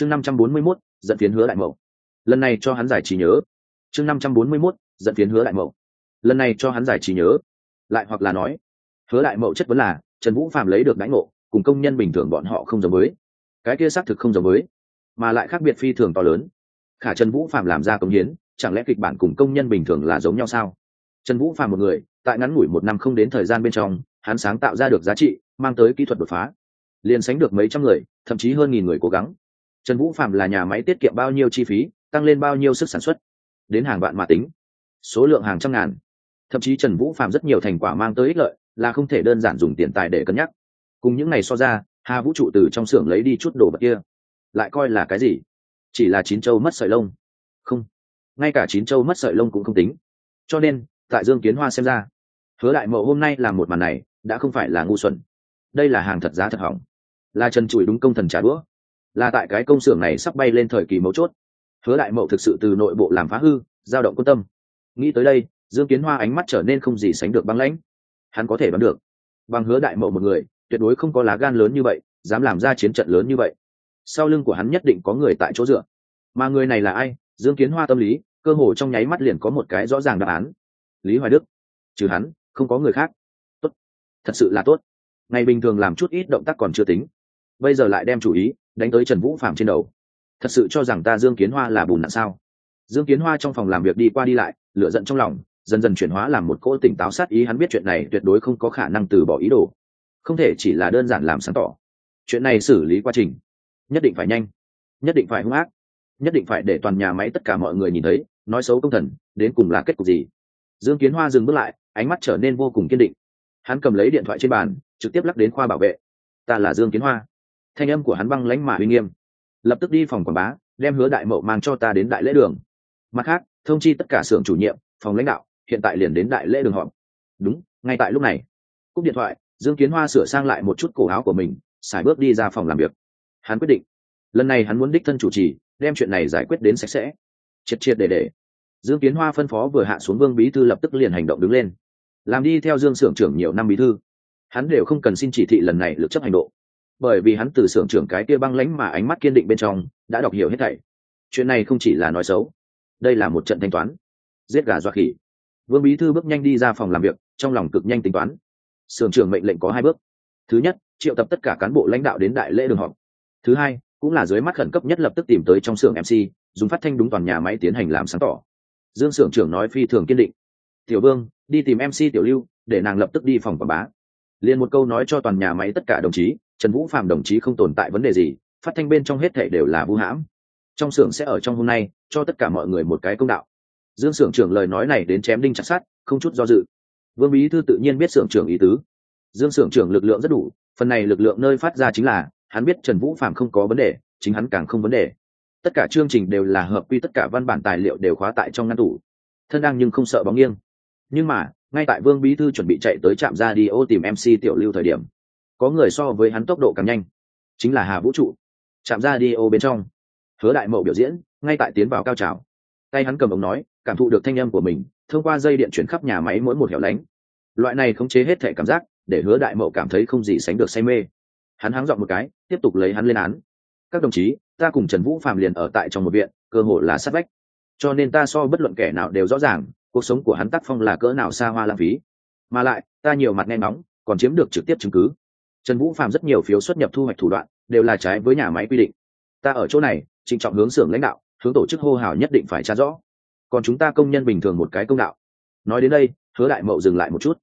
chương năm trăm bốn mươi mốt, dẫn phiến hứa đại mậu. Lần này cho hắn giải trí nhớ. Chương năm trăm bốn mươi mốt, dẫn phiến hứa đại mậu. Lần này cho hắn giải trí nhớ. Lại hoặc là nói, hứa đại mậu chất vấn là, trần vũ phạm lấy được đánh ngộ, cùng công nhân bình thường bọn họ không giống với. Cái kia xác thực không giống với, mà lại khác biệt phi thường to lớn. Khả trần vũ phạm làm ra công hiến, chẳng lẽ kịch bản cùng công nhân bình thường là giống nhau sao? Trần vũ phạm một người, tại ngắn ngủi một năm không đến thời gian bên trong, hắn sáng tạo ra được giá trị, mang tới kỹ thuật đột phá. Liền sánh được mấy trăm người, thậm chí hơn nghìn người cố gắng trần vũ phạm là nhà máy tiết kiệm bao nhiêu chi phí, tăng lên bao nhiêu sức sản xuất? Đến hàng vạn mà tính. Số lượng hàng trăm ngàn. Thậm chí trần vũ phạm rất nhiều thành quả mang tới ích lợi, là không thể đơn giản dùng tiền tài để cân nhắc. Cùng những ngày so ra, hà vũ trụ từ trong xưởng lấy đi chút đồ vật kia, lại coi là cái gì? Chỉ là chín châu mất sợi lông. Không. Ngay cả chín châu mất sợi lông cũng không tính. Cho nên, tại dương kiến hoa xem ra, hứa đại mậu hôm nay làm một màn này, đã không phải là ngu xuẩn. Đây là hàng thật giá thật hỏng. Là trần trụi đúng công thần trả đũa là tại cái công xưởng này sắp bay lên thời kỳ mấu chốt. Hứa đại mậu thực sự từ nội bộ làm phá hư dao động quan tâm. Nghĩ tới đây, dương kiến hoa ánh mắt trở nên không gì sánh được băng lãnh. Hắn có thể đoán được, bằng hứa đại mậu một người, tuyệt đối không có lá gan lớn như vậy, dám làm ra chiến trận lớn như vậy. Sau lưng của hắn nhất định có người tại chỗ dựa. Mà người này là ai? Dương kiến hoa tâm lý, cơ hồ trong nháy mắt liền có một cái rõ ràng đáp án. Lý hoài đức. Trừ hắn, không có người khác. Tốt. Thật sự là tốt. Ngày bình thường làm chút ít động tác còn chưa tính. Bây giờ lại đem chủ ý đánh tới trần vũ phạm trên đầu. Thật sự cho rằng ta dương kiến hoa là bùn nặng sao? Dương kiến hoa trong phòng làm việc đi qua đi lại lựa giận trong lòng, dần dần chuyển hóa làm một cỗ tỉnh táo sát ý, hắn biết chuyện này tuyệt đối không có khả năng từ bỏ ý đồ. Không thể chỉ là đơn giản làm sáng tỏ. Chuyện này xử lý quá trình, nhất định phải nhanh, nhất định phải hung ác, nhất định phải để toàn nhà máy tất cả mọi người nhìn thấy, nói xấu công thần, đến cùng là kết cục gì? Dương kiến hoa dừng bước lại, ánh mắt trở nên vô cùng kiên định. Hắn cầm lấy điện thoại trên bàn, trực tiếp lắc đến khoa bảo vệ. Ta là dương kiến hoa thanh âm của hắn băng lánh mà uy nghiêm. Lập tức đi phòng quảng bá, đem hứa đại mậu mang cho ta đến đại lễ đường. Mặt khác, thông chi tất cả xưởng chủ nhiệm, phòng lãnh đạo, hiện tại liền đến đại lễ đường họp. Đúng, ngay tại lúc này. Cúp điện thoại, dương kiến hoa sửa sang lại một chút cổ áo của mình, xài bước đi ra phòng làm việc. Hắn quyết định. Lần này hắn muốn đích thân chủ trì, đem chuyện này giải quyết đến sạch sẽ. Triệt triệt để để. Dương kiến hoa phân phó vừa hạ xuống vương bí thư lập tức liền hành động đứng lên. Làm đi theo dương xưởng trưởng nhiều năm bí thư. Hắn đều không cần xin chỉ thị lần này lực chấp hành độ bởi vì hắn từ xưởng trưởng cái kia băng lánh mà ánh mắt kiên định bên trong, đã đọc hiểu hết thảy. Chuyện này không chỉ là nói xấu, đây là một trận thanh toán. Giết gà dọa khỉ. Vương bí thư bước nhanh đi ra phòng làm việc, trong lòng cực nhanh tính toán. Xưởng trưởng mệnh lệnh có hai bước. Thứ nhất, triệu tập tất cả cán bộ lãnh đạo đến đại lễ đường họp. Thứ hai, cũng là dưới mắt khẩn cấp nhất lập tức tìm tới trong xưởng mc dùng phát thanh đúng toàn nhà máy tiến hành làm sáng tỏ. Dương xưởng trưởng nói phi thường kiên định. Tiểu vương, đi tìm mc tiểu lưu, để nàng lập tức đi phòng quảng bá liền một câu nói cho toàn nhà máy tất cả đồng chí, trần vũ phạm đồng chí không tồn tại vấn đề gì, phát thanh bên trong hết thể đều là vũ hãm. Trong xưởng sẽ ở trong hôm nay, cho tất cả mọi người một cái công đạo. Dương xưởng trưởng lời nói này đến chém đinh chặt sát không chút do dự. Vương bí thư tự nhiên biết xưởng trưởng ý tứ. Dương xưởng trưởng lực lượng rất đủ, phần này lực lượng nơi phát ra chính là, hắn biết trần vũ phạm không có vấn đề, chính hắn càng không vấn đề. Tất cả chương trình đều là hợp quy tất cả văn bản tài liệu đều khóa tại trong ngăn tủ. Thân đang nhưng không sợ bóng nghiêng. Nhưng mà ngay tại vương bí thư chuẩn bị chạy tới trạm ra đi ô tìm mc tiểu lưu thời điểm, có người so với hắn tốc độ càng nhanh, chính là hà vũ trụ. Trạm ra đi ô bên trong, hứa đại mậu biểu diễn, ngay tại tiến vào cao trào. Tay hắn cầm ống nói, cảm thụ được thanh âm của mình, thông qua dây điện chuyển khắp nhà máy mỗi một hẻo lánh. Loại này khống chế hết thể cảm giác, để hứa đại mậu cảm thấy không gì sánh được say mê. Hắn háng dọn một cái, tiếp tục lấy hắn lên án. Các đồng chí, ta cùng trần vũ phạm liền ở tại trong một viện, cơ hội là sát vách. Cho nên ta so bất luận kẻ nào đều rõ ràng cuộc sống của hắn tác phong là cỡ nào xa hoa lãng phí. Mà lại, ta nhiều mặt nghe nóng còn chiếm được trực tiếp chứng cứ. Trần vũ phạm rất nhiều phiếu xuất nhập thu hoạch thủ đoạn, đều là trái với nhà máy quy định. Ta ở chỗ này, trịnh trọng hướng xưởng lãnh đạo, hướng tổ chức hô hào nhất định phải tra rõ. Còn chúng ta công nhân bình thường một cái công đạo. Nói đến đây, hứa đại mậu dừng lại một chút.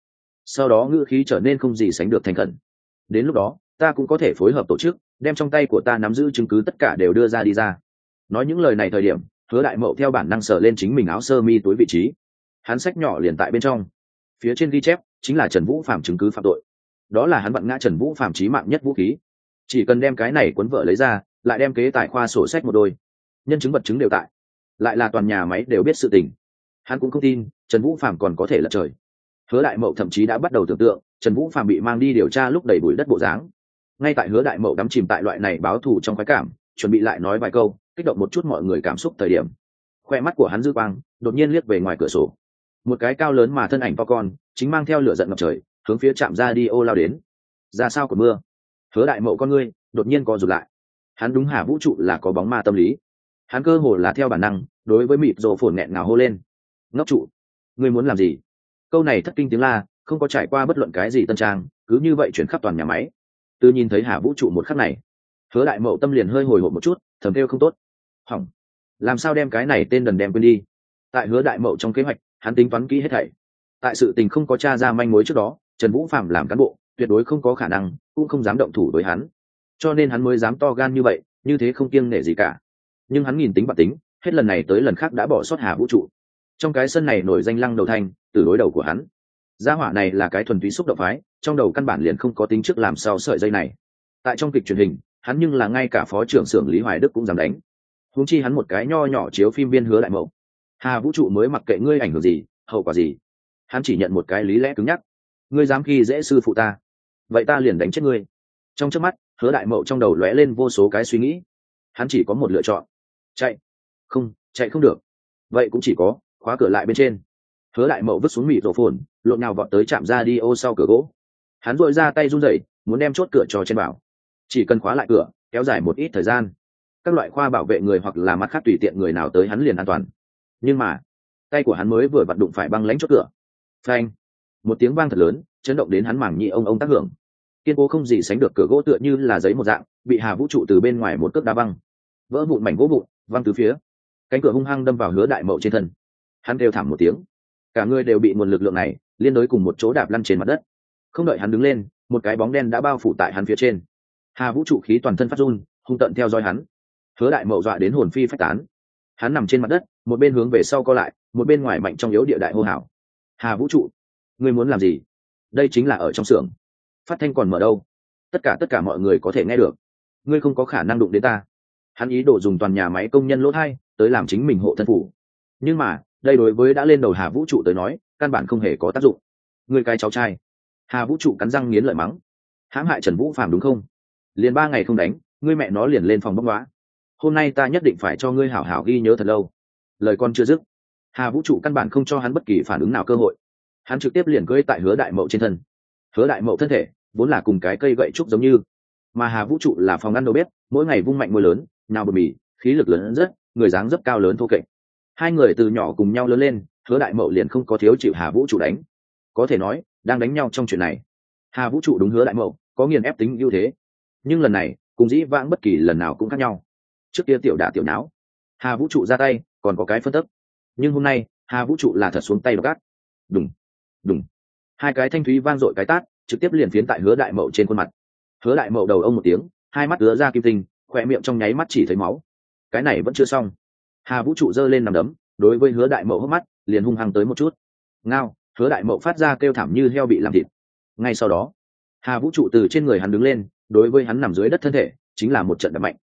Sau đó ngữ khí trở nên không gì sánh được thành khẩn. Đến lúc đó, ta cũng có thể phối hợp tổ chức, đem trong tay của ta nắm giữ chứng cứ tất cả đều đưa ra đi ra. Nói những lời này thời điểm, hứa đại mậu theo bản năng sờ lên chính mình áo sơ mi túi vị trí hắn sách nhỏ liền tại bên trong. Phía trên ghi chép, chính là trần vũ phạm chứng cứ phạm tội. Đó là hắn vặn ngã trần vũ phạm trí mạng nhất vũ khí. Chỉ cần đem cái này cuốn vợ lấy ra, lại đem kế tại khoa sổ sách một đôi. Nhân chứng vật chứng đều tại. Lại là toàn nhà máy đều biết sự tình. Hắn cũng không tin, trần vũ phạm còn có thể lật trời. Hứa đại mậu thậm chí đã bắt đầu tưởng tượng, trần vũ phạm bị mang đi điều tra lúc đầy bụi đất bộ dáng. Ngay tại hứa đại mậu đắm chìm tại loại này báo thù trong khoái cảm, chuẩn bị lại nói vài câu, kích động một chút mọi người cảm xúc thời điểm. Khoe mắt của hắn dư quang, đột nhiên liếc về ngoài cửa sổ một cái cao lớn mà thân ảnh to con, chính mang theo lửa giận ngập trời, hướng phía trạm ra đi ô lao đến. Ra sao của mưa? Hứa đại mậu con ngươi, đột nhiên co rụt lại. Hắn đúng hà vũ trụ là có bóng ma tâm lý. Hắn cơ hồ là theo bản năng, đối với mịp rồ phồn nghẹn ngào hô lên. Ngốc trụ, ngươi muốn làm gì? Câu này thất kinh tiếng la, không có trải qua bất luận cái gì tân trang, cứ như vậy chuyển khắp toàn nhà máy. Từ nhìn thấy hà vũ trụ một khắc này, hứa đại mậu tâm liền hơi hồi hộp một chút, thầm kêu không tốt. Hỏng. Làm sao đem cái này tên đần đem quên đi? Tại hứa đại mậu trong kế hoạch hắn tính toán kỹ hết thảy. Tại sự tình không có t r a ra manh mối trước đó, trần vũ phạm làm cán bộ, tuyệt đối không có khả năng, cũng không dám động thủ với hắn. Cho nên hắn mới dám to gan như vậy, như thế không kiêng nể gì cả. Nhưng hắn nhìn tính bản tính, hết lần này tới lần khác đã bỏ sót hà vũ trụ. Trong cái sân này nổi danh lăng đầu thanh từ đối đầu của hắn. Gia hỏa này là cái thuần túy xúc động phái, trong đầu căn bản liền không có tính trước làm sao sợi dây này. Tại trong kịch truyền hình, hắn nhưng là ngay cả phó trưởng xưởng lý hoài đức cũng dám đánh. Huống chi hắn một cái nho nhỏ chiếu phim viên hứa đại mậu hà vũ trụ mới mặc kệ ngươi ảnh hưởng gì, hậu quả gì? Hắn chỉ nhận một cái lý lẽ cứng nhắc. Ngươi dám khi dễ sư phụ ta, vậy ta liền đánh chết ngươi. Trong trước mắt, hứa đại mậu trong đầu lóe lên vô số cái suy nghĩ. Hắn chỉ có một lựa chọn, chạy. Không chạy không được. Vậy cũng chỉ có khóa cửa lại bên trên. Hứa đại mậu vứt xuống mịt rổ phồn, lộn nào vọt tới chạm ra đi ô sau cửa gỗ. Hắn dội ra tay run rẩy, muốn đem chốt cửa cho trên bảo. Chỉ cần khóa lại cửa, kéo dài một ít thời gian. Các loại khoa bảo vệ người hoặc là mặt khác tùy tiện người nào tới hắn liền an toàn nhưng mà, tay của hắn mới vừa vặn đụng phải băng lánh chốt cửa. Phanh! Một tiếng vang thật lớn, chấn động đến hắn mảng nhị ông ông tác hưởng. Kiên cố không gì sánh được cửa gỗ tựa như là giấy một dạng, bị hà vũ trụ từ bên ngoài một cước đá băng vỡ vụn mảnh gỗ vụn, văng từ phía. Cánh cửa hung hăng đâm vào hứa đại mậu trên thân. Hắn kêu thảm một tiếng. Cả người đều bị nguồn lực lượng này, liên đối cùng một chỗ đạp lăn trên mặt đất. Không đợi hắn đứng lên, một cái bóng đen đã bao phủ tại hắn phía trên. Hà vũ trụ khí toàn thân phát run, hung tận theo dõi hắn. Hứa đại mậu dọa đến hồn phi phách tán. Hắn nằm trên mặt đất một bên hướng về sau co lại một bên ngoài mạnh trong yếu địa đại hô hào. Hà vũ trụ ngươi muốn làm gì? Đây chính là ở trong xưởng. Phát thanh còn mở đâu? Tất cả tất cả mọi người có thể nghe được. Ngươi không có khả năng đụng đến ta. Hắn ý đồ dùng toàn nhà máy công nhân lỗ thay, tới làm chính mình hộ thân phủ. Nhưng mà đây đối với đã lên đầu hà vũ trụ tới nói căn bản không hề có tác dụng. Người cái cháu trai. Hà vũ trụ cắn răng nghiến lợi mắng. Hãm hại trần vũ phàm đúng không? Liền ba ngày không đánh ngươi mẹ nó liền lên phòng bóc đoá hôm nay ta nhất định phải cho ngươi hảo hảo ghi nhớ thật lâu lời con chưa dứt. Hà vũ trụ căn bản không cho hắn bất kỳ phản ứng nào cơ hội. Hắn trực tiếp liền cưỡi tại hứa đại mậu trên thân. Hứa đại mậu thân thể, vốn là cùng cái cây gậy trúc giống như. Mà hà vũ trụ là phòng ngăn đầu bếp, mỗi ngày vung mạnh môi lớn nào bột mì, khí lực lớn rất, người dáng dấp cao lớn thô kệch. Hai người từ nhỏ cùng nhau lớn lên, hứa đại mậu liền không có thiếu chịu hà vũ trụ đánh. Có thể nói, đang đánh nhau trong chuyện này. Hà vũ trụ đúng hứa đại mậu, có nghiền ép tính ưu thế. Nhưng lần này, cùng dĩ vãng bất kỳ lần nào cũng khác nhau. Trước kia tiểu đả tiểu não hà vũ trụ ra tay còn có cái phân tấp. Nhưng hôm nay, hà vũ trụ là thật xuống tay gác đúng đúng hai cái thanh thúy vang dội cái tát, trực tiếp liền phiến tại hứa đại mậu trên khuôn mặt. Hứa đại mậu đầu ông một tiếng, hai mắt ứa ra kim tinh, khỏe miệng trong nháy mắt chỉ thấy máu. Cái này vẫn chưa xong. Hà vũ trụ giơ lên nằm đấm, đối với hứa đại mậu hốc mắt, liền hung hăng tới một chút. Ngao, hứa đại mậu phát ra kêu thảm như heo bị làm thịt. Ngay sau đó, hà vũ trụ từ trên người hắn đứng lên, đối với hắn nằm dưới đất thân thể, chính là một trận đập mạnh.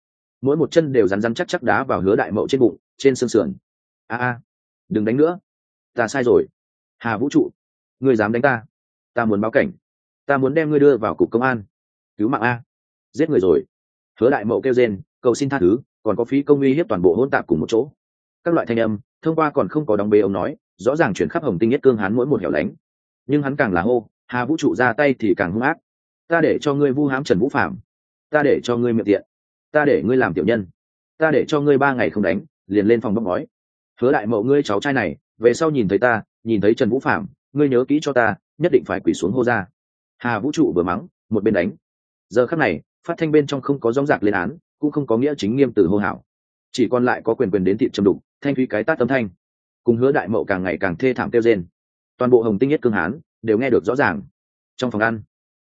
Mỗi một chân đều rắn rắn chắc chắc đá vào hứa đại mậu trên bụng trên xương sườn. A a, đừng đánh nữa. Ta sai rồi. Hà vũ trụ, ngươi dám đánh ta? Ta muốn báo cảnh. Ta muốn đem ngươi đưa vào cục công an. Cứu mạng a. Giết người rồi. Hứa đại mậu kêu rên, cầu xin tha thứ, còn có phí công uy hiếp toàn bộ hỗn tạp cùng một chỗ. Các loại thanh âm, thông qua còn không có đóng bê ông nói, rõ ràng chuyển khắp hồng tinh nhất cương hắn mỗi một hẻo lánh. Nhưng hắn càng là hô, hà vũ trụ ra tay thì càng hung ác. Ta để cho ngươi vu hám trần vũ phạm ta để cho ngươi miệng tiện. Ta để ngươi làm tiểu nhân. Ta để cho ngươi ba ngày không đánh liền lên phòng bốc ngói hứa đại mậu ngươi cháu trai này, về sau nhìn thấy ta, nhìn thấy trần vũ phạm ngươi nhớ kỹ cho ta, nhất định phải quỳ xuống hô ra. Hà vũ trụ vừa mắng, một bên đánh. Giờ khắc này, phát thanh bên trong không có gióng giạc lên án, cũng không có nghĩa chính nghiêm từ hô hào. Chỉ còn lại có quyền quyền đến thị trầm đục, thanh thúy cái tát tấm thanh. Cùng hứa đại mậu càng ngày càng thê thảm kêu rên. Toàn bộ hồng tinh nhất cương hán đều nghe được rõ ràng. Trong phòng ăn,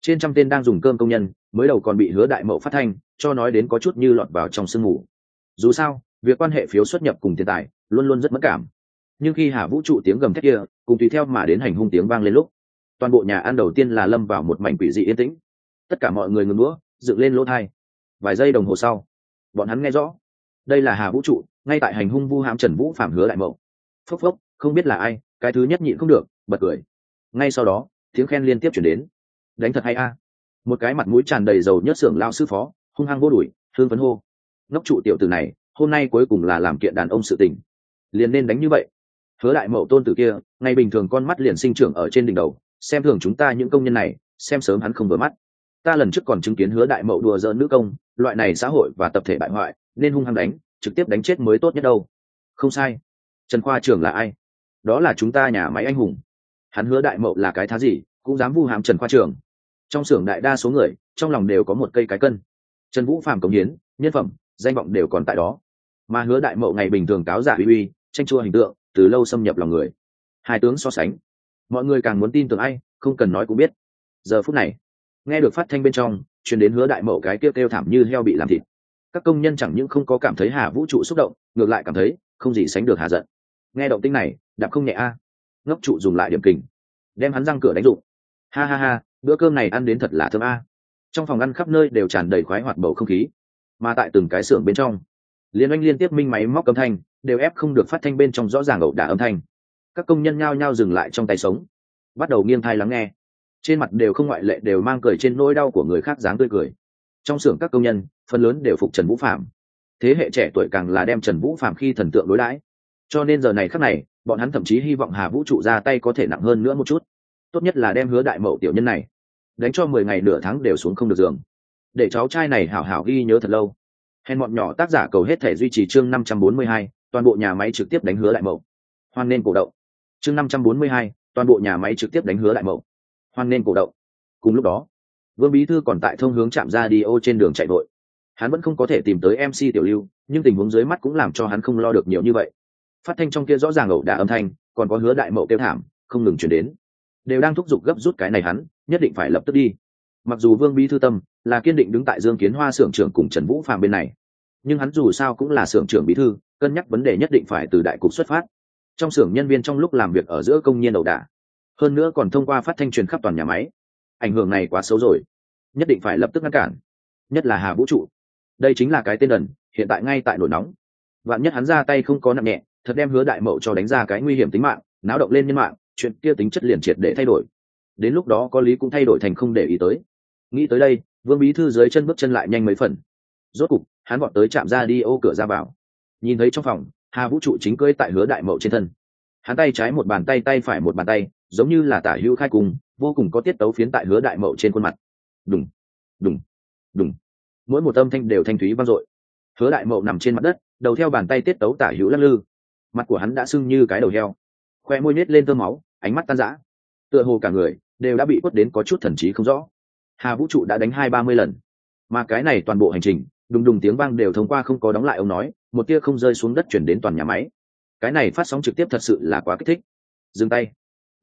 trên trăm tên đang dùng cơm công nhân mới đầu còn bị hứa đại mậu phát thanh, cho nói đến có chút như lọt vào trong sương mù. Dù sao việc quan hệ phiếu xuất nhập cùng tiền tài luôn luôn rất mất cảm. Nhưng khi hà vũ trụ tiếng gầm thét kia, cùng tùy theo mà đến hành hung tiếng vang lên lúc, toàn bộ nhà ăn đầu tiên là lâm vào một mảnh quỷ dị yên tĩnh. Tất cả mọi người ngừng đũa, dựng lên lỗ thai. Vài giây đồng hồ sau, bọn hắn nghe rõ, đây là hà vũ trụ, ngay tại hành hung vu hãm trần vũ phạm hứa đại mậu. Phốc phốc, không biết là ai, cái thứ nhất nhịn không được, bật cười. Ngay sau đó, tiếng khen liên tiếp chuyển đến. Đánh thật hay a? Một cái mặt mũi tràn đầy dầu nhớt xưởng lao sư phó, hung hăng vô đuổi thương phấn hô. Ngốc trụ tiểu tử này hôm nay cuối cùng là làm kiện đàn ông sự tình. Liền nên đánh như vậy. Hứa đại mậu tôn tử kia, ngày bình thường con mắt liền sinh trưởng ở trên đỉnh đầu, xem thường chúng ta những công nhân này, xem sớm hắn không vừa mắt. Ta lần trước còn chứng kiến hứa đại mậu đùa giỡn nữ công, loại này xã hội và tập thể bại hoại, nên hung hăng đánh, trực tiếp đánh chết mới tốt nhất đâu. Không sai. Trần khoa trưởng là ai? Đó là chúng ta nhà máy anh hùng. Hắn hứa đại mậu là cái thá gì, cũng dám vu hàm trần khoa trưởng trong xưởng đại đa số người, trong lòng đều có một cây cái cân. Trần vũ Phạm cống hiến, nhân phẩm, danh vọng đều còn tại đó mà hứa đại mậu ngày bình thường cáo giả uy uy, tranh chua hình tượng, từ lâu xâm nhập lòng người. Hai tướng so sánh, mọi người càng muốn tin tưởng ai, không cần nói cũng biết. Giờ phút này, nghe được phát thanh bên trong chuyển đến hứa đại mậu cái kêu kêu thảm như heo bị làm thịt. Các công nhân chẳng những không có cảm thấy hà vũ trụ xúc động, ngược lại cảm thấy không gì sánh được hà giận. Nghe động tinh này, đạp không nhẹ a. Ngốc trụ dùng lại điểm kình, đem hắn răng cửa đánh rụng. Ha ha ha, bữa cơm này ăn đến thật là thơm a. Trong phòng ăn khắp nơi đều tràn đầy khoái hoạt bầu không khí, mà tại từng cái xưởng bên trong liên oanh liên tiếp minh máy móc âm thanh, đều ép không được phát thanh bên trong rõ ràng ẩu đả âm thanh. Các công nhân nhao nhao dừng lại trong tay sống, bắt đầu nghiêng thai lắng nghe. Trên mặt đều không ngoại lệ, đều mang cười trên nỗi đau của người khác dáng tươi cười. Trong xưởng các công nhân, phần lớn đều phục trần vũ phạm thế hệ trẻ tuổi càng là đem trần vũ phạm khi thần tượng đối đãi. Cho nên giờ này khác này, bọn hắn thậm chí hy vọng hà vũ trụ ra tay có thể nặng hơn nữa một chút. Tốt nhất là đem hứa đại mậu tiểu nhân này, đánh cho mười ngày nửa tháng đều xuống không được giường. Để cháu trai này hảo hảo ghi nhớ thật lâu hèn bọn nhỏ tác giả cầu hết thể duy trì chương năm trăm bốn mươi hai, toàn bộ nhà máy trực tiếp đánh hứa lại mậu hoan nên cổ động. Chương năm trăm bốn mươi hai, toàn bộ nhà máy trực tiếp đánh hứa lại mậu hoan nên cổ động. Cùng lúc đó, vương bí thư còn tại thông hướng chạm ra đi ô trên đường chạy vội. Hắn vẫn không có thể tìm tới mc tiểu lưu, nhưng tình huống dưới mắt cũng làm cho hắn không lo được nhiều như vậy. Phát thanh trong kia rõ ràng ẩu đả âm thanh, còn có hứa đại mậu kêu thảm, không ngừng chuyển đến. Đều đang thúc giục gấp rút cái này hắn, nhất định phải lập tức đi. Mặc dù vương bí thư tâm là kiên định đứng tại dương kiến hoa xưởng trưởng cùng trần vũ phàm bên này nhưng hắn dù sao cũng là xưởng trưởng bí thư, cân nhắc vấn đề nhất định phải từ đại cục xuất phát. Trong xưởng nhân viên trong lúc làm việc ở giữa công nhân ẩu đả, hơn nữa còn thông qua phát thanh truyền khắp toàn nhà máy. Ảnh hưởng này quá xấu rồi, nhất định phải lập tức ngăn cản, nhất là hà vũ trụ. Đây chính là cái tên đần hiện tại ngay tại nổi nóng. Vạn nhất hắn ra tay không có nặng nhẹ, thật đem hứa đại mậu cho đánh ra cái nguy hiểm tính mạng, náo động lên nhân mạng, chuyện kia tính chất liền triệt để thay đổi. Đến lúc đó có lý cũng thay đổi thành không để ý tới. Nghĩ tới đây, vương bí thư dưới chân bước chân lại nhanh mấy phần. Rốt cục hắn vọt tới chạm ra đi ô cửa ra vào. Nhìn thấy trong phòng, hà vũ trụ chính cưỡi tại hứa đại mậu trên thân. Hắn tay trái một bàn tay tay phải một bàn tay, giống như là tả hữu khai cùng vô cùng có tiết tấu phiến tại hứa đại mậu trên khuôn mặt. Đùng đùng đùng. Mỗi một âm thanh đều thanh thúy vang dội. Hứa đại mậu nằm trên mặt đất, đầu theo bàn tay tiết tấu tả hữu lắc lư. Mặt của hắn đã sưng như cái đầu heo. Khoe môi nết lên tơ máu, ánh mắt tan rã. Tựa hồ cả người đều đã bị quất đến có chút thần trí không rõ. Hà vũ trụ đã đánh hai ba mươi lần. Mà cái này toàn bộ hành trình đùng đùng tiếng vang đều thông qua không có đóng lại, ông nói, một tia không rơi xuống đất chuyển đến toàn nhà máy. Cái này phát sóng trực tiếp thật sự là quá kích thích. Dừng tay.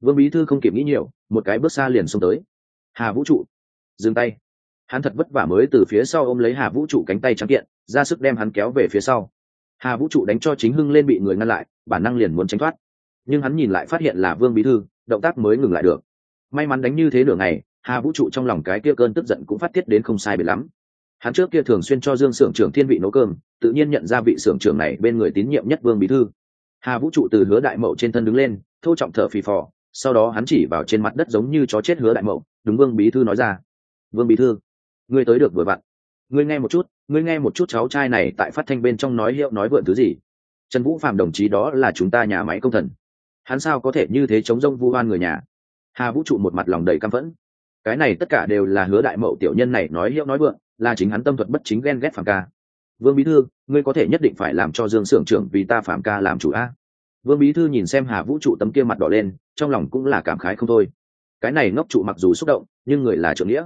Vương bí thư không kịp nghĩ nhiều, một cái bước xa liền xông tới. Hà vũ trụ. Dừng tay. Hắn thật vất vả mới từ phía sau ôm lấy hà vũ trụ cánh tay trắng kiện, ra sức đem hắn kéo về phía sau. Hà vũ trụ đánh cho chính hưng lên bị người ngăn lại, bản năng liền muốn tránh thoát. Nhưng hắn nhìn lại phát hiện là vương bí thư, động tác mới ngừng lại được. May mắn đánh như thế nửa ngày, hà vũ trụ trong lòng cái kia cơn tức giận cũng phát tiết đến không sai biệt lắm hắn trước kia thường xuyên cho dương s ư ở n g trưởng thiên vị nấu cơm, tự nhiên nhận ra vị s ư ở n g trưởng này bên người tín nhiệm nhất vương bí thư. Hà vũ trụ từ hứa đại mậu trên thân đứng lên, thô trọng thở phì phò, sau đó hắn chỉ vào trên mặt đất giống như chó chết hứa đại mậu, đúng vương bí thư nói ra. Vương bí thư, ngươi tới được vừa vặn. Ngươi nghe một chút, ngươi nghe một chút cháu trai này tại phát thanh bên trong nói hiệu nói vượn thứ gì. Trần vũ phạm đồng chí đó là chúng ta nhà máy công thần. Hắn sao có thể như thế chống rông vu hoan người nhà? Hà vũ trụ một mặt lòng đầy căm phẫn cái này tất cả đều là hứa đại mậu tiểu nhân này nói hiệu nói vượng, là chính hắn tâm thuật bất chính ghen ghét phản ca. Vương bí thư, ngươi có thể nhất định phải làm cho dương s ư ở n g trưởng vì ta phạm ca làm chủ a. Vương bí thư nhìn xem hà vũ trụ tấm kia mặt đỏ lên, trong lòng cũng là cảm khái không thôi. Cái này ngốc trụ mặc dù xúc động, nhưng người là trưởng nghĩa.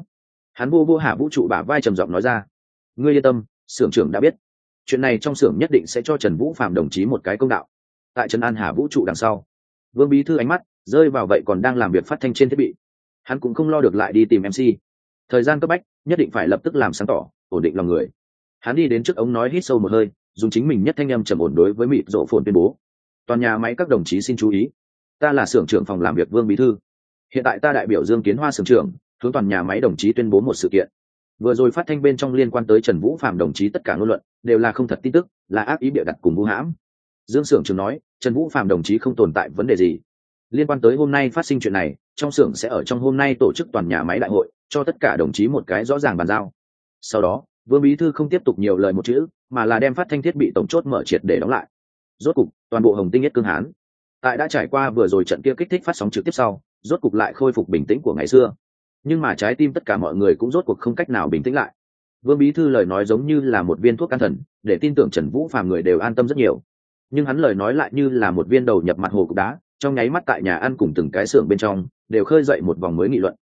Hắn vô vô hà vũ trụ bả vai trầm giọng nói ra. Ngươi yên tâm s ư ở n g trưởng đã biết. Chuyện này trong s ư ở n g nhất định sẽ cho trần vũ phạm đồng chí một cái công đạo. Tại trần an hà vũ trụ đằng sau, vương bí thư ánh mắt rơi vào vậy còn đang làm việc phát thanh trên thiết bị hắn cũng không lo được lại đi tìm mc thời gian cấp bách, nhất định phải lập tức làm sáng tỏ, ổn định lòng người. Hắn đi đến trước ống nói hít sâu một hơi, dùng chính mình nhất thanh âm trầm ổn đối với mịt rộ phồn tuyên bố. Toàn nhà máy các đồng chí xin chú ý. Ta là xưởng trưởng phòng làm việc vương bí thư. Hiện tại ta đại biểu dương kiến hoa xưởng trưởng, hướng toàn nhà máy đồng chí tuyên bố một sự kiện. Vừa rồi phát thanh bên trong liên quan tới trần vũ phạm đồng chí tất cả ngôn luận, đều là không thật tin tức, là ác ý bịa đặt cùng vũ hãm. Dương xưởng trưởng nói, trần vũ phạm đồng chí không tồn tại vấn đề gì liên quan tới hôm nay phát sinh chuyện này, trong xưởng sẽ ở trong hôm nay tổ chức toàn nhà máy đại hội, cho tất cả đồng chí một cái rõ ràng bàn giao. Sau đó, vương bí thư không tiếp tục nhiều lời một chữ, mà là đem phát thanh thiết bị tổng chốt mở triệt để đóng lại. Rốt cục, toàn bộ hồng tinh nhất cương hán, tại đã trải qua vừa rồi trận kia kích thích phát sóng trực tiếp sau, rốt cục lại khôi phục bình tĩnh của ngày xưa. Nhưng mà trái tim tất cả mọi người cũng rốt cuộc không cách nào bình tĩnh lại. Vương bí thư lời nói giống như là một viên thuốc can thần, để tin tưởng trần vũ phàm người đều an tâm rất nhiều. Nhưng hắn lời nói lại như là một viên đầu nhập mặt hồ cục đá trong nháy mắt tại nhà ăn cùng từng cái xưởng bên trong, đều khơi dậy một vòng mới nghị luận.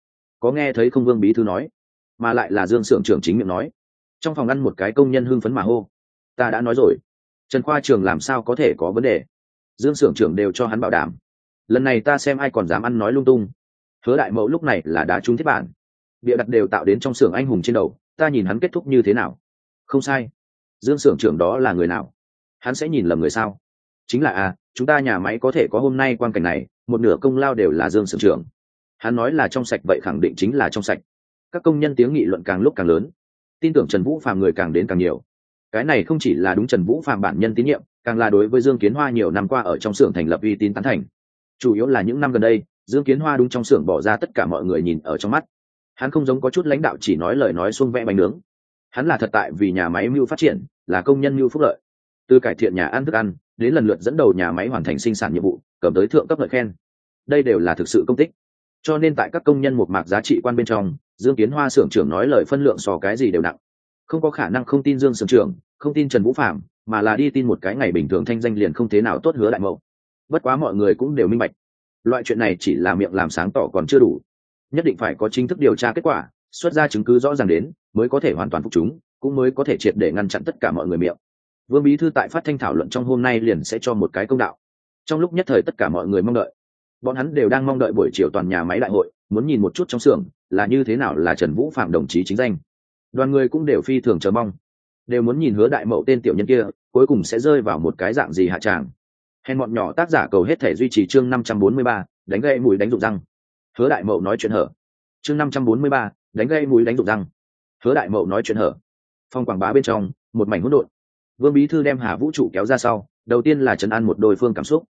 Có nghe thấy không vương bí thư nói, mà lại là dương xưởng trưởng chính miệng nói. Trong phòng ăn một cái công nhân hưng phấn mà hô, ta đã nói rồi, trần khoa trường làm sao có thể có vấn đề? Dương xưởng trưởng đều cho hắn bảo đảm, lần này ta xem ai còn dám ăn nói lung tung. Hứa đại mẫu lúc này là đã trúng thiết bản. Bịa đặt đều tạo đến trong xưởng anh hùng trên đầu, ta nhìn hắn kết thúc như thế nào? Không sai. Dương xưởng trưởng đó là người nào? Hắn sẽ nhìn lầm người sao? Chính là a à, chúng ta nhà máy có thể có hôm nay quan cảnh này một nửa công lao đều là dương sưởng trưởng. Hắn nói là trong sạch vậy khẳng định chính là trong sạch. Các công nhân tiếng nghị luận càng lúc càng lớn. Tin tưởng trần vũ phàm người càng đến càng nhiều. Cái này không chỉ là đúng trần vũ phàm bản nhân tín nhiệm càng là đối với dương kiến hoa nhiều năm qua ở trong xưởng thành lập uy tín tán thành. Chủ yếu là những năm gần đây dương kiến hoa đúng trong xưởng bỏ ra tất cả mọi người nhìn ở trong mắt. Hắn không giống có chút lãnh đạo chỉ nói lời nói xuông vẽ bánh nướng. Hắn là thật tại vì nhà máy mưu phát triển là công nhân mưu phúc lợi. Từ cải thiện nhà ăn thức ăn đến lần lượt dẫn đầu nhà máy hoàn thành sinh sản nhiệm vụ, cầm tới thượng cấp lợi khen. Đây đều là thực sự công tích. Cho nên tại các công nhân một mạc giá trị quan bên trong, dương kiến hoa xưởng trưởng nói lời phân lượng so cái gì đều nặng. Không có khả năng không tin dương xưởng trưởng, không tin trần vũ phạm mà là đi tin một cái ngày bình thường thanh danh liền không thế nào tốt hứa đại mậu. Bất quá mọi người cũng đều minh bạch. Loại chuyện này chỉ là miệng làm sáng tỏ còn chưa đủ. Nhất định phải có chính thức điều tra kết quả, xuất ra chứng cứ rõ ràng đến, mới có thể hoàn toàn phục chúng, cũng mới có thể triệt để ngăn chặn tất cả mọi người miệng vương bí thư tại phát thanh thảo luận trong hôm nay liền sẽ cho một cái công đạo. Trong lúc nhất thời tất cả mọi người mong đợi. Bọn hắn đều đang mong đợi buổi chiều toàn nhà máy đại hội, muốn nhìn một chút trong xưởng là như thế nào là trần vũ phạm đồng chí chính danh. Đoàn người cũng đều phi thường chờ mong. Đều muốn nhìn hứa đại mậu tên tiểu nhân kia, cuối cùng sẽ rơi vào một cái dạng gì hạ tràng hèn bọn nhỏ tác giả cầu hết thể duy trì chương năm trăm bốn mươi ba, đánh gây mùi đánh rụng răng. Hứa đại mậu nói chuyện hở. Chương năm trăm bốn mươi ba, đánh gây mùi đánh rụng răng. Hứa đại mậu nói chuyện hở. Phong quảng bá bên trong, một mảnh hỗn độn vương bí thư đem hà vũ trụ kéo ra sau, đầu tiên là trấn an một đôi phương cảm xúc.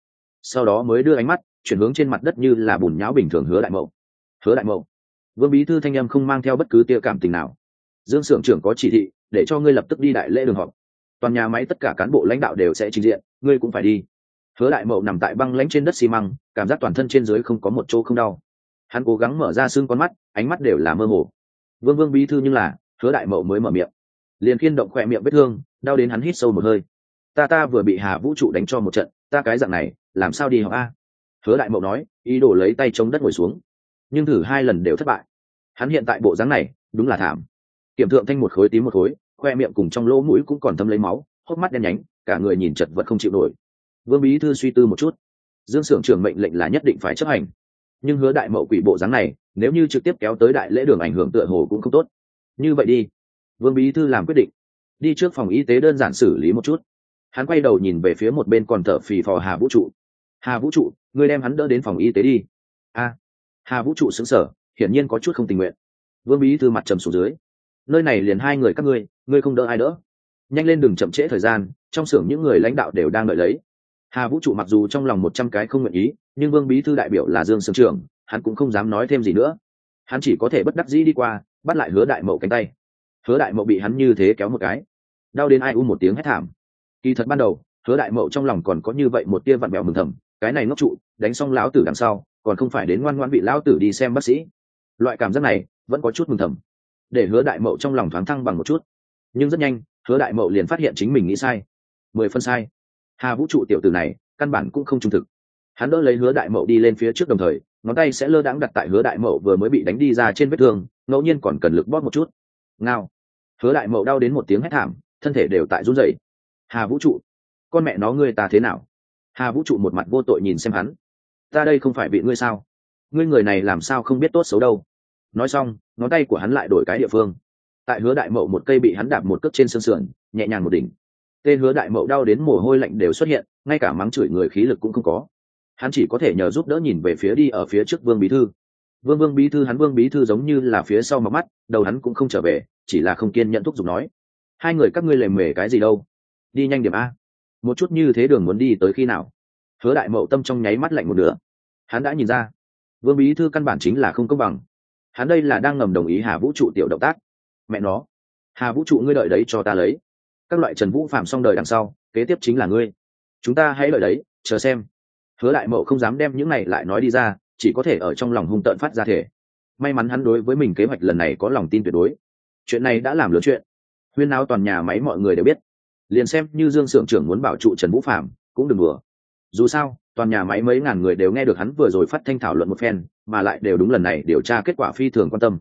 Sau đó mới đưa ánh mắt chuyển hướng trên mặt đất như là bùn nháo bình thường hứa đại mậu. Hứa đại mậu. Vương bí thư thanh em không mang theo bất cứ tia cảm tình nào. Dương s ư ở n g trưởng có chỉ thị, để cho ngươi lập tức đi đại lễ đường họp. Toàn nhà máy tất cả cán bộ lãnh đạo đều sẽ trình diện, ngươi cũng phải đi. Hứa đại mậu nằm tại băng lãnh trên đất xi măng, cảm giác toàn thân trên dưới không có một chỗ không đau. Hắn cố gắng mở ra xương con mắt, ánh mắt đều là mơ hồ. Vương vương bí thư nhưng là, hứa đại mậu mới mở miệng liền khiên động khỏe miệng vết thương, đau đến hắn hít sâu một hơi. Ta ta vừa bị hà vũ trụ đánh cho một trận, ta cái dạng này, làm sao đi học a? Hứa đại mậu nói, ý đồ lấy tay chống đất ngồi xuống. Nhưng thử hai lần đều thất bại. Hắn hiện tại bộ dáng này, đúng là thảm. Kiểm thượng thanh một khối tím một khối, khoe miệng cùng trong lỗ mũi cũng còn thâm lấy máu, hốc mắt đen nhánh, cả người nhìn chật vật không chịu nổi. Vương bí thư suy tư một chút. Dương s ư ở n g trưởng mệnh lệnh là nhất định phải chấp hành. Nhưng hứa đại mậu quỷ bộ dáng này, nếu như trực tiếp kéo tới đại lễ đường ảnh hưởng tựa hồ cũng không tốt. Như vậy đi vương bí thư làm quyết định. Đi trước phòng y tế đơn giản xử lý một chút. Hắn quay đầu nhìn về phía một bên còn thở phì phò hà vũ trụ. Hà vũ trụ người đem hắn đỡ đến phòng y tế đi. A. Hà vũ trụ xứng sở hiển nhiên có chút không tình nguyện. Vương bí thư mặt trầm xuống dưới. Nơi này liền hai người các ngươi ngươi không đỡ ai đỡ. Nhanh lên đừng chậm trễ thời gian, trong xưởng những người lãnh đạo đều đang đợi lấy. Hà vũ trụ mặc dù trong lòng một trăm cái không nguyện ý, nhưng vương bí thư đại biểu là dương sưởng trưởng hắn cũng không dám nói thêm gì nữa. Hắn chỉ có thể bất đắc dĩ đi qua, bắt lại hứa đại mậu cánh tay hứa đại mậu bị hắn như thế kéo một cái. Đau đến ai u một tiếng hét thảm. Kỳ thật ban đầu, hứa đại mậu trong lòng còn có như vậy một tia vặn bèo mừng thầm, cái này ngốc trụ, đánh xong lão tử đằng sau, còn không phải đến ngoan ngoan bị lão tử đi xem bác sĩ. Loại cảm giác này vẫn có chút mừng thầm. Để hứa đại mậu trong lòng thoáng thăng bằng một chút. Nhưng rất nhanh, hứa đại mậu liền phát hiện chính mình nghĩ sai. Mười phân sai. Hà vũ trụ tiểu tử này, căn bản cũng không trung thực. Hắn đỡ lấy hứa đại mậu đi lên phía trước đồng thời, ngón tay sẽ lơ đãng đặt tại hứa đại mậu vừa mới bị đánh đi ra trên vết thương, ngẫu nhiên còn cần lực bóp một chút ngao. Hứa đại mậu đau đến một tiếng hét thảm, thân thể đều tại run rẩy. Hà vũ trụ, con mẹ nó ngươi ta thế nào? Hà vũ trụ một mặt vô tội nhìn xem hắn. Ta đây không phải bị ngươi sao? Ngươi người này làm sao không biết tốt xấu đâu? Nói xong, ngón tay của hắn lại đổi cái địa phương. Tại hứa đại mậu một cây bị hắn đạp một cước trên sân sườn, nhẹ nhàng một đỉnh. Tên hứa đại mậu đau đến mồ hôi lạnh đều xuất hiện, ngay cả mắng chửi người khí lực cũng không có. Hắn chỉ có thể nhờ giúp đỡ nhìn về phía đi ở phía trước vương bí thư vương vương bí thư, hắn vương bí thư giống như là phía sau mặt mắt, đầu hắn cũng không trở về, chỉ là không kiên nhận thúc giục nói. Hai người các ngươi lề mề cái gì đâu? Đi nhanh điểm a. Một chút như thế đường muốn đi tới khi nào? Hứa đại mậu tâm trong nháy mắt lạnh một nửa. Hắn đã nhìn ra. Vương bí thư căn bản chính là không công bằng. Hắn đây là đang ngầm đồng ý hà vũ trụ tiểu động tác. Mẹ nó. Hà vũ trụ ngươi đợi đấy cho ta lấy. Các loại trần vũ phạm xong đời đằng sau, kế tiếp chính là ngươi. Chúng ta hãy đợi đấy, chờ xem. Hứa đại mậu không dám đem những này lại nói đi ra chỉ có thể ở trong lòng hung tợn phát ra thể. May mắn hắn đối với mình kế hoạch lần này có lòng tin tuyệt đối. Chuyện này đã làm lớn chuyện. Huyên náo toàn nhà máy mọi người đều biết. Liền xem như dương sưởng trưởng muốn bảo trụ trần vũ phạm cũng đừng đùa. Dù sao, toàn nhà máy mấy ngàn người đều nghe được hắn vừa rồi phát thanh thảo luận một phen, mà lại đều đúng lần này điều tra kết quả phi thường quan tâm.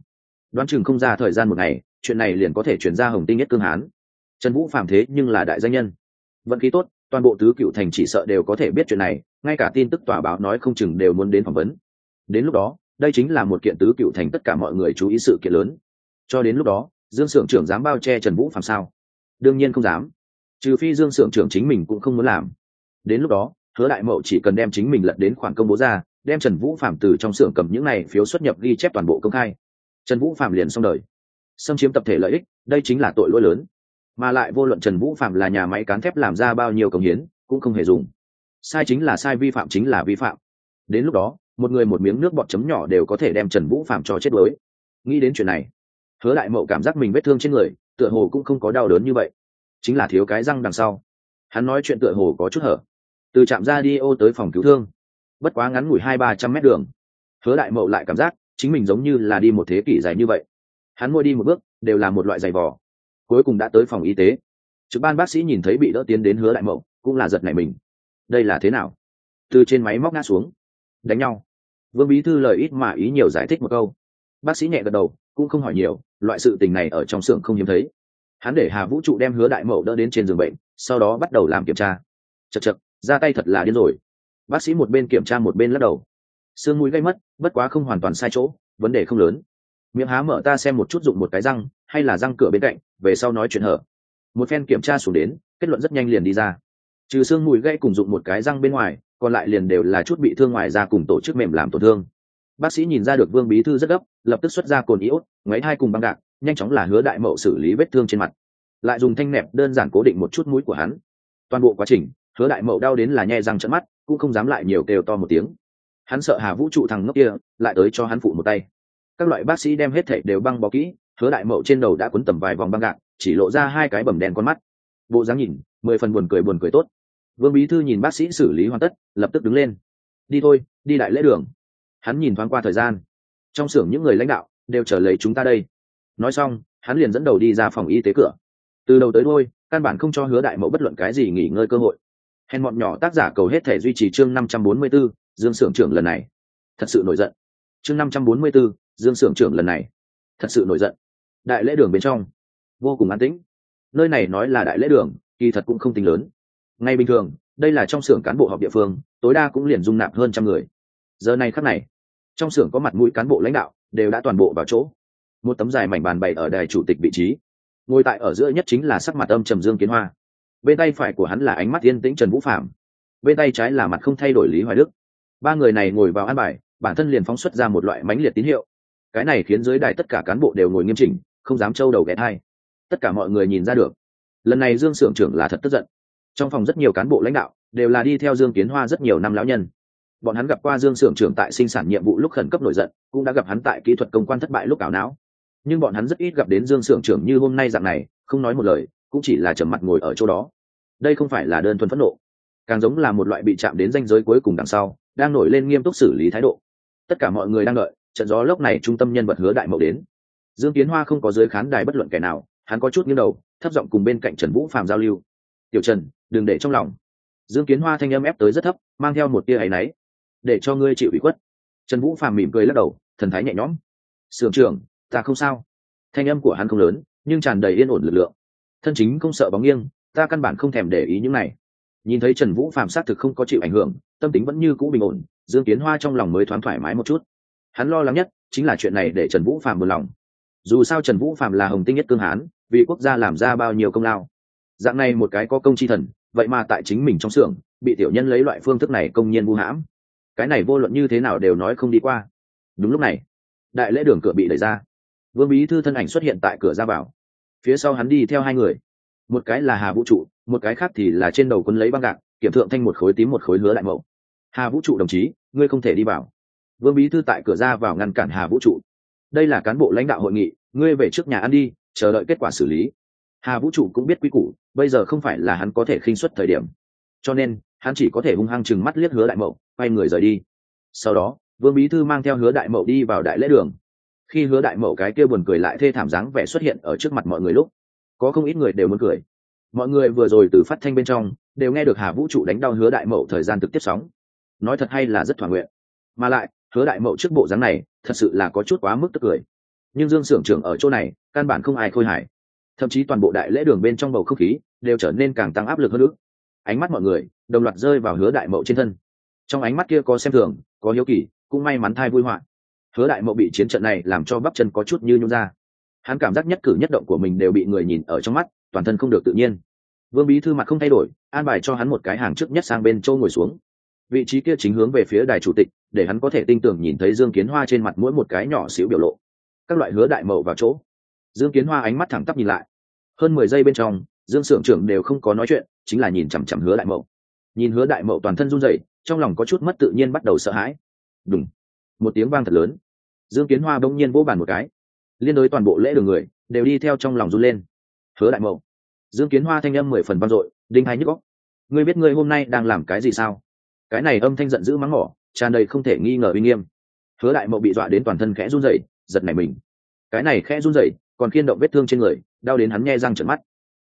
Đoán chừng không ra thời gian một ngày, chuyện này liền có thể chuyển ra hồng tinh nhất cương hán. Trần vũ phạm thế nhưng là đại danh nhân. Vận khí tốt, toàn bộ tứ cựu thành chỉ sợ đều có thể biết chuyện này, ngay cả tin tức tòa báo nói không chừng đều muốn đến phỏng vấn đến lúc đó, đây chính là một kiện tứ cựu thành tất cả mọi người chú ý sự kiện lớn. Cho đến lúc đó, dương s ư ở n g trưởng dám bao che trần vũ phạm sao? Đương nhiên không dám. Trừ phi dương s ư ở n g trưởng chính mình cũng không muốn làm. Đến lúc đó, hứa đại mậu chỉ cần đem chính mình lật đến khoản công bố ra, đem trần vũ phạm từ trong xưởng cầm những này phiếu xuất nhập ghi chép toàn bộ công khai. Trần vũ phạm liền xong đời. Xâm chiếm tập thể lợi ích, đây chính là tội lỗi lớn. Mà lại vô luận trần vũ phạm là nhà máy cán thép làm ra bao nhiêu công hiến, cũng không hề dùng. Sai chính là sai vi phạm chính là vi phạm. Đến lúc đó một người một miếng nước bọt chấm nhỏ đều có thể đem trần vũ phạm cho chết đuối. Nghĩ đến chuyện này, hứa đại mậu cảm giác mình vết thương trên người, tựa hồ cũng không có đau đớn như vậy. Chính là thiếu cái răng đằng sau. Hắn nói chuyện tựa hồ có chút hở. Từ trạm ra đi ô tới phòng cứu thương. Bất quá ngắn ngủi hai ba trăm mét đường, hứa đại mậu lại cảm giác chính mình giống như là đi một thế kỷ dài như vậy. Hắn môi đi một bước, đều là một loại giày vò. Cuối cùng đã tới phòng y tế. Trực ban bác sĩ nhìn thấy bị đỡ tiến đến hứa đại mậu, cũng là giật này mình. Đây là thế nào? Từ trên máy móc ngã xuống. Đánh nhau vương bí thư lời ít mà ý nhiều giải thích một câu. Bác sĩ nhẹ gật đầu, cũng không hỏi nhiều, loại sự tình này ở trong xưởng không hiếm thấy. Hắn để hà vũ trụ đem hứa đại mậu đỡ đến trên giường bệnh, sau đó bắt đầu làm kiểm tra. Chật chật ra tay thật là điên rồi. Bác sĩ một bên kiểm tra một bên lắc đầu. Sương mũi gây mất, bất quá không hoàn toàn sai chỗ, vấn đề không lớn. Miệng há mở ta xem một chút dụng một cái răng, hay là răng cửa bên cạnh, về sau nói chuyện hở. Một phen kiểm tra xuống đến, kết luận rất nhanh liền đi ra. Trừ xương mùi gây cùng dụng một cái răng bên ngoài còn lại liền đều là chút bị thương ngoài ra cùng tổ chức mềm làm tổn thương. Bác sĩ nhìn ra được vương bí thư rất gấp, lập tức xuất ra cồn iốt ngoáy hai cùng băng gạc nhanh chóng là hứa đại mậu xử lý vết thương trên mặt. Lại dùng thanh nẹp đơn giản cố định một chút mũi của hắn. Toàn bộ quá trình, hứa đại mậu đau đến là nhe răng trận mắt, cũng không dám lại nhiều kêu to một tiếng. Hắn sợ hà vũ trụ thằng ngốc kia, lại tới cho hắn phụ một tay. Các loại bác sĩ đem hết thảy đều băng bó kỹ, hứa đại mậu trên đầu đã quấn tầm vài vòng băng gạc chỉ lộ ra hai cái bầm đen con mắt. Bộ dáng nhìn, mười phần buồn cười buồn cười tốt vương bí thư nhìn bác sĩ xử lý hoàn tất lập tức đứng lên. Đi thôi đi đại lễ đường. Hắn nhìn thoáng qua thời gian. Trong xưởng những người lãnh đạo đều trở lấy chúng ta đây. Nói xong hắn liền dẫn đầu đi ra phòng y tế cửa. Từ đầu tới đôi căn bản không cho hứa đại mẫu bất luận cái gì nghỉ ngơi cơ hội. Hèn mọn nhỏ tác giả cầu hết thể duy trì chương năm trăm bốn mươi 544, dương xưởng trưởng lần này. Thật sự nổi giận. Chương năm trăm bốn mươi 544, dương xưởng trưởng lần này. Thật sự nổi giận. Đại lễ đường bên trong. Vô cùng an tĩnh. Nơi này nói là đại lễ đường kỳ thật cũng không tính lớn ngày bình thường, đây là trong xưởng cán bộ họp địa phương, tối đa cũng liền dung nạp hơn trăm người. Giờ này khắc này, trong xưởng có mặt mũi cán bộ lãnh đạo, đều đã toàn bộ vào chỗ. Một tấm dài mảnh bàn bày ở đài chủ tịch vị trí. Ngồi tại ở giữa nhất chính là sắc mặt âm trầm dương kiến hoa. Bên tay phải của hắn là ánh mắt yên tĩnh trần vũ phạm bên tay trái là mặt không thay đổi lý hoài đức. Ba người này ngồi vào an bài, bản thân liền phóng xuất ra một loại mãnh liệt tín hiệu. Cái này khiến dưới đài tất cả cán bộ đều ngồi nghiêm chỉnh, không dám trâu đầu ghé thai tất cả mọi người nhìn ra được. Lần này dương s ư ở n g trưởng là thật tức giận trong phòng rất nhiều cán bộ lãnh đạo đều là đi theo dương kiến hoa rất nhiều năm lão nhân. Bọn hắn gặp qua dương s ư ở n g trưởng tại sinh sản nhiệm vụ lúc khẩn cấp nổi giận, cũng đã gặp hắn tại kỹ thuật công quan thất bại lúc ảo não. Nhưng bọn hắn rất ít gặp đến dương s ư ở n g trưởng như hôm nay dạng này, không nói một lời, cũng chỉ là trầm mặt ngồi ở chỗ đó. Đây không phải là đơn thuần phẫn nộ, càng giống là một loại bị chạm đến danh giới cuối cùng đằng sau, đang nổi lên nghiêm túc xử lý thái độ. Tất cả mọi người đang đợi, trận gió lốc này trung tâm nhân vật hứa đại mậu đến. Dương kiến hoa không có dưới khán đài bất luận kẻ nào, hắn có chút nghiêng đầu, thấp giọng cùng bên cạnh trần vũ phàm giao lưu tiểu trần, đừng để trong lòng. Dương kiến hoa thanh âm ép tới rất thấp, mang theo một tia áy náy. Để cho ngươi chịu ủy khuất. Trần vũ phàm mỉm cười lắc đầu, thần thái nhẹ nhõm. Sưởng trưởng, ta không sao. Thanh âm của hắn không lớn, nhưng tràn đầy yên ổn lực lượng. Thân chính không sợ bóng nghiêng, ta căn bản không thèm để ý những này. Nhìn thấy trần vũ phàm xác thực không có chịu ảnh hưởng, tâm tính vẫn như cũ bình ổn, dương kiến hoa trong lòng mới thoáng thoải mái một chút. Hắn lo lắng nhất chính là chuyện này để trần vũ phàm buồn lòng. Dù sao trần vũ phạm là hồng tinh nhất cương hán, vì quốc gia làm ra bao nhiêu công lao dạng này một cái có công chi thần, vậy mà tại chính mình trong xưởng, bị tiểu nhân lấy loại phương thức này công nhiên vu hãm. Cái này vô luận như thế nào đều nói không đi qua. Đúng lúc này, đại lễ đường cửa bị đẩy ra. Vương bí thư thân ảnh xuất hiện tại cửa ra vào. Phía sau hắn đi theo hai người. Một cái là hà vũ trụ, một cái khác thì là trên đầu quân lấy băng gạc, kiểm thượng thanh một khối tím một khối hứa lại mẫu hà vũ trụ đồng chí, ngươi không thể đi vào. Vương bí thư tại cửa ra vào ngăn cản hà vũ trụ. Đây là cán bộ lãnh đạo hội nghị, ngươi về trước nhà ăn đi, chờ đợi kết quả xử lý. Hà vũ trụ cũng biết quy củ bây giờ không phải là hắn có thể khinh suất thời điểm. Cho nên, hắn chỉ có thể hung hăng chừng mắt liếc hứa đại mậu, quay người rời đi. Sau đó, vương bí thư mang theo hứa đại mậu đi vào đại lễ đường. Khi hứa đại mậu cái kia buồn cười lại thê thảm dáng vẻ xuất hiện ở trước mặt mọi người lúc, có không ít người đều muốn cười. Mọi người vừa rồi từ phát thanh bên trong, đều nghe được hà vũ trụ đánh đau hứa đại mậu thời gian thực tiếp sóng. Nói thật hay là rất thỏa nguyện. Mà lại, hứa đại mậu trước bộ dáng này, thật sự là có chút quá mức tức cười. Nhưng dương s ư ở n g trưởng ở chỗ này, căn bản không ai khôi hài thậm chí toàn bộ đại lễ đường bên trong bầu không khí đều trở nên càng tăng áp lực hơn nữa. Ánh mắt mọi người đồng loạt rơi vào hứa đại mậu trên thân. Trong ánh mắt kia có xem thường, có hiếu kỳ, cũng may mắn thai vui họa. Hứa đại mậu bị chiến trận này làm cho bắp chân có chút như nhún ra. Hắn cảm giác nhất cử nhất động của mình đều bị người nhìn ở trong mắt, toàn thân không được tự nhiên. Vương bí thư mặt không thay đổi, an bài cho hắn một cái hàng trước nhất sang bên châu ngồi xuống. Vị trí kia chính hướng về phía đài chủ tịch, để hắn có thể tin tưởng nhìn thấy dương kiến hoa trên mặt mỗi một cái nhỏ xíu biểu lộ. Các loại hứa đại mậu vào chỗ. Dương kiến hoa ánh mắt thẳng tắp nhìn lại hơn mười giây bên trong, dương s ư ở n g trưởng đều không có nói chuyện, chính là nhìn chằm chằm hứa đại mậu. Nhìn hứa đại mậu toàn thân run rẩy, trong lòng có chút mất tự nhiên bắt đầu sợ hãi. Đúng một tiếng vang thật lớn. Dương kiến hoa bỗng nhiên vỗ bàn một cái. Liên đối toàn bộ lễ đường người, đều đi theo trong lòng run lên. Hứa đại mậu. Dương kiến hoa thanh âm mười phần vang dội, đinh hai nhức góc ngươi biết ngươi hôm nay đang làm cái gì sao? Cái này âm thanh giận dữ mắng mỏ, tràn đầy không thể nghi ngờ uy nghiêm. Hứa đại mậu bị dọa đến toàn thân khẽ run rẩy, giật nảy mình. Cái này khẽ run rẩy còn khiên động vết thương trên người, đau đến hắn nghe răng trợn mắt.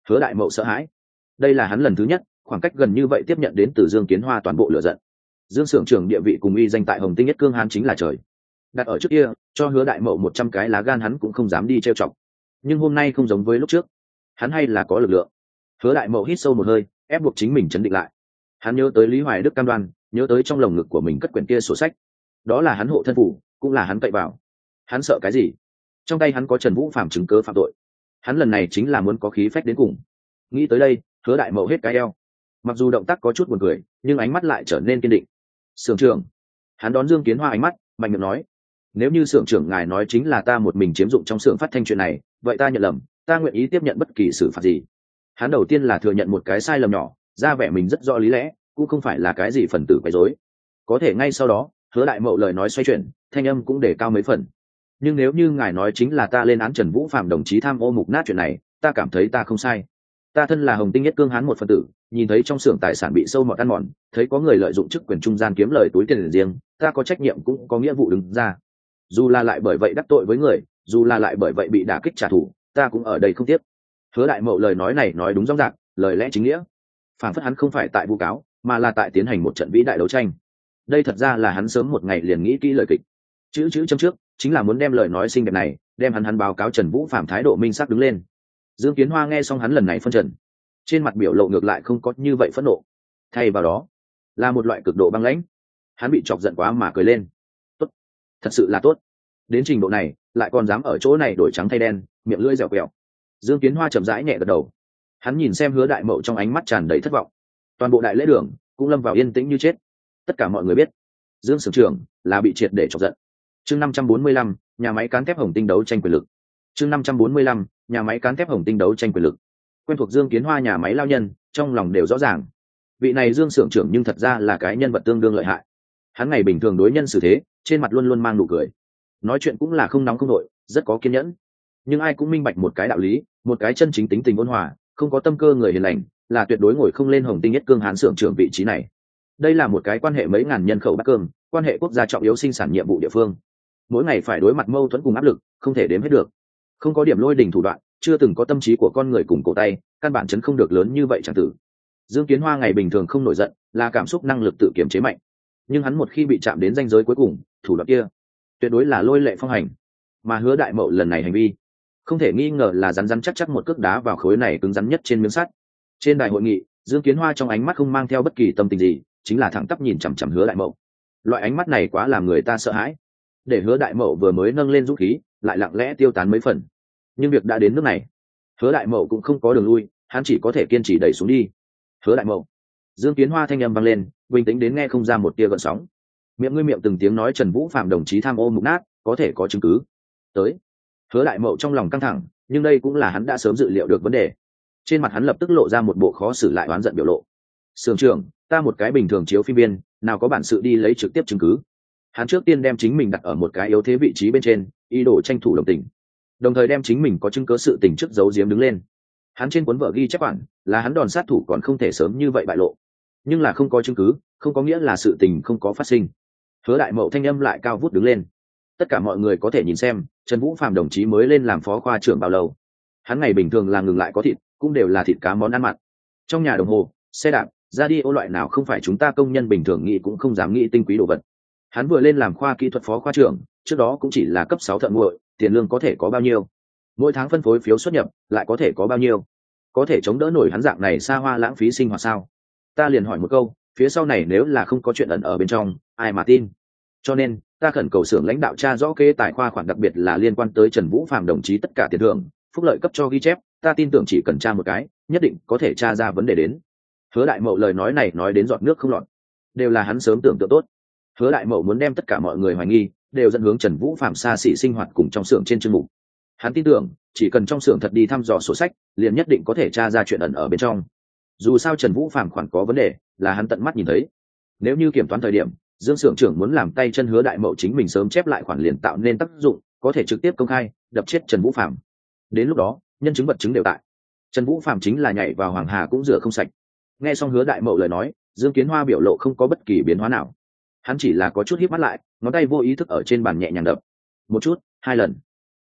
Hứa đại mậu sợ hãi. Đây là hắn lần thứ nhất, khoảng cách gần như vậy tiếp nhận đến từ dương kiến hoa toàn bộ lựa giận. Dương s ư ở n g trưởng địa vị cùng uy danh tại hồng tinh nhất cương hán chính là trời. Đặt ở trước kia, cho hứa đại mậu một trăm cái lá gan hắn cũng không dám đi trêu chọc. Nhưng hôm nay không giống với lúc trước. Hắn hay là có lực lượng. Hứa đại mậu hít sâu một hơi, ép buộc chính mình chấn định lại. Hắn nhớ tới lý hoài đức cam đoan, nhớ tới trong lồng ngực của mình cất quyển kia sổ sách. Đó là hắn hộ thân phủ, cũng là hắn cậy vào. Hắn sợ cái gì? Trong tay hắn có trần vũ phạm chứng cớ phạm tội. Hắn lần này chính là muốn có khí phách đến cùng. Nghĩ tới đây, hứa đại mậu hết cái eo. Mặc dù động tác có chút buồn cười, nhưng ánh mắt lại trở nên kiên định. Sưởng trưởng. Hắn đón dương kiến hoa ánh mắt, mạnh miệng nói, nếu như sưởng trưởng ngài nói chính là ta một mình chiếm dụng trong sưởng phát thanh chuyện này, vậy ta nhận lầm, ta nguyện ý tiếp nhận bất kỳ xử phạt gì. Hắn đầu tiên là thừa nhận một cái sai lầm nhỏ, ra vẻ mình rất rõ lý lẽ, cũng không phải là cái gì phần tử quấy rối. Có thể ngay sau đó, hứa đại mậu lời nói xoay chuyển, thanh âm cũng để cao mấy phần nhưng nếu như ngài nói chính là ta lên án trần vũ phạm đồng chí tham ô mục nát chuyện này, ta cảm thấy ta không sai. Ta thân là hồng tinh nhất cương hán một phần tử, nhìn thấy trong xưởng tài sản bị sâu mọt ăn mòn, thấy có người lợi dụng chức quyền trung gian kiếm lời túi tiền riêng, ta có trách nhiệm cũng có nghĩa vụ đứng ra. Dù là lại bởi vậy đắc tội với người, dù là lại bởi vậy bị đả kích trả thù, ta cũng ở đây không tiếp hứa đại mậu lời nói này nói đúng rõ ràng, lời lẽ chính nghĩa. Phản phất hắn không phải tại vu cáo, mà là tại tiến hành một trận vĩ đại đấu tranh. Đây thật ra là hắn sớm một ngày liền nghĩ kỹ lời kịch. Chữ chữ châm trước chính là muốn đem lời nói xinh đẹp này, đem hắn hắn báo cáo trần vũ phạm thái độ minh sắc đứng lên. Dương kiến hoa nghe xong hắn lần này phân trần, trên mặt biểu lộ ngược lại không có như vậy phẫn nộ. Thay vào đó, là một loại cực độ băng lãnh. Hắn bị chọc giận quá mà cười lên. Tốt, thật sự là tốt. Đến trình độ này, lại còn dám ở chỗ này đổi trắng thay đen, miệng lưỡi dẻo quẹo. Dương kiến hoa chậm rãi nhẹ gật đầu. Hắn nhìn xem hứa đại mậu trong ánh mắt tràn đầy thất vọng. Toàn bộ đại lễ đường cũng lâm vào yên tĩnh như chết. Tất cả mọi người biết, dương sưởng trưởng là bị triệt để chọc giận chương năm trăm bốn mươi lăm, nhà máy cán thép hồng tinh đấu tranh quyền lực. Chương năm trăm bốn mươi lăm, nhà máy cán thép hồng tinh đấu tranh quyền lực. Quen thuộc dương kiến hoa nhà máy lao nhân, trong lòng đều rõ ràng. Vị này dương xưởng trưởng nhưng thật ra là cái nhân vật tương đương lợi hại. Hắn ngày bình thường đối nhân xử thế, trên mặt luôn luôn mang nụ cười. Nói chuyện cũng là không nóng không đội rất có kiên nhẫn. Nhưng ai cũng minh bạch một cái đạo lý, một cái chân chính tính tình ôn hòa, không có tâm cơ người hiền lành, là tuyệt đối ngồi không lên hồng tinh nhất cương hán xưởng trưởng vị trí này. Đây là một cái quan hệ mấy ngàn nhân khẩu bắc cương quan hệ quốc gia trọng yếu sinh sản nhiệm vụ địa phương mỗi ngày phải đối mặt mâu thuẫn cùng áp lực, không thể đếm hết được. Không có điểm lôi đình thủ đoạn, chưa từng có tâm trí của con người cùng cổ tay, căn bản chấn không được lớn như vậy chẳng tử. Dương kiến hoa ngày bình thường không nổi giận, là cảm xúc năng lực tự kiểm chế mạnh. Nhưng hắn một khi bị chạm đến danh giới cuối cùng, thủ đoạn kia tuyệt đối là lôi lệ phong hành. Mà hứa đại mậu lần này hành vi, không thể nghi ngờ là rắn rắn chắc chắc một cước đá vào khối này cứng rắn nhất trên miếng sắt. Trên đại hội nghị, dương kiến hoa trong ánh mắt không mang theo bất kỳ tâm tình gì, chính là thẳng tắp nhìn chằm chằm hứa đại mậu. Loại ánh mắt này quá làm người ta sợ hãi để hứa đại mậu vừa mới nâng lên dũng khí, lại lặng lẽ tiêu tán mấy phần. Nhưng việc đã đến nước này, hứa đại mậu cũng không có đường lui, hắn chỉ có thể kiên trì đẩy xuống đi. Hứa đại mậu, dương kiến hoa thanh âm vang lên, bình tĩnh đến nghe không ra một tia gợn sóng. Miệng ngươi miệng từng tiếng nói trần vũ phạm đồng chí tham ô mục nát, có thể có chứng cứ. Tới. Hứa đại mậu trong lòng căng thẳng, nhưng đây cũng là hắn đã sớm dự liệu được vấn đề. Trên mặt hắn lập tức lộ ra một bộ khó xử lại oán giận biểu lộ. Sưởng trưởng, ta một cái bình thường chiếu phim viên, nào có bản sự đi lấy trực tiếp chứng cứ? Hắn trước tiên đem chính mình đặt ở một cái yếu thế vị trí bên trên, ý đồ tranh thủ đồng tình. Đồng thời đem chính mình có chứng cớ sự tình trước giấu giếm đứng lên. Hắn trên cuốn vở ghi chép bản là hắn đòn sát thủ còn không thể sớm như vậy bại lộ. Nhưng là không có chứng cứ, không có nghĩa là sự tình không có phát sinh. Hứa đại mậu thanh âm lại cao vút đứng lên. Tất cả mọi người có thể nhìn xem, trần vũ phạm đồng chí mới lên làm phó khoa trưởng bao lâu. Hắn ngày bình thường là ngừng lại có thịt, cũng đều là thịt cá món ăn mặn. Trong nhà đồng hồ, xe đạp ra đi ô loại nào không phải chúng ta công nhân bình thường nghĩ cũng không dám nghĩ tinh quý đồ vật hắn vừa lên làm khoa kỹ thuật phó khoa trưởng, trước đó cũng chỉ là cấp sáu thợ nguội tiền lương có thể có bao nhiêu? Mỗi tháng phân phối phiếu xuất nhập lại có thể có bao nhiêu? Có thể chống đỡ nổi hắn dạng này xa hoa lãng phí sinh hoạt sao? Ta liền hỏi một câu, phía sau này nếu là không có chuyện ẩn ở bên trong, ai mà tin? Cho nên, ta khẩn cầu xưởng lãnh đạo tra rõ kê tài khoa khoản đặc biệt là liên quan tới trần vũ phạm đồng chí tất cả tiền thưởng, phúc lợi cấp cho ghi chép, ta tin tưởng chỉ cần tra một cái, nhất định có thể tra ra vấn đề đến. Hứa đại mậu lời nói này nói đến giọt nước không lọt. Đều là hắn sớm tưởng tượng tốt hứa đại mậu muốn đem tất cả mọi người hoài nghi, đều dẫn hướng trần vũ phạm xa xỉ sinh hoạt cùng trong xưởng trên chương mục. Hắn tin tưởng, chỉ cần trong xưởng thật đi thăm dò sổ sách, liền nhất định có thể tra ra chuyện ẩn ở bên trong. Dù sao trần vũ phạm khoản có vấn đề, là hắn tận mắt nhìn thấy. Nếu như kiểm toán thời điểm, dương xưởng trưởng muốn làm tay chân hứa đại mậu chính mình sớm chép lại khoản liền tạo nên tác dụng, có thể trực tiếp công khai, đập chết trần vũ phạm đến lúc đó, nhân chứng vật chứng đều tại. Trần vũ phạm chính là nhảy vào hoàng hà cũng rửa không sạch. Nghe xong hứa đại mậu lời nói, dương kiến hoa biểu lộ không có bất kỳ biến hóa nào hắn chỉ là có chút hít mắt lại, ngón tay vô ý thức ở trên bàn nhẹ nhàng đập. Một chút, hai lần.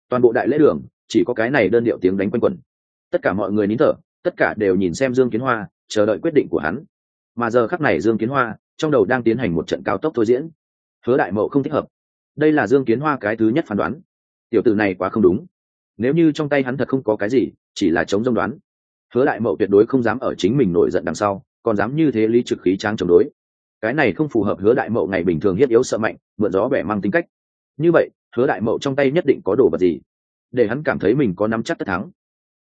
Toàn bộ đại lễ đường, chỉ có cái này đơn điệu tiếng đánh quanh quẩn. Tất cả mọi người nín thở, tất cả đều nhìn xem dương kiến hoa, chờ đợi quyết định của hắn. Mà giờ khắc này dương kiến hoa, trong đầu đang tiến hành một trận cao tốc thôi diễn. Hứa đại mậu không thích hợp. Đây là dương kiến hoa cái thứ nhất phán đoán. Tiểu tử này quá không đúng. Nếu như trong tay hắn thật không có cái gì, chỉ là chống dông đoán. Hứa đại mậu tuyệt đối không dám ở chính mình nổi giận đằng sau, còn dám như thế lý trực khí tráng chống đối cái này không phù hợp hứa đại mậu ngày bình thường hiết yếu sợ mạnh, mượn gió bẻ mang tính cách. Như vậy, hứa đại mậu trong tay nhất định có đồ vật gì? Để hắn cảm thấy mình có nắm chắc tất thắng.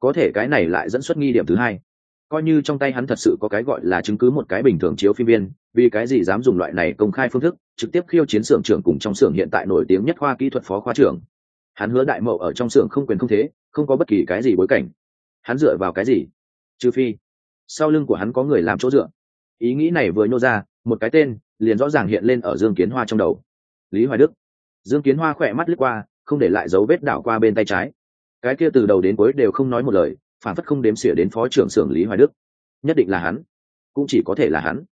Có thể cái này lại dẫn xuất nghi điểm thứ hai. Coi như trong tay hắn thật sự có cái gọi là chứng cứ một cái bình thường chiếu phim viên, vì cái gì dám dùng loại này công khai phương thức, trực tiếp khiêu chiến xưởng trưởng cùng trong xưởng hiện tại nổi tiếng nhất khoa kỹ thuật phó khoa trưởng. Hắn hứa đại mậu ở trong xưởng không quyền không thế, không có bất kỳ cái gì bối cảnh. Hắn dựa vào cái gì? Trừ phi, sau lưng của hắn có người làm chỗ dựa. Ý nghĩ này vừa nhô ra một cái tên liền rõ ràng hiện lên ở dương kiến hoa trong đầu. Lý hoài đức. Dương kiến hoa khỏe mắt lướt qua, không để lại dấu vết đảo qua bên tay trái. Cái kia từ đầu đến cuối đều không nói một lời, phản phất không đếm xỉa đến phó trưởng xưởng lý hoài đức. Nhất định là hắn, cũng chỉ có thể là hắn.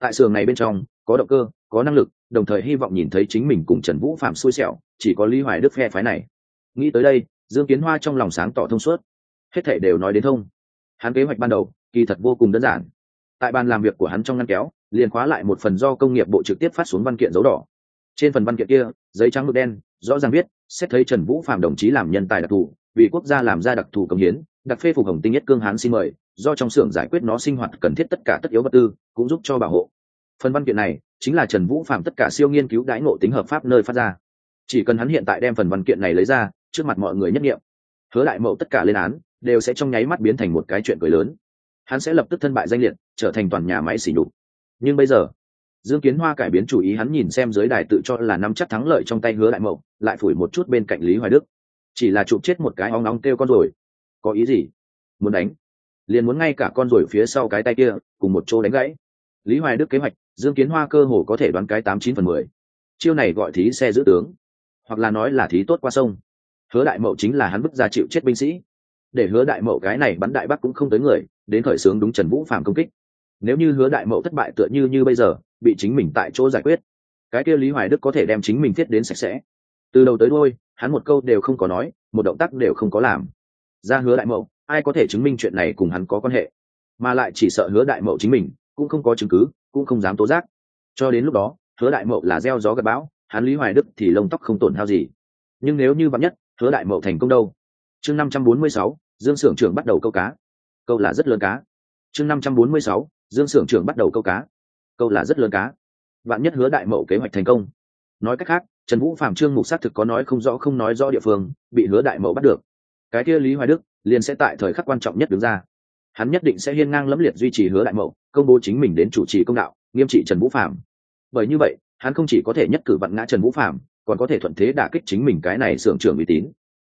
Tại xưởng này bên trong, có động cơ, có năng lực, đồng thời hy vọng nhìn thấy chính mình cùng trần vũ phạm xui xẻo, chỉ có lý hoài đức phe phái này. Nghĩ tới đây, dương kiến hoa trong lòng sáng tỏ thông suốt. Hết thể đều nói đến thông. Hắn kế hoạch ban đầu, kỳ thật vô cùng đơn giản. Tại bàn làm việc của hắn trong ngăn kéo liền khóa lại một phần do công nghiệp bộ trực tiếp phát xuống văn kiện dấu đỏ. Trên phần văn kiện kia, giấy trắng mực đen, rõ ràng viết, xét thấy trần vũ phạm đồng chí làm nhân tài đặc thù, vì quốc gia làm ra đặc thù công hiến, đặc phê phục hồng tinh nhất cương hán xin mời, do trong xưởng giải quyết nó sinh hoạt cần thiết tất cả tất yếu vật tư, cũng giúp cho bảo hộ. Phần văn kiện này, chính là trần vũ phạm tất cả siêu nghiên cứu đãi ngộ tính hợp pháp nơi phát ra. Chỉ cần hắn hiện tại đem phần văn kiện này lấy ra, trước mặt mọi người nhất nghiệm. Hứa đại mậu tất cả lên án, đều sẽ trong nháy mắt biến thành một cái chuyện cười lớn. Hắn sẽ lập tức thân bại danh liệt, trở thành toàn nhà máy xỉ nhục nhưng bây giờ, dương kiến hoa cải biến chủ ý, hắn nhìn xem giới đài tự cho là nắm chắc thắng lợi trong tay hứa đại mậu, lại phủi một chút bên cạnh lý hoài đức. Chỉ là chụp chết một cái ong nóng kêu con rồi. Có ý gì? Muốn đánh? Liền muốn ngay cả con rồi phía sau cái tay kia, cùng một chỗ đánh gãy. Lý hoài đức kế hoạch, dương kiến hoa cơ hồ có thể đoán cái tám chín phần mười. Chiêu này gọi thí xe giữ tướng. Hoặc là nói là thí tốt qua sông. Hứa đại mậu chính là hắn bức ra chịu chết binh sĩ. Để hứa đại mậu cái này bắn đại bắc cũng không tới người, đến khởi xướng đúng trần vũ phạm công kích nếu như hứa đại mậu thất bại tựa như như bây giờ, bị chính mình tại chỗ giải quyết, cái kia lý hoài đức có thể đem chính mình thiết đến sạch sẽ. Từ đầu tới đôi hắn một câu đều không có nói, một động tác đều không có làm. Ra hứa đại mậu, ai có thể chứng minh chuyện này cùng hắn có quan hệ? Mà lại chỉ sợ hứa đại mậu chính mình, cũng không có chứng cứ, cũng không dám tố giác. Cho đến lúc đó, hứa đại mậu là gieo gió gặp bão, hắn lý hoài đức thì lông tóc không tổn hao gì. Nhưng nếu như bạn nhất, hứa đại mậu thành công đâu? Chương năm trăm bốn mươi sáu, dương s ư ở n g trưởng bắt đầu câu cá. Câu là rất lớn cá. Chương năm trăm bốn mươi sáu dương s ư ở n g trưởng bắt đầu câu cá. Câu là rất lớn cá. Bạn nhất hứa đại mậu kế hoạch thành công. Nói cách khác, trần vũ phạm trương mục xác thực có nói không rõ không nói rõ địa phương, bị hứa đại mậu bắt được. Cái kia lý hoài đức liền sẽ tại thời khắc quan trọng nhất đứng ra. Hắn nhất định sẽ hiên ngang lẫm liệt duy trì hứa đại mậu, công bố chính mình đến chủ trì công đạo, nghiêm trị trần vũ phạm bởi như vậy, hắn không chỉ có thể nhất cử vặn ngã trần vũ phạm còn có thể thuận thế đả kích chính mình cái này xưởng trưởng uy tín.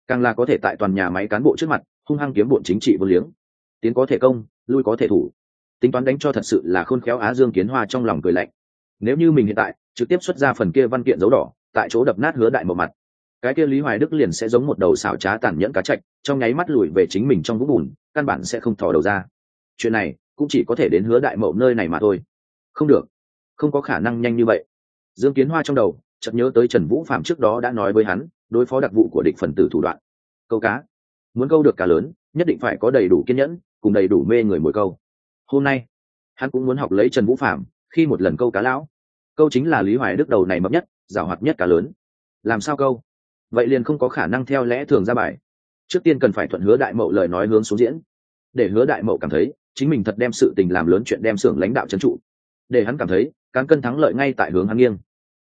Càng là có thể tại toàn nhà máy cán bộ trước mặt, hung hăng kiếm bộn chính trị vô liếng. Tiến có thể công, lui có thể thủ tính toán đánh cho thật sự là khôn khéo á dương kiến hoa trong lòng cười lạnh. Nếu như mình hiện tại trực tiếp xuất ra phần kia văn kiện dấu đỏ, tại chỗ đập nát hứa đại một mặt, cái kia lý hoài đức liền sẽ giống một đầu xảo trá tàn nhẫn cá chạch, trong nháy mắt lùi về chính mình trong vũng bùn, căn bản sẽ không thò đầu ra. Chuyện này cũng chỉ có thể đến hứa đại mậu nơi này mà thôi. Không được, không có khả năng nhanh như vậy. Dương kiến hoa trong đầu chợt nhớ tới trần vũ phạm trước đó đã nói với hắn, đối phó đặc vụ của địch phần tử thủ đoạn. Câu cá, muốn câu được cá lớn, nhất định phải có đầy đủ kiên nhẫn, cùng đầy đủ mê người mồi câu hôm nay, hắn cũng muốn học lấy trần vũ phạm khi một lần câu cá lão. Câu chính là lý hoài đức đầu này mập nhất, giảo hoạt nhất cá lớn. Làm sao câu? Vậy liền không có khả năng theo lẽ thường ra bài. Trước tiên cần phải thuận hứa đại mậu lời nói hướng xuống diễn. Để hứa đại mậu cảm thấy, chính mình thật đem sự tình làm lớn chuyện đem xưởng lãnh đạo trấn trụ. Để hắn cảm thấy, cán cân thắng lợi ngay tại hướng hắn nghiêng.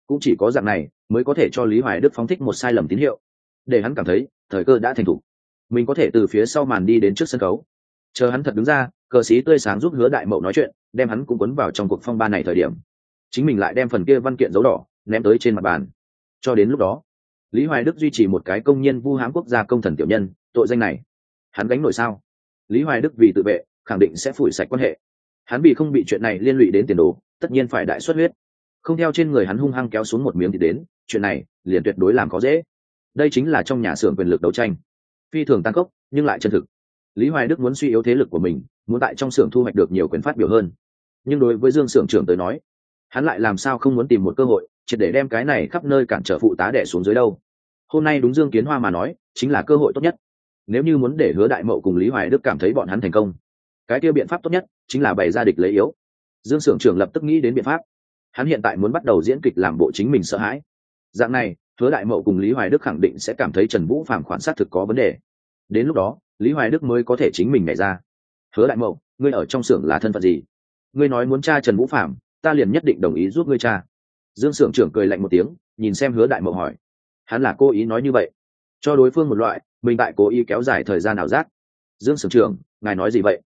Cũng chỉ có dạng này, mới có thể cho lý hoài đức phóng thích một sai lầm tín hiệu. Để hắn cảm thấy, thời cơ đã thành thục mình có thể từ phía sau màn đi đến trước sân khấu. Chờ hắn thật đứng ra cờ sĩ tươi sáng giúp hứa đại mậu nói chuyện, đem hắn cũng quấn vào trong cuộc phong ba này thời điểm. Chính mình lại đem phần kia văn kiện dấu đỏ ném tới trên mặt bàn. Cho đến lúc đó, lý hoài đức duy trì một cái công nhân vu hãm quốc gia công thần tiểu nhân, tội danh này, hắn gánh nổi sao? Lý hoài đức vì tự vệ, khẳng định sẽ phủi sạch quan hệ. Hắn vì không bị chuyện này liên lụy đến tiền đồ, tất nhiên phải đại xuất huyết. Không theo trên người hắn hung hăng kéo xuống một miếng thì đến, chuyện này liền tuyệt đối làm khó dễ. Đây chính là trong nhà xưởng quyền lực đấu tranh. Phi thường tăng cốc nhưng lại chân thực lý hoài đức muốn suy yếu thế lực của mình, muốn tại trong xưởng thu hoạch được nhiều quyền phát biểu hơn. Nhưng đối với dương xưởng trưởng tới nói, hắn lại làm sao không muốn tìm một cơ hội, triệt để đem cái này khắp nơi cản trở phụ tá đẻ xuống dưới đâu. Hôm nay đúng dương kiến hoa mà nói, chính là cơ hội tốt nhất. Nếu như muốn để hứa đại mậu cùng lý hoài đức cảm thấy bọn hắn thành công, cái kia biện pháp tốt nhất chính là bày ra địch lấy yếu. Dương xưởng trưởng lập tức nghĩ đến biện pháp. Hắn hiện tại muốn bắt đầu diễn kịch làm bộ chính mình sợ hãi. Dạng này, hứa đại mậu cùng lý hoài đức khẳng định sẽ cảm thấy trần vũ phạm khoản sát thực có vấn đề. Đến lúc đó lý hoài đức mới có thể chính mình nhảy ra. Hứa đại mậu, ngươi ở trong xưởng là thân phận gì? Ngươi nói muốn cha trần vũ phạm ta liền nhất định đồng ý giúp ngươi cha dương xưởng trưởng cười lạnh một tiếng, nhìn xem hứa đại mậu hỏi. Hắn là cố ý nói như vậy. Cho đối phương một loại, mình tại cố ý kéo dài thời gian nào giác. Dương xưởng trưởng, ngài nói gì vậy?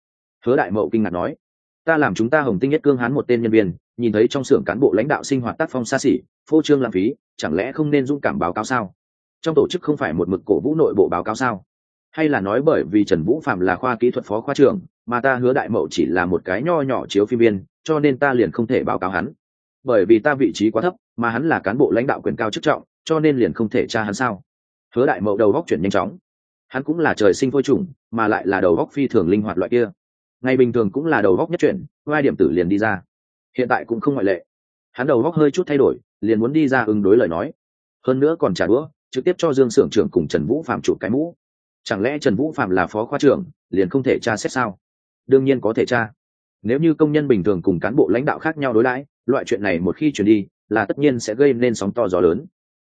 Hứa đại mậu kinh ngạc nói. Ta làm chúng ta hồng tinh nhất cương hán một tên nhân viên, nhìn thấy trong xưởng cán bộ lãnh đạo sinh hoạt tác phong xa xỉ, phô trương lãng phí, chẳng lẽ không nên dũng cảm báo cáo sao? Trong tổ chức không phải một mực cổ vũ nội bộ báo cáo sao? Hay là nói bởi vì trần vũ phạm là khoa kỹ thuật phó khoa trưởng, mà ta hứa đại mậu chỉ là một cái nho nhỏ chiếu phim viên, cho nên ta liền không thể báo cáo hắn. Bởi vì ta vị trí quá thấp, mà hắn là cán bộ lãnh đạo quyền cao chức trọng, cho nên liền không thể tra hắn sao. Hứa đại mậu đầu góc chuyển nhanh chóng. Hắn cũng là trời sinh phôi trùng mà lại là đầu góc phi thường linh hoạt loại kia. Ngày bình thường cũng là đầu góc nhất chuyển, vai điểm tử liền đi ra. Hiện tại cũng không ngoại lệ. Hắn đầu góc hơi chút thay đổi, liền muốn đi ra ứng đối lời nói. Hơn nữa còn trả đũa, trực tiếp cho dương s ư ở n g trưởng cùng trần vũ phạm chụp cái mũ chẳng lẽ trần vũ phạm là phó khoa trưởng, liền không thể tra xét sao? Đương nhiên có thể tra. Nếu như công nhân bình thường cùng cán bộ lãnh đạo khác nhau đối đãi, loại chuyện này một khi chuyển đi, là tất nhiên sẽ gây nên sóng to gió lớn.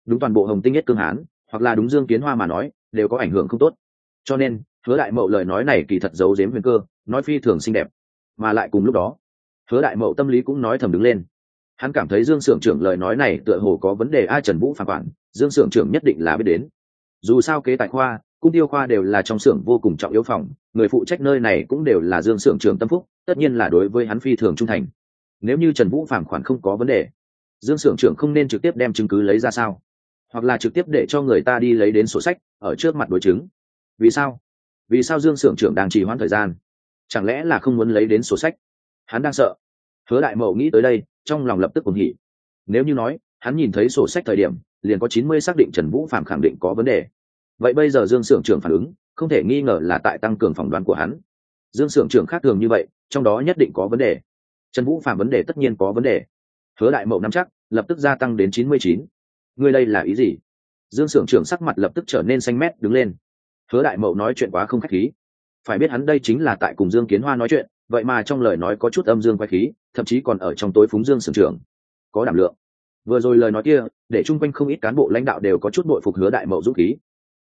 Đúng toàn bộ hồng tinh nhất cương hán, hoặc là đúng dương kiến hoa mà nói, đều có ảnh hưởng không tốt. Cho nên, hứa đại mậu lời nói này kỳ thật giấu giếm huyền cơ, nói phi thường xinh đẹp. Mà lại cùng lúc đó, hứa đại mậu tâm lý cũng nói thầm đứng lên. Hắn cảm thấy dương s ư ở n g trưởng lời nói này tựa hồ có vấn đề ai trần vũ phản quản, dương s ư ở n g trưởng nhất định là biết đến. Dù sao kế tài khoa cung tiêu khoa đều là trong xưởng vô cùng trọng yếu phòng, người phụ trách nơi này cũng đều là dương xưởng trường trưởng tâm phúc, tất nhiên là đối với hắn phi thường trung thành. Nếu như trần vũ phản khoản không có vấn đề, dương xưởng trưởng không nên trực tiếp đem chứng cứ lấy ra sao? Hoặc là trực tiếp để cho người ta đi lấy đến sổ sách, ở trước mặt đối chứng. Vì sao? Vì sao dương xưởng trưởng đang trì hoãn thời gian? Chẳng lẽ là không muốn lấy đến sổ sách? Hắn đang sợ. Hứa đại mậu nghĩ tới đây, trong lòng lập tức cùng hỉ. Nếu như nói, hắn nhìn thấy sổ sách thời điểm, liền có chín mươi xác định trần vũ phạm khẳng định có vấn đề vậy bây giờ dương s ư ở n trưởng phản ứng, không thể nghi ngờ là tại tăng cường phỏng đoán của hắn. Dương s ư ở n trưởng khác thường như vậy, trong đó nhất định có vấn đề. Trần vũ phạm vấn đề tất nhiên có vấn đề. Hứa đại mậu nắm chắc, lập tức gia tăng đến chín mươi chín. Ngươi đây là ý gì? Dương s ư ở n trưởng sắc mặt lập tức trở nên xanh mét, đứng lên. Hứa đại mậu nói chuyện quá không k h á c h khí. Phải biết hắn đây chính là tại cùng dương kiến hoa nói chuyện, vậy mà trong lời nói có chút âm dương quay khí, thậm chí còn ở trong tối phúng dương sưởng trưởng. Có đảm lượng. Vừa rồi lời nói kia, để chung quanh không ít cán bộ lãnh đạo đều có chút bội phục hứa đại mậu dũng khí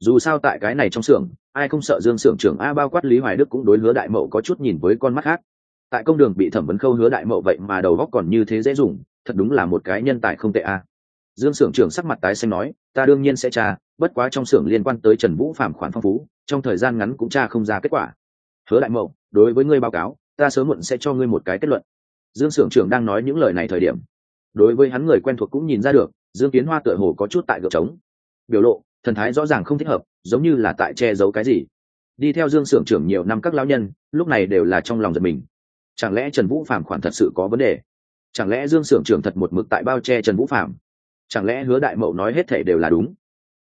dù sao tại cái này trong xưởng, ai không sợ dương xưởng trưởng a bao quát lý hoài đức cũng đối hứa đại mậu có chút nhìn với con mắt khác. Tại công đường bị thẩm vấn khâu hứa đại mậu vậy mà đầu góc còn như thế dễ dùng, thật đúng là một cái nhân tài không tệ a. Dương xưởng trưởng sắc mặt tái xanh nói, ta đương nhiên sẽ tra, bất quá trong xưởng liên quan tới trần vũ phạm khoản phong phú, trong thời gian ngắn cũng tra không ra kết quả. Hứa đại mậu, đối với ngươi báo cáo, ta sớm muộn sẽ cho ngươi một cái kết luận. Dương xưởng trưởng đang nói những lời này thời điểm, đối với hắn người quen thuộc cũng nhìn ra được, dương kiến hoa tựa hồ có chút tại gợp trống. Biểu lộ thần thái rõ ràng không thích hợp, giống như là tại che giấu cái gì. Đi theo dương s ư ở n g trưởng nhiều năm các lão nhân, lúc này đều là trong lòng giật mình. Chẳng lẽ trần vũ phạm khoản thật sự có vấn đề? Chẳng lẽ dương s ư ở n g trưởng thật một mực tại bao che trần vũ phạm chẳng lẽ hứa đại mậu nói hết thể đều là đúng?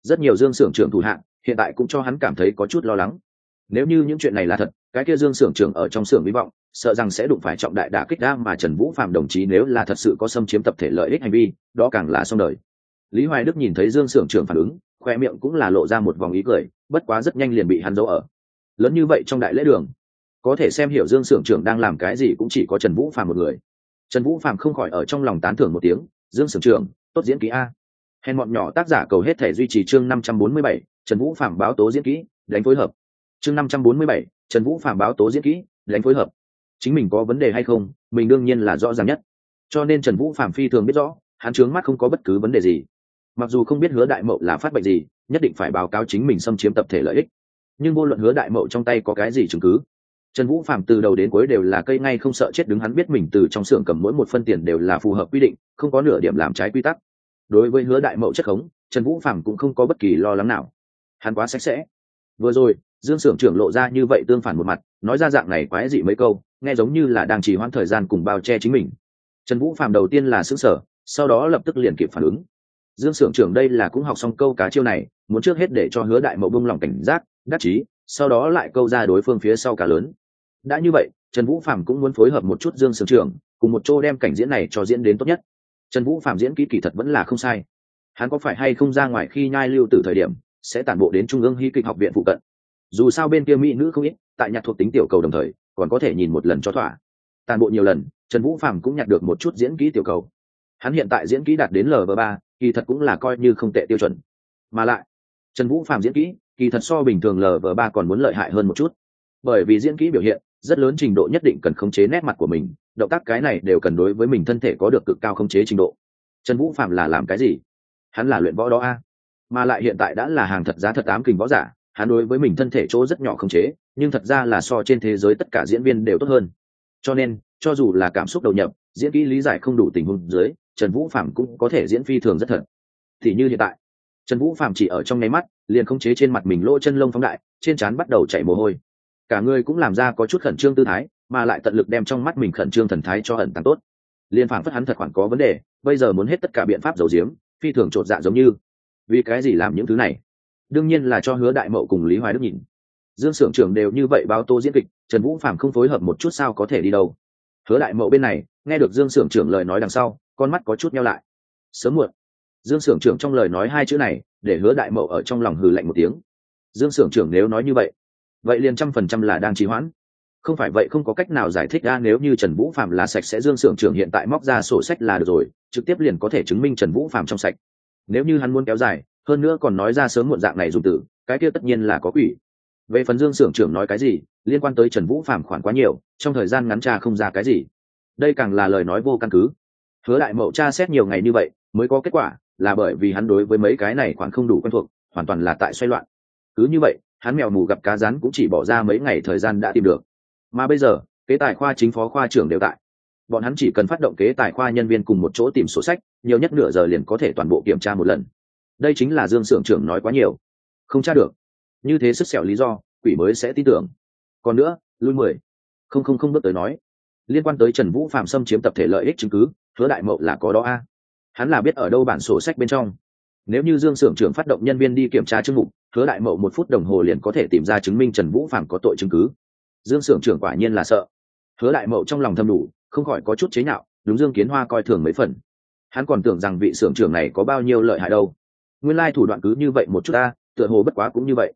Rất nhiều dương s ư ở n g trưởng thủ hạng hiện tại cũng cho hắn cảm thấy có chút lo lắng. Nếu như những chuyện này là thật, cái kia dương xưởng trưởng ở trong xưởng hy vọng, sợ rằng sẽ đụng phải trọng đại đả kích đa mà trần vũ phạm đồng chí nếu là thật sự có xâm chiếm tập thể lợi ích hành vi, đó càng là xong đời. Lý hoài đức nhìn thấy dương s ư ở n g trưởng phản ứng khoe miệng cũng là lộ ra một vòng ý cười, bất quá rất nhanh liền bị hắn giấu ở. Lớn như vậy trong đại lễ đường, có thể xem hiểu dương s ư ở n g trưởng đang làm cái gì cũng chỉ có trần vũ phàm một người. Trần vũ phàm không khỏi ở trong lòng tán thưởng một tiếng, dương s ư ở n g trưởng, tốt diễn ký a. Hèn bọn nhỏ tác giả cầu hết thể duy trì chương năm trăm bốn mươi bảy, trần vũ phàm báo tố diễn kỹ, đánh phối hợp. Chương năm trăm bốn mươi bảy, trần vũ phàm báo tố diễn kỹ, đánh phối hợp. Chính mình có vấn đề hay không, mình đương nhiên là rõ ràng nhất. Cho nên trần vũ phạm phi thường biết rõ, hắn trướng mắt không có bất cứ vấn đề gì mặc dù không biết hứa đại mậu là phát bệnh gì, nhất định phải báo cáo chính mình xâm chiếm tập thể lợi ích. Nhưng vô luận hứa đại mậu trong tay có cái gì chứng cứ, trần vũ phạm từ đầu đến cuối đều là cây ngay không sợ chết đứng hắn biết mình từ trong xưởng cầm mỗi một phân tiền đều là phù hợp quy định, không có nửa điểm làm trái quy tắc. Đối với hứa đại mậu chất khống, trần vũ phạm cũng không có bất kỳ lo lắng nào. Hắn quá sạch sẽ. Vừa rồi, dương xưởng trưởng lộ ra như vậy tương phản một mặt, nói ra dạng này quái dị mấy câu, nghe giống như là đang chỉ hoãn thời gian cùng bao che chính mình. Trần vũ phạm đầu tiên là xứng sở sau đó lập tức liền kịp phản ứng dương s ư ở n g trưởng đây là cũng học xong câu cá chiêu này, muốn trước hết để cho hứa đại mậu bông lòng cảnh giác, đắc chí, sau đó lại câu ra đối phương phía sau cá lớn. Đã như vậy, trần vũ phạm cũng muốn phối hợp một chút dương s ư ở n g trưởng, cùng một chỗ đem cảnh diễn này cho diễn đến tốt nhất. Trần vũ phạm diễn kỹ kỳ thật vẫn là không sai. Hắn có phải hay không ra ngoài khi nhai lưu từ thời điểm, sẽ tản bộ đến trung ương hy kịch học viện phụ cận. Dù sao bên kia mỹ nữ không ít, tại nhạc thuộc tính tiểu cầu đồng thời, còn có thể nhìn một lần cho thỏa. Tàn bộ nhiều lần, trần vũ phạm cũng nhặt được một chút diễn kỹ tiểu cầu. Hắn hiện tại diễn kỹ đạt đến lv ba kỳ thật cũng là coi như không tệ tiêu chuẩn. Mà lại, trần vũ phạm diễn kỹ, kỳ thật so bình thường lờ vờ ba còn muốn lợi hại hơn một chút. Bởi vì diễn kỹ biểu hiện, rất lớn trình độ nhất định cần khống chế nét mặt của mình, động tác cái này đều cần đối với mình thân thể có được cực cao khống chế trình độ. Trần vũ phạm là làm cái gì? Hắn là luyện võ đó a. Mà lại hiện tại đã là hàng thật giá thật tám kình võ giả, hắn đối với mình thân thể chỗ rất nhỏ khống chế, nhưng thật ra là so trên thế giới tất cả diễn viên đều tốt hơn. Cho nên, cho dù là cảm xúc đầu nhập, diễn kỹ lý giải không đủ tình huống dưới trần vũ phạm cũng có thể diễn phi thường rất thật. Thì như hiện tại, trần vũ phạm chỉ ở trong nháy mắt, liền khống chế trên mặt mình lỗ chân lông phóng đại, trên trán bắt đầu chảy mồ hôi. Cả người cũng làm ra có chút khẩn trương tư thái, mà lại tận lực đem trong mắt mình khẩn trương thần thái cho ẩn tàng tốt. Liền phảng phất hắn thật khoản có vấn đề, bây giờ muốn hết tất cả biện pháp giấu giếm, phi thường chột dạ giống như. Vì cái gì làm những thứ này? Đương nhiên là cho hứa đại mậu cùng lý hoài đức nhìn. Dương s ư ở n g trưởng đều như vậy báo tô diễn kịch, trần vũ phạm không phối hợp một chút sao có thể đi đâu. Hứa đại mậu bên này, nghe được dương s ư ở n g trưởng lời nói đằng sau con mắt có chút nhau lại. Sớm muộn. Dương s ư ở n g trưởng trong lời nói hai chữ này, để hứa đại mậu ở trong lòng hừ lạnh một tiếng. Dương s ư ở n g trưởng nếu nói như vậy vậy liền trăm phần trăm là đang trì hoãn. Không phải vậy không có cách nào giải thích ra nếu như trần vũ phạm là sạch sẽ dương s ư ở n g trưởng hiện tại móc ra sổ sách là được rồi, trực tiếp liền có thể chứng minh trần vũ phạm trong sạch. Nếu như hắn muốn kéo dài, hơn nữa còn nói ra sớm muộn dạng này dùng từ, cái kia tất nhiên là có quỷ. Về phần dương s ư ở n g trưởng nói cái gì, liên quan tới trần vũ phạm khoản quá nhiều, trong thời gian ngắn trà không ra cái gì. Đây càng là lời nói vô căn cứ hứa đại mậu tra xét nhiều ngày như vậy, mới có kết quả là bởi vì hắn đối với mấy cái này khoản không đủ quen thuộc, hoàn toàn là tại xoay loạn. Cứ như vậy, hắn mèo mù gặp cá rắn cũng chỉ bỏ ra mấy ngày thời gian đã tìm được. Mà bây giờ, kế tài khoa chính phó khoa trưởng đều tại. Bọn hắn chỉ cần phát động kế tài khoa nhân viên cùng một chỗ tìm sổ sách, nhiều nhất nửa giờ liền có thể toàn bộ kiểm tra một lần. Đây chính là dương s ư ở n g trưởng nói quá nhiều. Không tra được. Như thế sức xẻo lý do, quỷ mới sẽ tin tưởng. Còn nữa, lui mười. Không không không bước tới nói. Liên quan tới trần vũ phạm xâm chiếm tập thể lợi ích chứng cứ hứa đại mậu là có đó a. Hắn là biết ở đâu bản sổ sách bên trong. Nếu như dương s ư ở n g trưởng phát động nhân viên đi kiểm tra chương mục, hứa đại mậu một phút đồng hồ liền có thể tìm ra chứng minh trần vũ phạm có tội chứng cứ. Dương s ư ở n g trưởng quả nhiên là sợ. Hứa đại mậu trong lòng thâm đủ, không khỏi có chút chế nhạo, đúng dương kiến hoa coi thường mấy phần. Hắn còn tưởng rằng vị s ư ở n g trưởng này có bao nhiêu lợi hại đâu. Nguyên lai thủ đoạn cứ như vậy một chút ta, tựa hồ bất quá cũng như vậy.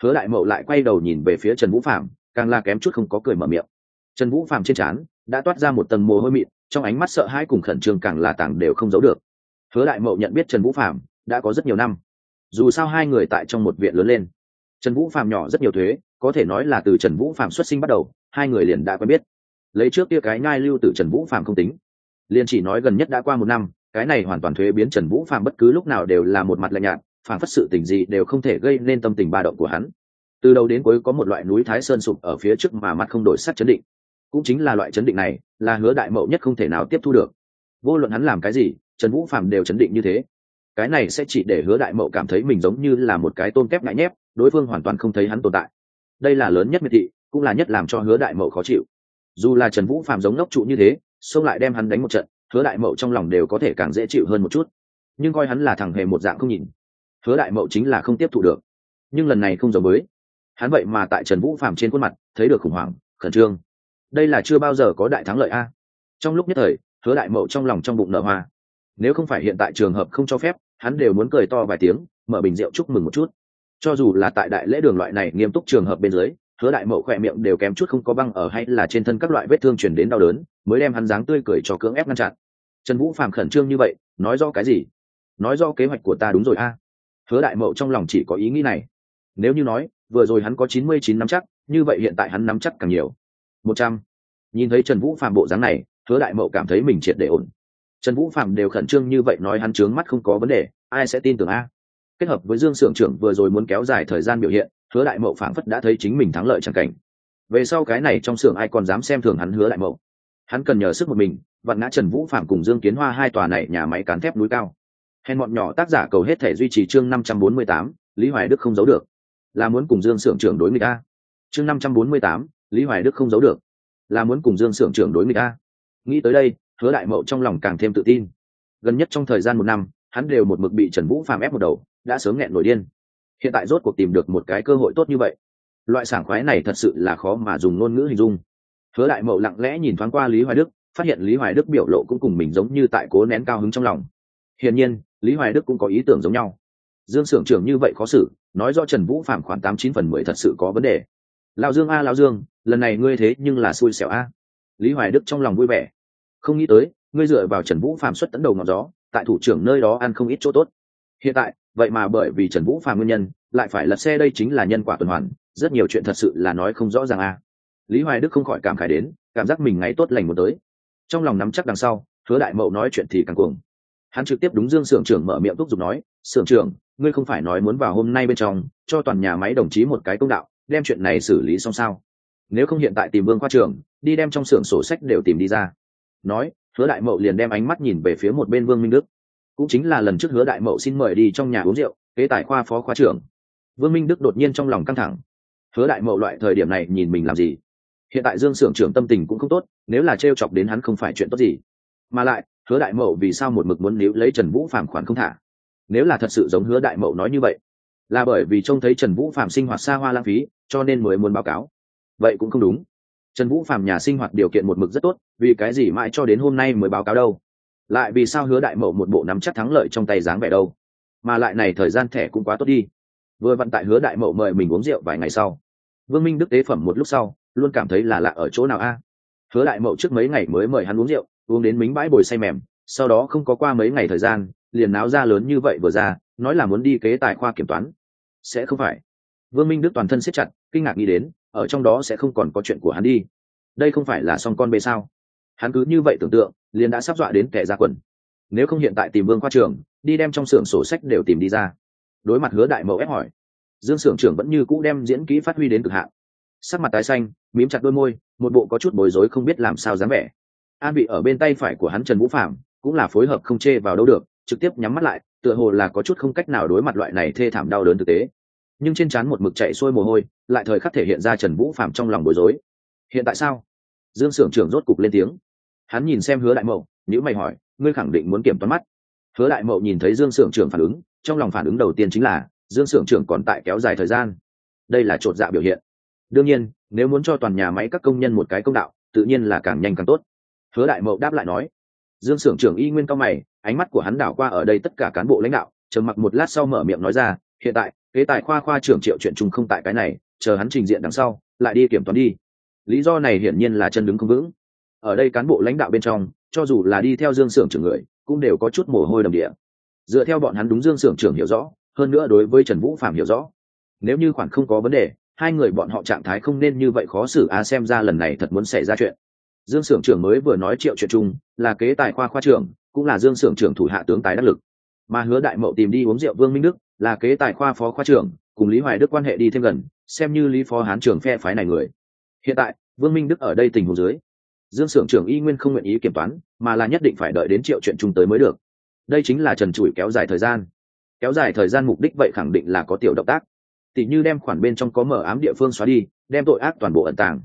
Hứa đại mậu lại quay đầu nhìn về phía trần vũ phạm càng là kém chút không có cười mở miệng. Trần vũ phạm trên trán đã toát ra một tầng mồ hôi mịn trong ánh mắt sợ hãi cùng khẩn trương càng là tàng đều không giấu được. Hứa đại mậu nhận biết trần vũ phạm đã có rất nhiều năm. Dù sao hai người tại trong một viện lớn lên. Trần vũ phạm nhỏ rất nhiều thuế, có thể nói là từ trần vũ phạm xuất sinh bắt đầu, hai người liền đã quen biết. Lấy trước kia cái ngai lưu từ trần vũ phạm không tính. Liền chỉ nói gần nhất đã qua một năm, cái này hoàn toàn thuế biến trần vũ phạm bất cứ lúc nào đều là một mặt lạnh nhạt, phản phất sự tình gì đều không thể gây nên tâm tình ba động của hắn. Từ đầu đến cuối có một loại núi thái sơn sụp ở phía trước mà mặt không đổi sắc chấn định cũng chính là loại chấn định này, là hứa đại mậu nhất không thể nào tiếp thu được. Vô luận hắn làm cái gì, trần vũ phạm đều chấn định như thế. Cái này sẽ chỉ để hứa đại mậu cảm thấy mình giống như là một cái tôn kép ngại nhép, đối phương hoàn toàn không thấy hắn tồn tại. Đây là lớn nhất miệt thị, cũng là nhất làm cho hứa đại mậu khó chịu. Dù là trần vũ phạm giống ngốc trụ như thế, xông lại đem hắn đánh một trận, hứa đại mậu trong lòng đều có thể càng dễ chịu hơn một chút. Nhưng coi hắn là thằng hề một dạng không nhìn, hứa đại mậu chính là không tiếp thụ được. Nhưng lần này không giống với. Hắn vậy mà tại trần vũ phạm trên khuôn mặt, thấy được khủng hoảng, khẩn trương đây là chưa bao giờ có đại thắng lợi a. Trong lúc nhất thời, hứa đại mậu trong lòng trong bụng nở hoa. Nếu không phải hiện tại trường hợp không cho phép, hắn đều muốn cười to vài tiếng, mở bình rượu chúc mừng một chút. Cho dù là tại đại lễ đường loại này nghiêm túc trường hợp bên dưới, hứa đại mậu khỏe miệng đều kém chút không có băng ở hay là trên thân các loại vết thương chuyển đến đau đớn, mới đem hắn dáng tươi cười cho cưỡng ép ngăn chặn. Trần vũ phàm khẩn trương như vậy, nói do cái gì? Nói do kế hoạch của ta đúng rồi a. Hứa đại mậu trong lòng chỉ có ý nghĩ này. Nếu như nói, vừa rồi hắn có chín mươi chín nắm chắc, như vậy hiện tại hắn nắm chắc càng nhiều một trăm. Nhìn thấy trần vũ Phạm bộ dáng này, hứa đại mậu cảm thấy mình triệt để ổn. Trần vũ phạm đều khẩn trương như vậy nói hắn trướng mắt không có vấn đề, ai sẽ tin tưởng a? Kết hợp với dương s ư ở n g trưởng vừa rồi muốn kéo dài thời gian biểu hiện, hứa đại mậu phảng phất đã thấy chính mình thắng lợi c cảnh. Về sau cái này trong xưởng ai còn dám xem thường hắn hứa đại mậu? Hắn cần nhờ sức một mình, vặn ngã trần vũ phạm cùng dương kiến hoa hai tòa này nhà máy cán thép núi cao. Hèn bọn nhỏ tác giả cầu hết thể duy trì chương năm trăm bốn mươi tám, lý hoài đức không giấu được. Là muốn cùng dương s ư ở n g trưởng đối nghịch a? Chương năm trăm bốn mươi tám lý hoài đức không giấu được, là muốn cùng dương s ư ở n g trưởng đối nghịch a. Nghĩ tới đây, hứa đại mậu trong lòng càng thêm tự tin. Gần nhất trong thời gian một năm, hắn đều một mực bị trần vũ phàm ép một đầu, đã sớm nghẹn nổi điên. Hiện tại rốt cuộc tìm được một cái cơ hội tốt như vậy. Loại sảng khoái này thật sự là khó mà dùng ngôn ngữ hình dung. Hứa đại mậu lặng lẽ nhìn thoáng qua lý hoài đức, phát hiện lý hoài đức biểu lộ cũng cùng mình giống như tại cố nén cao hứng trong lòng. Hiển nhiên, lý hoài đức cũng có ý tưởng giống nhau. Dương s ư ở n g trưởng như vậy khó xử, nói do trần vũ phạm khoảng tám chín phần mười thật sự có vấn đề. Lao dương a lao dương lần này ngươi thế nhưng là xui xẻo a. Lý hoài đức trong lòng vui vẻ. Không nghĩ tới, ngươi dựa vào trần vũ phạm xuất tấn đầu ngọn gió, tại thủ trưởng nơi đó ăn không ít chỗ tốt. Hiện tại, vậy mà bởi vì trần vũ phạm nguyên nhân, lại phải lật xe đây chính là nhân quả tuần hoàn, rất nhiều chuyện thật sự là nói không rõ ràng a. Lý hoài đức không khỏi cảm khải đến, cảm giác mình ngày tốt lành một tới. Trong lòng nắm chắc đằng sau, hứa đại mậu nói chuyện thì càng cuồng. Hắn trực tiếp đúng dương s ư ở n g trưởng mở miệng thúc giục nói s ư ở n g trưởng, ngươi không phải nói muốn vào hôm nay bên trong, cho toàn nhà máy đồng chí một cái công đạo, đem chuyện này xử lý xong sao? Nếu không hiện tại tìm vương khoa trường, đi đem trong xưởng sổ sách đều tìm đi ra. Nói, hứa đại mậu liền đem ánh mắt nhìn về phía một bên vương minh đức. Cũng chính là lần trước hứa đại mậu xin mời đi trong nhà uống rượu, kế tài khoa phó khoa trưởng. Vương minh đức đột nhiên trong lòng căng thẳng. Hứa đại mậu loại thời điểm này nhìn mình làm gì? Hiện tại dương xưởng trưởng tâm tình cũng không tốt, nếu là t r e o chọc đến hắn không phải chuyện tốt gì. Mà lại, hứa đại mậu vì sao một mực muốn níu lấy trần vũ phạm khoản không thả? Nếu là thật sự giống hứa đại mậu nói như vậy, là bởi vì trông thấy trần vũ phạm sinh hoạt xa hoa lãng phí, cho nên mới muốn báo cáo vậy cũng không đúng. Trần vũ phạm nhà sinh hoạt điều kiện một mực rất tốt, vì cái gì mãi cho đến hôm nay mới báo cáo đâu? Lại vì sao hứa đại mậu một bộ nắm chắc thắng lợi trong tay dáng vẻ đâu? Mà lại này thời gian thẻ cũng quá tốt đi. Vừa vận tại hứa đại mậu mời mình uống rượu vài ngày sau. Vương minh đức tế phẩm một lúc sau, luôn cảm thấy là lạ ở chỗ nào a? Hứa đại mậu trước mấy ngày mới mời hắn uống rượu, uống đến mính bãi bồi say mềm, sau đó không có qua mấy ngày thời gian, liền náo ra lớn như vậy vừa ra, nói là muốn đi kế tài khoa kiểm toán. Sẽ không phải. Vương minh đức toàn thân siết chặt, kinh ngạc nghĩ đến ở trong đó sẽ không còn có chuyện của hắn đi. Đây không phải là song con bê sao? Hắn cứ như vậy tưởng tượng, liền đã sắp dọa đến kẻ ra quần. Nếu không hiện tại tìm vương khoa trường đi đem trong xưởng sổ sách đều tìm đi ra. Đối mặt hứa đại mẫu ép hỏi, dương xưởng trưởng vẫn như cũ đem diễn kỹ phát huy đến cực hạn. Sắc mặt tái xanh, mím chặt đôi môi, một bộ có chút bối rối không biết làm sao dám vẻ. An bị ở bên tay phải của hắn trần vũ phạm cũng là phối hợp không chê vào đâu được, trực tiếp nhắm mắt lại, tựa hồ là có chút không cách nào đối mặt loại này thê thảm đau đớn thực tế nhưng trên trán một mực chạy xuôi mồ hôi, lại thời khắc thể hiện ra trần vũ phạm trong lòng bối rối. Hiện tại sao? Dương s ư ở n g trưởng rốt cục lên tiếng. Hắn nhìn xem hứa đại mậu nhữ mày hỏi, ngươi khẳng định muốn kiểm toán mắt? Hứa đại mậu nhìn thấy dương s ư ở n g trưởng phản ứng, trong lòng phản ứng đầu tiên chính là, dương s ư ở n g trưởng còn tại kéo dài thời gian. Đây là t r ộ t dạ biểu hiện. Đương nhiên, nếu muốn cho toàn nhà máy các công nhân một cái công đạo, tự nhiên là càng nhanh càng tốt. Hứa đại mậu đáp lại nói. Dương s ư ở n g trưởng y nguyên cao mày, ánh mắt của hắn đảo qua ở đây tất cả cán bộ lãnh đạo chờ mặc một lát sau mở miệng nói ra hiện tại, kế tài khoa khoa trưởng triệu chuyện chung không tại cái này, chờ hắn trình diện đằng sau, lại đi kiểm toán đi. Lý do này hiển nhiên là chân đứng không vững. Ở đây cán bộ lãnh đạo bên trong, cho dù là đi theo dương s ư ở n trưởng người, cũng đều có chút mồ hôi đầm địa. Dựa theo bọn hắn đúng dương s ư ở n trưởng hiểu rõ, hơn nữa đối với trần vũ phạm hiểu rõ. Nếu như khoản không có vấn đề, hai người bọn họ trạng thái không nên như vậy khó xử a xem ra lần này thật muốn xảy ra chuyện. Dương s ư ở n trưởng mới vừa nói triệu chuyện chung là kế tài khoa khoa trưởng, cũng là dương s ư ở n trưởng thủ hạ tướng tái đắc lực. Mà hứa đại mậu tìm đi uống rượu vương minh đức là kế tài khoa phó khoa trưởng, cùng lý hoài đức quan hệ đi thêm gần, xem như lý phó hán trưởng phe phái này người. Hiện tại, vương minh đức ở đây tình huống dưới. Dương s ư ở n trưởng y nguyên không nguyện ý kiểm toán, mà là nhất định phải đợi đến triệu chuyện chung tới mới được. Đây chính là trần trụi kéo dài thời gian. Kéo dài thời gian mục đích vậy khẳng định là có tiểu động tác. Tỉ như đem khoản bên trong có mở ám địa phương xóa đi, đem tội ác toàn bộ ẩn tàng.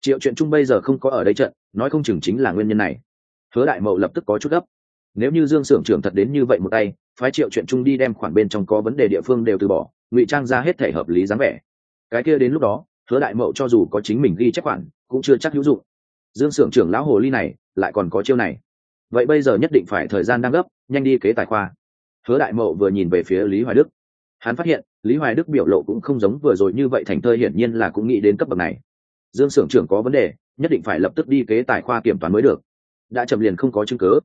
Triệu chuyện chung bây giờ không có ở đây trận, nói không chừng chính là nguyên nhân này. Hứa đại mậu lập tức có chút gấp nếu như dương Sưởng trưởng thật đến như vậy một tay, phái triệu chuyện chung đi đem khoản bên trong có vấn đề địa phương đều từ bỏ, ngụy trang ra hết thể hợp lý dáng vẻ. Cái kia đến lúc đó, hứa đại mậu cho dù có chính mình ghi chép khoản, cũng chưa chắc hữu dụng. Dương Sưởng trưởng lão hồ ly này, lại còn có chiêu này. Vậy bây giờ nhất định phải thời gian đang gấp, nhanh đi kế tài khoa. Hứa đại mậu vừa nhìn về phía lý hoài đức. Hắn phát hiện, lý hoài đức biểu lộ cũng không giống vừa rồi như vậy thành thơi hiển nhiên là cũng nghĩ đến cấp bậc này. Dương Sưởng trưởng có vấn đề, nhất định phải lập tức đi kế tài khoa kiểm toán mới được. Đã chậm liền không có chứng cứ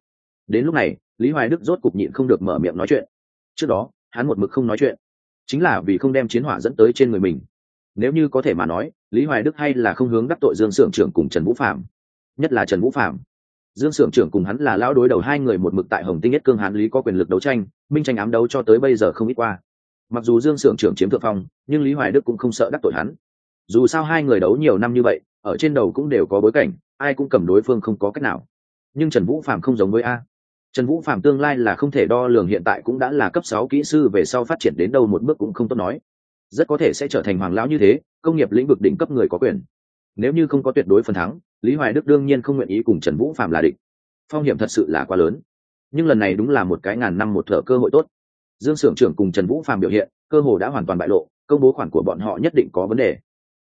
đến lúc này, lý hoài đức rốt cục nhịn không được mở miệng nói chuyện. Trước đó, hắn một mực không nói chuyện. Chính là vì không đem chiến hỏa dẫn tới trên người mình. Nếu như có thể mà nói, lý hoài đức hay là không hướng đắc tội dương s ư ở n g trưởng cùng trần vũ phạm nhất là trần vũ phạm dương s ư ở n g trưởng cùng hắn là lão đối đầu hai người một mực tại hồng tinh nhất cương hán lý có quyền lực đấu tranh, minh tranh ám đấu cho tới bây giờ không ít qua. Mặc dù dương s ư ở n g trưởng chiếm thượng phong, nhưng lý hoài đức cũng không sợ đắc tội hắn. Dù sao hai người đấu nhiều năm như vậy, ở trên đầu cũng đều có bối cảnh, ai cũng cầm đối phương không có cách nào. Nhưng trần vũ phạm không giống với a trần vũ phạm tương lai là không thể đo lường hiện tại cũng đã là cấp sáu kỹ sư về sau phát triển đến đâu một bước cũng không tốt nói. Rất có thể sẽ trở thành hoàng lão như thế, công nghiệp lĩnh vực đỉnh cấp người có quyền. Nếu như không có tuyệt đối phần thắng, lý hoài đức đương nhiên không nguyện ý cùng trần vũ phạm là địch. Phong hiểm thật sự là quá lớn. Nhưng lần này đúng là một cái ngàn năm một thợ cơ hội tốt. Dương s ư ở n g trưởng cùng trần vũ phạm biểu hiện, cơ hồ đã hoàn toàn bại lộ, công bố khoản của bọn họ nhất định có vấn đề.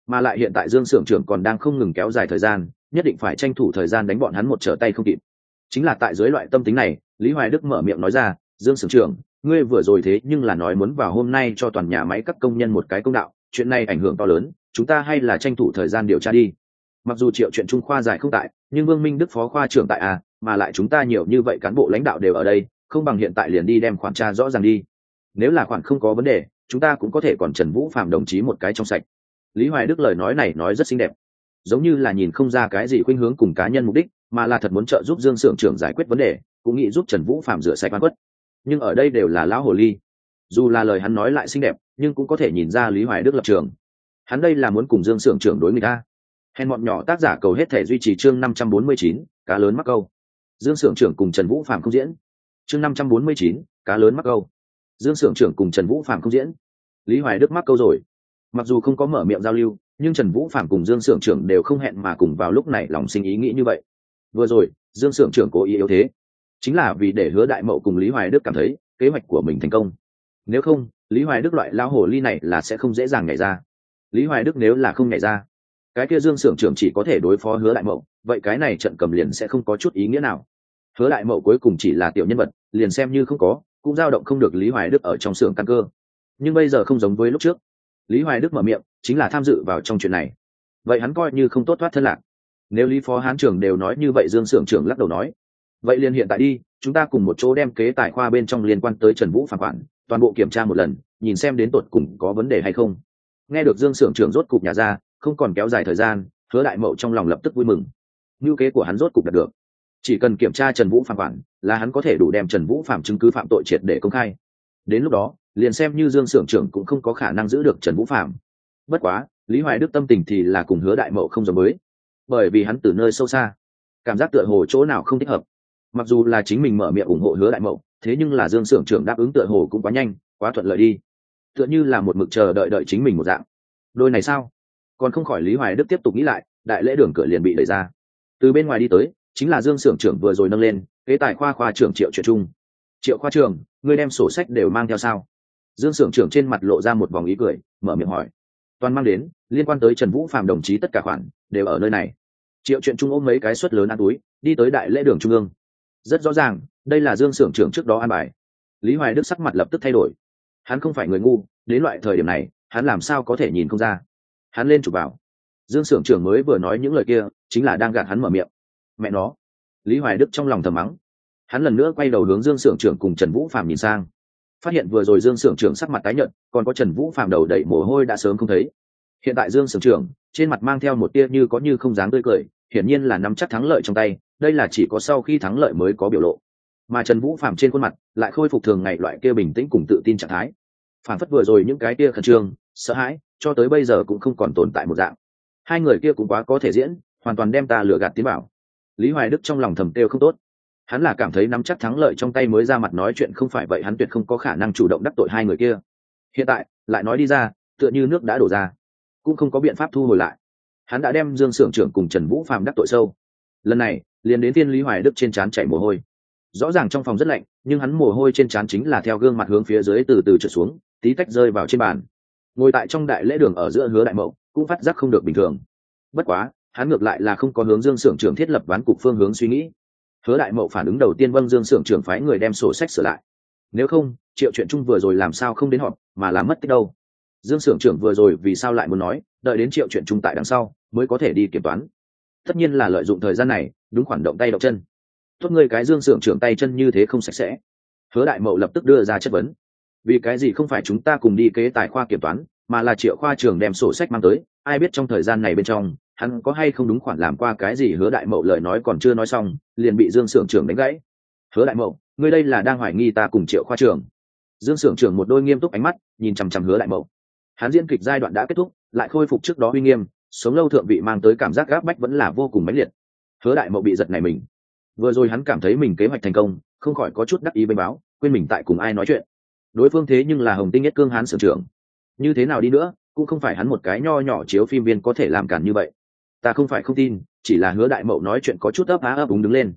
Mà lại hiện tại dương s ư ở n g trưởng còn đang không ngừng kéo dài thời gian, nhất định phải tranh thủ thời gian đánh bọn hắn một trở tay không kịp chính là tại dưới loại tâm tính này, lý hoài đức mở miệng nói ra, dương sưởng trưởng, ngươi vừa rồi thế nhưng là nói muốn vào hôm nay cho toàn nhà máy các công nhân một cái công đạo, chuyện này ảnh hưởng to lớn, chúng ta hay là tranh thủ thời gian điều tra đi. Mặc dù triệu chuyện trung khoa giải không tại, nhưng vương minh đức phó khoa trưởng tại à mà lại chúng ta nhiều như vậy cán bộ lãnh đạo đều ở đây, không bằng hiện tại liền đi đem khoản tra rõ ràng đi. Nếu là khoản không có vấn đề, chúng ta cũng có thể còn trần vũ phạm đồng chí một cái trong sạch. Lý hoài đức lời nói này nói rất xinh đẹp, giống như là nhìn không ra cái gì khuynh hướng cùng cá nhân mục đích mà là thật muốn trợ giúp dương sưởng trưởng giải quyết vấn đề, cũng nghĩ giúp trần vũ phạm rửa sạch oan quất. Nhưng ở đây đều là lão hồ ly. Dù là lời hắn nói lại xinh đẹp, nhưng cũng có thể nhìn ra lý hoài đức lập trường. Hắn đây là muốn cùng dương sưởng trưởng đối người ta hèn bọn nhỏ tác giả cầu hết thể duy trì chương năm trăm bốn mươi chín, cá lớn mắc câu. Dương sưởng trưởng cùng trần vũ phạm không diễn. Chương năm trăm bốn mươi chín, cá lớn mắc câu. Dương sưởng trưởng cùng trần vũ phạm không diễn. Lý hoài đức mắc câu rồi. Mặc dù không có mở miệng giao lưu, nhưng trần vũ phạm cùng dương sưởng trưởng đều không hẹn mà cùng vào lúc này lòng sinh ý nghĩ như vậy vừa rồi, dương s ư ở n g trưởng cố ý yếu thế. Chính là vì để hứa đại mậu cùng lý hoài đức cảm thấy kế hoạch của mình thành công. Nếu không, lý hoài đức loại lao hồ ly này là sẽ không dễ dàng nhảy ra. Lý hoài đức nếu là không nhảy ra, cái kia dương s ư ở n g trưởng chỉ có thể đối phó hứa đại mậu, vậy cái này trận cầm liền sẽ không có chút ý nghĩa nào. Hứa đại mậu cuối cùng chỉ là tiểu nhân vật, liền xem như không có, cũng dao động không được lý hoài đức ở trong xưởng căn cơ. Nhưng bây giờ không giống với lúc trước. Lý hoài đức mở miệng, chính là tham dự vào trong chuyện này. Vậy hắn coi như không tốt thoát thân lạc nếu lý phó hán trưởng đều nói như vậy, dương s ư ở n g trưởng lắc đầu nói, vậy liền hiện tại đi, chúng ta cùng một chỗ đem kế tài khoa bên trong liên quan tới trần vũ phản khoản, toàn bộ kiểm tra một lần, nhìn xem đến tột cùng có vấn đề hay không. Nghe được dương s ư ở n g trưởng rốt cục nhà ra, không còn kéo dài thời gian, hứa đại mậu trong lòng lập tức vui mừng. Ngữ kế của hắn rốt cục đạt được. Chỉ cần kiểm tra trần vũ phản khoản, là hắn có thể đủ đem trần vũ phạm chứng cứ phạm tội triệt để công khai. Đến lúc đó, liền xem như dương s ư ở n g trưởng cũng không có khả năng giữ được trần vũ phạm. Bất quá, lý hoài đức tâm tình thì là cùng hứa đại mậu không giống mới bởi vì hắn từ nơi sâu xa. Cảm giác tựa hồ chỗ nào không thích hợp. Mặc dù là chính mình mở miệng ủng hộ hứa đại mậu, thế nhưng là dương s ư ở n g trưởng đáp ứng tựa hồ cũng quá nhanh, quá thuận lợi đi. Tựa như là một mực chờ đợi đợi chính mình một dạng. Đôi này sao? Còn không khỏi lý hoài đức tiếp tục nghĩ lại, đại lễ đường cửa liền bị đẩy ra. Từ bên ngoài đi tới, chính là dương s ư ở n g trưởng vừa rồi nâng lên, kế tài khoa khoa trưởng triệu chuyện trung. Triệu khoa trưởng, ngươi đem sổ sách đều mang theo sao? Dương s ư ở n g trưởng trên mặt lộ ra một vòng ý cười, mở miệng hỏi toàn mang đến, liên quan tới trần vũ phạm đồng chí tất cả khoản, đều ở nơi này. Triệu chuyện trung ôm mấy cái suất lớn ăn túi, đi tới đại lễ đường trung ương. Rất rõ ràng, đây là dương s ư ở n g trưởng trước đó an bài. Lý hoài đức sắc mặt lập tức thay đổi. Hắn không phải người ngu, đến loại thời điểm này, hắn làm sao có thể nhìn không ra. Hắn lên chụp vào dương s ư ở n g trưởng mới vừa nói những lời kia, chính là đang gạt hắn mở miệng. Mẹ nó. Lý hoài đức trong lòng thầm mắng. Hắn lần nữa quay đầu hướng dương s ư ở n g trưởng cùng trần vũ phạm nhìn sang phát hiện vừa rồi dương s ư ở n g trưởng sắc mặt tái nhợt, còn có trần vũ phàm đầu đẩy mồ hôi đã sớm không thấy. Hiện tại dương s ư ở n g trưởng, trên mặt mang theo một tia như có như không dáng tươi cười, hiển nhiên là nắm chắc thắng lợi trong tay, đây là chỉ có sau khi thắng lợi mới có biểu lộ. Mà trần vũ phàm trên khuôn mặt lại khôi phục thường ngày loại kia bình tĩnh cùng tự tin trạng thái. Phản phất vừa rồi những cái kia khẩn trương, sợ hãi, cho tới bây giờ cũng không còn tồn tại một dạng. Hai người kia cũng quá có thể diễn, hoàn toàn đem ta lừa gạt tiến bảo. Lý hoài đức trong lòng thầm kêu không tốt hắn là cảm thấy nắm chắc thắng lợi trong tay mới ra mặt nói chuyện không phải vậy, hắn tuyệt không có khả năng chủ động đắc tội hai người kia. Hiện tại, lại nói đi ra, tựa như nước đã đổ ra, cũng không có biện pháp thu hồi lại. Hắn đã đem dương s ư ở n g trưởng cùng trần vũ phạm đắc tội sâu. Lần này, liền đến tiên lý hoài đức trên trán chảy mồ hôi. Rõ ràng trong phòng rất lạnh, nhưng hắn mồ hôi trên trán chính là theo gương mặt hướng phía dưới từ từ trượt xuống, tí tách rơi vào trên bàn. Ngồi tại trong đại lễ đường ở giữa hứa đại mậu, cũng phát giác không được bình thường. Bất quá, hắn ngược lại là không có hướng dương s ư ở n g trưởng thiết lập ván cục phương hướng suy nghĩ hứa đại mậu phản ứng đầu tiên vâng dương Sưởng trưởng phái người đem sổ sách sửa lại. Nếu không, triệu chuyện chung vừa rồi làm sao không đến họp, mà làm mất tích đâu. Dương Sưởng trưởng vừa rồi vì sao lại muốn nói, đợi đến triệu chuyện chung tại đằng sau, mới có thể đi kiểm toán. Tất nhiên là lợi dụng thời gian này, đúng khoản động tay động chân. Tốt ngươi cái dương Sưởng trưởng tay chân như thế không sạch sẽ. Hứa đại mậu lập tức đưa ra chất vấn. Vì cái gì không phải chúng ta cùng đi kế tài khoa kiểm toán, mà là triệu khoa trường đem sổ sách mang tới, ai biết trong thời gian này bên trong hắn có hay không đúng khoản làm qua cái gì hứa đại mậu lời nói còn chưa nói xong, liền bị dương s ư ở n g trưởng đánh gãy. Hứa đại mậu, ngươi đây là đang hoài nghi ta cùng triệu khoa trường. Dương s ư ở n g trưởng một đôi nghiêm túc ánh mắt nhìn chằm chằm hứa đại mậu. Hắn diễn kịch giai đoạn đã kết thúc, lại khôi phục trước đó uy nghiêm, sống lâu thượng vị mang tới cảm giác gáp bách vẫn là vô cùng mãnh liệt. Hứa đại mậu bị giật này mình. Vừa rồi hắn cảm thấy mình kế hoạch thành công, không khỏi có chút đắc ý bênh báo, quên mình tại cùng ai nói chuyện. Đối phương thế nhưng là hồng tinh nhất cương hán sưởng trưởng. Như thế nào đi nữa, cũng không phải hắn một cái nho nhỏ chiếu phim viên có thể làm cản như vậy ta không phải không tin, chỉ là hứa đại mậu nói chuyện có chút ấp á ấp úng đứng lên.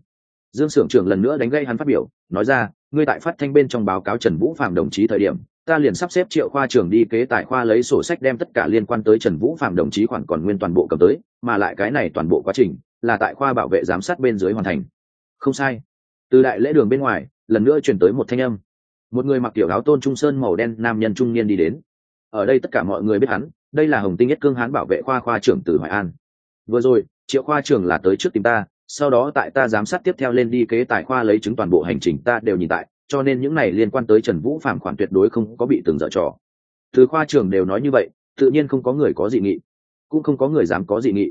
Dương s ư ở n g trưởng lần nữa đánh gây hắn phát biểu, nói ra, ngươi tại phát thanh bên trong báo cáo trần vũ phạm đồng chí thời điểm, ta liền sắp xếp triệu khoa trưởng đi kế tài khoa lấy sổ sách đem tất cả liên quan tới trần vũ phạm đồng chí khoản còn nguyên toàn bộ cầm tới, mà lại cái này toàn bộ quá trình là tại khoa bảo vệ giám sát bên dưới hoàn thành. Không sai. Từ đại lễ đường bên ngoài, lần nữa chuyển tới một thanh âm. Một người mặc kiểu áo tôn trung sơn màu đen nam nhân trung niên đi đến. Ở đây tất cả mọi người biết hắn, đây là hồng tinh nhất cương hán bảo vệ khoa khoa trưởng từ hoài an vừa rồi triệu khoa trưởng là tới trước tìm ta sau đó tại ta giám sát tiếp theo lên đi kế tài khoa lấy chứng toàn bộ hành trình ta đều nhìn tại cho nên những này liên quan tới trần vũ phạm khoản tuyệt đối không có bị từng dở trò. Từ khoa trường đều nói như vậy tự nhiên không có người có dị nghị cũng không có người dám có dị nghị.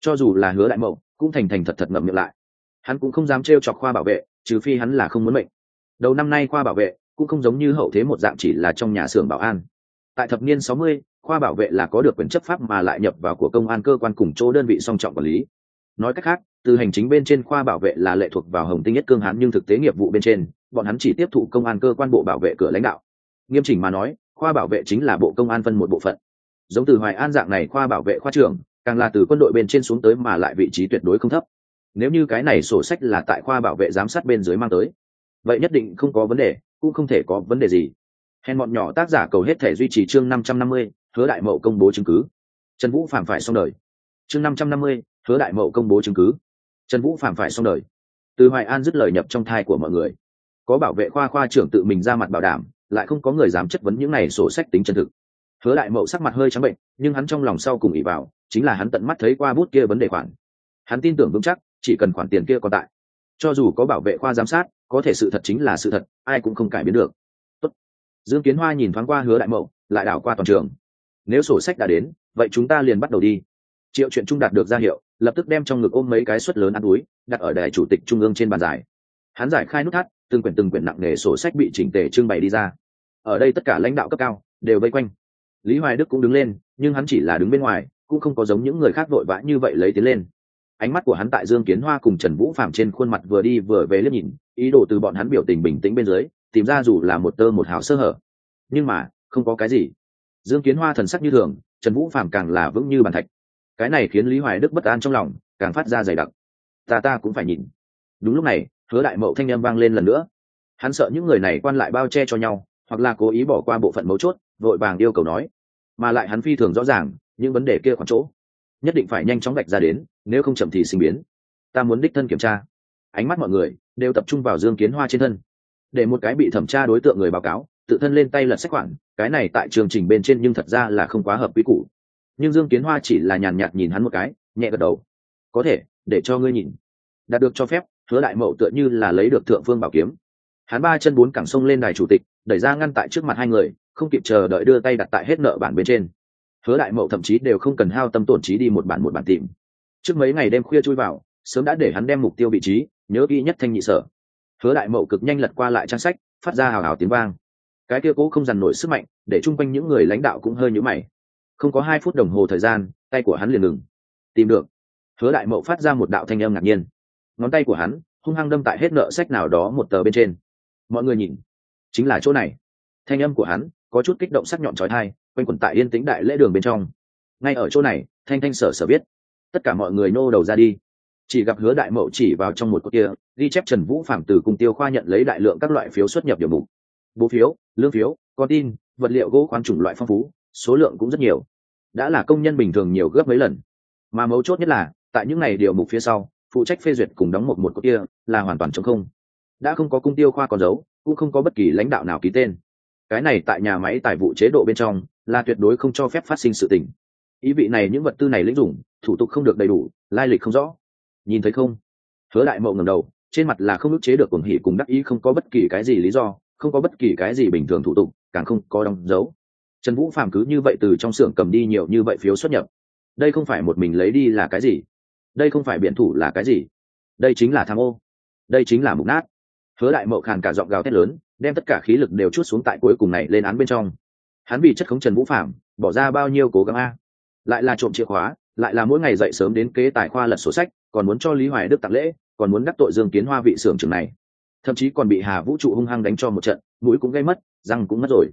Cho dù là hứa đại mậu cũng thành thành thật thật ngậm miệng lại. Hắn cũng không dám trêu chọc khoa bảo vệ trừ phi hắn là không muốn mệnh. Đầu năm nay khoa bảo vệ cũng không giống như hậu thế một dạng chỉ là trong nhà xưởng bảo an. Tại thập niên sáu mươi, khoa bảo vệ là có được quyền chấp pháp mà lại nhập vào của công an cơ quan cùng chỗ đơn vị song trọng quản lý. Nói cách khác, từ hành chính bên trên khoa bảo vệ là lệ thuộc vào hồng tinh nhất cương hán nhưng thực tế nghiệp vụ bên trên, bọn hắn chỉ tiếp thụ công an cơ quan bộ bảo vệ cửa lãnh đạo. Nghiêm chỉnh mà nói, khoa bảo vệ chính là bộ công an phân một bộ phận. Giống từ hoài an dạng này khoa bảo vệ khoa trưởng, càng là từ quân đội bên trên xuống tới mà lại vị trí tuyệt đối không thấp. Nếu như cái này sổ sách là tại khoa bảo vệ giám sát bên dưới mang tới, vậy nhất định không có vấn đề, cũng không thể có vấn đề gì. Hèn bọn nhỏ tác giả cầu hết thể duy trì chương năm trăm năm mươi hứa đại mậu công bố chứng cứ. Trần vũ phạm phải xong đời. Chương năm trăm năm mươi, hứa đại mậu công bố chứng cứ. Trần vũ phạm phải xong đời. Từ hoài an dứt lời nhập trong thai của mọi người. Có bảo vệ khoa khoa trưởng tự mình ra mặt bảo đảm, lại không có người dám chất vấn những này sổ sách tính chân thực. Hứa đại mậu sắc mặt hơi trắng bệnh, nhưng hắn trong lòng sau cùng ỉ vào, chính là hắn tận mắt thấy qua bút kia vấn đề khoản. Hắn tin tưởng vững chắc, chỉ cần khoản tiền kia còn tại. Cho dù có bảo vệ khoa giám sát, có thể sự thật chính là sự thật, ai cũng không cải biến được. Tốt. dương kiến hoa nhìn thoáng qua hứa đại mậu, lại đảo qua toàn trường nếu sổ sách đã đến, vậy chúng ta liền bắt đầu đi. Triệu chuyện trung đạt được ra hiệu, lập tức đem trong ngực ôm mấy cái suất lớn ăn túi, đặt ở đài chủ tịch trung ương trên bàn giải. Hắn giải khai nút thắt, từng quyển từng quyển nặng nề sổ sách bị chỉnh tề trưng bày đi ra. Ở đây tất cả lãnh đạo cấp cao, đều vây quanh. Lý hoài đức cũng đứng lên, nhưng hắn chỉ là đứng bên ngoài, cũng không có giống những người khác vội vã như vậy lấy tiến lên. Ánh mắt của hắn tại dương kiến hoa cùng trần vũ phạm trên khuôn mặt vừa đi vừa về liếc nhìn, ý đồ từ bọn hắn biểu tình bình tĩnh bên dưới, tìm ra dù là một tơ một hào sơ hở. Nhưng mà, không có cái gì dương kiến hoa thần sắc như thường, trần vũ phạm càng là vững như bàn thạch. Cái này khiến lý hoài đức bất an trong lòng, càng phát ra dày đặc. Ta ta cũng phải nhìn. Đúng lúc này, hứa đại mậu thanh â m vang lên lần nữa. Hắn sợ những người này quan lại bao che cho nhau, hoặc là cố ý bỏ qua bộ phận mấu chốt, vội vàng yêu cầu nói. Mà lại hắn phi thường rõ ràng, những vấn đề kia còn chỗ. Nhất định phải nhanh chóng gạch ra đến, nếu không chậm thì sinh biến. Ta muốn đích thân kiểm tra. Ánh mắt mọi người đều tập trung vào dương kiến hoa trên thân. Để một cái bị thẩm tra đối tượng người báo cáo tự thân lên tay lật sách khoản, cái này tại chương trình bên trên nhưng thật ra là không quá hợp quy củ. Nhưng dương kiến hoa chỉ là nhàn nhạt nhìn hắn một cái, nhẹ gật đầu. Có thể, để cho ngươi nhìn. Đạt được cho phép, hứa đại mậu tựa như là lấy được thượng phương bảo kiếm. Hắn ba chân bốn cẳng sông lên đài chủ tịch, đẩy ra ngăn tại trước mặt hai người, không kịp chờ đợi đưa tay đặt tại hết nợ bản bên trên. Hứa đại mậu thậm chí đều không cần hao tâm tổn trí đi một bản một bản tìm. Trước mấy ngày đêm khuya chui vào, sớm đã để hắn đem mục tiêu vị trí, nhớ kỹ nhất thanh nhị sở. Hứa đại mậu cực nhanh lật qua lại trang sách, phát ra hào hào tiếng vang cái kia cố không dằn nổi sức mạnh, để chung quanh những người lãnh đạo cũng hơi nhũ mày. Không có hai phút đồng hồ thời gian, tay của hắn liền ngừng. Tìm được. Hứa đại mậu phát ra một đạo thanh âm ngạc nhiên. Ngón tay của hắn hung hăng đâm tại hết nợ sách nào đó một tờ bên trên. Mọi người nhìn. Chính là chỗ này. Thanh âm của hắn có chút kích động sắc nhọn trói thai quanh quẩn tại yên tĩnh đại lễ đường bên trong. Ngay ở chỗ này, thanh thanh sở sở biết tất cả mọi người nô đầu ra đi. Chỉ gặp hứa đại mậu chỉ vào trong một cột kia, ghi chép trần vũ phạm từ cùng tiêu khoa nhận lấy đại lượng các loại phiếu xuất nhập điều mục. Bố phiếu lương phiếu con tin vật liệu gỗ khoán chủng loại phong phú số lượng cũng rất nhiều. Đã là công nhân bình thường nhiều gấp mấy lần. Mà mấu chốt nhất là tại những ngày điều mục phía sau phụ trách phê duyệt cùng đóng một một cột kia là hoàn toàn chống không. Đã không có cung tiêu khoa còn giấu, cũng không có bất kỳ lãnh đạo nào ký tên. Cái này tại nhà máy tài vụ chế độ bên trong là tuyệt đối không cho phép phát sinh sự tình. Ý vị này những vật tư này lĩnh dụng thủ tục không được đầy đủ lai lịch không rõ. Nhìn thấy không? Hứa đại mậu ngầm đầu trên mặt là không ức chế được cuồng hỉ cùng đắc ý không có bất kỳ cái gì lý do không có bất kỳ cái gì bình thường thủ tục, càng không có đóng dấu. Trần vũ phàm cứ như vậy từ trong xưởng cầm đi nhiều như vậy phiếu xuất nhập. Đây không phải một mình lấy đi là cái gì? Đây không phải biện thủ là cái gì? Đây chính là tham ô. Đây chính là mục nát. Hứa đại mậu khàn cả giọng gào thét lớn, đem tất cả khí lực đều chút xuống tại cuối cùng này lên án bên trong. Hắn bị chất khống trần vũ phạm bỏ ra bao nhiêu cố gắng a? Lại là trộm chìa khóa, lại là mỗi ngày dậy sớm đến kế tài khoa lật sổ sách, còn muốn cho lý hoài đức tặng lễ, còn muốn đắc tội dương kiến hoa vị xưởng trường này thậm chí còn bị hà vũ trụ hung hăng đánh cho một trận, mũi cũng gây mất, răng cũng mất rồi.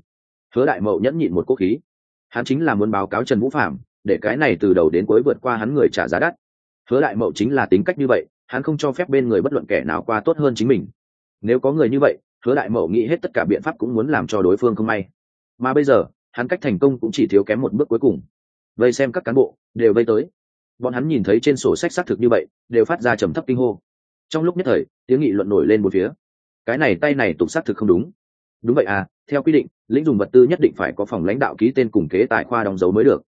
Hứa đại mậu nhẫn nhịn một quốc khí. Hắn chính là muốn báo cáo trần vũ phạm để cái này từ đầu đến cuối vượt qua hắn người trả giá đắt. Hứa đại mậu chính là tính cách như vậy, hắn không cho phép bên người bất luận kẻ nào qua tốt hơn chính mình. Nếu có người như vậy, hứa đại mậu nghĩ hết tất cả biện pháp cũng muốn làm cho đối phương không may. Mà bây giờ, hắn cách thành công cũng chỉ thiếu kém một bước cuối cùng. Vây xem các cán bộ, đều vây tới. Bọn hắn nhìn thấy trên sổ sách xác thực như vậy, đều phát ra trầm thấp kinh hô trong lúc nhất thời, tiếng nghị luận nổi lên một phía. Cái này tay này tục xác thực không đúng. Đúng vậy à theo quy định, lĩnh dùng vật tư nhất định phải có phòng lãnh đạo ký tên cùng kế tại khoa đóng dấu mới được.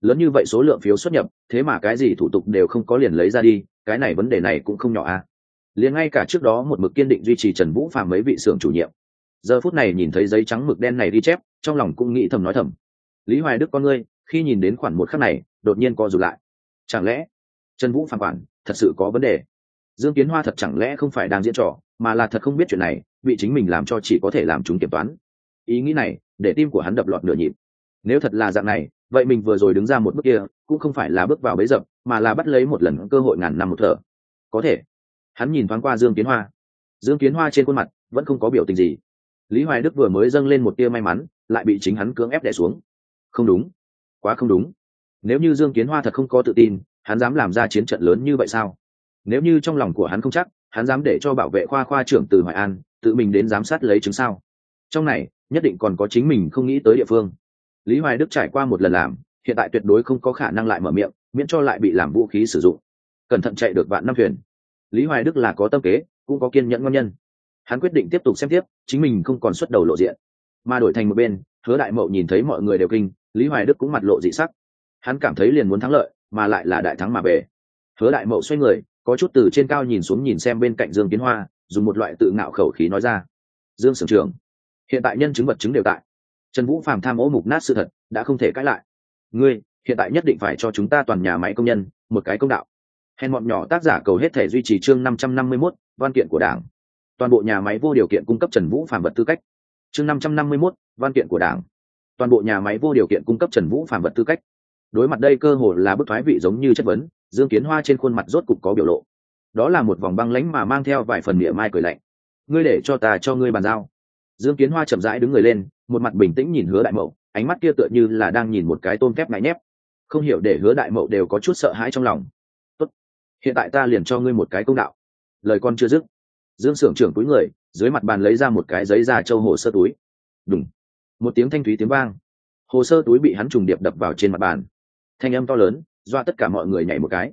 Lớn như vậy số lượng phiếu xuất nhập, thế mà cái gì thủ tục đều không có liền lấy ra đi, cái này vấn đề này cũng không nhỏ à. Liền ngay cả trước đó một mực kiên định duy trì trần vũ phàm mấy vị xưởng chủ nhiệm. Giờ phút này nhìn thấy giấy trắng mực đen này đi chép, trong lòng cũng nghĩ thầm nói thầm. Lý hoài đức con ngươi, khi nhìn đến khoản một khắc này, đột nhiên co rụt lại. Chẳng lẽ trần vũ phàm quản thật sự có vấn đề? Dương kiến hoa thật chẳng lẽ không phải đang diễn trò, mà là thật không biết chuyện này, bị chính mình làm cho chỉ có thể làm chúng kiểm toán. Ý nghĩ này, để tim của hắn đập lọt nửa nhịp. Nếu thật là dạng này, vậy mình vừa rồi đứng ra một bước kia, cũng không phải là bước vào bấy dập, mà là bắt lấy một lần cơ hội ngàn năm một thở. Có thể. Hắn nhìn thoáng qua dương kiến hoa. Dương kiến hoa trên khuôn mặt, vẫn không có biểu tình gì. Lý hoài đức vừa mới dâng lên một tia may mắn, lại bị chính hắn cưỡng ép đẻ xuống. Không đúng. Quá không đúng. Nếu như dương kiến hoa thật không có tự tin, hắn dám làm ra chiến trận lớn như vậy sao? Nếu như trong lòng của hắn không chắc, hắn dám để cho bảo vệ khoa khoa trưởng từ hoài an, tự mình đến giám sát lấy chứng sao. Trong này, nhất định còn có chính mình không nghĩ tới địa phương. Lý hoài đức trải qua một lần làm, hiện tại tuyệt đối không có khả năng lại mở miệng, miễn cho lại bị làm vũ khí sử dụng. Cẩn thận chạy được vạn năm thuyền. Lý hoài đức là có tâm kế, cũng có kiên nhẫn ngon nhân. Hắn quyết định tiếp tục xem tiếp, chính mình không còn xuất đầu lộ diện. Mà đổi thành một bên, hứa đại mậu nhìn thấy mọi người đều kinh, lý hoài đức cũng mặt lộ dị sắc. Hắn cảm thấy liền muốn thắng lợi, mà lại là đại thắng mà về. Hứa đại mậu xoay người có chút từ trên cao nhìn xuống nhìn xem bên cạnh dương kiến hoa, dùng một loại tự ngạo khẩu khí nói ra. Dương sưởng trưởng, hiện tại nhân chứng vật chứng đều tại. Trần vũ phàm tham ô mục nát sự thật, đã không thể cãi lại. Ngươi, hiện tại nhất định phải cho chúng ta toàn nhà máy công nhân, một cái công đạo. Hèn mọn nhỏ tác giả cầu hết thể duy trì chương năm trăm năm mươi mốt, văn kiện của đảng. Toàn bộ nhà máy vô điều kiện cung cấp trần vũ phàm vật tư cách. Chương năm trăm năm mươi mốt, văn kiện của đảng. Toàn bộ nhà máy vô điều kiện cung cấp trần vũ phàm vật tư cách đối mặt đây cơ hồ là bức thoái vị giống như chất vấn, dương kiến hoa trên khuôn mặt rốt cục có biểu lộ. Đó là một vòng băng lãnh mà mang theo vài phần miệng mai cười lạnh. Ngươi để cho ta cho ngươi bàn giao. Dương kiến hoa chậm rãi đứng người lên, một mặt bình tĩnh nhìn hứa đại mậu, ánh mắt kia tựa như là đang nhìn một cái tôm thép ngại nhép. Không hiểu để hứa đại mậu đều có chút sợ hãi trong lòng. Tốt. hiện tại ta liền cho ngươi một cái công đạo. Lời con chưa dứt, dương s ư ở n g trưởng túi người, dưới mặt bàn lấy ra một cái giấy da trâu hồ sơ túi. Đúng một tiếng thanh thúy tiếng vang. Hồ sơ túi bị hắn trùng điệp đập vào trên mặt bàn thanh âm to lớn, doa tất cả mọi người nhảy một cái.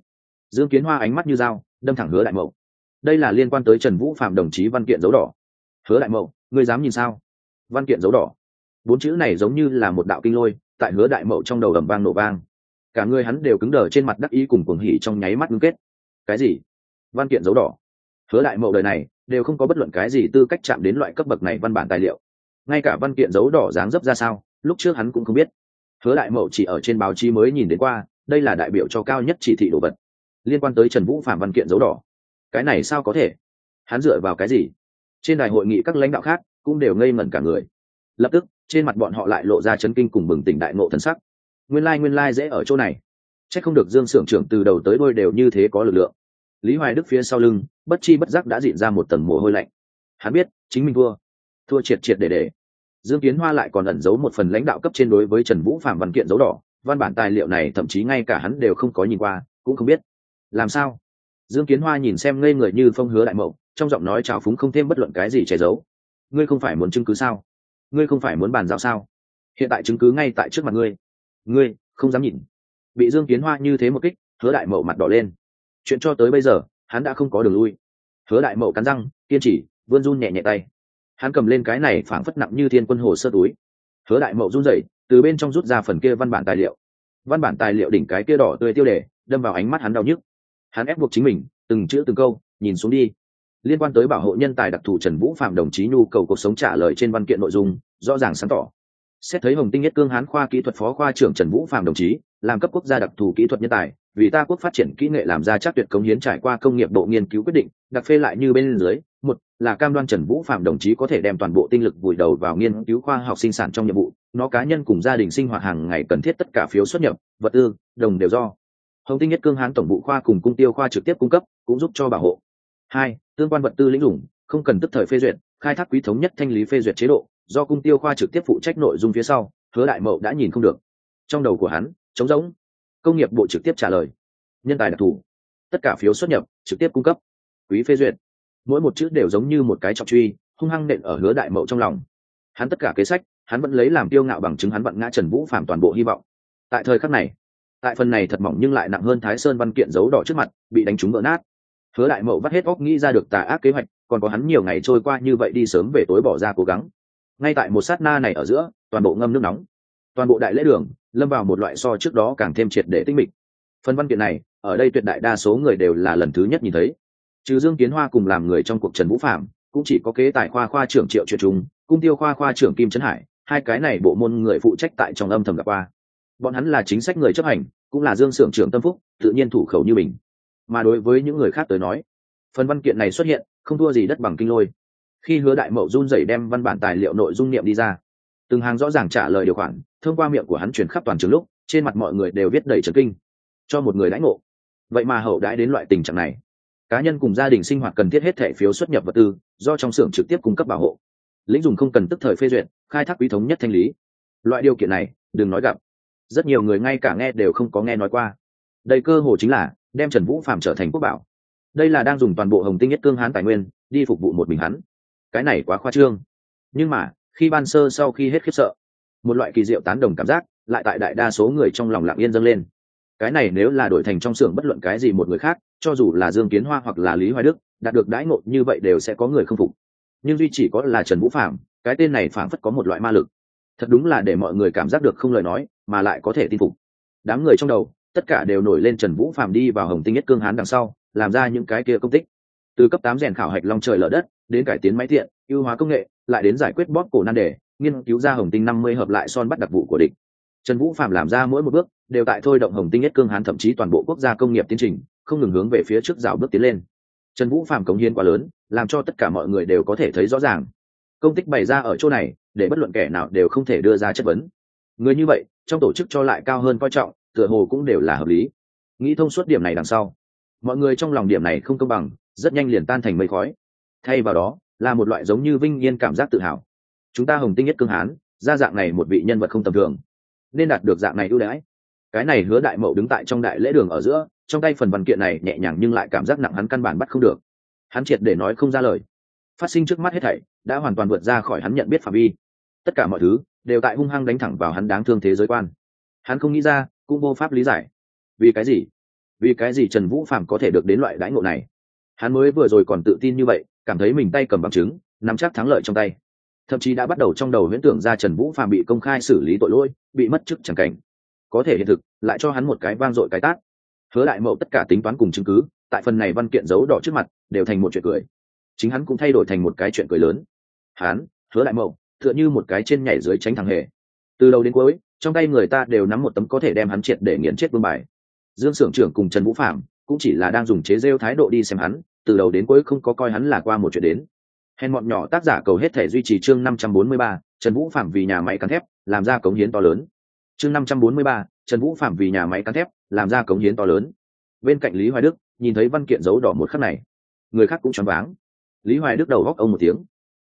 Dương kiến hoa ánh mắt như dao, đâm thẳng hứa đại mậu. Đây là liên quan tới trần vũ phạm đồng chí văn kiện dấu đỏ. Hứa đại mậu, ngươi dám nhìn sao? Văn kiện dấu đỏ. Bốn chữ này giống như là một đạo kinh lôi, tại hứa đại mậu trong đầu ầm vang nổ vang. Cả người hắn đều cứng đờ trên mặt đắc ý cùng cuồng hỉ trong nháy mắt ngưng kết. Cái gì? Văn kiện dấu đỏ. Hứa đại mậu đời này, đều không có bất luận cái gì tư cách chạm đến loại cấp bậc này văn bản tài liệu. Ngay cả văn kiện dấu đỏ dáng dấp ra sao, lúc trước hắn cũng không biết hứa đại mậu chỉ ở trên báo chí mới nhìn đến qua đây là đại biểu cho cao nhất chỉ thị đồ vật. Liên quan tới trần vũ phạm văn kiện dấu đỏ. Cái này sao có thể? Hắn dựa vào cái gì? Trên đài hội nghị các lãnh đạo khác cũng đều ngây ngẩn cả người. Lập tức trên mặt bọn họ lại lộ ra chấn kinh cùng bừng tỉnh đại ngộ thần sắc. Nguyên lai、like, nguyên lai、like、dễ ở chỗ này. C h ắ c không được dương s ư ở n g trưởng từ đầu tới đôi đều như thế có lực lượng. Lý hoài đức phía sau lưng bất chi bất giác đã dịn ra một tầng mồ hôi lạnh. Hắn biết chính mình thua. Thua triệt triệt để để dương kiến hoa lại còn ẩn giấu một phần lãnh đạo cấp trên đối với trần vũ phạm văn kiện dấu đỏ. Văn bản tài liệu này thậm chí ngay cả hắn đều không có nhìn qua, cũng không biết. Làm sao? Dương kiến hoa nhìn xem ngây người như phong hứa đại mậu, trong giọng nói trào phúng không thêm bất luận cái gì che giấu. Ngươi không phải muốn chứng cứ sao? Ngươi không phải muốn bàn giao sao? Hiện tại chứng cứ ngay tại trước mặt ngươi. Ngươi, không dám nhìn. Bị dương kiến hoa như thế một kích, hứa đại mậu mặt đỏ lên. Chuyện cho tới bây giờ, hắn đã không có đường lui. Hứa đại mậu cắn răng, kiên trì, vươn run nhẹ nhẹ tay hắn cầm lên cái này phảng phất nặng như thiên quân hồ sơ túi. Hứa đại mậu run rẩy, từ bên trong rút ra phần kia văn bản tài liệu. Văn bản tài liệu đỉnh cái kia đỏ tươi tiêu đề, đâm vào ánh mắt hắn đau nhức. Hắn ép buộc chính mình, từng chữ từng câu, nhìn xuống đi. Liên quan tới bảo hộ nhân tài đặc thù trần vũ phạm đồng chí nhu cầu cuộc sống trả lời trên văn kiện nội dung, rõ ràng sáng tỏ. Xét thấy hồng tinh nhất cương hán khoa kỹ thuật phó khoa trưởng trần vũ phạm đồng chí, làm cấp quốc gia đặc thù kỹ thuật nhân tài, vì ta quốc phát triển kỹ nghệ làm ra chắc tuyệt cống hiến trải qua công nghiệp bộ nghiên cứu quyết định, đặc phê lại như bên dưới một là cam đoan trần vũ phạm đồng chí có thể đem toàn bộ tinh lực vùi đầu vào nghiên cứu khoa học sinh sản trong nhiệm vụ, nó cá nhân cùng gia đình sinh hoạt hàng ngày cần thiết tất cả phiếu xuất nhập, vật tư, đồng đều do. Hồng tinh nhất cương hán tổng vụ khoa cùng cung tiêu khoa trực tiếp cung cấp, cũng giúp cho bảo hộ. Hai, tương quan vật tư lĩnh dụng không cần tức thời phê duyệt, khai thác quý thống nhất thanh lý phê duyệt chế độ, do cung tiêu khoa trực tiếp phụ trách nội dung phía sau, hứa đại mậu đã nhìn không được. Trong đầu của hắn, trống rỗng. Công nghiệp bộ trực tiếp trả lời. Nhân tài đặc thù. Tất cả phiếu xuất nhập, trực tiếp cung cấp. Quý phê duyệt mỗi một chữ đều giống như một cái trọng truy, hung hăng nện ở hứa đại mậu trong lòng. Hắn tất cả kế sách, hắn vẫn lấy làm tiêu ngạo bằng chứng hắn vặn ngã trần vũ phạm toàn bộ hy vọng. Tại thời khắc này, tại phần này thật mỏng nhưng lại nặng hơn thái sơn văn kiện giấu đỏ trước mặt, bị đánh trúng vỡ nát. Hứa đại mậu vắt hết óc nghĩ ra được tà ác kế hoạch, còn có hắn nhiều ngày trôi qua như vậy đi sớm về tối bỏ ra cố gắng. Ngay tại một sát na này ở giữa, toàn bộ ngâm nước nóng. Toàn bộ đại lễ đường, lâm vào một loại so trước đó càng thêm triệt để tinh mịch. Phần văn kiện này, ở đây tuyệt đại đa số người đều là lần thứ nhất nhìn thấy trừ dương kiến hoa cùng làm người trong cuộc trần vũ phạm cũng chỉ có kế tài khoa khoa trưởng triệu truyền trung, cung tiêu khoa khoa trưởng kim trấn hải, hai cái này bộ môn người phụ trách tại trong âm thầm gặp qua. Bọn hắn là chính sách người chấp hành, cũng là dương s trưởng tâm phúc, tự nhiên thủ khẩu như mình. Mà đối với những người khác tới nói, phần văn kiện này xuất hiện, không thua gì đất bằng kinh lôi. Khi hứa đại mậu run rẩy đem văn bản tài liệu nội dung niệm đi ra, từng hàng rõ ràng trả lời điều khoản, thông qua miệng của hắn truyền khắp toàn trường lúc, trên mặt mọi người đều viết đầy trấn kinh. Cho một người đãi ngộ. Vậy mà hậu đãi đến loại tình trạng này cá nhân cùng gia đình sinh hoạt cần thiết hết thẻ phiếu xuất nhập vật tư, do trong xưởng trực tiếp cung cấp bảo hộ. Lĩnh dùng không cần tức thời phê duyệt, khai thác quý thống nhất thanh lý. Loại điều kiện này, đừng nói gặp. Rất nhiều người ngay cả nghe đều không có nghe nói qua. Đây cơ hồ chính là, đem trần vũ phạm trở thành quốc bảo. Đây là đang dùng toàn bộ hồng tinh nhất cương hán tài nguyên, đi phục vụ một mình hắn. Cái này quá khoa trương. Nhưng mà, khi ban sơ sau khi hết khiếp sợ, một loại kỳ diệu tán đồng cảm giác lại tại đại đa số người trong lòng lặng yên dâng lên. Cái này nếu là đổi thành trong xưởng bất luận cái gì một người khác cho dù là dương kiến hoa hoặc là lý hoài đức, đạt được đãi ngộ như vậy đều sẽ có người không phục. Nhưng duy chỉ có là trần vũ phạm cái tên này phảng phất có một loại ma lực. Thật đúng là để mọi người cảm giác được không lời nói, mà lại có thể tin phục. Đám người trong đầu, tất cả đều nổi lên trần vũ phạm đi vào hồng tinh nhất cương hán đằng sau, làm ra những cái kia công tích. Từ cấp tám rèn khảo hạch long trời lở đất, đến cải tiến máy tiện, ưu hóa công nghệ, lại đến giải quyết bóp cổ nan đề, nghiên cứu ra hồng tinh năm mươi hợp lại son bắt đặc vụ của địch. Trần vũ phạm làm ra mỗi một bước, đều tại thôi động hồng tinh nhất cương hán thậm chí toàn bộ quốc gia công nghiệp tiến trình không ngừng hướng về phía trước rào bước tiến lên. Trần vũ phạm cống hiến quá lớn, làm cho tất cả mọi người đều có thể thấy rõ ràng. Công tích bày ra ở chỗ này, để bất luận kẻ nào đều không thể đưa ra chất vấn. Người như vậy, trong tổ chức cho lại cao hơn coi trọng, tựa hồ cũng đều là hợp lý. Nghĩ thông suốt điểm này đằng sau, mọi người trong lòng điểm này không công bằng, rất nhanh liền tan thành mây khói. Thay vào đó, là một loại giống như vinh yên cảm giác tự hào. Chúng ta hồng tinh nhất cương hán, ra dạng này một vị nhân vật không tầm thường, nên đạt được dạng này ưu đãi. Cái này hứa đại mậu đứng tại trong đại lễ đường ở giữa trong tay phần văn kiện này nhẹ nhàng nhưng lại cảm giác nặng hắn căn bản bắt không được. Hắn triệt để nói không ra lời. Phát sinh trước mắt hết thảy, đã hoàn toàn vượt ra khỏi hắn nhận biết phạm vi. Tất cả mọi thứ đều tại hung hăng đánh thẳng vào hắn đáng thương thế giới quan. Hắn không nghĩ ra, cũng vô pháp lý giải. Vì cái gì? Vì cái gì trần vũ phạm có thể được đến loại đãi ngộ này? Hắn mới vừa rồi còn tự tin như vậy, cảm thấy mình tay cầm bằng chứng, nắm chắc thắng lợi trong tay. Thậm chí đã bắt đầu trong đầu huyễn tưởng ra trần vũ phạm bị công khai xử lý tội lỗi, bị mất chức chẳng cảnh. Có thể hiện thực, lại cho hắn một cái vang dội cái tát hứa đại mậu tất cả tính toán cùng chứng cứ, tại phần này văn kiện giấu đỏ trước mặt, đều thành một chuyện cười. Chính hắn cũng thay đổi thành một cái chuyện cười lớn. Hắn hứa đại mậu, tựa như một cái trên nhảy dưới tránh thằng hề. Từ đầu đến cuối, trong tay người ta đều nắm một tấm có thể đem hắn triệt để nghiền chết vương bài. Dương s ư ở n g trưởng cùng trần vũ phạm cũng chỉ là đang dùng chế rêu thái độ đi xem hắn, từ đầu đến cuối không có coi hắn là qua một chuyện đến. Hèn bọn nhỏ tác giả cầu hết thể duy trì chương năm trăm bốn mươi ba, trần vũ phạm vì nhà máy cắn thép, làm ra cống hiến to lớn. Chương năm trăm bốn mươi ba trần vũ phạm vì nhà máy cán thép, làm ra cống hiến to lớn. Bên cạnh lý hoài đức, nhìn thấy văn kiện dấu đỏ một khắc này, người khác cũng choáng váng. Lý hoài đức đầu góc ông một tiếng.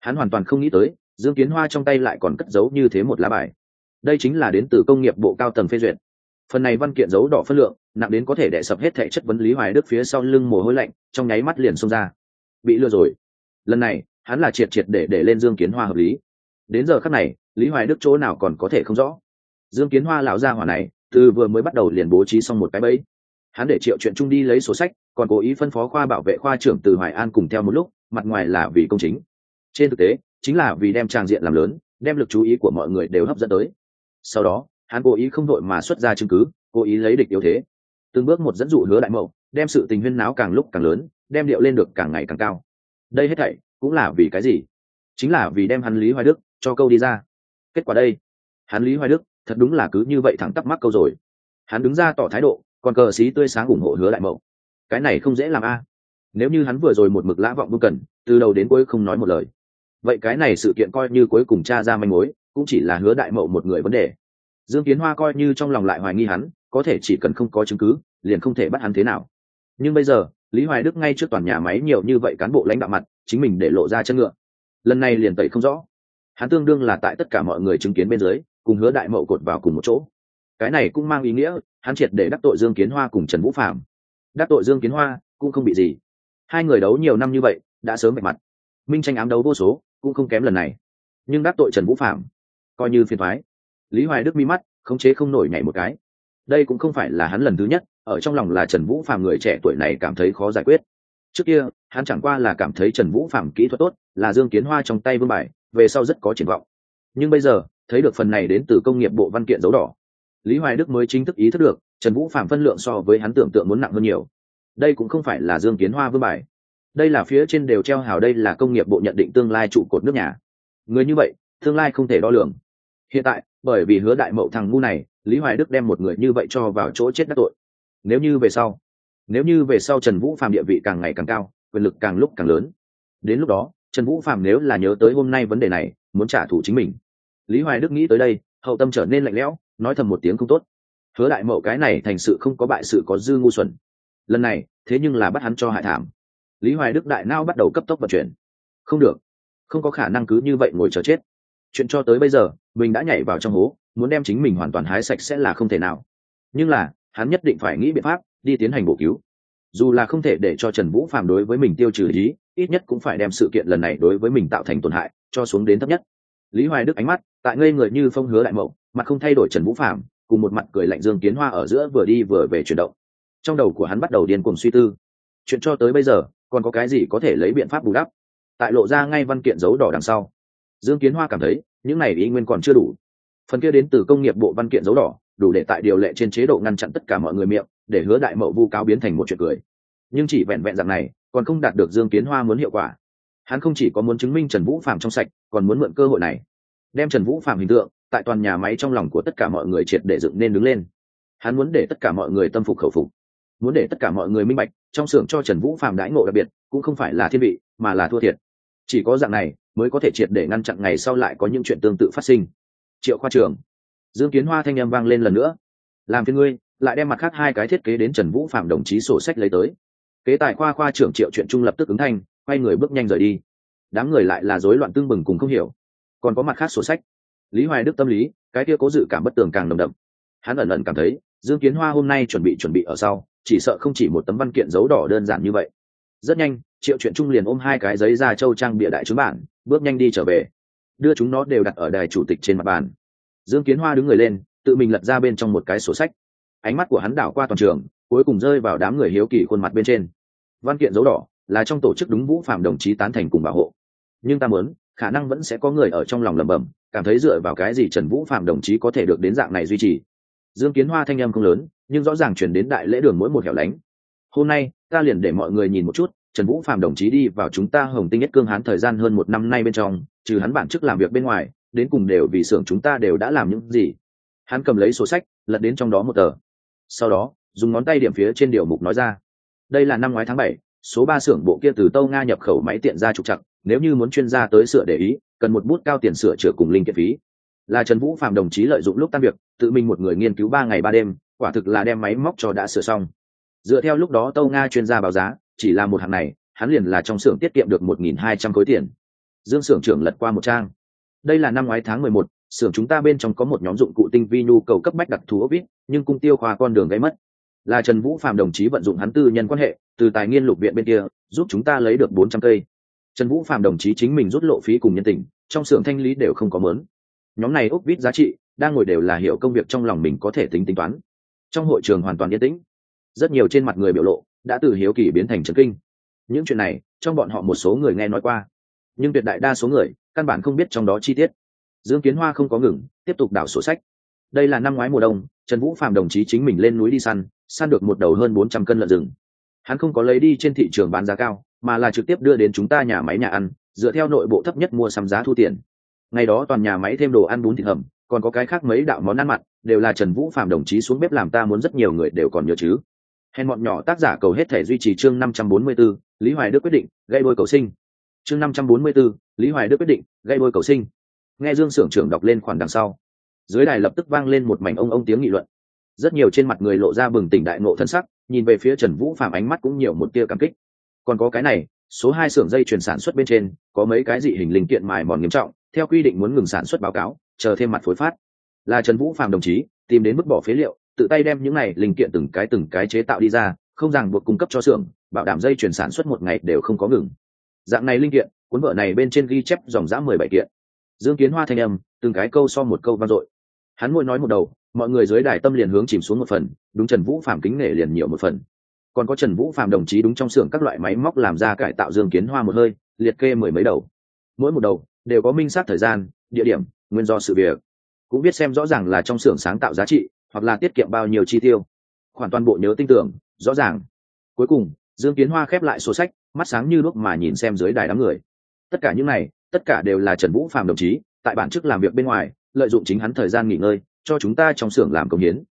Hắn hoàn toàn không nghĩ tới, dương kiến hoa trong tay lại còn cất giấu như thế một lá bài. Đây chính là đến từ công nghiệp bộ cao tầng phê duyệt. Phần này văn kiện dấu đỏ phân lượng, nặng đến có thể đẻ sập hết thể chất vấn lý hoài đức phía sau lưng mồ hôi lạnh, trong nháy mắt liền xông ra. Bị lừa rồi. Lần này, hắn là triệt triệt để để lên dương kiến hoa hợp lý. Đến giờ khắc này, lý hoài đức chỗ nào còn có thể không rõ. Dương kiến hoa lão gia hỏa này từ vừa mới bắt đầu liền bố trí xong một cái bẫy. Hắn để triệu chuyện trung đi lấy số sách, còn cố ý phân phó khoa bảo vệ khoa trưởng từ hoài an cùng theo một lúc, mặt ngoài là vì công chính. Trên thực tế, chính là vì đem tràng diện làm lớn, đem lực chú ý của mọi người đều hấp dẫn tới. Sau đó, hắn cố ý không đội mà xuất ra chứng cứ, cố ý lấy địch yếu thế. Từng bước một dẫn dụ hứa đại mậu, đem sự tình huyên náo càng lúc càng lớn, đem điệu lên được càng ngày càng cao. Đây hết thảy cũng là vì cái gì? Chính là vì đem hắn lý hoài đức cho câu đi ra. Kết quả đây, hắn lý hoài đức thật đúng là cứ như vậy thẳng tắp mắc câu rồi. Hắn đứng ra tỏ thái độ, còn cờ xí tươi sáng ủng hộ hứa đại mậu. Cái này không dễ làm a. Nếu như hắn vừa rồi một mực lã vọng vương cần, từ đầu đến cuối không nói một lời. Vậy cái này sự kiện coi như cuối cùng cha ra manh mối, cũng chỉ là hứa đại mậu một người vấn đề. Dương kiến hoa coi như trong lòng lại hoài nghi hắn, có thể chỉ cần không có chứng cứ, liền không thể bắt hắn thế nào. Nhưng bây giờ, lý hoài đức ngay trước toàn nhà máy nhiều như vậy cán bộ lãnh đạo mặt, chính mình để lộ ra chân ngựa. Lần này liền tẩy không rõ. Hắn tương đương là tại tất cả mọi người chứng kiến bên dưới cùng hứa đại mậu cột vào cùng một chỗ. Cái này cũng mang ý nghĩa, hắn triệt để đắc tội dương kiến hoa cùng trần vũ phạm đắc tội dương kiến hoa cũng không bị gì. Hai người đấu nhiều năm như vậy, đã sớm vạch mặt. Minh tranh ám đấu vô số, cũng không kém lần này. Nhưng đắc tội trần vũ phạm coi như phiền thoái lý hoài đức mi mắt, khống chế không nổi nhảy một cái. Đây cũng không phải là hắn lần thứ nhất, ở trong lòng là trần vũ phạm người trẻ tuổi này cảm thấy khó giải quyết. Trước kia, hắn chẳng qua là cảm thấy trần vũ phạm kỹ thuật tốt, là dương kiến hoa trong tay vương bài, về sau rất có triển vọng. Nhưng bây giờ thấy được phần này đến từ công nghiệp bộ văn kiện dấu đỏ. Lý hoài đức mới chính thức ý thức được, trần vũ phạm phân lượng so với hắn tưởng tượng muốn nặng hơn nhiều. Đây cũng không phải là dương kiến hoa vương bài. Đây là phía trên đều treo hào đây là công nghiệp bộ nhận định tương lai trụ cột nước nhà. Người như vậy, tương lai không thể đo lường. Hiện tại, bởi vì hứa đại mậu thằng ngu này, lý hoài đức đem một người như vậy cho vào chỗ chết đắc tội. Nếu như về sau, nếu như về sau trần vũ phạm địa vị càng ngày càng cao, quyền lực càng lúc càng lớn. Đến lúc đó, trần vũ phạm nếu là nhớ tới hôm nay vấn đề này, muốn trả thù chính mình lý hoài đức nghĩ tới đây, hậu tâm trở nên lạnh lẽo, nói thầm một tiếng không tốt. Hứa đại mậu cái này thành sự không có bại sự có dư ngu xuẩn. Lần này, thế nhưng là bắt hắn cho hại thảm. Lý hoài đức đại nao bắt đầu cấp tốc vận chuyển. Không được. Không có khả năng cứ như vậy ngồi chờ chết. Chuyện cho tới bây giờ, mình đã nhảy vào trong hố, muốn đem chính mình hoàn toàn hái sạch sẽ là không thể nào. Nhưng là, hắn nhất định phải nghĩ biện pháp, đi tiến hành bổ cứu. Dù là không thể để cho trần vũ phạm đối với mình tiêu trừ ý, ít nhất cũng phải đem sự kiện lần này đối với mình tạo thành tổn hại, cho xuống đến thấp nhất lý hoài đức ánh mắt tại ngây người như phong hứa đại mậu mặt không thay đổi trần vũ phạm cùng một mặt cười lạnh dương kiến hoa ở giữa vừa đi vừa về chuyển động. Trong đầu của hắn bắt đầu điên cuồng suy tư. Chuyện cho tới bây giờ, còn có cái gì có thể lấy biện pháp bù đắp? Tại lộ ra ngay văn kiện dấu đỏ đằng sau, dương kiến hoa cảm thấy những này ý nguyên còn chưa đủ. Phần kia đến từ công nghiệp bộ văn kiện dấu đỏ, đủ để tại điều lệ trên chế độ ngăn chặn tất cả mọi người miệng, để hứa đại mậu vu cáo biến thành một chuyện cười. Nhưng chỉ vẹn vẹn dạng này, còn không đạt được dương kiến hoa muốn hiệu quả hắn không chỉ có muốn chứng minh trần vũ phạm trong sạch, còn muốn mượn cơ hội này, đem trần vũ phạm hình tượng tại toàn nhà máy trong lòng của tất cả mọi người triệt để dựng nên đứng lên. Hắn muốn để tất cả mọi người tâm phục khẩu phục, muốn để tất cả mọi người minh bạch, trong xưởng cho trần vũ phạm đãi ngộ đặc biệt, cũng không phải là thiên vị, mà là thua thiệt. Chỉ có dạng này mới có thể triệt để ngăn chặn ngày sau lại có những chuyện tương tự phát sinh. Triệu khoa trưởng dương kiến hoa thanh â m vang lên lần nữa. Làm phiên ngươi, lại đem mặt khác hai cái thiết kế đến trần vũ phạm đồng chí sổ sách lấy tới. Kế tài khoa khoa trưởng triệu chuyện trung lập tức ứng thanh quay người bước nhanh rời đi. Đám người lại là rối loạn tương bừng cùng không hiểu. Còn có mặt khác sổ sách. Lý hoài đức tâm lý, cái kia cố dự cảm bất tường càng nồng đậm. Hắn ẩn ẩn cảm thấy, dương kiến hoa hôm nay chuẩn bị chuẩn bị ở sau, chỉ sợ không chỉ một tấm văn kiện dấu đỏ đơn giản như vậy. Rất nhanh, triệu chuyện trung liền ôm hai cái giấy ra châu trang bịa đại chứng bản, bước nhanh đi trở về. Đưa chúng nó đều đặt ở đài chủ tịch trên mặt bàn. Dương kiến hoa đứng người lên, tự mình lật ra bên trong một cái sổ sách. Ánh mắt của hắn đảo qua toàn trường, cuối cùng rơi vào đám người hiếu kỳ khuôn mặt bên trên. Văn kiện dấu đỏ là trong tổ chức đúng vũ phạm đồng chí tán thành cùng bảo hộ. Nhưng ta muốn, khả năng vẫn sẽ có người ở trong lòng lẩm bẩm, cảm thấy dựa vào cái gì trần vũ phạm đồng chí có thể được đến dạng này duy trì. Dương kiến hoa thanh em không lớn, nhưng rõ ràng chuyển đến đại lễ đường mỗi một hẻo lánh. Hôm nay, ta liền để mọi người nhìn một chút, trần vũ phạm đồng chí đi vào chúng ta hồng tinh nhất cương hán thời gian hơn một năm nay bên trong, trừ hắn bản chức làm việc bên ngoài, đến cùng đều vì xưởng chúng ta đều đã làm những gì. Hắn cầm lấy sổ sách, lật đến trong đó một tờ. Sau đó, dùng ngón tay điểm phía trên điều mục nói ra. Đây là năm ngoái tháng bảy số ba xưởng bộ kia từ tâu nga nhập khẩu máy tiện ra trục chặt nếu như muốn chuyên gia tới sửa để ý, cần một bút cao tiền sửa chữa cùng linh kiện phí. Là trần vũ phạm đồng chí lợi dụng lúc tan việc, tự mình một người nghiên cứu ba ngày ba đêm, quả thực là đem máy móc cho đã sửa xong. Dựa theo lúc đó tâu nga chuyên gia báo giá, chỉ là một hàng này, hắn liền là trong xưởng tiết kiệm được một nghìn hai trăm khối tiền. Dương xưởng trưởng lật qua một trang. Đây là năm ngoái tháng mười một, xưởng chúng ta bên trong có một nhóm dụng cụ tinh vi nhu cầu cấp bách đặc thù ốc vít, nhưng cung tiêu khoa con đường gây mất là trần vũ phạm đồng chí vận dụng hắn tư nhân quan hệ, từ tài nghiên lục viện bên kia, giúp chúng ta lấy được bốn trăm cây. Trần vũ phạm đồng chí chính mình rút lộ phí cùng nhân tình, trong xưởng thanh lý đều không có mớn. Nhóm này úc vít giá trị, đang ngồi đều là hiểu công việc trong lòng mình có thể tính tính toán. Trong hội trường hoàn toàn yên tĩnh. Rất nhiều trên mặt người biểu lộ, đã từ hiếu kỳ biến thành trấn kinh. Những chuyện này, trong bọn họ một số người nghe nói qua. Nhưng tuyệt đại đa số người, căn bản không biết trong đó chi tiết. Dương kiến hoa không có ngừng, tiếp tục đảo sổ sách. Đây là năm ngoái mùa đông, trần vũ phạm đồng chí chính mình lên núi đi săn săn được một đầu hơn bốn trăm cân lợn rừng. Hắn không có lấy đi trên thị trường bán giá cao mà là trực tiếp đưa đến chúng ta nhà máy nhà ăn dựa theo nội bộ thấp nhất mua sắm giá thu tiền. Ngày đó toàn nhà máy thêm đồ ăn bún thịt hầm còn có cái khác mấy đạo món ăn mặn đều là trần vũ phạm đồng chí xuống bếp làm ta muốn rất nhiều người đều còn nhớ chứ. Hèn bọn nhỏ tác giả cầu hết thể duy trì chương năm trăm bốn mươi 544, lý hoài đức quyết định gây đôi cầu sinh. Chương năm trăm bốn mươi 544, lý hoài đức quyết định gây đôi cầu sinh. Nghe dương Sưởng trưởng đọc lên khoản đằng sau. Dưới đài lập tức vang lên một mảnh ông ông tiếng nghị luận rất nhiều trên mặt người lộ ra bừng tỉnh đại ngộ thân sắc, nhìn về phía trần vũ phạm ánh mắt cũng nhiều một tia cảm kích. Còn có cái này, số hai xưởng dây chuyển sản xuất bên trên, có mấy cái dị hình linh kiện mài mòn nghiêm trọng, theo quy định muốn ngừng sản xuất báo cáo, chờ thêm mặt phối phát. Là trần vũ phạm đồng chí, tìm đến mức bỏ phế liệu, tự tay đem những này linh kiện từng cái từng cái chế tạo đi ra, không ràng buộc cung cấp cho xưởng, bảo đảm dây chuyển sản xuất một ngày đều không có ngừng. Dạng này linh kiện, cuốn vợ này bên trên ghi chép dòng giã mười bảy kiện. Dương kiến hoa thanh âm, từng cái câu so một câu vang dội. Hắn mỗi nói một đầu mọi người dưới đài tâm liền hướng chìm xuống một phần, đúng trần vũ phạm kính nể liền nhiều một phần. Còn có trần vũ phạm đồng chí đúng trong xưởng các loại máy móc làm ra cải tạo dương kiến hoa một hơi, liệt kê mười mấy đầu. Mỗi một đầu đều có minh sát thời gian, địa điểm, nguyên do sự việc. Cũng biết xem rõ ràng là trong xưởng sáng tạo giá trị, hoặc là tiết kiệm bao nhiêu chi tiêu. Khoản toàn bộ nhớ tin tưởng, rõ ràng. Cuối cùng, dương kiến hoa khép lại sổ sách, mắt sáng như lúc mà nhìn xem dưới đài đám người. Tất cả những này, tất cả đều là trần vũ phạm đồng chí, tại bản chức làm việc bên ngoài, lợi dụng chính hắn thời gian nghỉ ngơi cho chúng ta trong xưởng làm công hiến.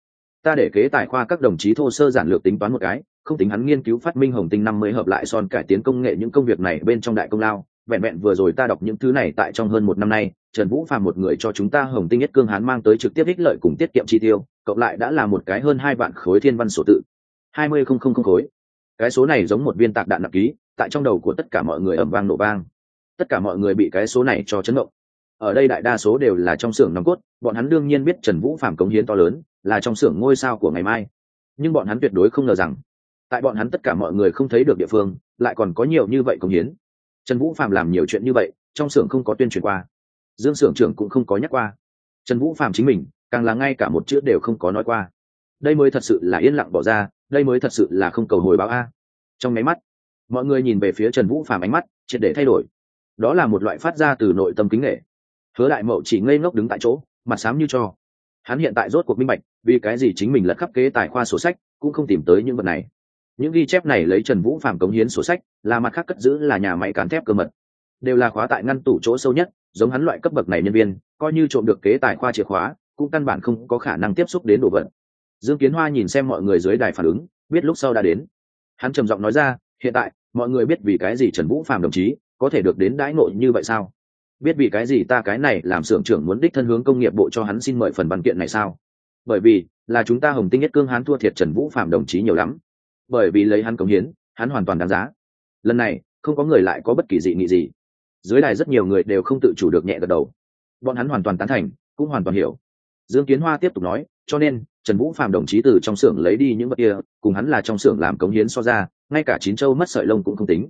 Ta để kế tài khoa các đồng chí thô sơ giản lược tính toán một cái, không tính hắn nghiên cứu phát minh hồng tinh năm mới hợp lại son cải tiến công nghệ những công việc này bên trong đại công lao. Vẹn vẹn vừa rồi ta đọc những thứ này tại trong hơn một năm nay, trần vũ phàm một người cho chúng ta hồng tinh nhất cương hán mang tới trực tiếp ích lợi cùng tiết kiệm chi tiêu, cộng lại đã là một cái hơn hai vạn khối thiên văn sổ tự. Hai mươi không không không khối. Cái số này giống một viên tạc đạn nặng ký, tại trong đầu của tất cả mọi người ẩm vang nổ vang. Tất cả mọi người bị cái số này cho chấn động ở đây đại đa số đều là trong xưởng nòng cốt, bọn hắn đương nhiên biết trần vũ phạm cống hiến to lớn, là trong xưởng ngôi sao của ngày mai. Nhưng bọn hắn tuyệt đối không ngờ rằng, tại bọn hắn tất cả mọi người không thấy được địa phương, lại còn có nhiều như vậy cống hiến. Trần vũ phạm làm nhiều chuyện như vậy, trong xưởng không có tuyên truyền qua. Dương xưởng trưởng cũng không có nhắc qua. Trần vũ phạm chính mình, càng là ngay cả một chữ đều không có nói qua. Đây mới thật sự là yên lặng bỏ ra, đây mới thật sự là không cầu hồi báo a. Trong máy mắt, mọi người nhìn về phía trần vũ phạm ánh mắt, triệt để thay đổi. Đó là một loại phát ra từ nội tâm kính nghệ hứa đại mậu chỉ ngây ngốc đứng tại chỗ, mặt xám như cho. Hắn hiện tại rốt cuộc minh bạch, vì cái gì chính mình lật khắp kế tài khoa sổ sách, cũng không tìm tới những vật này. Những ghi chép này lấy trần vũ phạm cống hiến sổ sách, là mặt khác cất giữ, là nhà máy cán thép cơ mật. Đều là khóa tại ngăn tủ chỗ sâu nhất, giống hắn loại cấp bậc này nhân viên, coi như trộm được kế tài khoa chìa khóa, cũng căn bản không có khả năng tiếp xúc đến đồ vật. Dương kiến hoa nhìn xem mọi người dưới đài phản ứng, biết lúc sau đã đến. Hắn trầm giọng nói ra, hiện tại, mọi người biết vì cái gì trần vũ phạm đồng chí có thể được đến đãi ngộ như vậy sao? Biết vì cái gì ta cái này làm xưởng trưởng muốn đích thân hướng công nghiệp bộ cho hắn xin mời phần văn kiện này sao? Bởi vì, là chúng ta hồng tinh nhất cương hắn thua thiệt trần vũ phạm đồng chí nhiều lắm. Bởi vì lấy hắn cống hiến, hắn hoàn toàn đáng giá. Lần này, không có người lại có bất kỳ dị nghị gì. Dưới đài rất nhiều người đều không tự chủ được nhẹ gật đầu. Bọn hắn hoàn toàn tán thành, cũng hoàn toàn hiểu. Dương kiến hoa tiếp tục nói, cho nên, trần vũ phạm đồng chí từ trong xưởng lấy đi những vật kia, cùng hắn là trong xưởng làm cống hiến so ra, ngay cả chín châu mất sợi lông cũng không tính.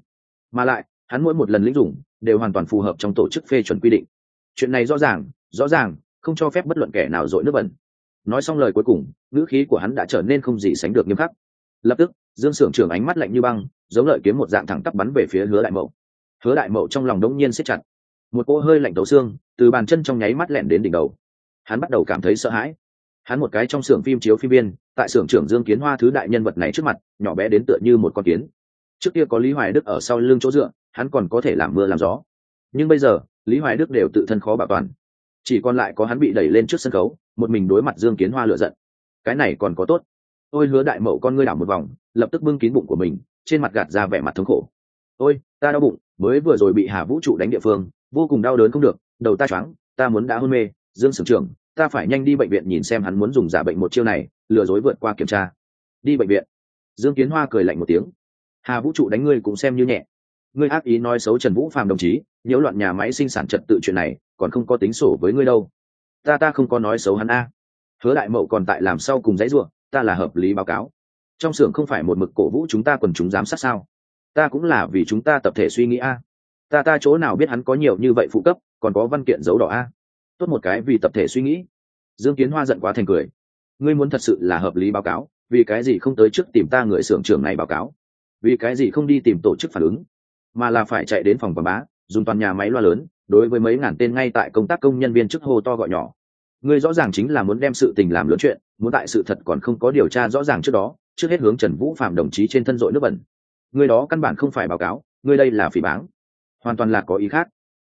Mà lại hắn mỗi một lần lĩnh dụng đều hoàn toàn phù hợp trong tổ chức phê chuẩn quy định. Chuyện này rõ ràng rõ ràng, không cho phép bất luận kẻ nào dội nước bẩn. Nói xong lời cuối cùng, ngữ khí của hắn đã trở nên không gì sánh được nghiêm khắc. Lập tức, dương s ư ở n g trưởng ánh mắt lạnh như băng, giống lợi kiếm một dạng thẳng tắp bắn về phía hứa đại mậu. Hứa đại mậu trong lòng đống nhiên siết chặt. Một cỗ hơi lạnh tấu xương, từ bàn chân trong nháy mắt lẹn đến đỉnh đầu. Hắn bắt đầu cảm thấy sợ hãi. Hắn một cái trong xưởng phim chiếu phim biên tại xưởng trưởng dương kiến hoa thứ đại nhân vật này trước mặt, nhỏ bé đến tựa như một con kiến. Trước kia có lý hoài đức ở sau lưng chỗ dựa hắn còn có thể làm mưa làm gió. Nhưng bây giờ, lý hoài đức đều tự thân khó bảo toàn. Chỉ còn lại có hắn bị đẩy lên trước sân khấu, một mình đối mặt dương kiến hoa lựa giận. Cái này còn có tốt. Ôi hứa đại mậu con ngươi đảo một vòng, lập tức bưng kín bụng của mình, trên mặt gạt ra vẻ mặt thống khổ. Ôi, ta đau bụng, mới vừa rồi bị hà vũ trụ đánh địa phương, vô cùng đau đớn không được, đầu ta choáng, ta muốn đã hôn mê, dương sưởng trưởng, ta phải nhanh đi bệnh viện nhìn xem hắn muốn dùng giả bệnh một chiêu này, lừa dối vượt qua kiểm tra. Đi bệnh viện. Dương kiến hoa cười lạnh một tiếng. Hà vũ trụ đánh ngươi cũng xem như nhẹ ngươi ác ý nói xấu trần vũ phạm đồng chí, nhiễu loạn nhà máy sinh sản trật tự chuyện này, còn không có tính sổ với ngươi đâu. Ta ta không có nói xấu hắn a. Hứa đại mậu còn tại làm sau cùng dãy ruộng ta là hợp lý báo cáo. Trong xưởng không phải một mực cổ vũ chúng ta quần chúng giám sát sao? Ta cũng là vì chúng ta tập thể suy nghĩ a. Ta ta chỗ nào biết hắn có nhiều như vậy phụ cấp, còn có văn kiện dấu đỏ a? Tốt một cái vì tập thể suy nghĩ. Dương kiến hoa giận quá thành cười. Ngươi muốn thật sự là hợp lý báo cáo, vì cái gì không tới trước tìm ta người xưởng trưởng này báo cáo? Vì cái gì không đi tìm tổ chức phản ứng? Mà là phải chạy đến phòng quảng bá, dùng toàn nhà máy loa lớn, đối với mấy ngàn tên ngay tại công tác công nhân viên chức hô to gọi nhỏ. Ngươi rõ ràng chính là muốn đem sự tình làm lớn chuyện, muốn tại sự thật còn không có điều tra rõ ràng trước đó, trước hết hướng trần vũ phạm đồng chí trên thân dội nước bẩn. Người đó căn bản không phải báo cáo, ngươi đây là phỉ báng. Hoàn toàn là có ý khác.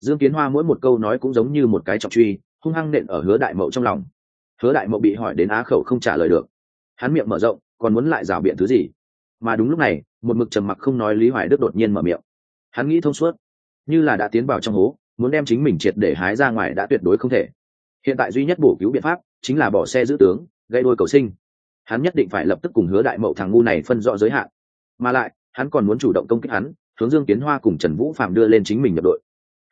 Dương kiến hoa mỗi một câu nói cũng giống như một cái trọng truy, hung hăng nện ở hứa đại mậu trong lòng. Hứa đại mậu bị hỏi đến á khẩu không trả lời được. Hắn miệng mở rộng, còn muốn lại rào biện thứ gì? Mà đúng lúc này, một mực trầm mặc không nói lý hoài đức đột nhiên mở miệng hắn nghĩ thông suốt. Như là đã tiến vào trong hố, muốn đem chính mình triệt để hái ra ngoài đã tuyệt đối không thể. Hiện tại duy nhất bổ cứu biện pháp chính là bỏ xe giữ tướng, gây đôi cầu sinh. Hắn nhất định phải lập tức cùng hứa đại mậu thằng ngu này phân rõ giới hạn. Mà lại, hắn còn muốn chủ động công kích hắn, hướng dương kiến hoa cùng trần vũ phạm đưa lên chính mình nhập đội.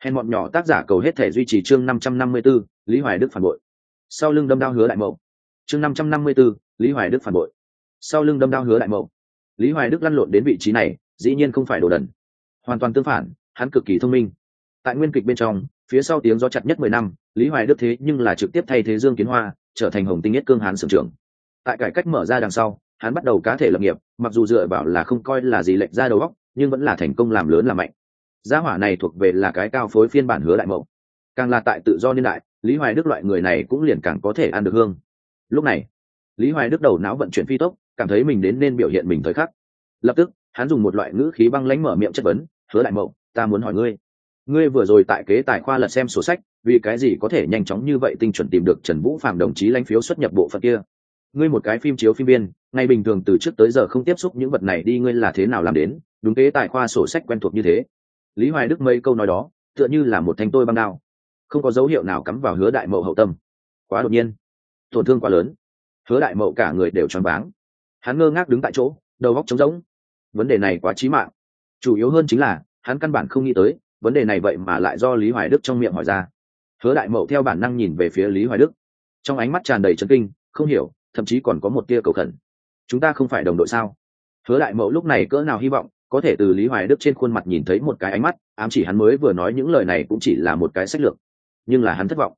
Hèn bọn nhỏ tác giả cầu hết thể duy trì chương năm trăm năm mươi b ố lý hoài đức phản bội. Sau lưng đâm đao hứa đại mậu. Chương năm trăm năm mươi b ố lý hoài đức phản bội. Sau lưng đâm đao hứa đại mậu. Lý hoài đức lăn lộn đến vị trí này, dĩ nhiên không phải đồ đần hoàn toàn tương phản, hắn cực kỳ thông minh. Tại nguyên kịch bên trong, phía sau tiếng gió chặt nhất mười năm, lý hoài đức thế nhưng là trực tiếp thay thế dương kiến hoa, trở thành hồng tinh nhất cương hán sưởng trưởng. Tại cải cách mở ra đằng sau, hắn bắt đầu cá thể lập nghiệp, mặc dù dựa vào là không coi là gì lệnh ra đầu góc nhưng vẫn là thành công làm lớn làm mạnh. Gia hỏa này thuộc về là cái cao phối phiên bản hứa đại mẫu. càng là tại tự do niên đại, lý hoài đức loại người này cũng liền càng có thể ăn được hương. Lúc này, lý hoài đức đầu não vận chuyển phi tốc, cảm thấy mình đến nên biểu hiện mình thời khắc. Lập tức, hắn dùng một loại ngữ khí băng lãnh mở miệng chất vấn hứa đại mậu, ta muốn hỏi ngươi. Ngươi vừa rồi tại kế tài khoa lật xem sổ sách, vì cái gì có thể nhanh chóng như vậy tinh chuẩn tìm được trần vũ phạm đồng chí lãnh phiếu xuất nhập bộ phận kia? Ngươi một cái phim chiếu phim biên ngày bình thường từ trước tới giờ không tiếp xúc những vật này đi, ngươi là thế nào làm đến, đúng kế tài khoa sổ sách quen thuộc như thế? Lý hoài đức mấy câu nói đó, tựa như là một thanh tôi băng đao. Không có dấu hiệu nào cắm vào hứa đại mậu hậu tâm. Quá đột nhiên. Tổn thương quá lớn. Hứa đại mậu cả người đều choáng váng. Hắn ngơ ngác đứng tại chỗ, đầu góc trống rỗng. Vấn đề này quá chí mạng chủ yếu hơn chính là, hắn căn bản không nghĩ tới, vấn đề này vậy mà lại do lý hoài đức trong miệng hỏi ra. Hứa đại mậu theo bản năng nhìn về phía lý hoài đức. Trong ánh mắt tràn đầy trấn kinh, không hiểu, thậm chí còn có một tia cầu khẩn. Chúng ta không phải đồng đội sao? Hứa đại mậu lúc này cỡ nào hy vọng, có thể từ lý hoài đức trên khuôn mặt nhìn thấy một cái ánh mắt, ám chỉ hắn mới vừa nói những lời này cũng chỉ là một cái sách lược. Nhưng là hắn thất vọng.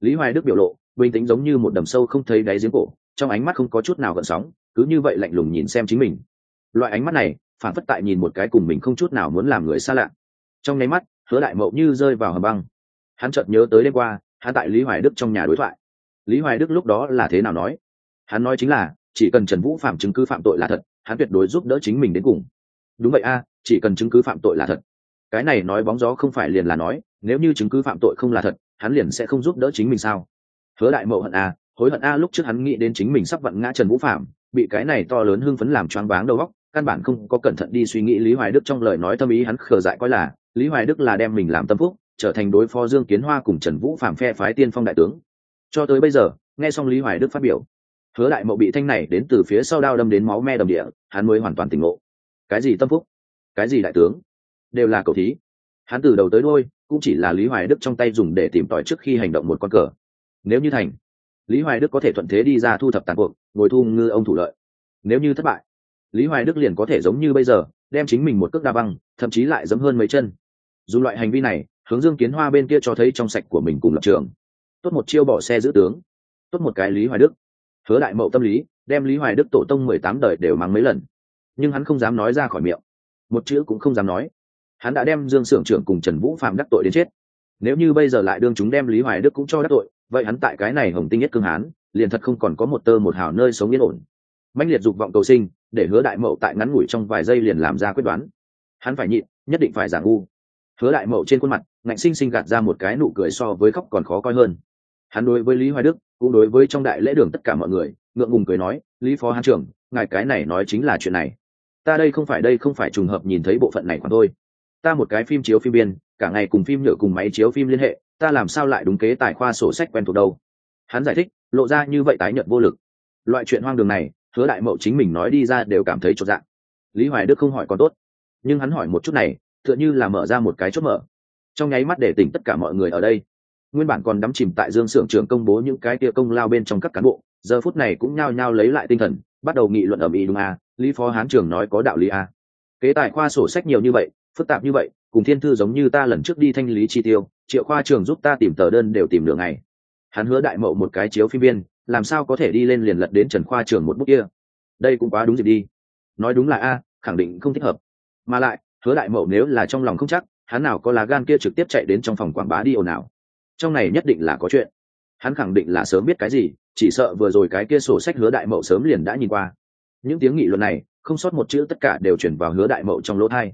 Lý hoài đức biểu lộ, bình tĩnh giống như một đầm sâu không thấy đáy giếng cổ, trong ánh mắt không có chút nào gợn sóng, cứ như vậy lạnh lùng nhìn xem chính mình. Loại ánh mắt này phản phất tại nhìn một cái cùng mình không chút nào muốn làm người xa lạ. Trong nháy mắt, hứa đại mậu như rơi vào hầm băng. Hắn chợt nhớ tới đêm qua, hắn tại lý hoài đức trong nhà đối thoại. Lý hoài đức lúc đó là thế nào nói? Hắn nói chính là, chỉ cần trần vũ phạm chứng cứ phạm tội là thật, hắn tuyệt đối giúp đỡ chính mình đến cùng. Đúng vậy a, chỉ cần chứng cứ phạm tội là thật. Cái này nói bóng gió không phải liền là nói, nếu như chứng cứ phạm tội không là thật, hắn liền sẽ không giúp đỡ chính mình sao? Hứa đại mậu hận a, hối hận a lúc trước hắn nghĩ đến chính mình sắp vặn ngã trần vũ phạm, bị cái này to lớn hưng phấn làm choáng váng đầu óc căn bản không có cẩn thận đi suy nghĩ lý hoài đức trong lời nói tâm ý hắn khờ dại coi là, lý hoài đức là đem mình làm tâm phúc, trở thành đối phó dương kiến hoa cùng trần vũ phạm phe phái tiên phong đại tướng. Cho tới bây giờ, nghe xong lý hoài đức phát biểu, hứa đại mậu bị thanh này đến từ phía sau đao đâm đến máu me đầm địa, hắn mới hoàn toàn tỉnh ngộ. Cái gì tâm phúc? Cái gì đại tướng? Đều là cầu thí. Hắn từ đầu tới đôi cũng chỉ là lý hoài đức trong tay dùng để tìm tòi trước khi hành động một con cờ. Nếu như thành, lý hoài đức có thể thuận thế đi ra thu thập tàn cuộc, ngồi thu ngư ông thủ lợi. Nếu như thất bại lý hoài đức liền có thể giống như bây giờ, đem chính mình một cước đa băng thậm chí lại dẫm hơn mấy chân. Dù loại hành vi này, hướng dương kiến hoa bên kia cho thấy trong sạch của mình cùng lập trường. Tốt một chiêu bỏ xe giữ tướng. Tốt một cái lý hoài đức. Hứa đại mậu tâm lý, đem lý hoài đức tổ tông mười tám đời đều mang mấy lần. Nhưng hắn không dám nói ra khỏi miệng. Một chữ cũng không dám nói. Hắn đã đem dương s ư ở n g trưởng cùng trần vũ phạm đắc tội đến chết. Nếu như bây giờ lại đương chúng đem lý hoài đức cũng cho đắc tội, vậy hắn tại cái này hồng tinh nhất cương hán, liền thật không còn có một tơ một hào nơi sống yên ổn mạnh liệt dục vọng cầu sinh, để hứa đại mậu tại ngắn ngủi trong vài giây liền làm ra quyết đoán. Hắn phải nhịn, nhất định phải giả ngu. Hứa đại mậu trên khuôn mặt, ngạnh sinh sinh gạt ra một cái nụ cười so với khóc còn khó coi hơn. Hắn đối với lý hoài đức, cũng đối với trong đại lễ đường tất cả mọi người, ngượng ngùng cười nói, lý phó hán trưởng, ngài cái này nói chính là chuyện này. Ta đây không phải đây không phải trùng hợp nhìn thấy bộ phận này còn thôi. Ta một cái phim chiếu phim biên, cả ngày cùng phim nhựa cùng máy chiếu phim liên hệ, ta làm sao lại đúng kế tài khoa sổ sách quen thuộc đâu? Hắn giải thích, lộ ra như vậy tái nhận vô lực. Loại chuyện hoang đường này hứa đại mậu chính mình nói đi ra đều cảm thấy chột dạng lý hoài đức không hỏi còn tốt. Nhưng hắn hỏi một chút này tựa như là mở ra một cái chốt mở. Trong nháy mắt để tỉnh tất cả mọi người ở đây. Nguyên bản còn đắm chìm tại dương s ư ở n g trường công bố những cái tia công lao bên trong các cán bộ giờ phút này cũng nhao nhao lấy lại tinh thần bắt đầu nghị luận ở mỹ đúng à, lý phó hán trường nói có đạo lý à. kế tài khoa sổ sách nhiều như vậy phức tạp như vậy cùng thiên thư giống như ta lần trước đi thanh lý chi tiêu triệu khoa trường giúp ta tìm tờ đơn đều tìm đường này hắn hứa đại mậu một cái chiếu phim viên làm sao có thể đi lên liền lật đến trần khoa trường một bút kia? Đây cũng quá đúng dịp đi. Nói đúng là a, khẳng định không thích hợp. Mà lại, hứa đại mậu nếu là trong lòng không chắc, hắn nào có lá gan kia trực tiếp chạy đến trong phòng quảng bá đi ồn ào. Trong này nhất định là có chuyện. Hắn khẳng định là sớm biết cái gì, chỉ sợ vừa rồi cái kia sổ sách hứa đại mậu sớm liền đã nhìn qua. Những tiếng nghị luận này, không sót một chữ tất cả đều chuyển vào hứa đại mậu trong lỗ thai.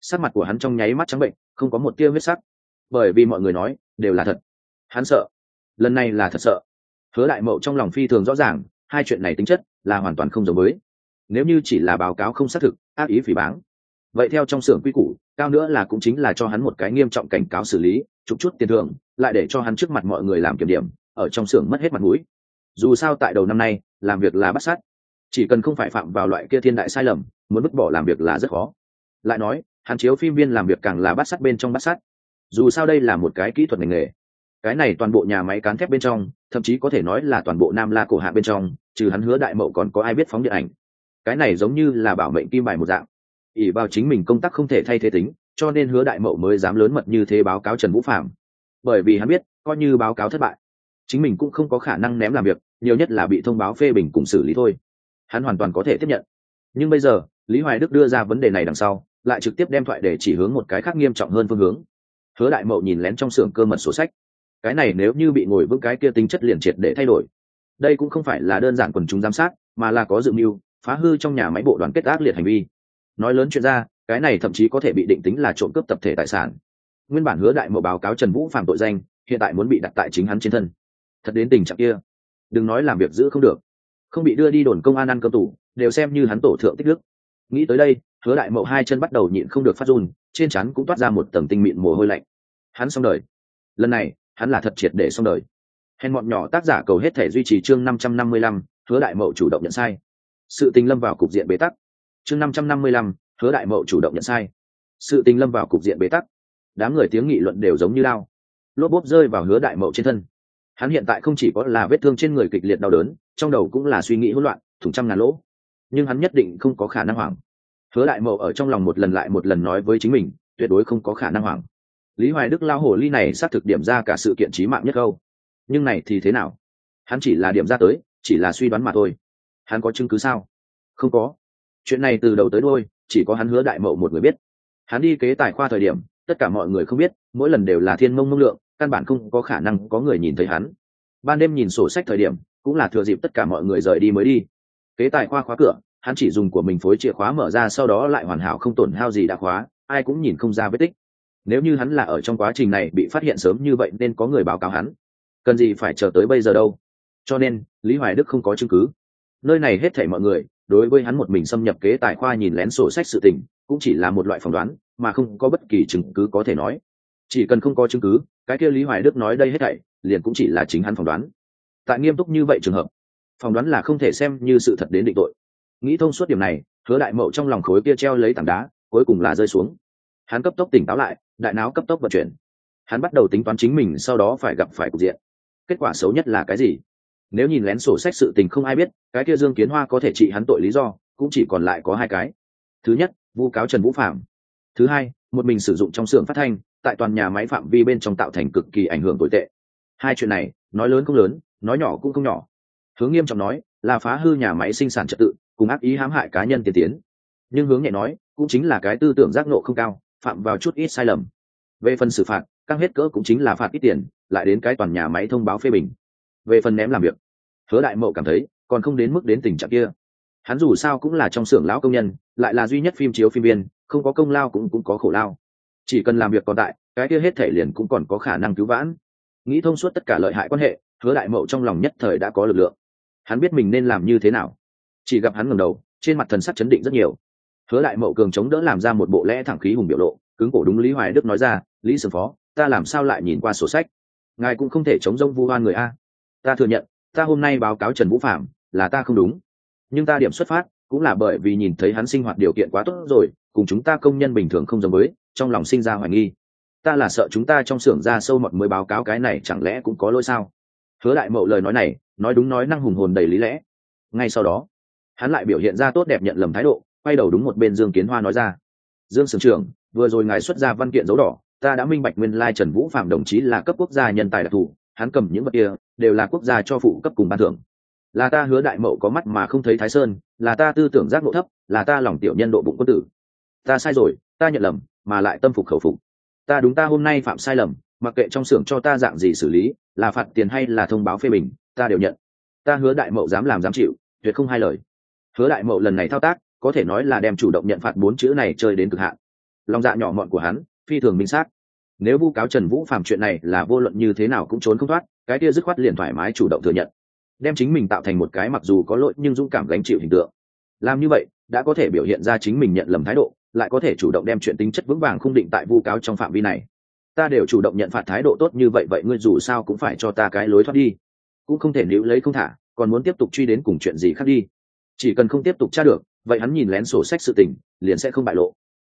Sắc mặt của hắn trong nháy mắt trắng bệnh, không có một tia huyết sắc. Bởi vì mọi người nói, đều là thật. Hắn sợ. Lần này là thật sợ hứa đại mậu trong lòng phi thường rõ ràng, hai chuyện này tính chất là hoàn toàn không giống với. Nếu như chỉ là báo cáo không xác thực, ác ý phỉ báng, vậy theo trong xưởng quy củ, cao nữa là cũng chính là cho hắn một cái nghiêm trọng cảnh cáo xử lý, chụp chút tiền thưởng, lại để cho hắn trước mặt mọi người làm kiểm điểm, ở trong xưởng mất hết mặt mũi. Dù sao tại đầu năm nay, làm việc là bắt sát. Chỉ cần không phải phạm vào loại kia thiên đại sai lầm, muốn vứt bỏ làm việc là rất khó. Lại nói, hắn chiếu phim viên làm việc càng là bắt sát bên trong bắt sát. Dù sao đây là một cái kỹ thuật ngành nghề cái này toàn bộ nhà máy cán thép bên trong, thậm chí có thể nói là toàn bộ nam la cổ hạ bên trong, trừ hắn hứa đại mậu còn có ai biết phóng điện ảnh. Cái này giống như là bảo mệnh kim bài một dạng. Ỷ vào chính mình công tác không thể thay thế tính, cho nên hứa đại mậu mới dám lớn mật như thế báo cáo trần vũ phạm bởi vì hắn biết, coi như báo cáo thất bại, chính mình cũng không có khả năng ném làm việc, nhiều nhất là bị thông báo phê bình cùng xử lý thôi. Hắn hoàn toàn có thể tiếp nhận. Nhưng bây giờ, lý hoài đức đưa ra vấn đề này đằng sau, lại trực tiếp đem thoại để chỉ hướng một cái khác nghiêm trọng hơn phương hướng. Hứa đại mậu nhìn lén trong xưởng cơ mật sổ sách cái này nếu như bị ngồi vững cái kia tính chất liền triệt để thay đổi. Đây cũng không phải là đơn giản quần chúng giám sát, mà là có dự mưu, phá hư trong nhà máy bộ đoàn kết ác liệt hành vi. Nói lớn chuyện ra, cái này thậm chí có thể bị định tính là trộm cướp tập thể tài sản. Nguyên bản hứa đại mậu báo cáo trần vũ phạm tội danh, hiện tại muốn bị đặt tại chính hắn trên thân. Thật đến tình trạng kia. Đừng nói làm việc giữ không được. Không bị đưa đi đồn công an ăn cơm tủ, đều xem như hắn tổ thượng tích đức. Nghĩ tới đây, hứa đại mậu hai chân bắt đầu nhịn không được phát run, trên chắn cũng toát ra một tầng tinh mịn mồ hôi lạnh. Hắn xong đời. Lần này hắn là thật triệt để xong đời. Hèn mọn nhỏ tác giả cầu hết thể duy trì chương năm trăm năm mươi lăm, hứa đại mậu chủ động nhận sai. Sự tình lâm vào cục diện bế tắc. Chương năm trăm năm mươi lăm, hứa đại mậu chủ động nhận sai. Sự tình lâm vào cục diện bế tắc. Đám người tiếng nghị luận đều giống như lao. Lốp bốp rơi vào hứa đại mậu trên thân. Hắn hiện tại không chỉ có là vết thương trên người kịch liệt đau đớn, trong đầu cũng là suy nghĩ hỗn loạn, thủng trăm ngàn lỗ. Nhưng hắn nhất định không có khả năng hoảng. Hứa đại mậu ở trong lòng một lần lại một lần nói với chính mình, tuyệt đối không có khả năng hoảng lý hoài đức lao hồ ly này xác thực điểm ra cả sự kiện trí mạng nhất câu. Nhưng này thì thế nào? Hắn chỉ là điểm ra tới, chỉ là suy đoán mà thôi. Hắn có chứng cứ sao? Không có. Chuyện này từ đầu tới đôi chỉ có hắn hứa đại mậu một người biết. Hắn đi kế tài khoa thời điểm, tất cả mọi người không biết, mỗi lần đều là thiên mông mông lượng, căn bản không có khả năng có người nhìn thấy hắn. Ban đêm nhìn sổ sách thời điểm, cũng là thừa dịp tất cả mọi người rời đi mới đi. Kế tài khoa khóa cửa, hắn chỉ dùng của mình phối chìa khóa mở ra, sau đó lại hoàn hảo không tổn hao gì đã khóa, ai cũng nhìn không ra vết tích nếu như hắn là ở trong quá trình này bị phát hiện sớm như vậy nên có người báo cáo hắn. Cần gì phải chờ tới bây giờ đâu? Cho nên, lý hoài đức không có chứng cứ. Nơi này hết thảy mọi người, đối với hắn một mình xâm nhập kế tài khoa nhìn lén sổ sách sự tình, cũng chỉ là một loại phỏng đoán, mà không có bất kỳ chứng cứ có thể nói. Chỉ cần không có chứng cứ, cái kia lý hoài đức nói đây hết thảy, liền cũng chỉ là chính hắn phỏng đoán. Tại nghiêm túc như vậy trường hợp, phỏng đoán là không thể xem như sự thật đến định tội. Nghĩ thông suốt điểm này, hứa đại mậu trong lòng khối kia treo lấy tảng đá, cuối cùng là rơi xuống hắn cấp tốc tỉnh táo lại, đại não cấp tốc vận chuyển. Hắn bắt đầu tính toán chính mình sau đó phải gặp phải cục diện. Kết quả xấu nhất là cái gì? Nếu nhìn lén sổ sách sự tình không ai biết, cái kia dương kiến hoa có thể trị hắn tội lý do, cũng chỉ còn lại có hai cái. Thứ nhất, vu cáo trần vũ phạm. Thứ hai, một mình sử dụng trong xưởng phát thanh, tại toàn nhà máy phạm vi bên trong tạo thành cực kỳ ảnh hưởng tồi tệ. Hai chuyện này, nói lớn không lớn, nói nhỏ cũng không nhỏ. Hướng nghiêm trọng nói, là phá hư nhà máy sinh sản trật tự, cùng ác ý hãm hại cá nhân tiên tiến. Nhưng hướng nhẹ nói, cũng chính là cái tư tưởng giác nộ không cao phạm vào chút ít sai lầm. Về phần xử phạt, căng hết cỡ cũng chính là phạt ít tiền, lại đến cái toàn nhà máy thông báo phê bình. Về phần ném làm việc, hứa đại mậu cảm thấy, còn không đến mức đến tình trạng kia. Hắn dù sao cũng là trong xưởng lão công nhân, lại là duy nhất phim chiếu phim viên, không có công lao cũng cũng có khổ lao. Chỉ cần làm việc còn tại, cái kia hết thể liền cũng còn có khả năng cứu vãn. Nghĩ thông suốt tất cả lợi hại quan hệ, hứa đại mậu trong lòng nhất thời đã có lực lượng. Hắn biết mình nên làm như thế nào. Chỉ gặp hắn ngầm đầu, trên mặt thần sắc chấn định rất nhiều hứa đại mậu cường chống đỡ làm ra một bộ lẽ thẳng khí hùng biểu lộ, cứng cổ đúng lý hoài đức nói ra, lý sừng phó, ta làm sao lại nhìn qua sổ sách? Ngài cũng không thể chống rông vu hoan người a. Ta thừa nhận, ta hôm nay báo cáo trần vũ phạm là ta không đúng. Nhưng ta điểm xuất phát cũng là bởi vì nhìn thấy hắn sinh hoạt điều kiện quá tốt rồi, cùng chúng ta công nhân bình thường không giống với, trong lòng sinh ra hoài nghi. Ta là sợ chúng ta trong xưởng ra sâu mọt mới báo cáo cái này chẳng lẽ cũng có lỗi sao? Hứa đại mậu lời nói này, nói đúng nói năng hùng hồn đầy lý lẽ. Ngay sau đó, hắn lại biểu hiện ra tốt đẹp nhận lầm thái độ quay đầu đúng một bên dương kiến hoa nói ra. Dương sưởng trưởng, vừa rồi ngài xuất ra văn kiện dấu đỏ, ta đã minh bạch nguyên lai trần vũ phạm đồng chí là cấp quốc gia nhân tài đặc thù, hắn cầm những vật kia, đều là quốc gia cho phụ cấp cùng ban thưởng. Là ta hứa đại mậu có mắt mà không thấy thái sơn, là ta tư tưởng giác ngộ thấp, là ta lòng tiểu nhân độ bụng quân tử. Ta sai rồi, ta nhận lầm, mà lại tâm phục khẩu phục. Ta đúng ta hôm nay phạm sai lầm, mặc kệ trong xưởng cho ta dạng gì xử lý, là phạt tiền hay là thông báo phê bình, ta đều nhận. Ta hứa đại mậu dám làm dám chịu, tuyệt không hai lời. Hứa đại mậu lần này thao tác có thể nói là đem chủ động nhận phạt bốn chữ này chơi đến cực hạn. Lòng dạ nhỏ mọn của hắn, phi thường minh xác. Nếu vu cáo trần vũ phạm chuyện này là vô luận như thế nào cũng trốn không thoát, cái kia dứt khoát liền thoải mái chủ động thừa nhận. Đem chính mình tạo thành một cái mặc dù có lỗi nhưng dũng cảm gánh chịu hình tượng. Làm như vậy, đã có thể biểu hiện ra chính mình nhận lầm thái độ, lại có thể chủ động đem chuyện tính chất vững vàng khung định tại vu cáo trong phạm vi này. Ta đều chủ động nhận phạt thái độ tốt như vậy vậy ngươi dù sao cũng phải cho ta cái lối thoát đi. Cũng không thể níu lấy không thả, còn muốn tiếp tục truy đến cùng chuyện gì khác đi. Chỉ cần không tiếp tục tra được vậy hắn nhìn lén sổ sách sự tình, liền sẽ không bại lộ.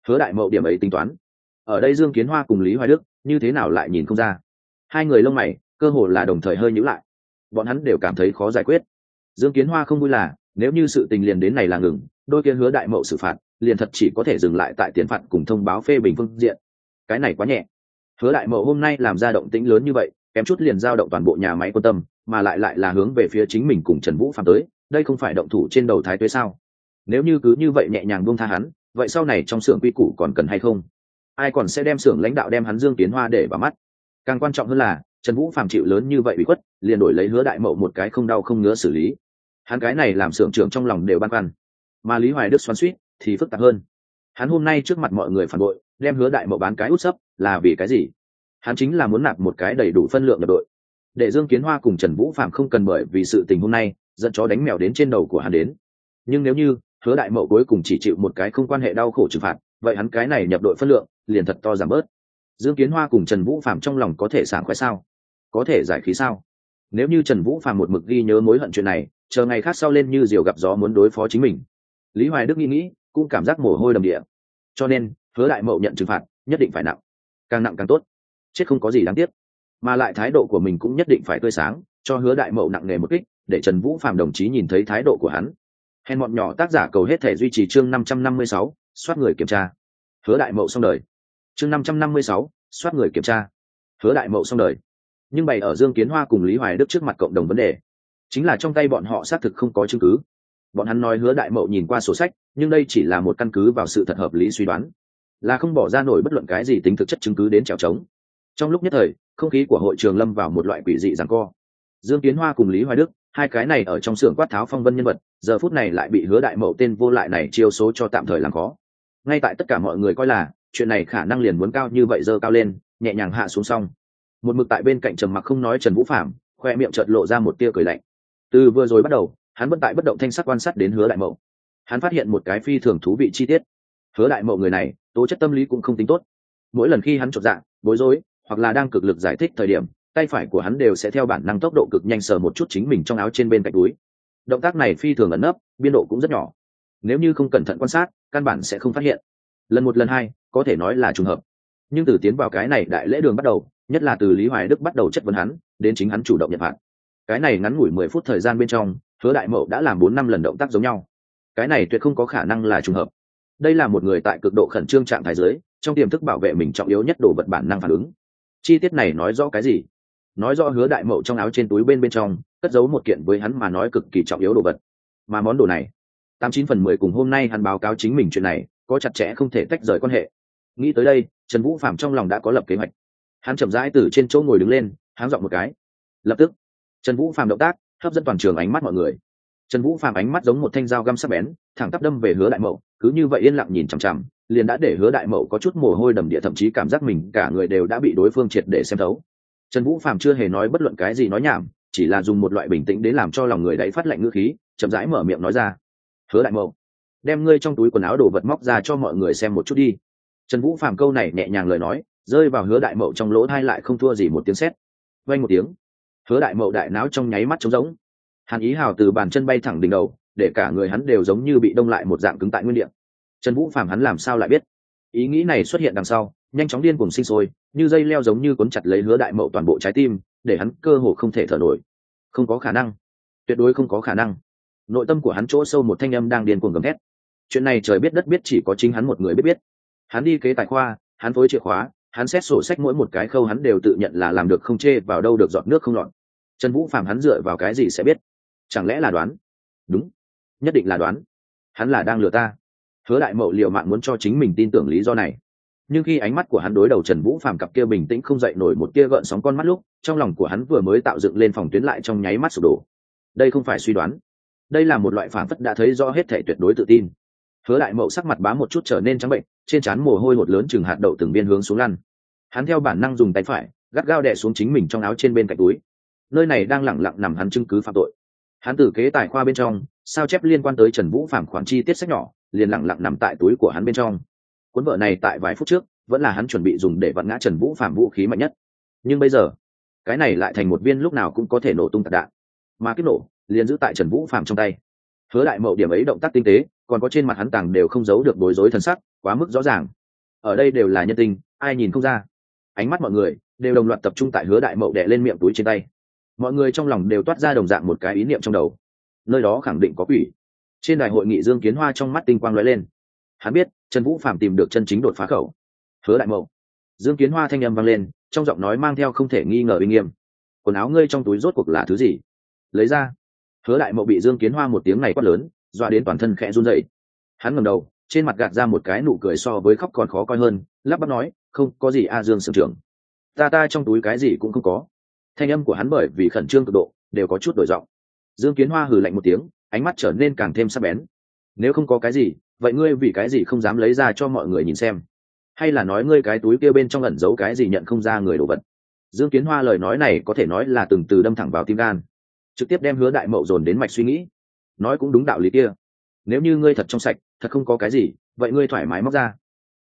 Hứa đại mậu điểm ấy tính toán. Ở đây dương kiến hoa cùng lý hoài đức như thế nào lại nhìn không ra. Hai người lông mày, cơ hồ là đồng thời hơi nhữ lại. Bọn hắn đều cảm thấy khó giải quyết. Dương kiến hoa không vui là, nếu như sự tình liền đến này là ngừng, đôi kia hứa đại mậu xử phạt, liền thật chỉ có thể dừng lại tại tiền phạt cùng thông báo phê bình phương diện. Cái này quá nhẹ. Hứa đại mậu hôm nay làm ra động tĩnh lớn như vậy, kém chút liền giao động toàn bộ nhà máy quan tâm, mà lại lại là hướng về phía chính mình cùng trần vũ phạm tới, đây không phải động thủ trên đầu thái tuế sao? Nếu như cứ như vậy nhẹ nhàng buông tha hắn, vậy sau này trong xưởng quy củ còn cần hay không? Ai còn sẽ đem xưởng lãnh đạo đem hắn dương tiến hoa để vào mắt? Càng quan trọng hơn là, trần vũ phạm chịu lớn như vậy bị khuất, liền đổi lấy hứa đại mậu một cái không đau không ngứa xử lý. Hắn cái này làm xưởng trưởng trong lòng đều băn khoăn. Mà lý hoài đức xoắn suýt thì phức tạp hơn. Hắn hôm nay trước mặt mọi người phản bội, đem hứa đại mậu bán cái út sấp, là vì cái gì? Hắn chính là muốn nạp một cái đầy đủ phân lượng nhập đội. Để dương kiến hoa cùng trần vũ phạm không cần bởi vì sự tình hôm nay, dẫn chó đánh mèo đến trên đầu của hắn đến. Nhưng nếu như hứa đại mậu cuối cùng chỉ chịu một cái không quan hệ đau khổ trừng phạt, vậy hắn cái này nhập đội phân lượng, liền thật to giảm bớt. Dương kiến hoa cùng trần vũ phạm trong lòng có thể sảng khoái sao? Có thể giải khí sao? Nếu như trần vũ phạm một mực ghi nhớ mối hận chuyện này, chờ ngày khác sau lên như diều gặp gió muốn đối phó chính mình. Lý hoài đức nghĩ nghĩ, cũng cảm giác mồ hôi đầm địa. Cho nên, hứa đại mậu nhận trừng phạt, nhất định phải nặng. Càng nặng càng tốt. Chết không có gì đáng tiếc. Mà lại thái độ của mình cũng nhất định phải tươi sáng, cho hứa đại mậu nặng nề một kích, để trần vũ phạm đồng chí nhìn thấy thái độ của hắn hèn bọn nhỏ tác giả cầu hết thể duy trì chương năm trăm năm mươi sáu, soát người kiểm tra. Hứa đại mậu xong đời. Chương năm trăm năm mươi sáu, soát người kiểm tra. Hứa đại mậu xong đời. Nhưng bày ở dương kiến hoa cùng lý hoài đức trước mặt cộng đồng vấn đề. Chính là trong tay bọn họ xác thực không có chứng cứ. Bọn hắn nói hứa đại mậu nhìn qua sổ sách, nhưng đây chỉ là một căn cứ vào sự thật hợp lý suy đoán. Là không bỏ ra nổi bất luận cái gì tính thực chất chứng cứ đến trèo trống. Trong lúc nhất thời, không khí của hội trường lâm vào một loại quỷ dị rằng co. Dương kiến hoa cùng lý hoài đức hai cái này ở trong xưởng quát tháo phong vân nhân vật, giờ phút này lại bị hứa đại mậu tên vô lại này chiêu số cho tạm thời làm khó. Ngay tại tất cả mọi người coi là, chuyện này khả năng liền muốn cao như vậy dơ cao lên, nhẹ nhàng hạ xuống xong. Một mực tại bên cạnh trầm mặc không nói trần vũ phạm khoe miệng chợt lộ ra một tia cười lạnh. Từ vừa rồi bắt đầu, hắn vẫn tại bất động thanh sắc quan sát đến hứa đại mậu. Hắn phát hiện một cái phi thường thú vị chi tiết. Hứa đại mậu người này, tố chất tâm lý cũng không tính tốt. Mỗi lần khi hắn chột dạ bối rối, hoặc là đang cực lực giải thích thời điểm tay phải của hắn đều sẽ theo bản năng tốc độ cực nhanh sờ một chút chính mình trong áo trên bên cạnh túi. Động tác này phi thường ẩn nấp, biên độ cũng rất nhỏ. Nếu như không cẩn thận quan sát, căn bản sẽ không phát hiện. Lần một, lần hai, có thể nói là trùng hợp. Nhưng từ tiến vào cái này đại lễ đường bắt đầu, nhất là từ lý hoài đức bắt đầu chất vấn hắn, đến chính hắn chủ động nhận phạt. Cái này ngắn ngủi mười phút thời gian bên trong, hứa đại mậu đã làm bốn năm lần động tác giống nhau. Cái này tuyệt không có khả năng là trùng hợp. Đây là một người tại cực độ khẩn trương trạng thái giới trong tiềm thức bảo vệ mình trọng yếu nhất đồ vật bản năng phản ứng. Chi tiết này nói rõ cái gì? Nói rõ hứa đại mậu trong áo trên túi bên bên trong, cất giấu một kiện với hắn mà nói cực kỳ trọng yếu đồ vật. Mà món đồ này, tám chín phần mười cùng hôm nay hắn báo cáo chính mình chuyện này, có chặt chẽ không thể tách rời quan hệ. Nghĩ tới đây, trần vũ phạm trong lòng đã có lập kế hoạch. Hắn chậm rãi từ trên chỗ ngồi đứng lên hắn dọn một cái. Lập tức, trần vũ phạm động tác, hấp dẫn toàn trường ánh mắt mọi người. Trần vũ phạm ánh mắt giống một thanh dao găm sắc bén, thẳng tắp đâm về hứa đại mậu, cứ như vậy yên lặng nhìn chằm chằm, liền đã để hứa đại mậu có chút mồ hôi đầm địa, thậm chí cảm giác mình cả người đều đã bị đối phương triệt để xem thấu trần vũ phạm chưa hề nói bất luận cái gì nói nhảm, chỉ là dùng một loại bình tĩnh đến làm cho lòng người đáy phát lạnh ngữ khí, chậm rãi mở miệng nói ra. Hứa đại mậu, đem ngươi trong túi quần áo đồ vật móc ra cho mọi người xem một chút đi. Trần vũ phạm câu này nhẹ nhàng lời nói, rơi vào hứa đại mậu trong lỗ thai lại không thua gì một tiếng sét. Vang một tiếng, hứa đại mậu đại não trong nháy mắt trống rỗng. Hàn ý hào từ bàn chân bay thẳng đỉnh đầu, để cả người hắn đều giống như bị đông lại một dạng cứng tại nguyên địa. Trần vũ phạm hắn làm sao lại biết? Ý nghĩ này xuất hiện đằng sau nhanh chóng điên cùng sinh sôi, như dây leo giống như cuốn chặt lấy hứa đại mậu toàn bộ trái tim, để hắn cơ hồ không thể thở nổi. Không có khả năng. Tuyệt đối không có khả năng. Nội tâm của hắn chỗ sâu một thanh âm đang điên cuồng gầm thét. Chuyện này trời biết đất biết chỉ có chính hắn một người biết biết. Hắn đi kế tài khoa, hắn phối chìa khóa, hắn xét sổ sách mỗi một cái khâu hắn đều tự nhận là làm được không chê vào đâu được dọn nước không lọt. Trần vũ phàm hắn dựa vào cái gì sẽ biết? Chẳng lẽ là đoán? Đúng. Nhất định là đoán. Hắn là đang lừa ta. Hứa đại mậu liệu mạng muốn cho chính mình tin tưởng lý do này nhưng khi ánh mắt của hắn đối đầu trần vũ phàm cặp kia bình tĩnh không dậy nổi một tia gợn sóng con mắt lúc, trong lòng của hắn vừa mới tạo dựng lên phòng tuyến lại trong nháy mắt sụp đổ. Đây không phải suy đoán. Đây là một loại phản phất đã thấy rõ hết thể tuyệt đối tự tin. Hứa đại mậu sắc mặt bám một chút trở nên trắng bệnh, trên trán mồ hôi một lớn chừng hạt đậu từng viên hướng xuống lăn. Hắn theo bản năng dùng tay phải, gắt gao đè xuống chính mình trong áo trên bên cạnh túi. Nơi này đang lẳng lặng nằm hắn chứng cứ phạm tội. Hắn tử kế tài khoa bên trong, sao chép liên quan tới trần vũ phạm khoản chi tiết sách nhỏ, liền lẳng lặng nằm tại túi của hắn bên trong cuốn vợ này tại vài phút trước, vẫn là hắn chuẩn bị dùng để vặn ngã trần vũ phạm vũ khí mạnh nhất. Nhưng bây giờ, cái này lại thành một viên lúc nào cũng có thể nổ tung tạc đạn. Mà kích nổ liền giữ tại trần vũ phạm trong tay. Hứa đại mậu điểm ấy động tác tinh tế, còn có trên mặt hắn tàng đều không giấu được bối rối thần sắc, quá mức rõ ràng. Ở đây đều là nhân tình, ai nhìn không ra. Ánh mắt mọi người đều đồng loạt tập trung tại hứa đại mậu đẻ lên miệng túi trên tay. Mọi người trong lòng đều toát ra đồng dạng một cái ý niệm trong đầu. Nơi đó khẳng định có quỷ. Trên đài hội nghị dương kiến hoa trong mắt tinh quang lóe lên hắn biết, trần vũ phạm tìm được chân chính đột phá khẩu. Hứa đại mậu. Dương kiến hoa thanh â m vang lên, trong giọng nói mang theo không thể nghi ngờ uy nghiêm. Quần áo ngươi trong túi rốt cuộc là thứ gì? Lấy ra. Hứa đại mậu bị dương kiến hoa một tiếng này quát lớn, dọa đến toàn thân khẽ run dậy hắn ngầm đầu, trên mặt gạt ra một cái nụ cười so với khóc còn khó coi hơn, lắp bắp nói, không, có gì a, dương sưởng trưởng. Ta ta trong túi cái gì cũng không có. Thanh âm của hắn bởi vì khẩn trương cực độ, đều có chút đổi giọng. Dương kiến hoa hừ lạnh một tiếng, ánh mắt trở nên càng thêm sắc bén nếu không có cái gì, vậy ngươi vì cái gì không dám lấy ra cho mọi người nhìn xem? Hay là nói ngươi cái túi kia bên trong ẩn giấu cái gì nhận không ra người đồ vật? Dương kiến hoa lời nói này có thể nói là từng từ đâm thẳng vào tim gan, trực tiếp đem hứa đại mậu dồn đến mạch suy nghĩ. Nói cũng đúng đạo lý kia. Nếu như ngươi thật trong sạch, thật không có cái gì, vậy ngươi thoải mái móc ra.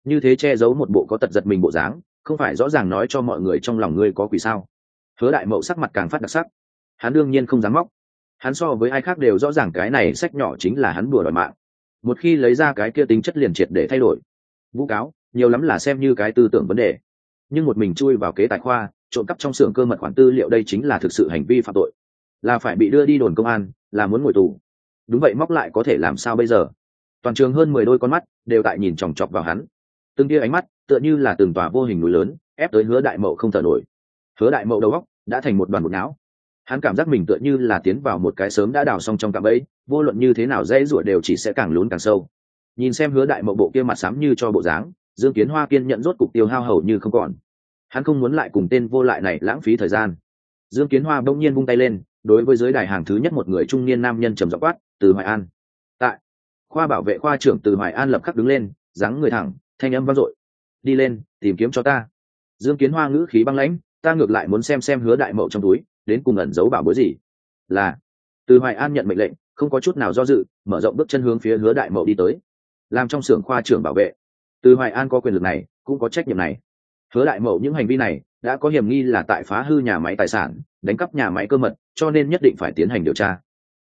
Như thế che giấu một bộ có tật giật mình bộ dáng, không phải rõ ràng nói cho mọi người trong lòng ngươi có quỷ sao? Hứa đại mậu sắc mặt càng phát đặc sắc. Hắn đương nhiên không dám móc hắn so với ai khác đều rõ ràng cái này sách nhỏ chính là hắn đùa đòi mạng. Một khi lấy ra cái kia tính chất liền triệt để thay đổi. Vũ cáo, nhiều lắm là xem như cái tư tưởng vấn đề. Nhưng một mình chui vào kế tài khoa, trộm cắp trong xưởng cơ mật khoản tư liệu đây chính là thực sự hành vi phạm tội. Là phải bị đưa đi đồn công an, là muốn ngồi tù. Đúng vậy, móc lại có thể làm sao bây giờ? Toàn trường hơn mười đôi con mắt đều tại nhìn chòng chọc vào hắn. Từng tia ánh mắt tựa như là từng tòa vô hình núi lớn, ép tới hứa đại mậu không thở nổi. Hứa đại mậu đầu góc đã thành một đoàn bột não hắn cảm giác mình tựa như là tiến vào một cái sớm đã đào xong trong cạm ấy vô luận như thế nào dễ rủa đều chỉ sẽ càng lún càng sâu. Nhìn xem hứa đại mậu bộ kia mặt sám như cho bộ dáng, dương kiến hoa kiên nhận rốt cục tiêu hao hầu như không còn. Hắn không muốn lại cùng tên vô lại này lãng phí thời gian. Dương kiến hoa bỗng nhiên vung tay lên, đối với giới đài hàng thứ nhất một người trung niên nam nhân trầm dọc quát, từ hoài an. Tại. Khoa bảo vệ khoa trưởng từ hoài an lập khắc đứng lên, dáng người thẳng, thanh âm vang dội. Đi lên, tìm kiếm cho ta. Dương kiến hoa ngữ khí băng lãnh, ta ngược lại muốn xem xem hứa đại mậu trong túi đến cùng ẩn giấu bảo bối gì? Là, từ hoài an nhận mệnh lệnh, không có chút nào do dự, mở rộng bước chân hướng phía hứa đại mậu đi tới. Làm trong xưởng khoa trưởng bảo vệ, từ hoài an có quyền lực này, cũng có trách nhiệm này. Hứa đại mậu những hành vi này, đã có hiểm nghi là tại phá hư nhà máy tài sản, đánh cắp nhà máy cơ mật, cho nên nhất định phải tiến hành điều tra.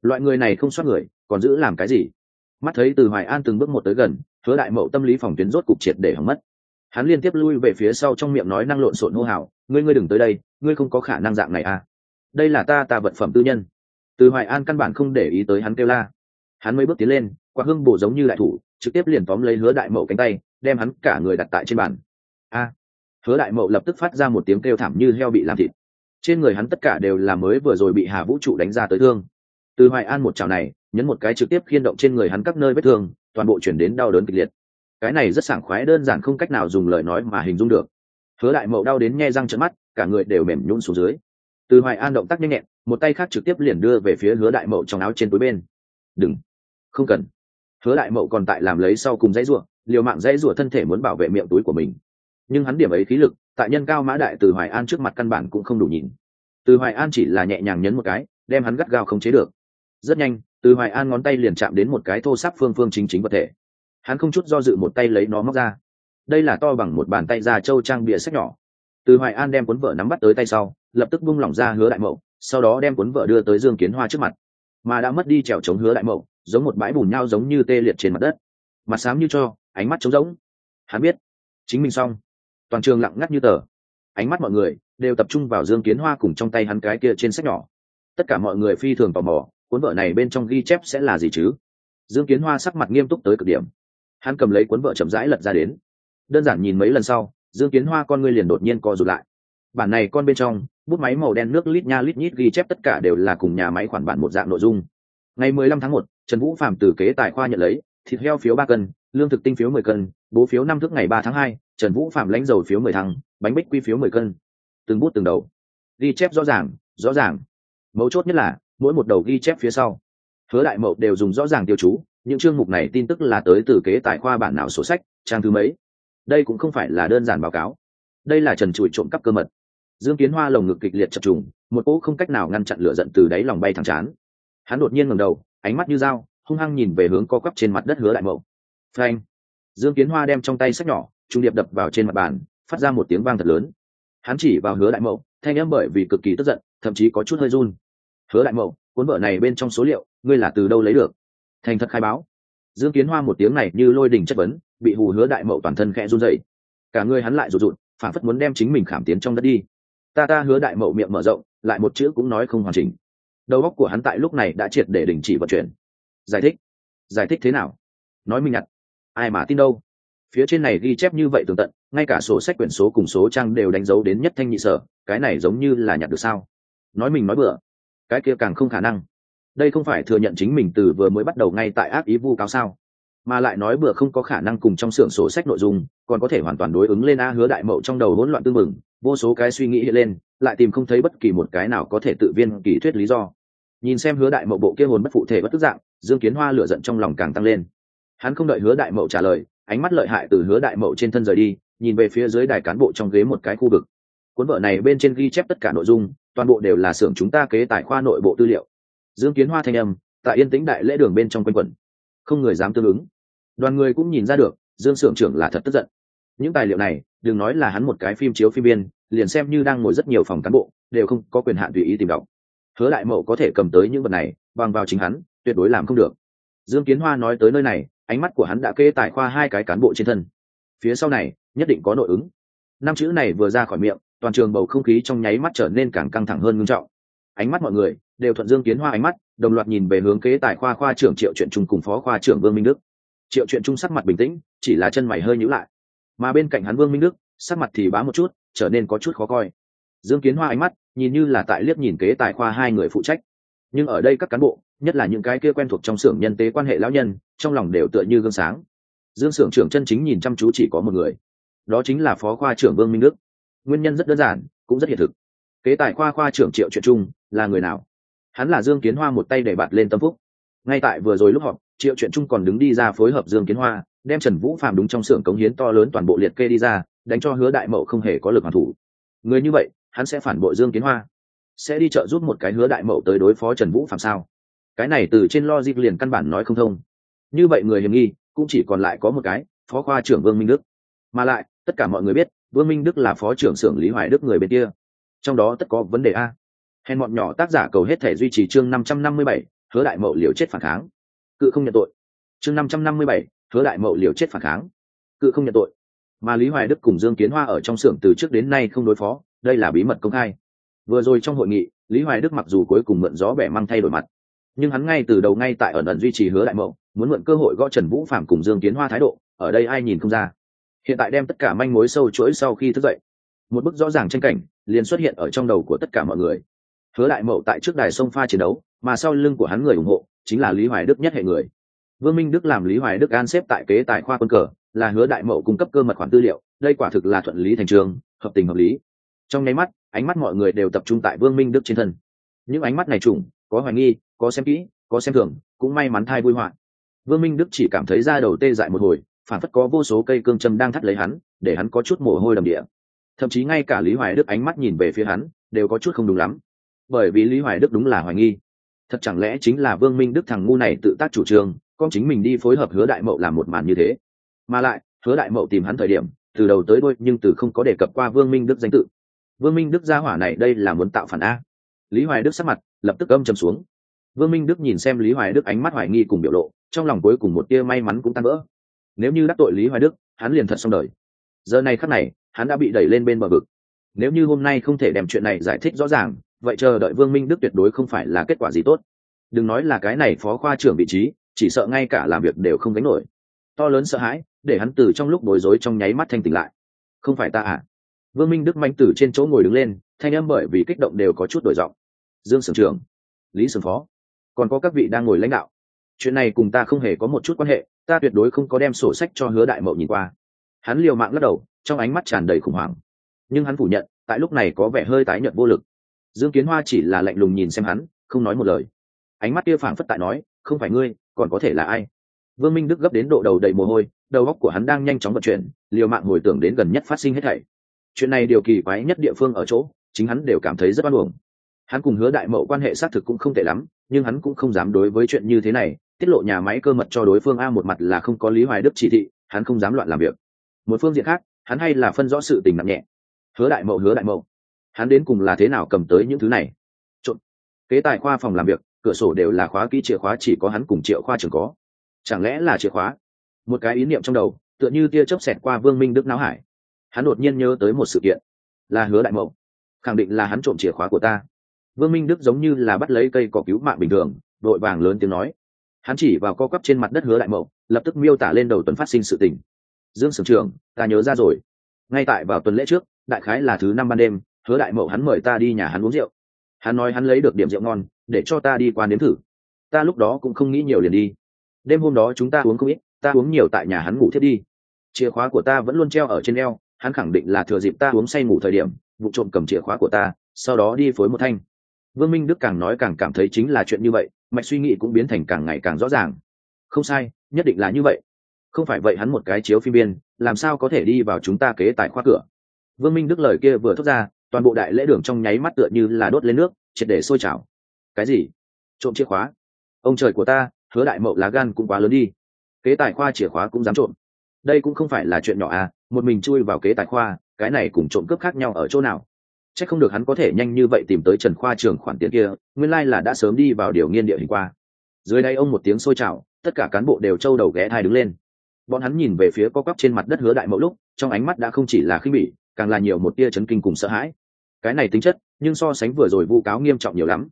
Loại người này không soát người, còn giữ làm cái gì? Mắt thấy từ hoài an từng bước một tới gần, hứa đại mậu tâm lý phòng tuyến rốt cục triệt để hỏng mất. Hắn liên tiếp lui về phía sau trong miệng nói năng lộn xộn hô hào, ngươi ngươi đừng tới đây, ngươi không có khả năng dạng này à đây là ta ta vật phẩm tư nhân. Từ hoài an căn bản không để ý tới hắn kêu la. Hắn mấy bước tiến lên, quạt hưng bổ giống như đại thủ, trực tiếp liền tóm lấy hứa đại mậu cánh tay, đem hắn cả người đặt tại trên bàn. A! Hứa đại mậu lập tức phát ra một tiếng kêu thảm như heo bị làm thịt. Trên người hắn tất cả đều là mới vừa rồi bị hà vũ trụ đánh ra tới thương. Từ hoài an một chảo này, nhấn một cái trực tiếp khiên động trên người hắn các nơi vết thương, toàn bộ chuyển đến đau đớn kịch liệt. Cái này rất sảng khoái, đơn giản không cách nào dùng lời nói mà hình dung được. Hứa đại mậu đau đến nghe răng trận mắt, cả người đều mềm nhún xuống dưới từ hoài an động tác nhanh nhẹn, một tay khác trực tiếp liền đưa về phía hứa đại mậu trong áo trên túi bên. Đừng, không cần. Hứa đại mậu còn tại làm lấy sau cùng dãy rủa, liều mạng dãy rủa thân thể muốn bảo vệ miệng túi của mình. Nhưng hắn điểm ấy khí lực, tại nhân cao mã đại từ hoài an trước mặt căn bản cũng không đủ nhìn. Từ hoài an chỉ là nhẹ nhàng nhấn một cái, đem hắn gắt gao không chế được. Rất nhanh, từ hoài an ngón tay liền chạm đến một cái thô sáp phương phương chính chính vật thể. Hắn không chút do dự một tay lấy nó móc ra. Đây là to bằng một bàn tay da trâu trang bìa sách nhỏ. Từ hoài an đem cuốn vợ nắm bắt tới tay sau lập tức bung lỏng ra hứa đại mậu, sau đó đem cuốn vợ đưa tới dương kiến hoa trước mặt. Mà đã mất đi trèo chống hứa đại mậu, giống một bãi bùn nhau giống như tê liệt trên mặt đất. Mặt xám như cho, ánh mắt trống rỗng. Hắn biết, chính mình xong. Toàn trường lặng ngắt như tờ. Ánh mắt mọi người đều tập trung vào dương kiến hoa cùng trong tay hắn cái kia trên sách nhỏ. Tất cả mọi người phi thường tò mò, cuốn vợ này bên trong ghi chép sẽ là gì chứ? Dương kiến hoa sắc mặt nghiêm túc tới cực điểm. Hắn cầm lấy cuốn vợ chậm rãi lật ra đến. Đơn giản nhìn mấy lần sau, dương kiến hoa con ngươi liền đột nhiên co rụt lại bản này con bên trong bút máy màu đen nước lít nha lít nhít ghi chép tất cả đều là cùng nhà máy khoản bản một dạng nội dung. Ngày 15 tháng 1, trần vũ phạm từ kế tài khoa nhận lấy thịt heo phiếu ba cân lương thực tinh phiếu mười cân bố phiếu năm thước ngày ba tháng hai trần vũ phạm lãnh dầu phiếu mười thăng bánh bích quy phiếu mười cân. Từng bút từng đầu. Ghi chép rõ ràng rõ ràng. Mấu chốt nhất là mỗi một đầu ghi chép phía sau. Hứa đại mậu đều dùng rõ ràng tiêu chú những chương mục này tin tức là tới từ kế tài khoa bản nào sổ sách trang thứ mấy. Đây cũng không phải là đơn giản báo cáo. Đây là trần trụi trộm cắp cơ mật dương kiến hoa lồng ngực kịch liệt chập trùng, một cỗ không cách nào ngăn chặn lửa giận từ đáy lòng bay thẳng chán. Hắn đột nhiên ngẩng đầu, ánh mắt như dao, hung hăng nhìn về hướng co quắp trên mặt đất hứa đại mậu. Phanh! Dương kiến hoa đem trong tay sách nhỏ, trung điệp đập vào trên mặt bàn, phát ra một tiếng vang thật lớn. Hắn chỉ vào hứa đại mậu, thanh âm bởi vì cực kỳ tức giận, thậm chí có chút hơi run. Hứa đại mậu, cuốn vợ này bên trong số liệu, ngươi là từ đâu lấy được? Thành thật khai báo. Dương kiến hoa một tiếng này như lôi đình chất vấn, bị hù hứa đại mậu toàn thân khẽ run dậy cả người hắn lại rụt rụt, phản phất muốn đem chính mình khảm tiến trong đất đi ta ta hứa đại mậu miệng mở rộng, lại một chữ cũng nói không hoàn chỉnh. Đầu óc của hắn tại lúc này đã triệt để đình chỉ vận chuyển. Giải thích. Giải thích thế nào? Nói mình nhặt. Ai mà tin đâu? Phía trên này ghi chép như vậy tường tận, ngay cả sổ sách quyển số cùng số trang đều đánh dấu đến nhất thanh nhị sở, cái này giống như là nhặt được sao? Nói mình nói bừa. Cái kia càng không khả năng. Đây không phải thừa nhận chính mình từ vừa mới bắt đầu ngay tại ác ý vu cáo sao? Mà lại nói bừa không có khả năng cùng trong xưởng sổ sách nội dung, còn có thể hoàn toàn đối ứng lên a hứa đại mậu trong đầu hỗn loạn tương mừng vô số cái suy nghĩ hiện lên, lại tìm không thấy bất kỳ một cái nào có thể tự viên kỳ thuyết lý do. Nhìn xem hứa đại mậu bộ kia hồn bất phụ thể bất tức dạng, dương kiến hoa lửa giận trong lòng càng tăng lên. Hắn không đợi hứa đại mậu trả lời, ánh mắt lợi hại từ hứa đại mậu trên thân rời đi, nhìn về phía dưới đài cán bộ trong ghế một cái khu vực. Cuốn vợ này bên trên ghi chép tất cả nội dung, toàn bộ đều là xưởng chúng ta kế tại khoa nội bộ tư liệu. Dương kiến hoa thanh âm, tại yên tĩnh đại lễ đường bên trong quanh quẩn. Không người dám tương ứng. Đoàn người cũng nhìn ra được, dương xưởng trưởng là thật tức giận những tài liệu này, đừng nói là hắn một cái phim chiếu phim biên, liền xem như đang ngồi rất nhiều phòng cán bộ, đều không có quyền hạn tùy ý tìm đọc. Hứa đại mậu có thể cầm tới những vật này, bằng vào chính hắn, tuyệt đối làm không được. Dương kiến hoa nói tới nơi này, ánh mắt của hắn đã kê tài khoa hai cái cán bộ trên thân. Phía sau này, nhất định có nội ứng. Năm chữ này vừa ra khỏi miệng, toàn trường bầu không khí trong nháy mắt trở nên càng căng thẳng hơn ngưng trọng. Ánh mắt mọi người đều thuận dương kiến hoa ánh mắt, đồng loạt nhìn về hướng kế tài khoa khoa trưởng triệu chuyện trung cùng phó khoa trưởng vương minh đức. Triệu chuyện trung sắc mặt bình tĩnh, chỉ là chân mày hơi nhữ lại mà bên cạnh hắn vương minh đức, sắc mặt thì bá một chút, trở nên có chút khó coi. Dương kiến hoa ánh mắt, nhìn như là tại liếc nhìn kế tài khoa hai người phụ trách. Nhưng ở đây các cán bộ, nhất là những cái kia quen thuộc trong xưởng nhân tế quan hệ lão nhân, trong lòng đều tựa như gương sáng. Dương xưởng trưởng chân chính nhìn chăm chú chỉ có một người. Đó chính là phó khoa trưởng vương minh đức. Nguyên nhân rất đơn giản, cũng rất hiện thực. Kế tài khoa khoa trưởng triệu chuyện trung, là người nào? Hắn là dương kiến hoa một tay để bạt lên tâm phúc. Ngay tại vừa rồi lúc họp, triệu chuyện trung còn đứng đi ra phối hợp dương kiến hoa đem trần vũ phạm đúng trong xưởng cống hiến to lớn toàn bộ liệt kê đi ra, đánh cho hứa đại mậu không hề có lực hoàn thủ. Người như vậy, hắn sẽ phản bội dương kiến hoa. Sẽ đi trợ giúp một cái hứa đại mậu tới đối phó trần vũ phạm sao? Cái này từ trên lo dịp liền căn bản nói không thông. Như vậy người hiểm nghi, cũng chỉ còn lại có một cái, phó khoa trưởng vương minh đức. Mà lại, tất cả mọi người biết, vương minh đức là phó trưởng xưởng lý hoài đức người bên kia. Trong đó tất có vấn đề a. Hèn bọn nhỏ tác giả cầu hết thể duy trì chương năm trăm năm mươi bảy, hứa đại mậu liều chết phản kháng. Cự không nhận tội. Chương năm trăm năm mươi bảy hứa đại mậu liều chết phản kháng. Cự không nhận tội. Mà lý hoài đức cùng dương kiến hoa ở trong xưởng từ trước đến nay không đối phó, đây là bí mật công khai. Vừa rồi trong hội nghị, lý hoài đức mặc dù cuối cùng mượn gió bẻ mang thay đổi mặt, nhưng hắn ngay từ đầu ngay tại ẩn ẩn duy trì hứa đại mậu, muốn mượn cơ hội gõ trần vũ phạm cùng dương kiến hoa thái độ, ở đây ai nhìn không ra. Hiện tại đem tất cả manh mối sâu chuỗi sau khi thức dậy, một bức rõ ràng tranh cảnh liền xuất hiện ở trong đầu của tất cả mọi người. Hứa đại mậu tại trước đài sông pha chiến đấu, mà sau lưng của hắn người ủng hộ chính là lý hoài đức nhất hệ người vương minh đức làm lý hoài đức an xếp tại kế tài khoa quân cờ, là hứa đại mậu cung cấp cơ mật khoản tư liệu, đây quả thực là thuận lý thành trường, hợp tình hợp lý. Trong nháy mắt, ánh mắt mọi người đều tập trung tại vương minh đức trên thân. Những ánh mắt này trùng, có hoài nghi, có xem kỹ, có xem thường, cũng may mắn thai vui họa. Vương minh đức chỉ cảm thấy da đầu tê dại một hồi, phản phất có vô số cây cương châm đang thắt lấy hắn, để hắn có chút mồ hôi đầm địa. Thậm chí ngay cả lý hoài đức ánh mắt nhìn về phía hắn, đều có chút không đúng lắm. Bởi vì lý hoài đức đúng là hoài nghi. Thật chẳng lẽ chính là vương minh đức thằng ngu này tự tác chủ trương con chính mình đi phối hợp hứa đại mậu làm một màn như thế. Mà lại, hứa đại mậu tìm hắn thời điểm, từ đầu tới đôi nhưng từ không có đề cập qua vương minh đức danh tự. Vương minh đức gia hỏa này đây là muốn tạo phản a. Lý hoài đức sắc mặt lập tức âm chầm xuống. Vương minh đức nhìn xem lý hoài đức ánh mắt hoài nghi cùng biểu lộ, trong lòng cuối cùng một tia may mắn cũng tan vỡ. Nếu như đắc tội lý hoài đức, hắn liền thật xong đời. Giờ này khắc này, hắn đã bị đẩy lên bên bờ vực. Nếu như hôm nay không thể đem chuyện này giải thích rõ ràng, vậy chờ đợi vương minh đức tuyệt đối không phải là kết quả gì tốt. Đừng nói là cái này phó khoa trưởng vị trí chỉ sợ ngay cả làm việc đều không gánh nổi. To lớn sợ hãi, để hắn từ trong lúc bối rối trong nháy mắt thanh tỉnh lại. Không phải ta à? Vương minh đức manh từ trên chỗ ngồi đứng lên, thanh âm bởi vì kích động đều có chút đổi giọng. Dương sưởng trưởng, lý sưởng phó, còn có các vị đang ngồi lãnh đạo. Chuyện này cùng ta không hề có một chút quan hệ, ta tuyệt đối không có đem sổ sách cho hứa đại mậu nhìn qua. Hắn liều mạng lắc đầu, trong ánh mắt tràn đầy khủng hoảng. Nhưng hắn phủ nhận, tại lúc này có vẻ hơi tái nhợt vô lực. Dương kiến hoa chỉ là lạnh lùng nhìn xem hắn, không nói một lời. Ánh mắt kia phảng phất tại nói, không phải ngươi còn có thể là ai? Vương minh đức gấp đến độ đầu đầy mồ hôi, đầu óc của hắn đang nhanh chóng vận chuyển, liều mạng hồi tưởng đến gần nhất phát sinh hết thảy. Chuyện này điều kỳ quái nhất địa phương ở chỗ, chính hắn đều cảm thấy rất oan uổng. Hắn cùng hứa đại mậu quan hệ xác thực cũng không tệ lắm, nhưng hắn cũng không dám đối với chuyện như thế này, tiết lộ nhà máy cơ mật cho đối phương a một mặt là không có lý hoài đức chỉ thị, hắn không dám loạn làm việc. Một phương diện khác, hắn hay là phân rõ sự tình nặng nhẹ. Hứa đại mậu, hứa đại mậu. Hắn đến cùng là thế nào cầm tới những thứ này? Trộn kế tài khoa phòng làm việc cửa sổ đều là khóa kỹ chìa khóa, chỉ có hắn cùng triệu khoa trường có. Chẳng lẽ là chìa khóa? Một cái ý niệm trong đầu, tựa như tia chớp xẹt qua vương minh đức não hải. Hắn đột nhiên nhớ tới một sự kiện, là hứa đại mậu. Khẳng định là hắn trộm chìa khóa của ta. Vương minh đức giống như là bắt lấy cây cỏ cứu mạng bình thường, đội vàng lớn tiếng nói. Hắn chỉ vào co quắp trên mặt đất hứa đại mậu, lập tức miêu tả lên đầu tuần phát sinh sự tình. Dương sưởng trường ta nhớ ra rồi. Ngay tại vào tuần lễ trước, đại khái là thứ năm ban đêm, hứa đại mậu hắn mời ta đi nhà hắn uống rượu hắn nói hắn lấy được điểm rượu ngon, để cho ta đi qua nếm thử. Ta lúc đó cũng không nghĩ nhiều liền đi. Đêm hôm đó chúng ta uống không ít, ta uống nhiều tại nhà hắn ngủ thiết đi. Chìa khóa của ta vẫn luôn treo ở trên eo, hắn khẳng định là thừa dịp ta uống say ngủ thời điểm vụ trộm cầm chìa khóa của ta, sau đó đi phối một thanh. Vương minh đức càng nói càng cảm thấy chính là chuyện như vậy, mạch suy nghĩ cũng biến thành càng ngày càng rõ ràng. Không sai, nhất định là như vậy. Không phải vậy hắn một cái chiếu phim biên, làm sao có thể đi vào chúng ta kế tại khoa cửa? Vương minh đức lời kia vừa thốt ra toàn bộ đại lễ đường trong nháy mắt tựa như là đốt lên nước, triệt để sôi trào. Cái gì? Trộm chìa khóa? Ông trời của ta, hứa đại mậu lá gan cũng quá lớn đi. Kế tài khoa chìa khóa cũng dám trộm. Đây cũng không phải là chuyện nhỏ à một mình chui vào kế tài khoa, cái này cùng trộm cướp khác nhau ở chỗ nào? C h ắ c không được hắn có thể nhanh như vậy tìm tới trần khoa trường khoản tiền kia, nguyên lai là đã sớm đi vào điều nghiên địa hình qua. Dưới đây ông một tiếng sôi trào, tất cả cán bộ đều trâu đầu ghé thai đứng lên. Bọn hắn nhìn về phía co cắp trên mặt đất hứa đại mẫu lúc, trong ánh mắt đã không chỉ là khinh bỉ càng là nhiều một tia chấn kinh cùng sợ hãi. Cái này tính chất, nhưng so sánh vừa rồi vu cáo nghiêm trọng nhiều lắm.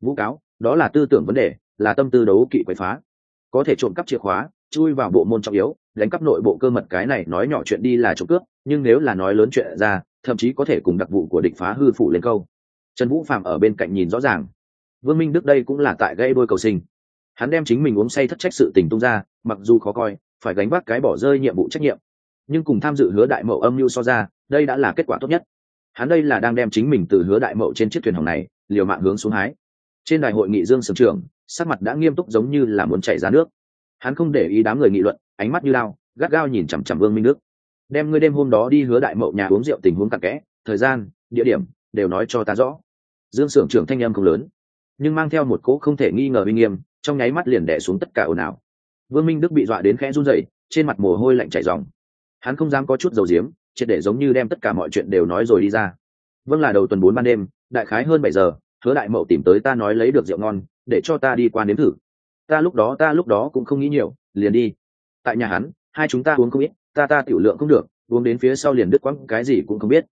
Vu cáo, đó là tư tưởng vấn đề, là tâm tư đấu kỵ quậy phá. Có thể trộm cắp chìa khóa, chui vào bộ môn trọng yếu, đánh cắp nội bộ cơ mật cái này nói nhỏ chuyện đi là trộm cướp, nhưng nếu là nói lớn chuyện ra, thậm chí có thể cùng đặc vụ của địch phá hư phủ lên câu. Trần vũ phạm ở bên cạnh nhìn rõ ràng. Vương minh đức đây cũng là tại gây đôi cầu sinh. Hắn đem chính mình uống say thất trách sự tình tung ra, mặc dù khó coi, phải gánh vác cái bỏ rơi nhiệm vụ trách nhiệm. Nhưng cùng tham dự hứa đại mậu âm mưu so ra đây đã là kết quả tốt nhất. Hắn đây là đang đem chính mình từ hứa đại mậu trên chiếc thuyền hỏng này, liều mạng hướng xuống hái. Trên đài hội nghị dương sưởng trưởng, sắc mặt đã nghiêm túc giống như là muốn chảy ra nước. Hắn không để ý đám người nghị luận, ánh mắt như lao gắt gao nhìn chằm chằm vương minh đức. Đem ngươi đêm hôm đó đi hứa đại mậu nhà uống rượu tình huống cặn kẽ, thời gian, địa điểm, đều nói cho ta rõ. Dương sưởng trưởng thanh em không lớn, nhưng mang theo một cỗ không thể nghi ngờ uy nghiêm, trong nháy mắt liền đẻ xuống tất cả ồn ào. Vương minh đức bị dọa đến khẽ run rẩy, trên mặt mồ hôi lạnh chảy ròng. Hắn không dám có chút dầu diếm triệt để giống như đem tất cả mọi chuyện đều nói rồi đi ra. Vâng là đầu tuần bốn ban đêm, đại khái hơn bảy giờ, hứa đại mậu tìm tới ta nói lấy được rượu ngon, để cho ta đi qua nếm thử. Ta lúc đó, ta lúc đó cũng không nghĩ nhiều, liền đi. Tại nhà hắn, hai chúng ta uống không ít, ta ta tiểu lượng không được, uống đến phía sau liền đứt quãng, cái gì cũng không biết.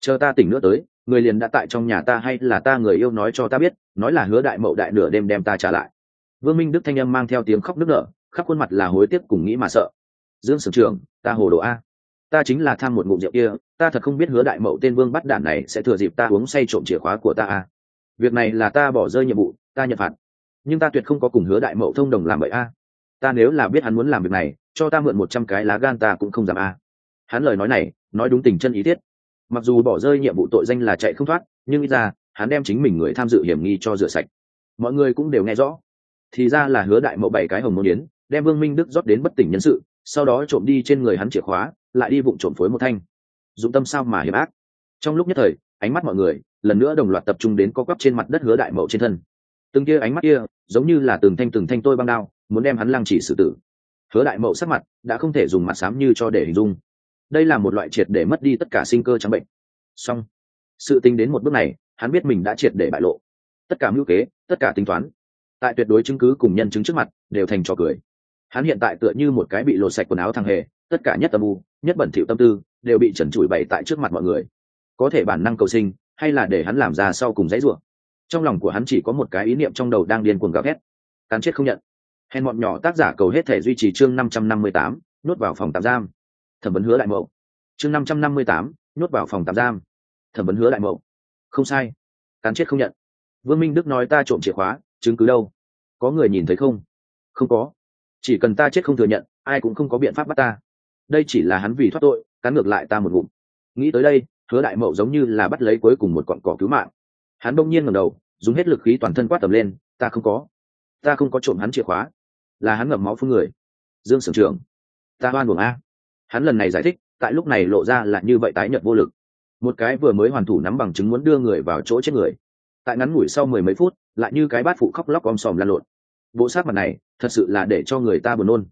Chờ ta tỉnh nữa tới, người liền đã tại trong nhà ta hay là ta người yêu nói cho ta biết, nói là hứa đại mậu đại nửa đêm đem ta trả lại. Vương minh đức thanh âm mang theo tiếng khóc nức nở, khắp khuôn mặt là hối tiếc cùng nghĩ mà sợ. Dương sưởng trưởng ta hồ đồ a ta chính là tham một ngụm rượu kia, ta thật không biết hứa đại mậu tên vương bắt đản này sẽ thừa dịp ta uống say trộm chìa khóa của ta a việc này là ta bỏ rơi nhiệm vụ, ta nhận phạt. Nhưng ta tuyệt không có cùng hứa đại mậu thông đồng làm vậy a ta nếu là biết hắn muốn làm việc này, cho ta mượn một trăm cái lá gan ta cũng không dám a hắn lời nói này, nói đúng tình chân ý thiết mặc dù bỏ rơi nhiệm vụ tội danh là chạy không thoát, nhưng ít ra, hắn đem chính mình người tham dự hiểm nghi cho rửa sạch. Mọi người cũng đều nghe rõ. Thì ra là hứa đại mậu bảy cái hồng môn yến, đem vương minh đức rót đến bất tỉnh nhân sự, sau đó trộm đi trên người hắn chìa khóa lại đi vụng trộm phối một thanh. Dụng tâm sao mà hiểm ác. Trong lúc nhất thời, ánh mắt mọi người, lần nữa đồng loạt tập trung đến co quắp trên mặt đất hứa đại mậu trên thân. Từng kia ánh mắt kia, giống như là từng thanh từng thanh tôi băng đao, muốn đem hắn lăng chỉ xử tử. Hứa đại mậu sắc mặt đã không thể dùng mặt xám như cho để hình dung. Đây là một loại triệt để mất đi tất cả sinh cơ trắng bệnh. Song sự tính đến một bước này, hắn biết mình đã triệt để bại lộ. Tất cả mưu kế, tất cả tính toán, tại tuyệt đối chứng cứ cùng nhân chứng trước mặt, đều thành trò cười. Hắn hiện tại tựa như một cái bị lột sạch quần áo thằng hề, tất cả nhất tâm u nhất bẩn thỉu tâm tư, đều bị trần trụi bày tại trước mặt mọi người. Có thể bản năng cầu sinh, hay là để hắn làm ra sau cùng dãy ruộng trong lòng của hắn chỉ có một cái ý niệm trong đầu đang điên cuồng gào thét. Cán chết không nhận. Hèn bọn nhỏ tác giả cầu hết thể duy trì chương năm trăm năm mươi tám, nhốt vào phòng tạm giam. Thẩm vấn hứa đại mậu. Chương năm trăm năm mươi tám, nhốt vào phòng tạm giam. Thẩm vấn hứa đại mậu. Không sai. Cán chết không nhận. Vương minh đức nói ta trộm chìa khóa, chứng cứ đâu? Có người nhìn thấy không? Không có. Chỉ cần ta chết không thừa nhận, ai cũng không có biện pháp bắt ta đây chỉ là hắn vì thoát tội, cắn ngược lại ta một ngụm. Nghĩ tới đây, hứa đại mậu giống như là bắt lấy cuối cùng một cọn cỏ cứu mạng. Hắn đông nhiên ngẩng đầu, dùng hết lực khí toàn thân quát tầm lên, ta không có, ta không có trộm hắn chìa khóa. Là hắn ngậm máu phương người. Dương sưởng trưởng, ta oan buồng a. Hắn lần này giải thích, tại lúc này lộ ra là như vậy tái nhợt vô lực. Một cái vừa mới hoàn thủ nắm bằng chứng muốn đưa người vào chỗ chết người. Tại ngắn ngủi sau mười mấy phút, lại như cái bát phụ khóc lóc om sòm lan lộn. Bộ sát mặt này, thật sự là để cho người ta buồn nôn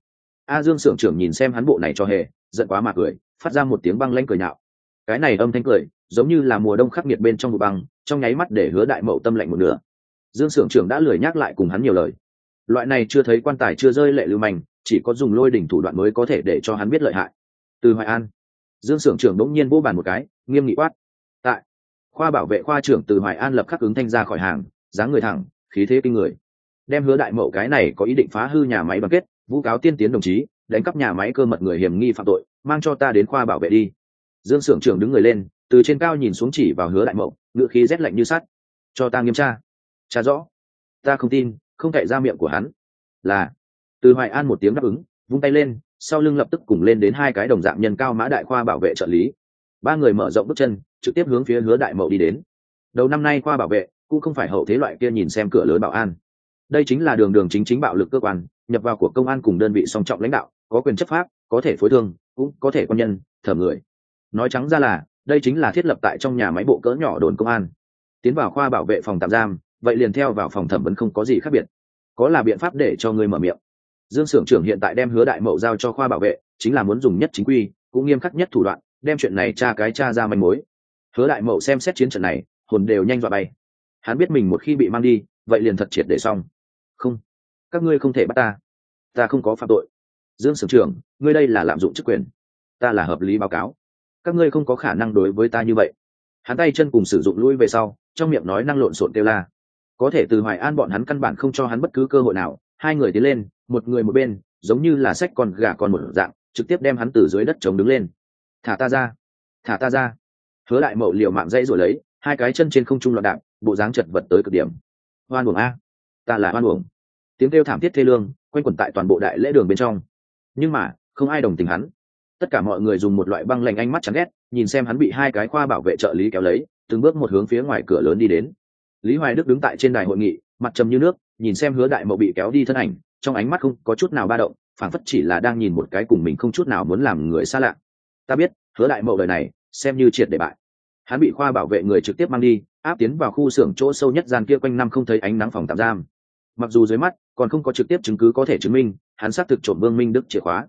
a dương sưởng trưởng nhìn xem hắn bộ này cho hề, giận quá mà cười, phát ra một tiếng băng lanh cười nhạo. Cái này âm thanh cười, giống như là mùa đông khắc nghiệt bên trong vụ băng, trong nháy mắt để hứa đại mậu tâm lạnh một nửa. Dương sưởng trưởng đã lười nhắc lại cùng hắn nhiều lời. Loại này chưa thấy quan tài chưa rơi lệ lưu manh, chỉ có dùng lôi đỉnh thủ đoạn mới có thể để cho hắn biết lợi hại. Từ hoài an, dương sưởng trưởng đống nhiên vô bàn một cái, nghiêm nghị quát. Tại, khoa bảo vệ khoa trưởng từ hoài an lập khắc ứng thanh ra khỏi hàng, dáng người thẳng, khí thế kinh người. Đem hứa đại mậu cái này có ý định phá hư nhà máy bằng kết vu cáo tiên tiến đồng chí, đánh cắp nhà máy cơ mật người hiểm nghi phạm tội, mang cho ta đến khoa bảo vệ đi. Dương s ư ở n g trưởng đứng người lên, từ trên cao nhìn xuống chỉ vào hứa đại mậu ngựa khí rét lạnh như sắt. Cho ta nghiêm tra. Tra rõ. Ta không tin, không cậy ra miệng của hắn. Là. Từ hoài an một tiếng đáp ứng, vung tay lên, sau lưng lập tức cùng lên đến hai cái đồng dạng nhân cao mã đại khoa bảo vệ trợ lý. Ba người mở rộng bước chân, trực tiếp hướng phía hứa đại mậu đi đến. Đầu năm nay khoa bảo vệ cũng không phải hậu thế loại kia nhìn xem cửa lớn bảo an. Đây chính là đường đường chính chính bạo lực cơ quan nhập vào của công an cùng đơn vị song trọng lãnh đạo, có quyền chấp pháp, có thể phối thương, cũng có thể quan nhân, thẩm người. Nói trắng ra là, đây chính là thiết lập tại trong nhà máy bộ cỡ nhỏ đồn công an. Tiến vào khoa bảo vệ phòng tạm giam, vậy liền theo vào phòng thẩm vấn không có gì khác biệt. Có là biện pháp để cho người mở miệng. Dương s ư ở n g trưởng hiện tại đem hứa đại mậu giao cho khoa bảo vệ, chính là muốn dùng nhất chính quy, cũng nghiêm khắc nhất thủ đoạn, đem chuyện này tra cái cha ra manh mối. Hứa đại mậu xem xét chiến trận này, hồn đều nhanh dọa bay. Hắn biết mình một khi bị mang đi, vậy liền thật triệt để xong. Không, các ngươi không thể bắt ta ta không có phạm tội. Dương sưởng trưởng ngươi đây là lạm dụng chức quyền. Ta là hợp lý báo cáo. Các ngươi không có khả năng đối với ta như vậy. Hắn tay chân cùng sử dụng lui về sau trong miệng nói năng lộn xộn kêu la. Có thể từ hoài an bọn hắn căn bản không cho hắn bất cứ cơ hội nào hai người tiến lên một người một bên giống như là sách con gà con một dạng trực tiếp đem hắn từ dưới đất chống đứng lên. Thả ta ra. Thả ta ra. Hứa đại mậu liều mạng dây rồi lấy hai cái chân trên không trung loạn đạp bộ dáng chật vật tới cực điểm. Hoan uổng a. Ta là hoan uổng, tiếng kêu thảm thiết thê lương quanh quẩn tại toàn bộ đại lễ đường bên trong. Nhưng mà, không ai đồng tình hắn. Tất cả mọi người dùng một loại băng lạnh ánh mắt chán ghét, nhìn xem hắn bị hai cái khoa bảo vệ trợ lý kéo lấy, từng bước một hướng phía ngoài cửa lớn đi đến. Lý hoài đức đứng tại trên đài hội nghị, mặt trầm như nước, nhìn xem hứa đại mậu bị kéo đi thân ảnh, trong ánh mắt không có chút nào ba động, phảng phất chỉ là đang nhìn một cái cùng mình không chút nào muốn làm người xa lạ. Ta biết, hứa đại mậu đời này, xem như triệt để bại. Hắn bị khoa bảo vệ người trực tiếp mang đi, áp tiến vào khu xưởng chỗ sâu nhất gian kia quanh năm không thấy ánh nắng phòng tạm giam mặc dù dưới mắt, còn không có trực tiếp chứng cứ có thể chứng minh, hắn xác thực trộm vương minh đức chìa khóa.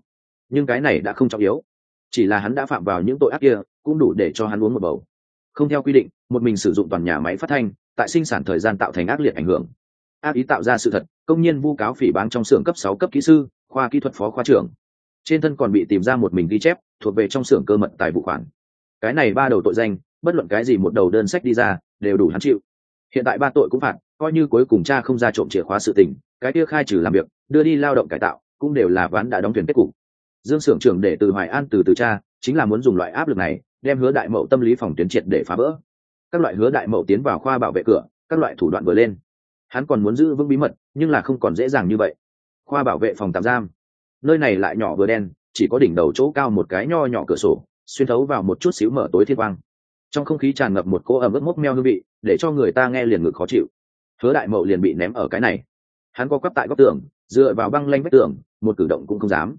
Nhưng cái này đã không trọng yếu. Chỉ là hắn đã phạm vào những tội ác kia, cũng đủ để cho hắn uống một bầu. Không theo quy định, một mình sử dụng toàn nhà máy phát thanh, tại sinh sản thời gian tạo thành ác liệt ảnh hưởng. Ác ý tạo ra sự thật, công nhân vu cáo phỉ bán trong xưởng cấp sáu cấp kỹ sư, khoa kỹ thuật phó khoa trưởng. Trên thân còn bị tìm ra một mình ghi chép, thuộc về trong xưởng cơ mật tài vụ khoản. Cái này ba đầu tội danh, bất luận cái gì một đầu đơn sách đi ra, đều đủ hắn chịu. Hiện tại ba tội cũng phạt coi như cuối cùng cha không ra trộm chìa khóa sự tình, cái kia khai trừ làm việc, đưa đi lao động cải tạo, cũng đều là ván đã đóng thuyền kết cục. Dương s trưởng để từ hoài an từ từ cha chính là muốn dùng loại áp lực này, đem hứa đại mậu tâm lý phòng tuyến triệt để phá vỡ. Các loại hứa đại mậu tiến vào khoa bảo vệ cửa, các loại thủ đoạn vừa lên. Hắn còn muốn giữ vững bí mật, nhưng là không còn dễ dàng như vậy. Khoa bảo vệ phòng tạm giam. Nơi này lại nhỏ vừa đen, chỉ có đỉnh đầu chỗ cao một cái nho nhỏ cửa sổ, xuyên thấu vào một chút xíu mở tối thiên quang. Trong không khí tràn ngập một cỗ ẩm ướt mốc meo hương vị, để cho người ta nghe liền ngực khó chịu hứa đại mậu liền bị ném ở cái này. Hắn co quắp tại góc tường, dựa vào băng lanh vách tường, một cử động cũng không dám.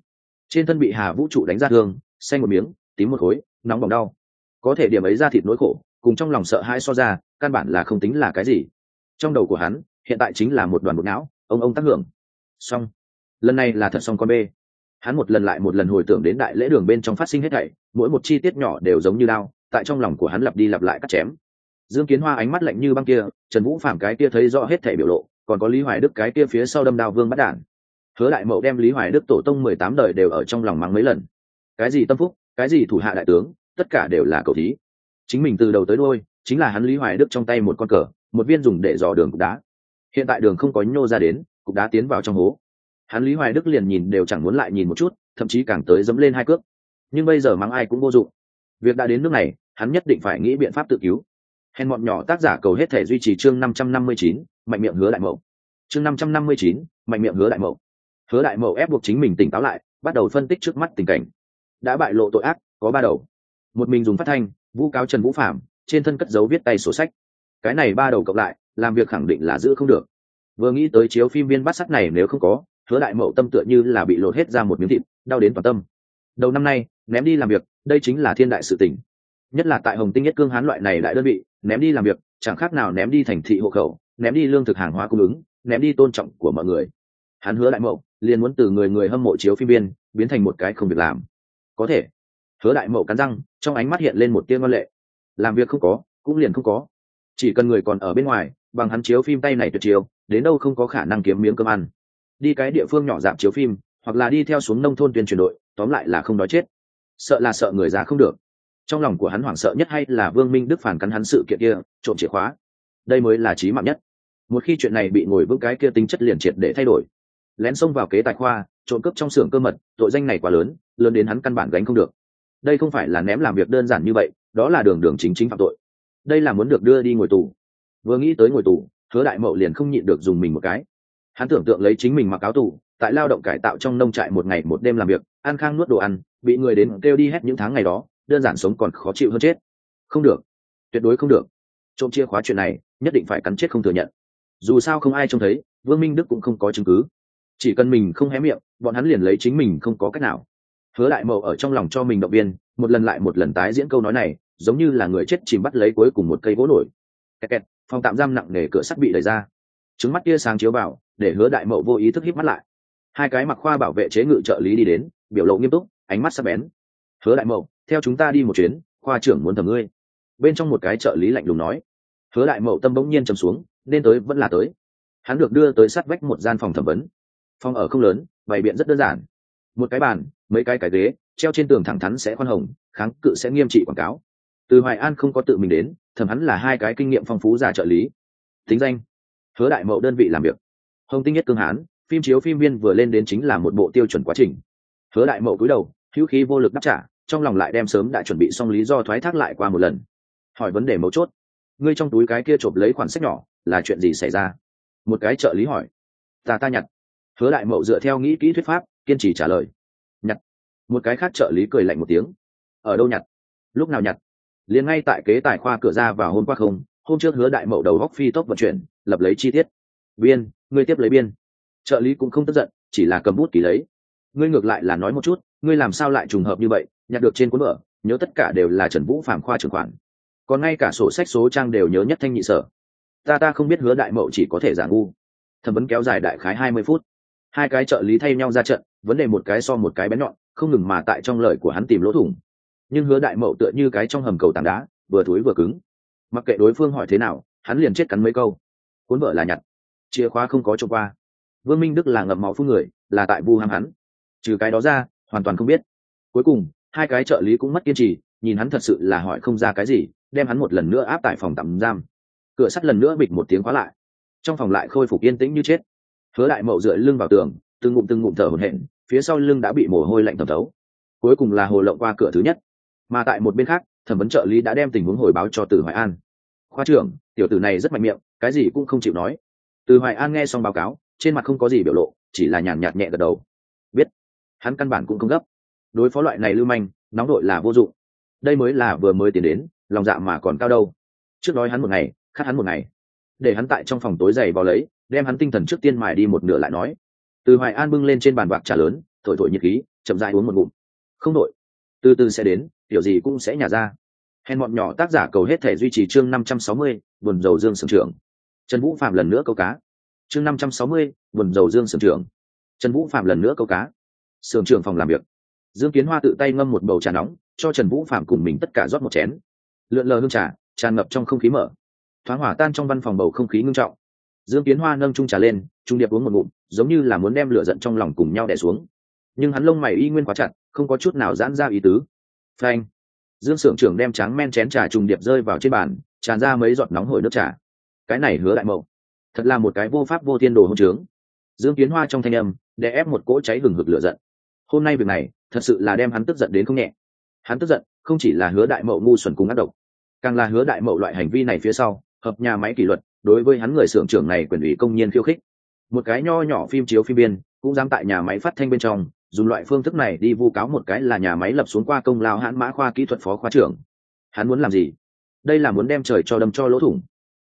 Trên thân bị hà vũ trụ đánh ra thương, xanh một miếng, tím một khối, nóng bỏng đau. Có thể điểm ấy ra thịt nỗi khổ, cùng trong lòng sợ hãi so ra, căn bản là không tính là cái gì. Trong đầu của hắn, hiện tại chính là một đoàn bột não, ông ông tác hưởng. Xong. Lần này là thật xong con bê. Hắn một lần lại một lần hồi tưởng đến đại lễ đường bên trong phát sinh hết thảy, mỗi một chi tiết nhỏ đều giống như đao, tại trong lòng của hắn lặp đi lặp lại cắt chém dương kiến hoa ánh mắt lạnh như băng kia, trần vũ phạm cái kia thấy rõ hết thể biểu lộ, còn có lý hoài đức cái kia phía sau đâm đao vương bắt đản hứa đại mậu đem lý hoài đức tổ tông mười tám đời đều ở trong lòng mắng mấy lần. Cái gì tâm phúc, cái gì thủ hạ đại tướng, tất cả đều là cầu thí. Chính mình từ đầu tới đôi chính là hắn lý hoài đức trong tay một con cờ, một viên dùng để dò đường cục đá. Hiện tại đường không có nhô ra đến, cục đá tiến vào trong hố. Hắn lý hoài đức liền nhìn đều chẳng muốn lại nhìn một chút, thậm chí càng tới dẫm lên hai cước. Nhưng bây giờ mắng ai cũng vô dụng. Việc đã đến nước này, hắn nhất định phải nghĩ biện pháp tự cứu hèn mọn nhỏ tác giả cầu hết thể duy trì chương năm trăm năm mươi chín, mạnh miệng hứa đại mậu. Chương năm trăm năm mươi chín, mạnh miệng hứa đại mậu. Hứa đại mậu ép buộc chính mình tỉnh táo lại, bắt đầu phân tích trước mắt tình cảnh. Đã bại lộ tội ác, có ba đầu. Một mình dùng phát thanh vu cáo trần vũ phạm trên thân cất dấu viết tay sổ sách. Cái này ba đầu cộng lại, làm việc khẳng định là giữ không được. Vừa nghĩ tới chiếu phim viên bắt sắt này nếu không có, hứa đại mậu tâm tựa như là bị lột hết ra một miếng thịt, đau đến toàn tâm. Đầu năm nay, ném đi làm việc, đây chính là thiên đại sự tỉnh nhất là tại hồng tinh nhất cương hán loại này đại đơn vị ném đi làm việc, chẳng khác nào ném đi thành thị hộ khẩu, ném đi lương thực hàng hóa cung ứng, ném đi tôn trọng của mọi người. Hắn hứa đại mậu, liền muốn từ người người hâm mộ chiếu phim viên biến thành một cái không việc làm. Có thể. Hứa đại mậu cắn răng, trong ánh mắt hiện lên một tiên văn lệ. Làm việc không có, cũng liền không có. Chỉ cần người còn ở bên ngoài, bằng hắn chiếu phim tay này tuyệt chiếu đến đâu không có khả năng kiếm miếng cơm ăn. Đi cái địa phương nhỏ giảm chiếu phim, hoặc là đi theo xuống nông thôn tuyên truyền đội, tóm lại là không đói chết. Sợ là sợ người già không được trong lòng của hắn hoảng sợ nhất hay là vương minh đức phản cắn hắn sự kiện kia, trộm chìa khóa. Đây mới là trí mạng nhất. Một khi chuyện này bị ngồi vững cái kia tính chất liền triệt để thay đổi. Lén xông vào kế tài khoa, trộm cướp trong xưởng cơ mật, tội danh này quá lớn lớn đến hắn căn bản gánh không được. Đây không phải là ném làm việc đơn giản như vậy, đó là đường đường chính chính phạm tội. Đây là muốn được đưa đi ngồi tù. Vừa nghĩ tới ngồi tù, hứa đại mậu liền không nhịn được dùng mình một cái. Hắn tưởng tượng lấy chính mình mặc áo tù, tại lao động cải tạo trong nông trại một ngày một đêm làm việc, ăn khang nuốt đồ ăn, bị người đến kêu đi hết những tháng ngày đó đơn giản sống còn khó chịu hơn chết. Không được. Tuyệt đối không được. Trộm chia khóa chuyện này, nhất định phải cắn chết không thừa nhận. Dù sao không ai trông thấy, vương minh đức cũng không có chứng cứ. Chỉ cần mình không hé miệng, bọn hắn liền lấy chính mình không có cách nào. Hứa đại mậu ở trong lòng cho mình động viên, một lần lại một lần tái diễn câu nói này, giống như là người chết chìm bắt lấy cuối cùng một cây gỗ nổi. Kẹt kẹt, phòng tạm giam nặng nề cửa sắt bị đẩy ra. Trứng mắt kia sáng chiếu vào, để hứa đại mậu vô ý thức hít mắt lại. Hai cái mặc khoa bảo vệ chế ngự trợ lý đi đến, biểu lộ nghiêm túc, ánh mắt sắc bén. Hứa đại mậu theo chúng ta đi một chuyến, khoa trưởng muốn thầm ngươi. Bên trong một cái trợ lý lạnh lùng nói. Hứa đại mậu tâm bỗng nhiên trầm xuống, nên tới vẫn là tới. Hắn được đưa tới sát vách một gian phòng thẩm vấn. Phòng ở không lớn, bày biện rất đơn giản. Một cái bàn, mấy cái cái ghế, treo trên tường thẳng thắn sẽ khoan hồng, kháng cự sẽ nghiêm trị quảng cáo. Từ hoài an không có tự mình đến, thẩm hắn là hai cái kinh nghiệm phong phú già trợ lý. Tính danh. Hứa đại mậu đơn vị làm việc. Hồng tinh nhất cương hán, phim chiếu phim viên vừa lên đến chính là một bộ tiêu chuẩn quá trình. Hứa đại mậu cúi đầu, hữu khí vô lực đáp trả trong lòng lại đem sớm đã chuẩn bị xong lý do thoái thác lại qua một lần. Hỏi vấn đề mấu chốt. Ngươi trong túi cái kia chộp lấy khoản sách nhỏ, là chuyện gì xảy ra? Một cái trợ lý hỏi. Ta ta nhặt. Hứa đại mậu dựa theo nghĩ kỹ thuyết pháp, kiên trì trả lời. Nhặt. Một cái khác trợ lý cười lạnh một tiếng. Ở đâu nhặt? Lúc nào nhặt? Liền ngay tại kế tài khoa cửa ra vào hôm qua không, hôm trước hứa đại mậu đầu góc phi tốc vận chuyển, lập lấy chi tiết. Biên, ngươi tiếp lấy biên. Trợ lý cũng không tức giận, chỉ là cầm bút ký lấy. Ngươi ngược lại là nói một chút, ngươi làm sao lại trùng hợp như vậy? Nhặt được trên cuốn vở, nhớ tất cả đều là trần vũ phạm khoa trưởng khoản. Còn ngay cả sổ sách số trang đều nhớ nhất thanh nhị sở. Ta ta không biết hứa đại mậu chỉ có thể giả ngu. Thẩm vấn kéo dài đại khái hai mươi phút. Hai cái trợ lý thay nhau ra trận, vấn đề một cái so một cái bén nhọn, không ngừng mà tại trong lời của hắn tìm lỗ thủng. Nhưng hứa đại mậu tựa như cái trong hầm cầu tảng đá, vừa thối vừa cứng. Mặc kệ đối phương hỏi thế nào, hắn liền chết cắn mấy câu. Cuốn vợ là nhặt. Chìa khóa không có trộm qua. Vương minh đức là ngậm máu phun người, là tại vu ham hắn. Trừ cái đó ra, hoàn toàn không biết. Cuối cùng hai cái trợ lý cũng mất kiên trì, nhìn hắn thật sự là hỏi không ra cái gì, đem hắn một lần nữa áp tại phòng tạm giam. Cửa sắt lần nữa bịch một tiếng khóa lại. Trong phòng lại khôi phục yên tĩnh như chết. Hứa đại mậu dựa lưng vào tường, từng ngụm từng ngụm thở hổn hển, phía sau lưng đã bị mồ hôi lạnh thẩm thấu. Cuối cùng là hồ lộng qua cửa thứ nhất. Mà tại một bên khác, thẩm vấn trợ lý đã đem tình huống hồi báo cho từ hoài an. Khoa trưởng, tiểu tử này rất mạnh miệng, cái gì cũng không chịu nói. Từ hoài an nghe xong báo cáo, trên mặt không có gì biểu lộ, chỉ là nhàn nhạt nhẹ gật đầu. Biết, hắn căn bản cũng không gấp đối phó loại này lưu manh, nóng đội là vô dụng. Đây mới là vừa mới tiến đến, lòng dạ mà còn cao đâu. Trước nói hắn một ngày, khát hắn một ngày. Để hắn tại trong phòng tối dày vào lấy, đem hắn tinh thần trước tiên mài đi một nửa lại nói. Từ hoài an bưng lên trên bàn bạc trà lớn, thổi thổi nhiệt khí, chậm dại uống một ngụm. Không đội. Từ từ sẽ đến, kiểu gì cũng sẽ nhả ra. Hèn bọn nhỏ tác giả cầu hết thể duy trì chương năm trăm sáu mươi, buồn dầu dương sưởng trưởng. Trần vũ phạm lần nữa câu cá. Chương năm trăm sáu mươi, buồn dầu dương sưởng trưởng. Trần vũ phạm lần nữa câu cá. Sưởng trưởng phòng làm việc dương kiến hoa tự tay ngâm một bầu trà nóng, cho trần vũ phạm cùng mình tất cả rót một chén. Lượn lờ hương trà, tràn ngập trong không khí mở. Thoáng hỏa tan trong văn phòng bầu không khí ngưng trọng. Dương kiến hoa nâng trung trà lên, trung điệp uống một ngụm, giống như là muốn đem lửa giận trong lòng cùng nhau đẻ xuống. Nhưng hắn lông mày y nguyên quá chặt, không có chút nào giãn ra ý tứ. Phanh. Dương s ư ở n g trưởng đem trắng men chén trà trùng điệp rơi vào trên bàn, tràn ra mấy giọt nóng hổi nước trà. Cái này hứa đại mậu. Thật là một cái vô pháp vô thiên đồ hôn trướng. Dương kiến hoa trong thanh âm để ép một cỗ cháy hừng hực lửa giận. Hôm nay việc này thật sự là đem hắn tức giận đến không nhẹ. Hắn tức giận không chỉ là hứa đại mậu ngu xuẩn cùng ác độc, càng là hứa đại mậu loại hành vi này phía sau, hợp nhà máy kỷ luật, đối với hắn người xưởng trưởng này quyền ủy công nhiên khiêu khích. Một cái nho nhỏ phim chiếu phim biên, cũng dám tại nhà máy phát thanh bên trong, dùng loại phương thức này đi vu cáo một cái là nhà máy lập xuống qua công lao hãn mã khoa kỹ thuật phó khoa trưởng. Hắn muốn làm gì? Đây là muốn đem trời cho đâm cho lỗ thủng.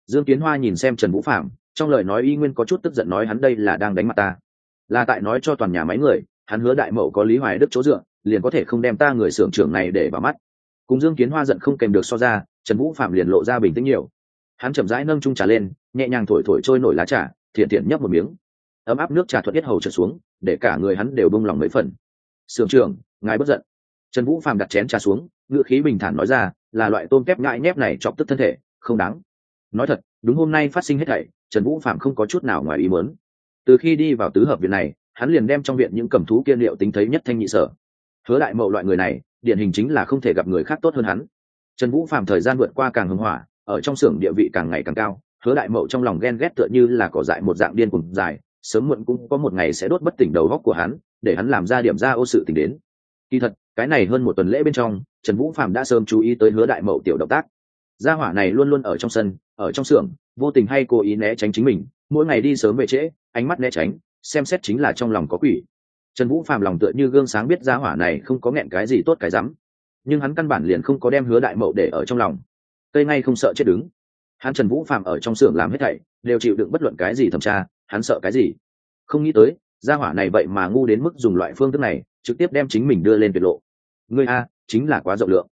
Dương kiến hoa nhìn xem trần vũ phạm trong lời nói y nguyên có chút tức giận nói hắn đây là đang đánh mặt ta. Là tại nói cho toàn nhà máy người hắn hứa đại mậu có lý hoài đức chỗ dựa, liền có thể không đem ta người xưởng trưởng này để vào mắt. Cùng dương kiến hoa giận không kèm được so ra, trần vũ phạm liền lộ ra bình tĩnh nhiều. Hắn chậm rãi nâng trung trà lên, nhẹ nhàng thổi thổi trôi nổi lá trà, thiện thiện nhấp một miếng. Ấm áp nước trà thuận yết hầu trở xuống, để cả người hắn đều bông lòng mấy phần. Sưởng trưởng, ngài bất giận. Trần vũ phạm đặt chén trà xuống ngự khí bình thản nói ra, là loại tôm kép ngại nhép này chọc tức thân thể, không đáng. Nói thật, đúng hôm nay phát sinh hết thảy, trần vũ phạm không có chút nào ngoài ý muốn. Từ khi đi vào tứ hợp viện này hắn liền đem trong viện những cầm thú kiên liệu tính thấy nhất thanh nhị sở. Hứa đại mậu loại người này, điển hình chính là không thể gặp người khác tốt hơn hắn. Trần vũ phạm thời gian vượt qua càng hưng hỏa, ở trong xưởng địa vị càng ngày càng cao, hứa đại mậu trong lòng ghen ghét tựa như là cỏ dại một dạng điên cùng dài, sớm muộn cũng có một ngày sẽ đốt bất tỉnh đầu góc của hắn, để hắn làm ra điểm ra ô sự tình đến. Kỳ thật, cái này hơn một tuần lễ bên trong, trần vũ phạm đã sớm chú ý tới hứa đại mậu tiểu động tác. Gia hỏa này luôn luôn ở trong sân, ở trong xưởng, vô tình hay cố ý né tránh chính mình, mỗi ngày đi sớm về trễ, ánh mắt né tránh xem xét chính là trong lòng có quỷ. Trần vũ phạm lòng tựa như gương sáng biết gia hỏa này không có nghẹn cái gì tốt cái rắm. Nhưng hắn căn bản liền không có đem hứa đại mậu để ở trong lòng. Cây ngay không sợ chết đứng. Hắn trần vũ phạm ở trong xưởng làm hết thảy, đều chịu đựng bất luận cái gì thẩm tra, hắn sợ cái gì? Không nghĩ tới gia hỏa này vậy mà ngu đến mức dùng loại phương thức này, trực tiếp đem chính mình đưa lên tuyệt lộ. Ngươi a, chính là quá rộng lượng.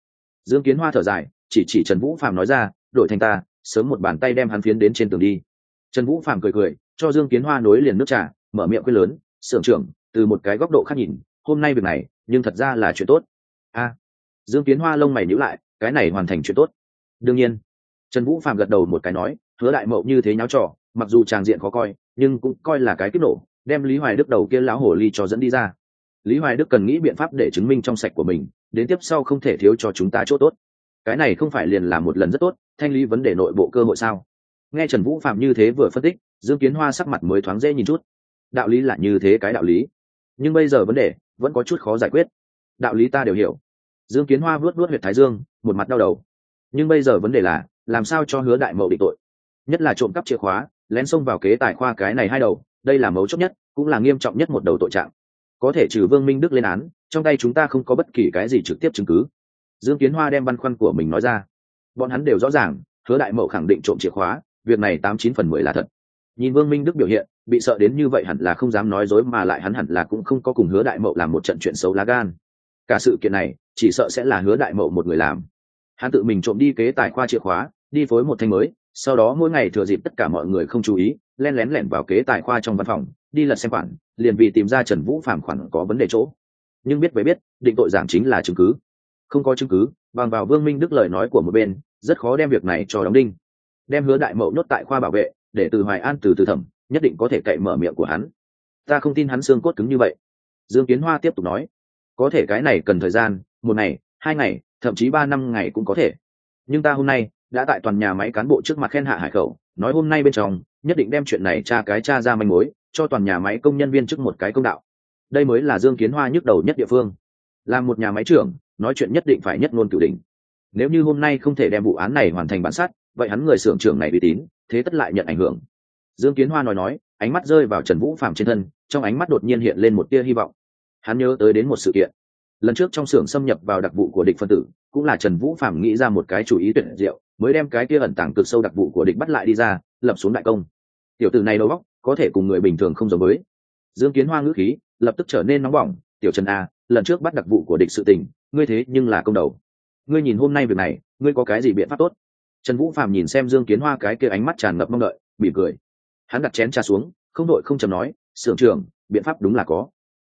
Dương kiến hoa thở dài, chỉ chỉ trần vũ phạm nói ra, đổi thành ta, sớm một bàn tay đem hắn phiến đến trên tường đi. Trần vũ phạm cười cười, cho dương kiến hoa nối liền nước trà mở miệng quyết lớn, sưởng trưởng, từ một cái góc độ khác nhìn, hôm nay việc này, nhưng thật ra là chuyện tốt. A. Dương kiến hoa lông mày nhíu lại, cái này hoàn thành chuyện tốt. Đương nhiên. Trần vũ phạm gật đầu một cái nói, hứa đại mậu như thế nháo trò, mặc dù tràng diện khó coi, nhưng cũng coi là cái kích nổ, đem lý hoài đức đầu kia lão hồ ly cho dẫn đi ra. Lý hoài đức cần nghĩ biện pháp để chứng minh trong sạch của mình, đến tiếp sau không thể thiếu cho chúng ta chỗ tốt. Cái này không phải liền là một lần rất tốt, thanh lý vấn đề nội bộ cơ hội sao? Nghe trần vũ phạm như thế vừa phân tích, dương kiến hoa sắc mặt mới thoáng dễ nhìn chút đạo lý là như thế cái đạo lý. Nhưng bây giờ vấn đề vẫn có chút khó giải quyết. Đạo lý ta đều hiểu. Dương kiến hoa vuốt vuốt huyệt thái dương, một mặt đau đầu. Nhưng bây giờ vấn đề là, làm sao cho hứa đại mậu định tội? Nhất là trộm cắp chìa khóa, lén xông vào kế tài khoa cái này hai đầu, đây là mấu chốt nhất, cũng là nghiêm trọng nhất một đầu tội trạng. Có thể trừ vương minh đức lên án, trong tay chúng ta không có bất kỳ cái gì trực tiếp chứng cứ. Dương kiến hoa đem băn khoăn của mình nói ra. Bọn hắn đều rõ ràng, hứa đại mậu khẳng định trộm chìa khóa, việc này tám chín phần mười là thật. Nhìn vương minh đức biểu hiện bị sợ đến như vậy hẳn là không dám nói dối mà lại hắn hẳn là cũng không có cùng hứa đại mậu làm một trận chuyện xấu lá gan. Cả sự kiện này, chỉ sợ sẽ là hứa đại mậu một người làm. Hắn tự mình trộm đi kế tài khoa chìa khóa, đi phối một thanh mới, sau đó mỗi ngày thừa dịp tất cả mọi người không chú ý, len lén lẻn vào kế tài khoa trong văn phòng, đi lật xem khoản, liền vì tìm ra trần vũ phạm khoản có vấn đề chỗ. Nhưng biết về biết, định tội giảm chính là chứng cứ. Không có chứng cứ, bằng vào vương minh đức lời nói của một bên, rất khó đem việc này cho đóng đinh. Đem hứa đại mậu nhốt tại khoa bảo vệ, để từ hoài an từ từ thẩm nhất định có thể cậy mở miệng của hắn. Ta không tin hắn xương cốt cứng như vậy. Dương kiến hoa tiếp tục nói, có thể cái này cần thời gian, một ngày, hai ngày, thậm chí ba năm ngày cũng có thể. Nhưng ta hôm nay đã tại toàn nhà máy cán bộ trước mặt khen hạ hải khẩu, nói hôm nay bên trong, nhất định đem chuyện này tra cái tra ra manh mối, cho toàn nhà máy công nhân viên trước một cái công đạo. Đây mới là dương kiến hoa nhức đầu nhất địa phương. Là một nhà máy trưởng, nói chuyện nhất định phải nhất ngôn cửu đỉnh. Nếu như hôm nay không thể đem vụ án này hoàn thành bản sát, vậy hắn người xưởng trưởng này uy tín, thế tất lại nhận ảnh hưởng dương kiến hoa nói nói, ánh mắt rơi vào trần vũ phạm trên thân, trong ánh mắt đột nhiên hiện lên một tia hy vọng. Hắn nhớ tới đến một sự kiện. Lần trước trong xưởng xâm nhập vào đặc vụ của địch phân tử, cũng là trần vũ phạm nghĩ ra một cái chủ ý tuyệt diệu, mới đem cái kia ẩn tàng cực sâu đặc vụ của địch bắt lại đi ra, lập xuống đại công. Tiểu tử này đầu óc, có thể cùng người bình thường không giống với. Dương kiến hoa ngữ khí, lập tức trở nên nóng bỏng, tiểu trần a lần trước bắt đặc vụ của địch sự tình, ngươi thế nhưng là công đầu. Ngươi nhìn hôm nay việc này, ngươi có cái gì biện pháp tốt? Trần vũ phạm nhìn xem dương kiến hoa cái kia ánh mắt tràn ngập mong đợi, mỉm cười hắn đặt chén trà xuống, không đội không chầm nói, sưởng trưởng, biện pháp đúng là có.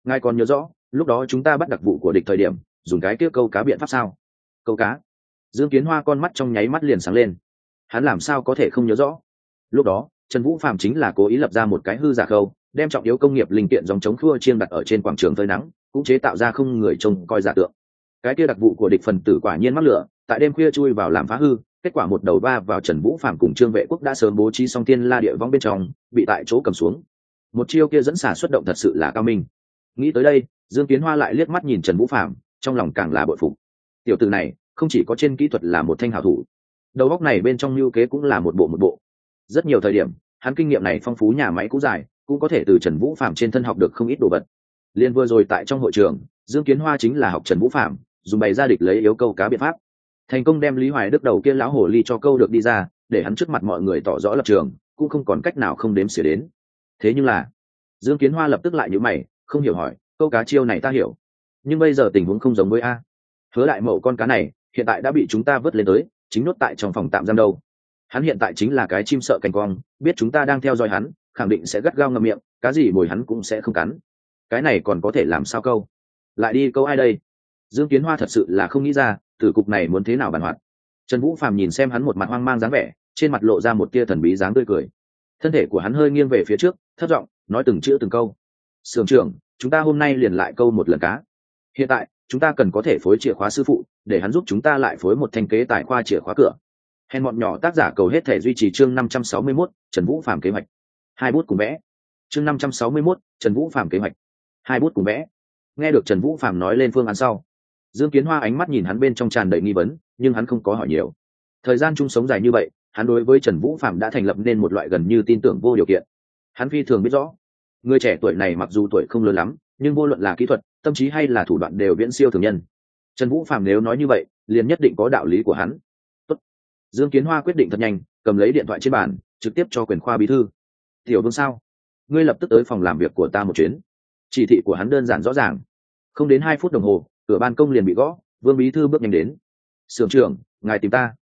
Ngài còn nhớ rõ, lúc đó chúng ta bắt đặc vụ của địch thời điểm, dùng cái kia câu cá biện pháp sao? Câu cá? Dương kiến hoa con mắt trong nháy mắt liền sáng lên. Hắn làm sao có thể không nhớ rõ? Lúc đó, trần vũ phạm chính là cố ý lập ra một cái hư giả khâu, đem trọng yếu công nghiệp linh kiện dòng chống khua chiên đặt ở trên quảng trường phơi nắng, cũng chế tạo ra không người trông coi giả tượng. Cái kia đặc vụ của địch phần tử quả nhiên mắc lửa tại đêm khuya chui vào làm phá hư, kết quả một đầu ba vào trần vũ phạm cùng trương vệ quốc đã sớm bố trí xong tiên la địa vong bên trong, bị tại chỗ cầm xuống. Một chiêu kia dẫn xả xuất động thật sự là cao minh. Nghĩ tới đây, dương kiến hoa lại liếc mắt nhìn trần vũ phạm trong lòng càng là bội phục. Tiểu từ này, không chỉ có trên kỹ thuật là một thanh hảo thủ, đầu góc này bên trong lưu kế cũng là một bộ một bộ. Rất nhiều thời điểm, hắn kinh nghiệm này phong phú nhà máy cũ dài, cũng có thể từ trần vũ phạm trên thân học được không ít đồ vật. Liên vừa rồi tại trong hội trường, dương kiến hoa chính là học trần vũ phạm dùng bày ra địch lấy yếu câu cá biện pháp thành công đem lý hoài đức đầu kia lão hồ ly cho câu được đi ra, để hắn trước mặt mọi người tỏ rõ lập trường, cũng không còn cách nào không đếm xỉa đến. Thế nhưng là, dương kiến hoa lập tức lại nhữ mày, không hiểu hỏi, câu cá chiêu này ta hiểu, nhưng bây giờ tình huống không giống với a. Hứa đại mậu con cá này, hiện tại đã bị chúng ta vớt lên tới, chính nốt tại trong phòng tạm giam đâu. Hắn hiện tại chính là cái chim sợ cành cong, biết chúng ta đang theo dõi hắn, khẳng định sẽ gắt gao ngậm miệng, cá gì bồi hắn cũng sẽ không cắn. Cái này còn có thể làm sao câu? Lại đi câu ai đây? Dương kiến hoa thật sự là không nghĩ ra tử cục này muốn thế nào bàn hoạt? Trần vũ phàm nhìn xem hắn một mặt hoang mang dáng vẻ trên mặt lộ ra một tia thần bí dáng tươi cười. Thân thể của hắn hơi nghiêng về phía trước thất giọng nói từng chữ từng câu. Sưởng trưởng chúng ta hôm nay liền lại câu một lần cá. Hiện tại chúng ta cần có thể phối chìa khóa sư phụ để hắn giúp chúng ta lại phối một thanh kế tài khoa chìa khóa cửa. Hèn bọn nhỏ tác giả cầu hết thể duy trì chương năm trăm sáu mươi 561, trần vũ phạm kế hoạch. Hai bút cùng vẽ. Chương năm trăm sáu mươi 561, trần vũ phạm kế hoạch. Hai bút cùng vẽ. Nghe được trần vũ phạm nói lên phương án sau dương kiến hoa ánh mắt nhìn hắn bên trong tràn đầy nghi vấn, nhưng hắn không có hỏi nhiều. Thời gian chung sống dài như vậy, hắn đối với trần vũ phạm đã thành lập nên một loại gần như tin tưởng vô điều kiện. Hắn phi thường biết rõ, người trẻ tuổi này mặc dù tuổi không lớn lắm, nhưng vô luận là kỹ thuật, tâm trí hay là thủ đoạn đều viễn siêu thường nhân. Trần vũ phạm nếu nói như vậy, liền nhất định có đạo lý của hắn. Tốt. dương kiến hoa quyết định thật nhanh, cầm lấy điện thoại trên bàn, trực tiếp cho quyền khoa bí thư. Tiểu vương sao? Ngươi lập tức tới phòng làm việc của ta một chuyến. Chỉ thị của hắn đơn giản rõ ràng. Không đến hai phút đồng hồ cửa ban công liền bị gõ, vương bí thư bước nhanh đến. Sưởng trưởng, ngài tìm ta.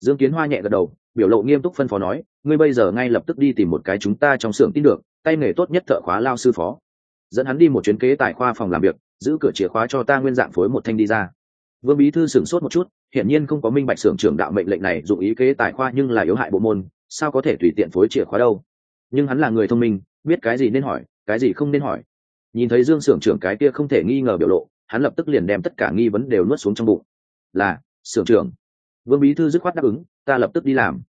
Dương kiến hoa nhẹ gật đầu, biểu lộ nghiêm túc phân phó nói, ngươi bây giờ ngay lập tức đi tìm một cái chúng ta trong xưởng tin được, tay nghề tốt nhất thợ khóa lao sư phó. Dẫn hắn đi một chuyến kế tại khoa phòng làm việc, giữ cửa chìa khóa cho ta nguyên dạng phối một thanh đi ra. Vương bí thư sửng sốt một chút, hiển nhiên không có minh bạch xưởng trưởng đạo mệnh lệnh này dụng ý kế tài khoa nhưng là yếu hại bộ môn, sao có thể tùy tiện phối chìa khóa đâu? Nhưng hắn là người thông minh, biết cái gì nên hỏi, cái gì không nên hỏi. Nhìn thấy dương xưởng trưởng cái kia không thể nghi ngờ biểu lộ hắn lập tức liền đem tất cả nghi vấn đều nuốt xuống trong bụng. Là, sưởng trưởng. Vương bí thư dứt khoát đáp ứng, ta lập tức đi làm.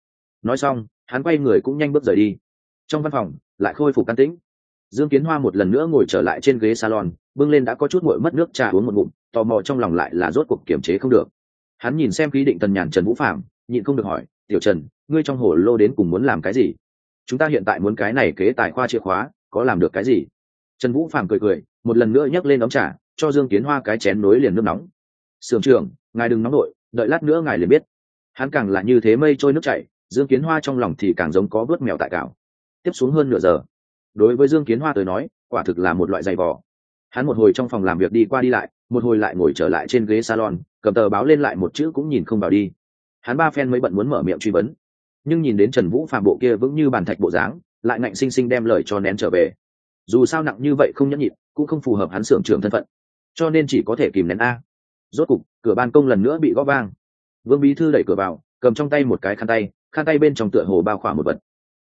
Nói xong, hắn quay người cũng nhanh bước rời đi. Trong văn phòng, lại khôi phục can tĩnh. Dương kiến hoa một lần nữa ngồi trở lại trên ghế salon, bưng lên đã có chút nguội mất nước trà uống một ngụm, tò mò trong lòng lại là rốt cuộc kiểm chế không được. Hắn nhìn xem khí định tần nhàn trần vũ phạm nhịn không được hỏi, tiểu trần, ngươi trong hồ lô đến cùng muốn làm cái gì? Chúng ta hiện tại muốn cái này kế tài khoa chìa khóa, có làm được cái gì? Trần vũ phạm cười cười, một lần nữa nhấc lên đóng trà cho dương kiến hoa cái chén nối liền nước nóng. Sưởng trưởng, ngài đừng nóng nổi đợi lát nữa ngài liền biết. Hắn càng là như thế mây trôi nước chảy, dương kiến hoa trong lòng thì càng giống có vớt mèo tại cào. Tiếp xuống hơn nửa giờ, đối với dương kiến hoa tới nói, quả thực là một loại giày vò. Hắn một hồi trong phòng làm việc đi qua đi lại, một hồi lại ngồi trở lại trên ghế salon, cầm tờ báo lên lại một chữ cũng nhìn không vào đi. Hắn ba phen mới bận muốn mở miệng truy vấn. Nhưng nhìn đến trần vũ phạm bộ kia vững như bàn thạch bộ dáng, lại ngạnh xinh xinh đem lời cho nén trở về. Dù sao nặng như vậy không nhẫn nhịn, cũng không phù hợp hắn xưởng trưởng thân phận cho nên chỉ có thể kìm nén a. Rốt cục cửa ban công lần nữa bị gõ vang. Vương bí thư đẩy cửa vào cầm trong tay một cái khăn tay khăn tay bên trong tựa hồ bao khỏa một vật.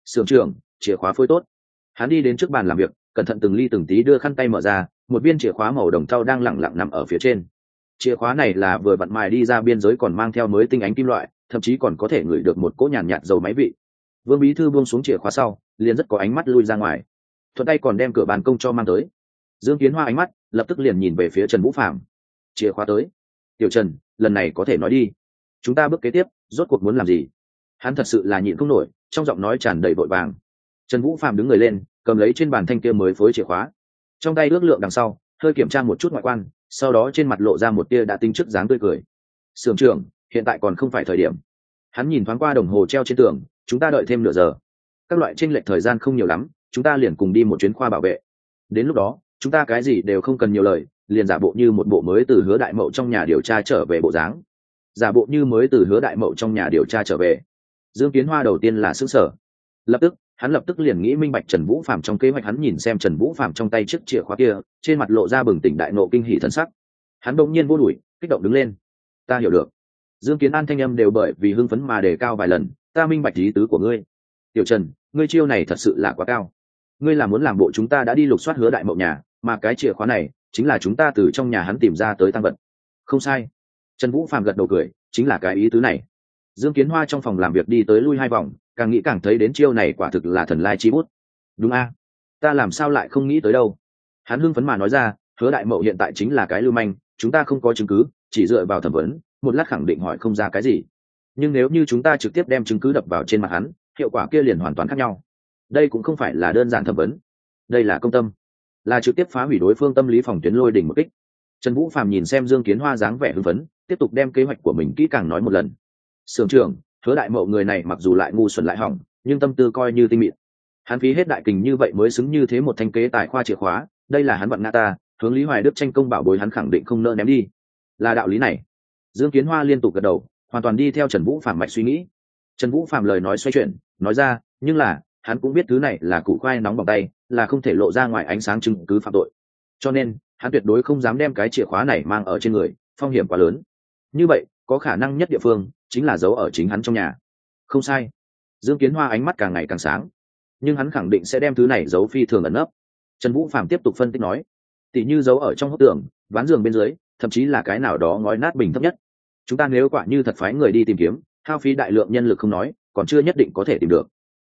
Sưởng trưởng chìa khóa phôi tốt. Hắn đi đến trước bàn làm việc cẩn thận từng ly từng tí đưa khăn tay mở ra một viên chìa khóa màu đồng thau đang lẳng lặng nằm ở phía trên. Chìa khóa này là vừa vặn mài đi ra biên giới còn mang theo mới tinh ánh kim loại thậm chí còn có thể ngửi được một cỗ nhàn nhạt, nhạt dầu máy vị. Vương bí thư buông xuống chìa khóa sau liền rất có ánh mắt lui ra ngoài. Thuận tay còn đem cửa bàn công cho mang tới. Dương kiến hoa ánh mắt lập tức liền nhìn về phía trần vũ phạm chìa khóa tới. Tiểu trần, lần này có thể nói đi. Chúng ta bước kế tiếp, rốt cuộc muốn làm gì? Hắn thật sự là nhịn không nổi, trong giọng nói tràn đầy vội vàng. Trần vũ phạm đứng người lên, cầm lấy trên bàn thanh kia mới phối chìa khóa. Trong tay ước lượng đằng sau, hơi kiểm tra một chút ngoại quan, sau đó trên mặt lộ ra một tia đã tinh chức dáng tươi cười. Sưởng trưởng, hiện tại còn không phải thời điểm. Hắn nhìn thoáng qua đồng hồ treo trên tường, chúng ta đợi thêm nửa giờ. Các loại tranh lệch thời gian không nhiều lắm, chúng ta liền cùng đi một chuyến khoa bảo vệ. Đến lúc đó chúng ta cái gì đều không cần nhiều lời, liền giả bộ như một bộ mới từ hứa đại mậu trong nhà điều tra trở về bộ dáng. Giả bộ như mới từ hứa đại mậu trong nhà điều tra trở về. Dương kiến hoa đầu tiên là xứ sở lập tức, hắn lập tức liền nghĩ minh bạch trần vũ phạm trong kế hoạch hắn nhìn xem trần vũ phạm trong tay chiếc chìa khóa kia, trên mặt lộ ra bừng tỉnh đại nộ kinh hỷ thân sắc. Hắn bỗng nhiên vô đùi kích động đứng lên. Ta hiểu được. Dương kiến an thanh âm đều bởi vì hưng phấn mà đề cao vài lần. Ta minh bạch lý tứ của ngươi. Tiểu trần, ngươi chiêu này thật sự là quá cao ngươi là muốn làm bộ chúng ta đã đi lục soát hứa đại mậu nhà, mà cái chìa khóa này chính là chúng ta từ trong nhà hắn tìm ra tới tăng vật. Không sai. Trần vũ phạm gật đầu cười, chính là cái ý tứ này. Dương kiến hoa trong phòng làm việc đi tới lui hai vòng, càng nghĩ càng thấy đến chiêu này quả thực là thần lai chi bút. Đúng a? Ta làm sao lại không nghĩ tới đâu? Hắn hưng phấn mà nói ra, hứa đại mậu hiện tại chính là cái lưu manh, chúng ta không có chứng cứ, chỉ dựa vào thẩm vấn, một lát khẳng định hỏi không ra cái gì. Nhưng nếu như chúng ta trực tiếp đem chứng cứ đập vào trên mặt hắn, hiệu quả kia liền hoàn toàn khác nhau đây cũng không phải là đơn giản thẩm vấn. Đây là công tâm. Là trực tiếp phá hủy đối phương tâm lý phòng tuyến lôi đỉnh một kích. Trần vũ phàm nhìn xem dương kiến hoa dáng vẻ hưng phấn, tiếp tục đem kế hoạch của mình kỹ càng nói một lần. Sưởng trưởng, hứa đại mậu người này mặc dù lại ngu xuẩn lại hỏng, nhưng tâm tư coi như tinh mịn. Hắn phí hết đại kình như vậy mới xứng như thế một thanh kế tài khoa chìa khóa, đây là hắn vận nga ta, hướng lý hoài đức tranh công bảo bối hắn khẳng định không nỡ ném đi. Là đạo lý này. Dương kiến hoa liên tục gật đầu, hoàn toàn đi theo trần vũ phạm mạch suy nghĩ. Trần vũ phạm lời nói xoay chuyển, nói ra, nhưng là hắn cũng biết thứ này là cụ khoai nóng bằng tay, là không thể lộ ra ngoài ánh sáng chứng cứ phạm tội. Cho nên, hắn tuyệt đối không dám đem cái chìa khóa này mang ở trên người, phong hiểm quá lớn. Như vậy, có khả năng nhất địa phương chính là giấu ở chính hắn trong nhà. Không sai. Dương kiến hoa ánh mắt càng ngày càng sáng. Nhưng hắn khẳng định sẽ đem thứ này giấu phi thường ẩn nấp. Trần vũ phạm tiếp tục phân tích nói tỉ như giấu ở trong hốc tường, ván giường bên dưới, thậm chí là cái nào đó ngói nát bình thấp nhất. Chúng ta nếu quả như thật phái người đi tìm kiếm, hao phí đại lượng nhân lực không nói, còn chưa nhất định có thể tìm được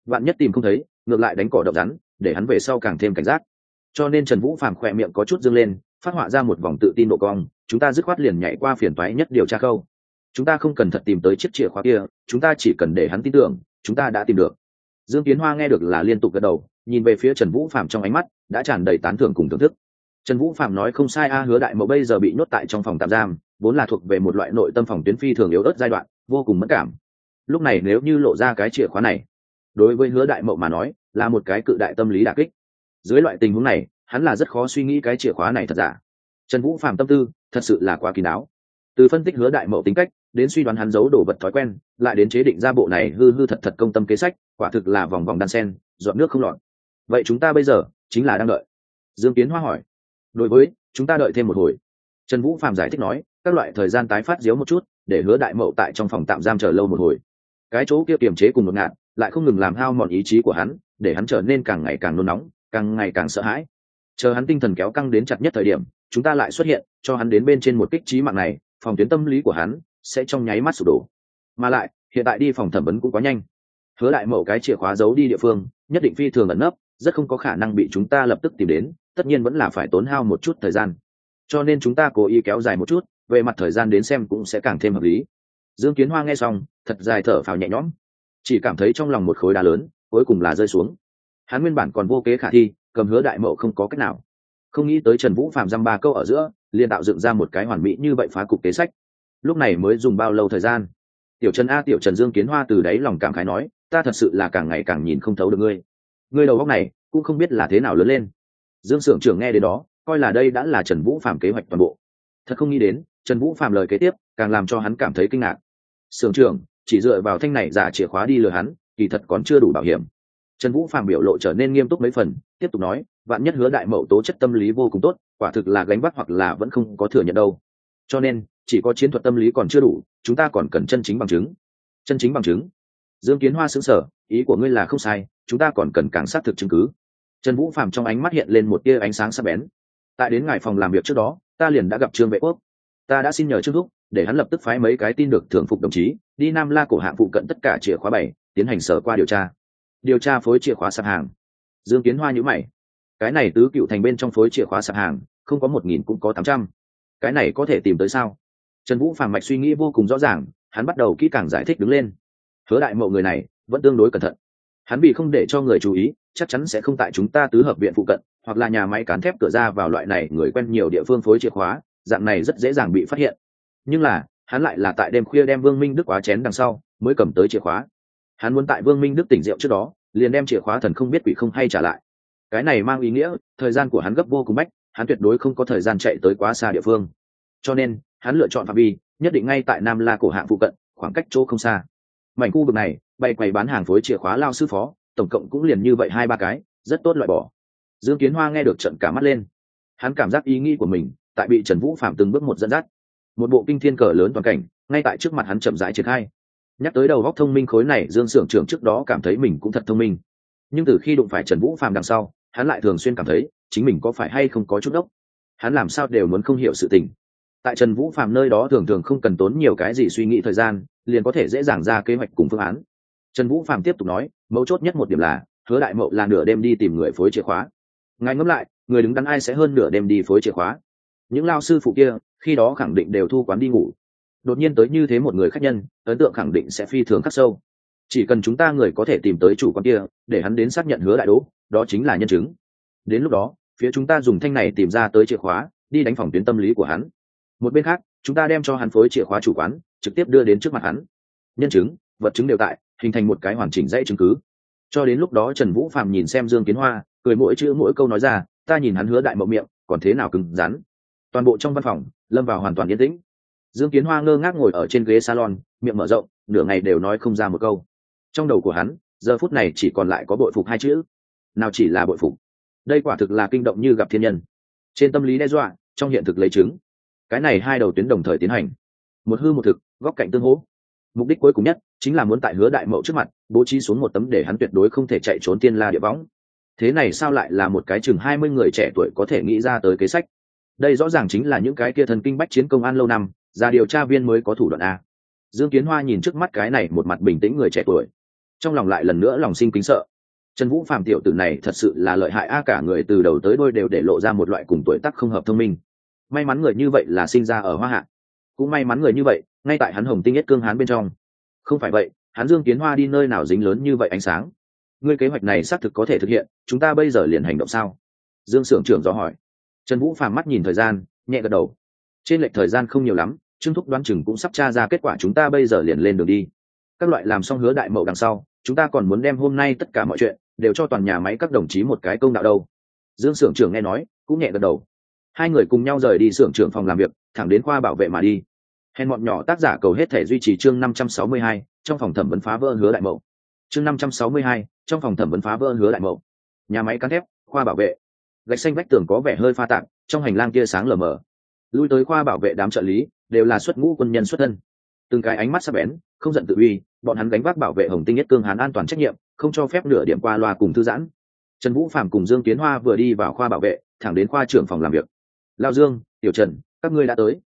bạn nhất tìm không thấy, ngược lại đánh cỏ độc rắn, để hắn về sau càng thêm cảnh giác. Cho nên trần vũ phàm khỏe miệng có chút dâng lên, phát họa ra một vòng tự tin độ cong, chúng ta dứt khoát liền nhảy qua phiền toái nhất điều tra khâu. Chúng ta không cần thật tìm tới chiếc chìa khóa kia, chúng ta chỉ cần để hắn tin tưởng, chúng ta đã tìm được. Dương kiến hoa nghe được là liên tục gật đầu, nhìn về phía trần vũ phạm trong ánh mắt, đã tràn đầy tán thưởng cùng thưởng thức. Trần vũ phạm nói không sai a, hứa đại mẫu bây giờ bị nhốt tại trong phòng tạm giam, vốn là thuộc về một loại nội tâm phòng tuyến phi thường yếu ớt giai đoạn, vô cùng mất cảm. Lúc này nếu như lộ ra cái chìa khóa này đối với hứa đại mậu mà nói, là một cái cự đại tâm lý đà kích. Dưới loại tình huống này, hắn là rất khó suy nghĩ cái chìa khóa này thật giả. Trần vũ phạm tâm tư, thật sự là quá kín đáo từ phân tích hứa đại mậu tính cách, đến suy đoán hắn giấu đồ vật thói quen, lại đến chế định ra bộ này hư hư thật thật công tâm kế sách, quả thực là vòng vòng đan sen dọn nước không lọt. Vậy chúng ta bây giờ, chính là đang đợi. Dương tiến hoa hỏi. Đối với, chúng ta đợi thêm một hồi. Trần vũ phạm giải thích nói, các loại thời gian tái phát diếu một chút, để hứa đại mậu tại trong phòng tạm giam chờ lâu một hồi. Cái chỗ kia kiềm chế cùng một ngạn lại không ngừng làm hao mòn ý chí của hắn, để hắn trở nên càng ngày càng nôn nóng, càng ngày càng sợ hãi. Chờ hắn tinh thần kéo căng đến chặt nhất thời điểm, chúng ta lại xuất hiện, cho hắn đến bên trên một kích trí mạng này, phòng tuyến tâm lý của hắn sẽ trong nháy mắt sụp đổ. Mà lại, hiện tại đi phòng thẩm vấn cũng quá nhanh. Hứa lại mẫu cái chìa khóa giấu đi địa phương, nhất định phi thường ẩn nấp, rất không có khả năng bị chúng ta lập tức tìm đến, tất nhiên vẫn là phải tốn hao một chút thời gian. Cho nên chúng ta cố ý kéo dài một chút, về mặt thời gian đến xem cũng sẽ càng thêm hợp lý. Dương kiến hoa nghe xong, thật dài thở phào nhẹ nhõm chỉ cảm thấy trong lòng một khối đá lớn, cuối cùng là rơi xuống. Hắn nguyên bản còn vô kế khả thi, cầm hứa đại mậu không có cách nào. Không nghĩ tới trần vũ phạm dăm ba câu ở giữa, liền tạo dựng ra một cái hoàn mỹ như vậy phá cục kế sách. Lúc này mới dùng bao lâu thời gian? Tiểu trần a, tiểu trần dương kiến hoa từ đáy lòng cảm khái nói, ta thật sự là càng ngày càng nhìn không thấu được ngươi. Ngươi đầu góc này, cũng không biết là thế nào lớn lên. Dương s ư ở n g trưởng nghe đến đó, coi là đây đã là trần vũ phạm kế hoạch toàn bộ. Thật không nghĩ đến, trần vũ phạm lời kế tiếp, càng làm cho hắn cảm thấy kinh ngạc. S ư ở n g trưởng chỉ dựa vào thanh này giả chìa khóa đi lừa hắn, kỳ thật còn chưa đủ bảo hiểm. Trần vũ phạm biểu lộ trở nên nghiêm túc mấy phần, tiếp tục nói, vạn nhất hứa đại mậu tố chất tâm lý vô cùng tốt, quả thực là gánh vác hoặc là vẫn không có thừa nhận đâu. Cho nên, chỉ có chiến thuật tâm lý còn chưa đủ, chúng ta còn cần chân chính bằng chứng. Chân chính bằng chứng? Dương kiến hoa xứng sở ý của ngươi là không sai, chúng ta còn cần càng xác thực chứng cứ. Trần vũ phạm trong ánh mắt hiện lên một tia ánh sáng sắc bén. Tại đến ngài phòng làm việc trước đó, ta liền đã gặp trương vệ quốc. Ta đã xin nhờ trương thúc để hắn lập tức phái mấy cái tin được thưởng phục đồng chí, đi nam la cổ hạng phụ cận tất cả chìa khóa bảy, tiến hành sở qua điều tra. Điều tra phối chìa khóa sạp hàng. Dương kiến hoa nhữ mày. Cái này tứ cựu thành bên trong phối chìa khóa sạp hàng, không có một nghìn cũng có tám trăm. Cái này có thể tìm tới sao? Trần vũ phàm mạch suy nghĩ vô cùng rõ ràng, hắn bắt đầu kỹ càng giải thích đứng lên. Hứa đại mậu người này, vẫn tương đối cẩn thận. Hắn vì không để cho người chú ý, chắc chắn sẽ không tại chúng ta tứ hợp viện phụ cận, hoặc là nhà máy cán thép cửa ra vào loại này người quen nhiều địa phương phối chìa khóa, dạng này rất dễ dàng bị phát hiện nhưng là, hắn lại là tại đêm khuya đem vương minh đức quá chén đằng sau, mới cầm tới chìa khóa. Hắn muốn tại vương minh đức tỉnh rượu trước đó, liền đem chìa khóa thần không biết quỷ không hay trả lại. Cái này mang ý nghĩa, thời gian của hắn gấp vô cùng bách, hắn tuyệt đối không có thời gian chạy tới quá xa địa phương. Cho nên, hắn lựa chọn phạm vi, nhất định ngay tại nam la cổ hạng phụ cận, khoảng cách chỗ không xa. Mảnh khu vực này, bày quầy bán hàng phối chìa khóa lao sư phó, tổng cộng cũng liền như vậy hai ba cái, rất tốt loại bỏ. Dương kiến hoa nghe được trận cả mắt lên. Hắn cảm giác ý nghĩ của mình, tại bị trần vũ phạm từng bước một dẫn dắt một bộ kinh thiên cờ lớn toàn cảnh, ngay tại trước mặt hắn chậm rãi triển khai. Nhắc tới đầu góc thông minh khối này, dương s ư ở n trưởng trước đó cảm thấy mình cũng thật thông minh. Nhưng từ khi đụng phải trần vũ phạm đằng sau, hắn lại thường xuyên cảm thấy chính mình có phải hay không có chút đốc. Hắn làm sao đều muốn không hiểu sự tình. Tại trần vũ phạm nơi đó thường thường không cần tốn nhiều cái gì suy nghĩ thời gian, liền có thể dễ dàng ra kế hoạch cùng phương án. Trần vũ phạm tiếp tục nói, mấu chốt nhất một điểm là, hứa đại mậu là nửa đêm đi tìm người phối chìa khóa. Ngài ngẫm lại, người đứng đắn ai sẽ hơn nửa đêm đi phối chìa khóa? Những lao sư phụ kia khi đó khẳng định đều thu quán đi ngủ. Đột nhiên tới như thế một người khách nhân, ấn tượng khẳng định sẽ phi thường khắc sâu. Chỉ cần chúng ta người có thể tìm tới chủ quán kia, để hắn đến xác nhận hứa đại đỗ đó chính là nhân chứng. Đến lúc đó, phía chúng ta dùng thanh này tìm ra tới chìa khóa, đi đánh phòng tuyến tâm lý của hắn. Một bên khác, chúng ta đem cho hắn phối chìa khóa chủ quán, trực tiếp đưa đến trước mặt hắn. Nhân chứng, vật chứng đều tại, hình thành một cái hoàn chỉnh dãy chứng cứ. Cho đến lúc đó trần vũ phạm nhìn xem dương kiến hoa, cười mỗi chữ mỗi câu nói ra, ta nhìn hắn hứa đại mậu miệng, còn thế nào cứng rắn. Toàn bộ trong văn phòng lâm vào hoàn toàn yên tĩnh. Dương kiến hoa ngơ ngác ngồi ở trên ghế salon, miệng mở rộng, nửa ngày đều nói không ra một câu. Trong đầu của hắn, giờ phút này chỉ còn lại có bội phục hai chữ. Nào chỉ là bội phục? Đây quả thực là kinh động như gặp thiên nhân. Trên tâm lý đe dọa, trong hiện thực lấy chứng. Cái này hai đầu tuyến đồng thời tiến hành. Một hư một thực, góc cạnh tương hỗ. Mục đích cuối cùng nhất chính là muốn tại hứa đại mậu trước mặt, bố trí xuống một tấm để hắn tuyệt đối không thể chạy trốn tiên la địa võng. Thế này sao lại là một cái chừng hai mươi người trẻ tuổi có thể nghĩ ra tới kế sách? Đây rõ ràng chính là những cái kia thần kinh bách chiến công an lâu năm ra điều tra viên mới có thủ đoạn a. Dương kiến hoa nhìn trước mắt cái này một mặt bình tĩnh người trẻ tuổi, trong lòng lại lần nữa lòng sinh kính sợ. Trần vũ phạm tiểu tử này thật sự là lợi hại a, cả người từ đầu tới đôi đều để lộ ra một loại cùng tuổi tác không hợp thông minh. May mắn người như vậy là sinh ra ở hoa hạ. Cũng may mắn người như vậy, ngay tại hắn hồng tinh nhất cương hán bên trong. Không phải vậy, hắn dương kiến hoa đi nơi nào dính lớn như vậy ánh sáng? Ngươi kế hoạch này xác thực có thể thực hiện, chúng ta bây giờ liền hành động sao? Dương s ư ở n g trưởng dò hỏi trần vũ phàm mắt nhìn thời gian, nhẹ gật đầu. Trên lệch thời gian không nhiều lắm, trương thúc đoán chừng cũng sắp tra ra kết quả chúng ta bây giờ liền lên đường đi. Các loại làm xong hứa đại mậu đằng sau, chúng ta còn muốn đem hôm nay tất cả mọi chuyện đều cho toàn nhà máy các đồng chí một cái công đạo đâu. Dương s ư ở n g trưởng nghe nói, cũng nhẹ gật đầu. Hai người cùng nhau rời đi s ư ở n g trưởng phòng làm việc, thẳng đến khoa bảo vệ mà đi. Hèn bọn nhỏ tác giả cầu hết thể duy trì chương năm trăm sáu mươi hai, trong phòng thẩm vấn phá vỡ hứa đại mậu. Chương năm trăm sáu mươi hai, trong phòng thẩm vấn phá vỡ hứa đại mậu. Nhà máy cán thép, khoa bảo vệ gạch xanh vách tường có vẻ hơi pha tạp, trong hành lang kia sáng lờ mờ. Lui tới khoa bảo vệ đám trợ lý, đều là xuất ngũ quân nhân xuất thân. Từng cái ánh mắt sắc bén, không giận tự uy, bọn hắn gánh vác bảo vệ hồng tinh nhất cương hán an toàn trách nhiệm, không cho phép nửa điểm qua loa cùng thư giãn. Trần vũ phạm cùng dương kiến hoa vừa đi vào khoa bảo vệ, thẳng đến khoa trưởng phòng làm việc. Lao dương, tiểu trần, các ngươi đã tới.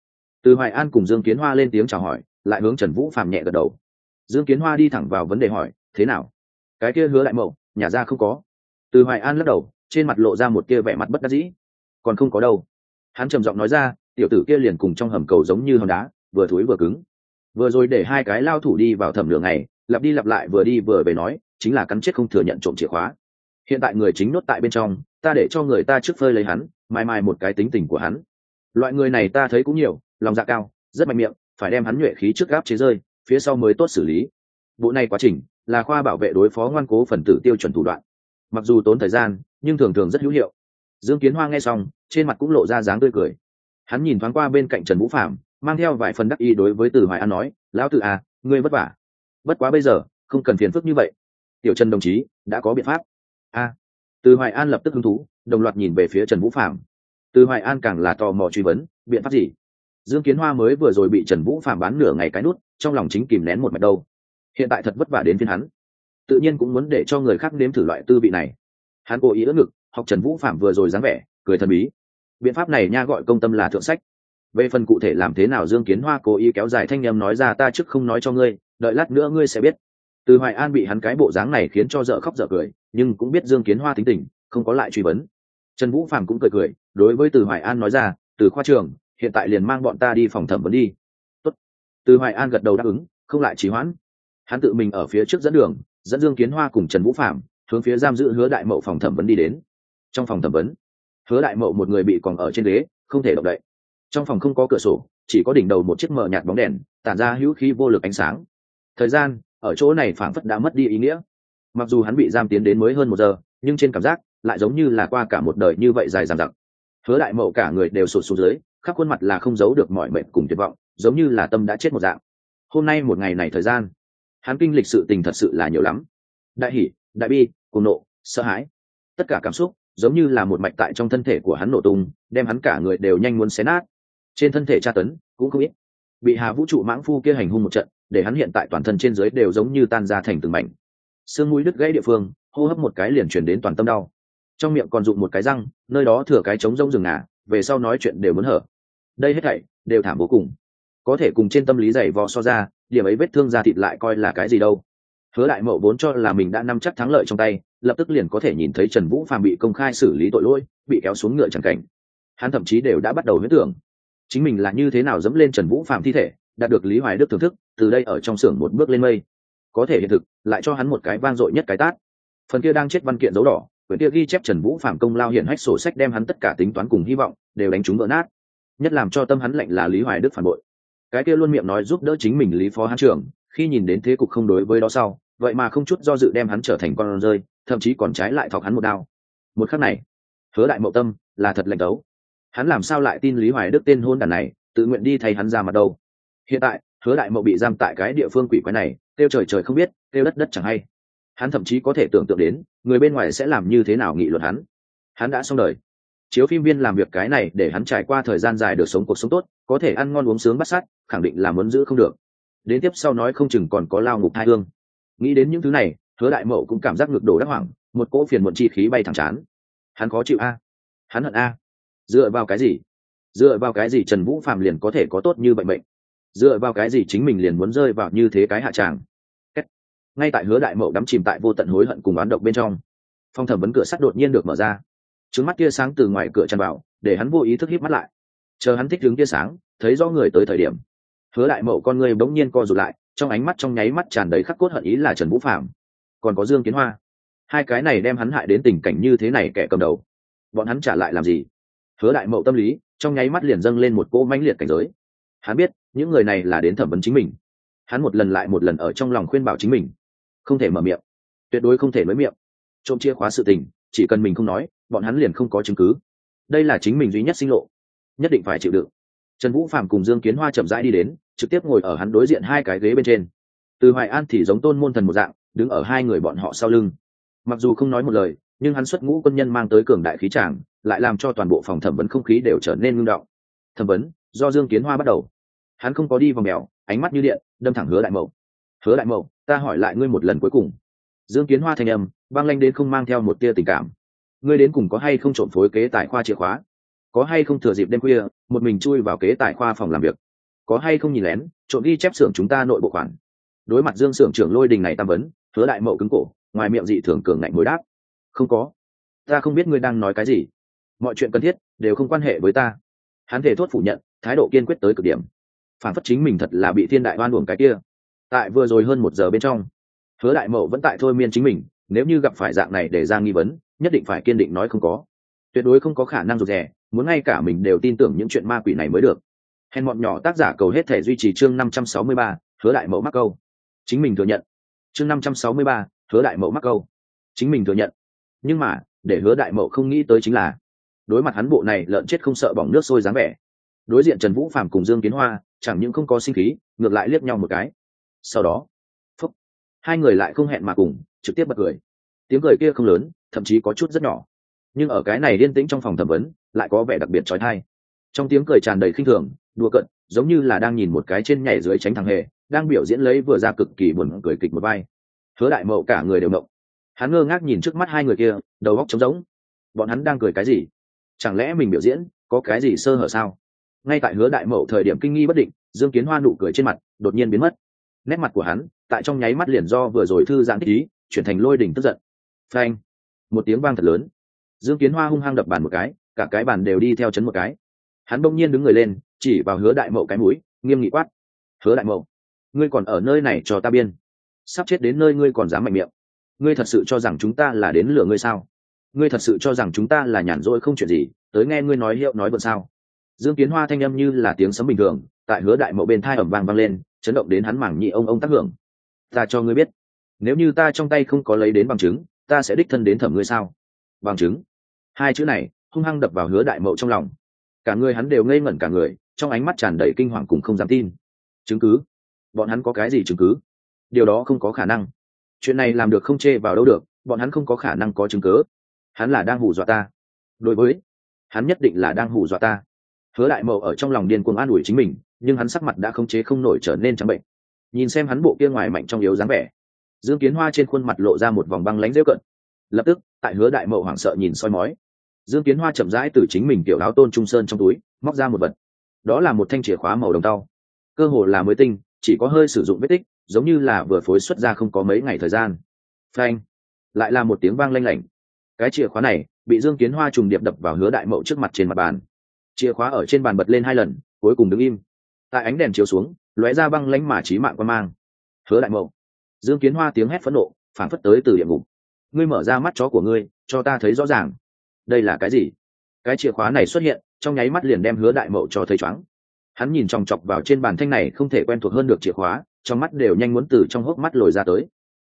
Từ hoài an cùng dương kiến hoa lên tiếng chào hỏi, lại hướng trần vũ phạm nhẹ gật đầu. Dương kiến hoa đi thẳng vào vấn đề hỏi, thế nào? Cái kia hứa lại mậu, nhà ra không có? Từ hoài an lắc đầu trên mặt lộ ra một kia vẻ mặt bất đắc dĩ. Còn không có đâu. Hắn trầm giọng nói ra, tiểu tử kia liền cùng trong hầm cầu giống như hòn đá, vừa thối vừa cứng. Vừa rồi để hai cái lao thủ đi vào thẩm đường này lặp đi lặp lại vừa đi vừa về nói, chính là cắn chết không thừa nhận trộm chìa khóa. Hiện tại người chính nốt tại bên trong, ta để cho người ta trước phơi lấy hắn mai mai một cái tính tình của hắn. Loại người này ta thấy cũng nhiều, lòng dạ cao, rất mạnh miệng, phải đem hắn nhuệ khí trước gáp chế rơi, phía sau mới tốt xử lý. Bộ này quá trình, là khoa bảo vệ đối phó ngoan cố phần tử tiêu chuẩn thủ đoạn. Mặc dù tốn thời gian nhưng thường thường rất hữu hiệu. Dương kiến hoa nghe xong, trên mặt cũng lộ ra dáng tươi cười. Hắn nhìn thoáng qua bên cạnh trần vũ phạm mang theo vài phần đắc ý đối với từ hoài an nói, lão tự à ngươi vất vả. Bất quá bây giờ, không cần phiền phức như vậy. Tiểu trần đồng chí, đã có biện pháp. A. Từ hoài an lập tức hứng thú, đồng loạt nhìn về phía trần vũ phạm từ hoài an càng là tò mò truy vấn, biện pháp gì? Dương kiến hoa mới vừa rồi bị trần vũ phạm bán nửa ngày cái nút, trong lòng chính kìm nén một mạch đâu. Hiện tại thật vất vả đến phiên hắn. Tự nhiên cũng muốn để cho người khác nếm thử loại tư vị này hắn cố ý ưỡn ngực, học trần vũ phạm vừa rồi dáng vẻ, cười thần bí. Biện pháp này nha gọi công tâm là thượng sách. Về phần cụ thể làm thế nào dương kiến hoa cố ý kéo dài thanh em nói ra ta trước không nói cho ngươi, đợi lát nữa ngươi sẽ biết. Từ hoài an bị hắn cái bộ dáng này khiến cho dở khóc dở cười, nhưng cũng biết dương kiến hoa tính tình, không có lại truy vấn. Trần vũ phạm cũng cười cười, đối với từ hoài an nói ra, từ khoa trường, hiện tại liền mang bọn ta đi phòng thẩm vấn đi. Tốt. từ hoài an gật đầu đáp ứng, không lại trì hoãn. Hắn tự mình ở phía trước dẫn đường, dẫn dương kiến hoa cùng trần vũ phạm hướng phía giam giữ hứa đại mậu phòng thẩm vấn đi đến. Trong phòng thẩm vấn, hứa đại mậu một người bị còn ở trên ghế, không thể động đậy. Trong phòng không có cửa sổ, chỉ có đỉnh đầu một chiếc mờ nhạt bóng đèn, tản ra hữu khí vô lực ánh sáng. Thời gian, ở chỗ này phảng phất đã mất đi ý nghĩa. Mặc dù hắn bị giam tiến đến mới hơn một giờ, nhưng trên cảm giác lại giống như là qua cả một đời như vậy dài dằng dặc. Hứa đại mậu cả người đều sụt xuống dưới, khắp khuôn mặt là không giấu được mọi mệnh cùng tuyệt vọng, giống như là tâm đã chết một dạng. Hôm nay một ngày này thời gian, hắn kinh lịch sự tình thật sự là nhiều lắm. Đại hỷ đại bi cùng nộ, sợ hãi. Tất cả cảm xúc giống như là một mạch tại trong thân thể của hắn nổ tung, đem hắn cả người đều nhanh muốn xé nát. Trên thân thể tra tấn cũng không ít. Bị hà vũ trụ mãng phu kia hành hung một trận, để hắn hiện tại toàn thân trên dưới đều giống như tan ra thành từng mảnh. Sương mũi đứt gãy địa phương, hô hấp một cái liền chuyển đến toàn tâm đau. Trong miệng còn dụng một cái răng, nơi đó thừa cái trống rông rừng ngả, về sau nói chuyện đều muốn hở. Đây hết thảy đều thảm vô cùng. Có thể cùng trên tâm lý dày vò so ra, điểm ấy vết thương da thịt lại coi là cái gì đâu hứa đại mậu vốn cho là mình đã nắm chắc thắng lợi trong tay, lập tức liền có thể nhìn thấy trần vũ phàm bị công khai xử lý tội lỗi, bị kéo xuống ngựa chẳng cảnh. Hắn thậm chí đều đã bắt đầu huyết tưởng, chính mình là như thế nào dẫm lên trần vũ phàm thi thể, đạt được lý hoài đức thưởng thức, từ đây ở trong xưởng một bước lên mây. Có thể hiện thực, lại cho hắn một cái vang dội nhất cái tát. Phần kia đang chết văn kiện dấu đỏ, quyển kia ghi chép trần vũ phạm công lao hiển hách sổ sách đem hắn tất cả tính toán cùng hy vọng, đều đánh trúng vỡ nát. Nhất làm cho tâm hắn lạnh là lý hoài đức phản bội. Cái kia luôn miệng nói giúp đỡ chính mình lý phó hán trưởng, khi nhìn đến thế cục không đối với đó sau vậy mà không chút do dự đem hắn trở thành con rơi, thậm chí còn trái lại thọc hắn một đao. Một khắc này, hứa đại mậu tâm là thật lạnh tấu. Hắn làm sao lại tin lý hoài đức tên hôn đàn này, tự nguyện đi thay hắn ra mặt đâu? Hiện tại, hứa đại mậu bị giam tại cái địa phương quỷ quái này, kêu trời trời không biết, kêu đất đất chẳng hay. Hắn thậm chí có thể tưởng tượng đến, người bên ngoài sẽ làm như thế nào nghị luận hắn. Hắn đã xong đời. Chiếu phim viên làm việc cái này để hắn trải qua thời gian dài được sống cuộc sống tốt, có thể ăn ngon uống sướng bắt sát, khẳng định là muốn giữ không được. Đến tiếp sau nói không chừng còn có lao ngục hai hương nghĩ đến những thứ này, hứa đại mậu cũng cảm giác ngược đổ đắc hoảng, một cỗ phiền muộn chi khí bay thẳng chán. Hắn khó chịu a. Hắn hận a. Dựa vào cái gì? Dựa vào cái gì trần vũ phạm liền có thể có tốt như bệnh bệnh dựa vào cái gì chính mình liền muốn rơi vào như thế cái hạ tràng? Ngay tại hứa đại mậu đắm chìm tại vô tận hối hận cùng oán độc bên trong, phong thẩm vấn cửa sắt đột nhiên được mở ra. Trứng mắt tia sáng từ ngoài cửa tràn vào, để hắn vô ý thức hít mắt lại. Chờ hắn thích đứng tia sáng, thấy rõ người tới thời điểm, hứa đại mậu con người bỗng nhiên co rụt lại trong ánh mắt trong nháy mắt tràn đầy khắc cốt hận ý là trần vũ phạm còn có dương kiến hoa. Hai cái này đem hắn hại đến tình cảnh như thế này kẻ cầm đầu. Bọn hắn trả lại làm gì? Hứa đại mậu tâm lý, trong nháy mắt liền dâng lên một cỗ mãnh liệt cảnh giới. Hắn biết, những người này là đến thẩm vấn chính mình. Hắn một lần lại một lần ở trong lòng khuyên bảo chính mình. Không thể mở miệng. Tuyệt đối không thể nói miệng. Trộm chia khóa sự tình, chỉ cần mình không nói, bọn hắn liền không có chứng cứ. Đây là chính mình duy nhất sinh lộ. Nhất định phải chịu đựng. Trần vũ phạm cùng dương kiến hoa chậm rãi đi đến trực tiếp ngồi ở hắn đối diện hai cái ghế bên trên. Từ hoài an thì giống tôn môn thần một dạng, đứng ở hai người bọn họ sau lưng. Mặc dù không nói một lời, nhưng hắn xuất ngũ quân nhân mang tới cường đại khí tràng, lại làm cho toàn bộ phòng thẩm vấn không khí đều trở nên ngưng động. Thẩm vấn, do dương kiến hoa bắt đầu. Hắn không có đi vào mèo, ánh mắt như điện, đâm thẳng hứa đại mậu. Hứa đại mậu, ta hỏi lại ngươi một lần cuối cùng. Dương kiến hoa thành âm băng lanh đến không mang theo một tia tình cảm. Ngươi đến cùng có hay không trộm phối kế tài khoa chìa khóa? Có hay không thừa dịp đêm khuya, một mình chui vào kế tài khoa phòng làm việc? Có hay không nhìn lén trộm ghi chép xưởng chúng ta nội bộ khoản. Đối mặt dương xưởng trưởng lôi đình này tam vấn, hứa đại mậu cứng cổ, ngoài miệng dị thường cường ngạnh mối đáp. Không có. Ta không biết ngươi đang nói cái gì. Mọi chuyện cần thiết đều không quan hệ với ta. Hắn thể thốt phủ nhận, thái độ kiên quyết tới cực điểm. Phản phất chính mình thật là bị thiên đại oan uổng cái kia. Tại vừa rồi hơn một giờ bên trong, hứa đại mậu vẫn tại thôi miên chính mình, nếu như gặp phải dạng này để ra nghi vấn, nhất định phải kiên định nói không có. Tuyệt đối không có khả năng rụt rè, muốn ngay cả mình đều tin tưởng những chuyện ma quỷ này mới được hèn bọn nhỏ tác giả cầu hết thể duy trì chương năm trăm sáu mươi ba, hứa đại mẫu mắc câu. Chính mình thừa nhận. Chương năm trăm sáu mươi ba, hứa đại mẫu mắc câu. Chính mình thừa nhận. Nhưng mà, để hứa đại mậu không nghĩ tới chính là, đối mặt hắn bộ này lợn chết không sợ bỏng nước sôi dáng vẻ. Đối diện trần vũ phạm cùng dương kiến hoa, chẳng những không có sinh khí, ngược lại liếc nhau một cái. Sau đó, phúc, hai người lại không hẹn mà cùng, trực tiếp bật cười. Tiếng cười kia không lớn, thậm chí có chút rất nhỏ. Nhưng ở cái này liên tĩnh trong phòng thẩm vấn, lại có vẻ đặc biệt trói thai. Trong tiếng cười tràn đầy khinh thường đùa cận giống như là đang nhìn một cái trên nhảy dưới tránh thằng hề, đang biểu diễn lấy vừa ra cực kỳ buồn cười kịch một vai. Hứa đại mậu cả người đều mộng. Hắn ngơ ngác nhìn trước mắt hai người kia, đầu góc trống rỗng. Bọn hắn đang cười cái gì? Chẳng lẽ mình biểu diễn có cái gì sơ hở sao? Ngay tại hứa đại mậu thời điểm kinh nghi bất định, dương kiến hoa nụ cười trên mặt đột nhiên biến mất. Nét mặt của hắn, tại trong nháy mắt liền do vừa rồi thư giãn thích ý, chuyển thành lôi đỉnh tức giận. Phanh! Một tiếng vang thật lớn. Dương kiến hoa hung hăng đập bàn một cái, cả cái bàn đều đi theo chấn một cái. Hắn bỗng nhiên đứng người lên chỉ vào hứa đại mậu cái mũi, nghiêm nghị quát. Hứa đại mậu, ngươi còn ở nơi này cho ta biên. Sắp chết đến nơi ngươi còn dám mạnh miệng. Ngươi thật sự cho rằng chúng ta là đến lừa ngươi sao? Ngươi thật sự cho rằng chúng ta là nhàn rỗi không chuyện gì? Tới nghe ngươi nói hiệu nói vượt sao? Dương kiến hoa thanh âm như là tiếng sấm bình thường, tại hứa đại mậu bên thai ẩm vang vang lên, chấn động đến hắn mảng nhị ông ông tác hưởng. Ta cho ngươi biết, nếu như ta trong tay không có lấy đến bằng chứng, ta sẽ đích thân đến thẩm ngươi sao? Bằng chứng? Hai chữ này, hung hăng đập vào hứa đại mậu trong lòng. Cả người hắn đều ngây ngẩn cả người trong ánh mắt tràn đầy kinh hoàng cùng không dám tin. Chứng cứ? Bọn hắn có cái gì chứng cứ? Điều đó không có khả năng. Chuyện này làm được không chê vào đâu được, bọn hắn không có khả năng có chứng cứ. Hắn là đang hù dọa ta. Đối với, hắn nhất định là đang hù dọa ta. Hứa đại mậu ở trong lòng điên cuồng an ủi chính mình, nhưng hắn sắc mặt đã không chế không nổi trở nên trắng bệnh. Nhìn xem hắn bộ kia ngoài mạnh trong yếu dáng vẻ, dương kiến hoa trên khuôn mặt lộ ra một vòng băng lánh rêu cận. Lập tức, tại hứa đại mậu hoảng sợ nhìn soi mói, dương kiến hoa chậm rãi từ chính mình tiểu áo tôn trung sơn trong túi, móc ra một vật đó là một thanh chìa khóa màu đồng tao cơ hồ là mới tinh, chỉ có hơi sử dụng vết tích, giống như là vừa phối xuất ra không có mấy ngày thời gian. Phanh! Lại là một tiếng vang lanh lảnh. Cái chìa khóa này, bị dương kiến hoa trùng điệp đập vào hứa đại mậu trước mặt trên mặt bàn. Chìa khóa ở trên bàn bật lên hai lần, cuối cùng đứng im. Tại ánh đèn chiếu xuống, lóe ra băng lánh mà trí mạng quan mang. Hứa đại mậu. Dương kiến hoa tiếng hét phẫn nộ phản phất tới từ địa ngục. Ngươi mở ra mắt chó của ngươi, cho ta thấy rõ ràng. Đây là cái gì? Cái chìa khóa này xuất hiện trong nháy mắt liền đem hứa đại mậu cho thấy choáng. Hắn nhìn chòng chọc vào trên bàn thanh này không thể quen thuộc hơn được chìa khóa, trong mắt đều nhanh muốn từ trong hốc mắt lồi ra tới.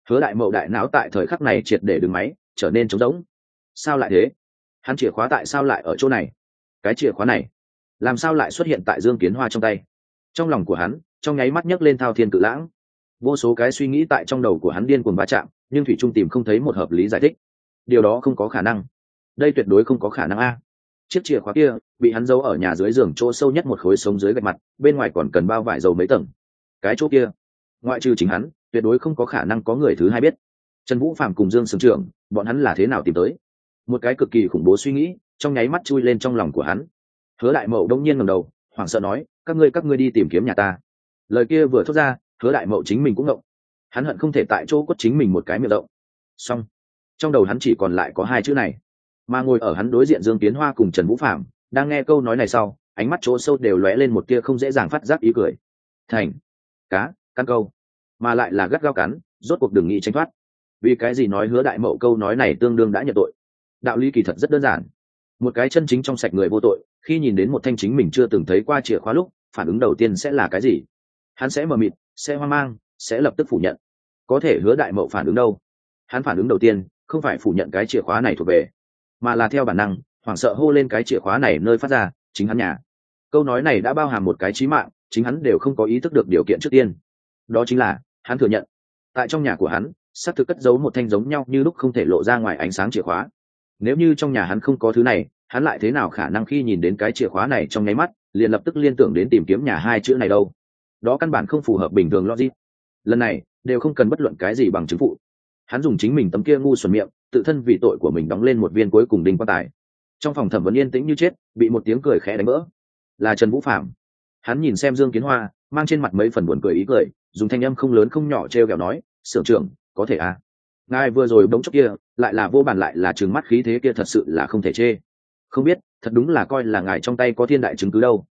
Hứa đại mậu đại não tại thời khắc này triệt để đứng máy, trở nên trống rỗng. Sao lại thế? Hắn chìa khóa tại sao lại ở chỗ này? Cái chìa khóa này, làm sao lại xuất hiện tại dương kiến hoa trong tay? Trong lòng của hắn, trong nháy mắt nhấc lên thao thiên cự lãng. Vô số cái suy nghĩ tại trong đầu của hắn điên cuồng va chạm, nhưng thủy trung tìm không thấy một hợp lý giải thích. Điều đó không có khả năng. Đây tuyệt đối không có khả năng a chiếc chìa khóa kia bị hắn giấu ở nhà dưới giường chỗ sâu nhất một khối sống dưới gạch mặt, bên ngoài còn cần bao vải dầu mấy tầng. Cái chỗ kia, ngoại trừ chính hắn, tuyệt đối không có khả năng có người thứ hai biết. Trần vũ phạm cùng dương sướng trưởng, bọn hắn là thế nào tìm tới? Một cái cực kỳ khủng bố suy nghĩ trong nháy mắt chui lên trong lòng của hắn. Hứa đại mậu đông nhiên ngầm đầu, hoảng sợ nói, các ngươi các ngươi đi tìm kiếm nhà ta. Lời kia vừa thốt ra, hứa đại mậu chính mình cũng động. Hắn hận không thể tại chỗ quất chính mình một cái miệng động xong, trong đầu hắn chỉ còn lại có hai chữ này mà ngồi ở hắn đối diện dương tiến hoa cùng trần vũ phạm đang nghe câu nói này sau, ánh mắt chỗ sâu đều lóe lên một tia không dễ dàng phát giác ý cười. Thành, cá, căn câu. Mà lại là gắt gao cắn, rốt cuộc đừng nghĩ tránh thoát. Vì cái gì nói hứa đại mậu câu nói này tương đương đã nhận tội? Đạo lý kỳ thật rất đơn giản. Một cái chân chính trong sạch người vô tội, khi nhìn đến một thanh chính mình chưa từng thấy qua chìa khóa lúc, phản ứng đầu tiên sẽ là cái gì? Hắn sẽ mờ mịt, sẽ hoang mang, sẽ lập tức phủ nhận. Có thể hứa đại mậu phản ứng đâu? Hắn phản ứng đầu tiên, không phải phủ nhận cái chìa khóa này thuộc về mà là theo bản năng, hoảng sợ hô lên cái chìa khóa này nơi phát ra, chính hắn nhà. Câu nói này đã bao hàm một cái trí mạng, chính hắn đều không có ý thức được điều kiện trước tiên. Đó chính là, hắn thừa nhận. Tại trong nhà của hắn xác thực cất giấu một thanh giống nhau như lúc không thể lộ ra ngoài ánh sáng chìa khóa. Nếu như trong nhà hắn không có thứ này, hắn lại thế nào khả năng khi nhìn đến cái chìa khóa này trong nháy mắt, liền lập tức liên tưởng đến tìm kiếm nhà hai chữ này đâu? Đó căn bản không phù hợp bình thường logic. Lần này, đều không cần bất luận cái gì bằng chứng phụ. Hắn dùng chính mình tấm kia ngu xuẩn miệng tự thân vì tội của mình đóng lên một viên cuối cùng đinh quan tài. Trong phòng thẩm vấn yên tĩnh như chết, bị một tiếng cười khẽ đánh vỡ. Là trần vũ phạm hắn nhìn xem dương kiến hoa, mang trên mặt mấy phần buồn cười ý cười, dùng thanh âm không lớn không nhỏ t r e o kẹo nói, sưởng trưởng, có thể à? Ngài vừa rồi bỗng chốc kia, lại là vô bàn lại là trừng mắt khí thế kia thật sự là không thể chê. Không biết, thật đúng là coi là ngài trong tay có thiên đại chứng cứ đâu.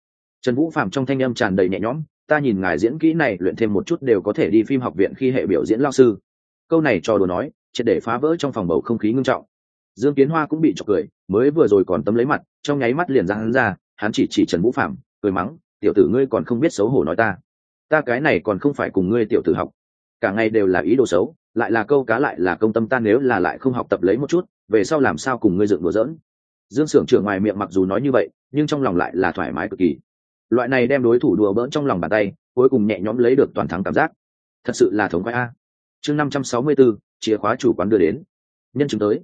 Trần vũ phạm trong thanh âm tràn đầy nhẹ nhõm, ta nhìn ngài diễn kỹ này, luyện thêm một chút đều có thể đi phim học viện khi hệ biểu diễn lao sư. Câu này cho đùa nói triệt để phá vỡ trong phòng bầu không khí ngưng trọng. Dương kiến hoa cũng bị chọc cười, mới vừa rồi còn tấm lấy mặt, trong nháy mắt liền ra hắn ra, hắn chỉ chỉ trần vũ phạm cười mắng, tiểu tử ngươi còn không biết xấu hổ nói ta. Ta cái này còn không phải cùng ngươi tiểu tử học. Cả ngày đều là ý đồ xấu, lại là câu cá lại là công tâm ta nếu là lại không học tập lấy một chút, về sau làm sao cùng ngươi dựng đùa dỡn dương s ư ở n g trưởng ngoài miệng mặc dù nói như vậy, nhưng trong lòng lại là thoải mái cực kỳ. Loại này đem đối thủ đùa bỡn trong lòng bàn tay, cuối cùng nhẹ nhõm lấy được toàn thắng cảm giác. Thật sự là thống khoái a. Chương năm trăm sáu mươi b ố chìa khóa chủ quán đưa đến. Nhân chứng tới.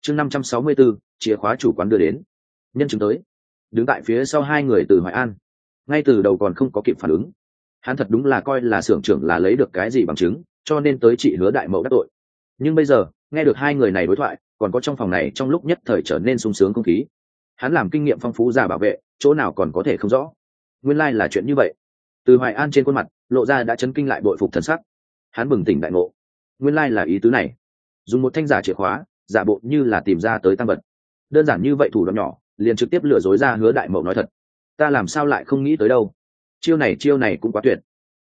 Chương năm trăm sáu mươi bốn chìa khóa chủ quán đưa đến. Nhân chứng tới. Đứng tại phía sau hai người từ hoài an. Ngay từ đầu còn không có kịp phản ứng. Hắn thật đúng là coi là xưởng trưởng là lấy được cái gì bằng chứng, cho nên tới chị hứa đại mậu đắc tội. Nhưng bây giờ, nghe được hai người này đối thoại, còn có trong phòng này trong lúc nhất thời trở nên sung sướng không khí. Hắn làm kinh nghiệm phong phú già bảo vệ, chỗ nào còn có thể không rõ. Nguyên lai、like、là chuyện như vậy. Từ hoài an trên khuôn mặt, lộ ra đã chấn kinh lại bội phục thần sắc. Hắn bừng tỉnh đại ngộ nguyên lai、like、là ý tứ này. Dùng một thanh giả chìa khóa, giả bộ như là tìm ra tới tăng vật. Đơn giản như vậy thủ đoạn nhỏ, liền trực tiếp lừa dối ra hứa đại mậu nói thật. Ta làm sao lại không nghĩ tới đâu? Chiêu này chiêu này cũng quá tuyệt.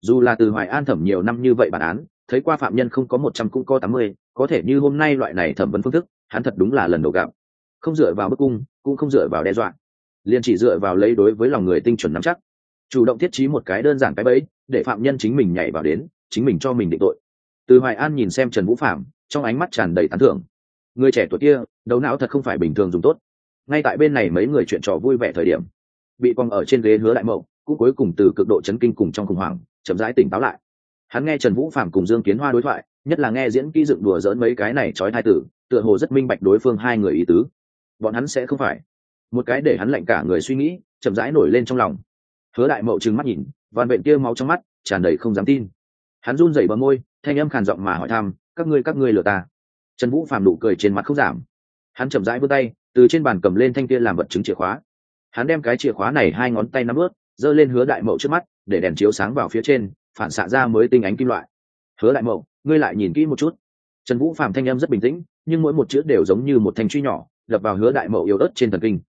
Dù là từ hoài an thẩm nhiều năm như vậy bản án, thấy qua phạm nhân không có một trăm cũng có tám mươi, có thể như hôm nay loại này thẩm vấn phương thức, hắn thật đúng là lần đầu gặp. Không dựa vào bức cung, cũng không dựa vào đe dọa. Liền chỉ dựa vào lấy đối với lòng người tinh chuẩn nắm chắc. Chủ động thiết trí một cái đơn giản cái bẫy, để phạm nhân chính mình nhảy vào đến, chính mình cho mình định tội từ hoài an nhìn xem trần vũ phạm trong ánh mắt tràn đầy tán thưởng. Người trẻ tuổi kia, đầu não thật không phải bình thường dùng tốt. Ngay tại bên này mấy người chuyện trò vui vẻ thời điểm, bị quăng ở trên ghế hứa đại mậu, cũng cuối cùng từ cực độ chấn kinh cùng trong khủng hoảng, chậm rãi tỉnh táo lại. Hắn nghe trần vũ phạm cùng dương kiến hoa đối thoại, nhất là nghe diễn kỹ dựng đùa dỡn mấy cái này trói thai tử, tựa hồ rất minh bạch đối phương hai người ý tứ. Bọn hắn sẽ không phải. Một cái để hắn lạnh cả người suy nghĩ, chậm rãi nổi lên trong lòng. Hứa đại mậu trừng mắt nhìn van bệnh kia máu trong mắt, tràn đầy không dám tin. Hắn run rẩy bờ môi thanh âm khàn giọng mà hỏi thăm, các ngươi các ngươi lừa ta. Trần vũ phạm nụ cười trên mặt không giảm. Hắn chậm rãi vươn tay, từ trên bàn cầm lên thanh kia làm vật chứng chìa khóa. Hắn đem cái chìa khóa này hai ngón tay nắm ướt, giơ lên hứa đại mậu trước mắt, để đèn chiếu sáng vào phía trên, phản xạ ra mới tinh ánh kim loại. Hứa đại mậu, ngươi lại nhìn kỹ một chút. Trần vũ phạm thanh em rất bình tĩnh, nhưng mỗi một chữ đều giống như một thanh truy nhỏ, đập vào hứa đại mậu yếu ớt trên thần kinh.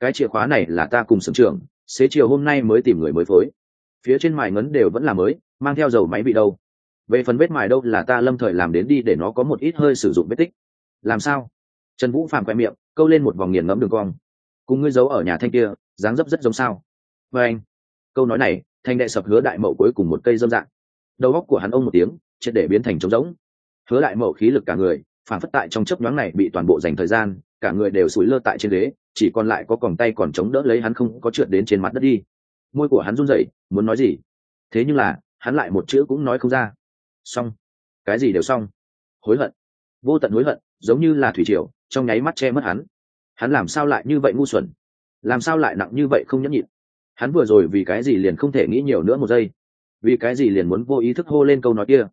Cái chìa khóa này là ta cùng sưởng trưởng, xế chiều hôm nay mới tìm người mới phối. Phía trên mài ngấn đều vẫn là mới, mang theo dầu máy bị đâu về phần vết mài đâu là ta lâm thời làm đến đi để nó có một ít hơi sử dụng vết tích. Làm sao? Trần vũ phàm quẹ miệng, câu lên một vòng nghiền ngẫm đường cong. Cùng ngươi giấu ở nhà thanh kia, dáng dấp rất giống sao? Và anh. Câu nói này, thanh đệ sập hứa đại mậu cuối cùng một cây dâm dạng. Đầu góc của hắn ông một tiếng, triệt để biến thành trống rỗng. Hứa đại mậu khí lực cả người phản phất tại trong chấp nhoáng này bị toàn bộ dành thời gian, cả người đều sủi lơ tại trên ghế, chỉ còn lại có còng tay còn chống đỡ lấy hắn không có trượt đến trên mặt đất đi. Môi của hắn run rẩy, muốn nói gì? Thế nhưng là, hắn lại một chữ cũng nói không ra xong. Cái gì đều xong. Hối hận. Vô tận hối hận, giống như là thủy triều, trong nháy mắt che mất hắn. Hắn làm sao lại như vậy ngu xuẩn? Làm sao lại nặng như vậy không nhẫn nhịn? Hắn vừa rồi vì cái gì liền không thể nghĩ nhiều nữa một giây? Vì cái gì liền muốn vô ý thức hô lên câu nói kia?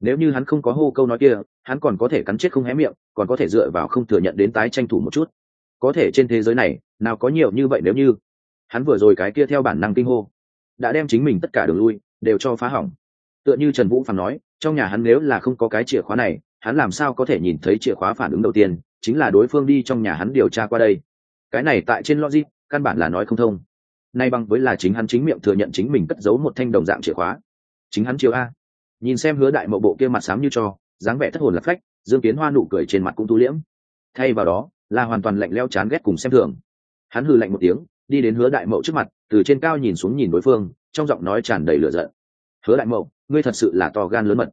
Nếu như hắn không có hô câu nói kia, hắn còn có thể cắn chết không hé miệng, còn có thể dựa vào không thừa nhận đến tái tranh thủ một chút. Có thể trên thế giới này, nào có nhiều như vậy nếu như? Hắn vừa rồi cái kia theo bản năng kinh hô, đã đem chính mình tất cả đường lui, đều cho phá hỏng. Tựa như trần vũ phàm nói trong nhà hắn nếu là không có cái chìa khóa này, hắn làm sao có thể nhìn thấy chìa khóa phản ứng đầu tiên, chính là đối phương đi trong nhà hắn điều tra qua đây. Cái này tại trên logic, căn bản là nói không thông. Nay bằng với là chính hắn chính miệng thừa nhận chính mình cất giấu một thanh đồng dạng chìa khóa. Chính hắn chiếu a. Nhìn xem hứa đại mậu bộ kia mặt sám như cho, dáng vẻ thất hồn lạc phách, dương kiến hoa nụ cười trên mặt cũng tu liễm. Thay vào đó, là hoàn toàn lạnh leo chán ghét cùng xem thường. Hắn hừ lạnh một tiếng, đi đến hứa đại mậu trước mặt, từ trên cao nhìn xuống nhìn đối phương, trong giọng nói tràn đầy lửa giận hứa đại mậu, ngươi thật sự là to gan lớn mật.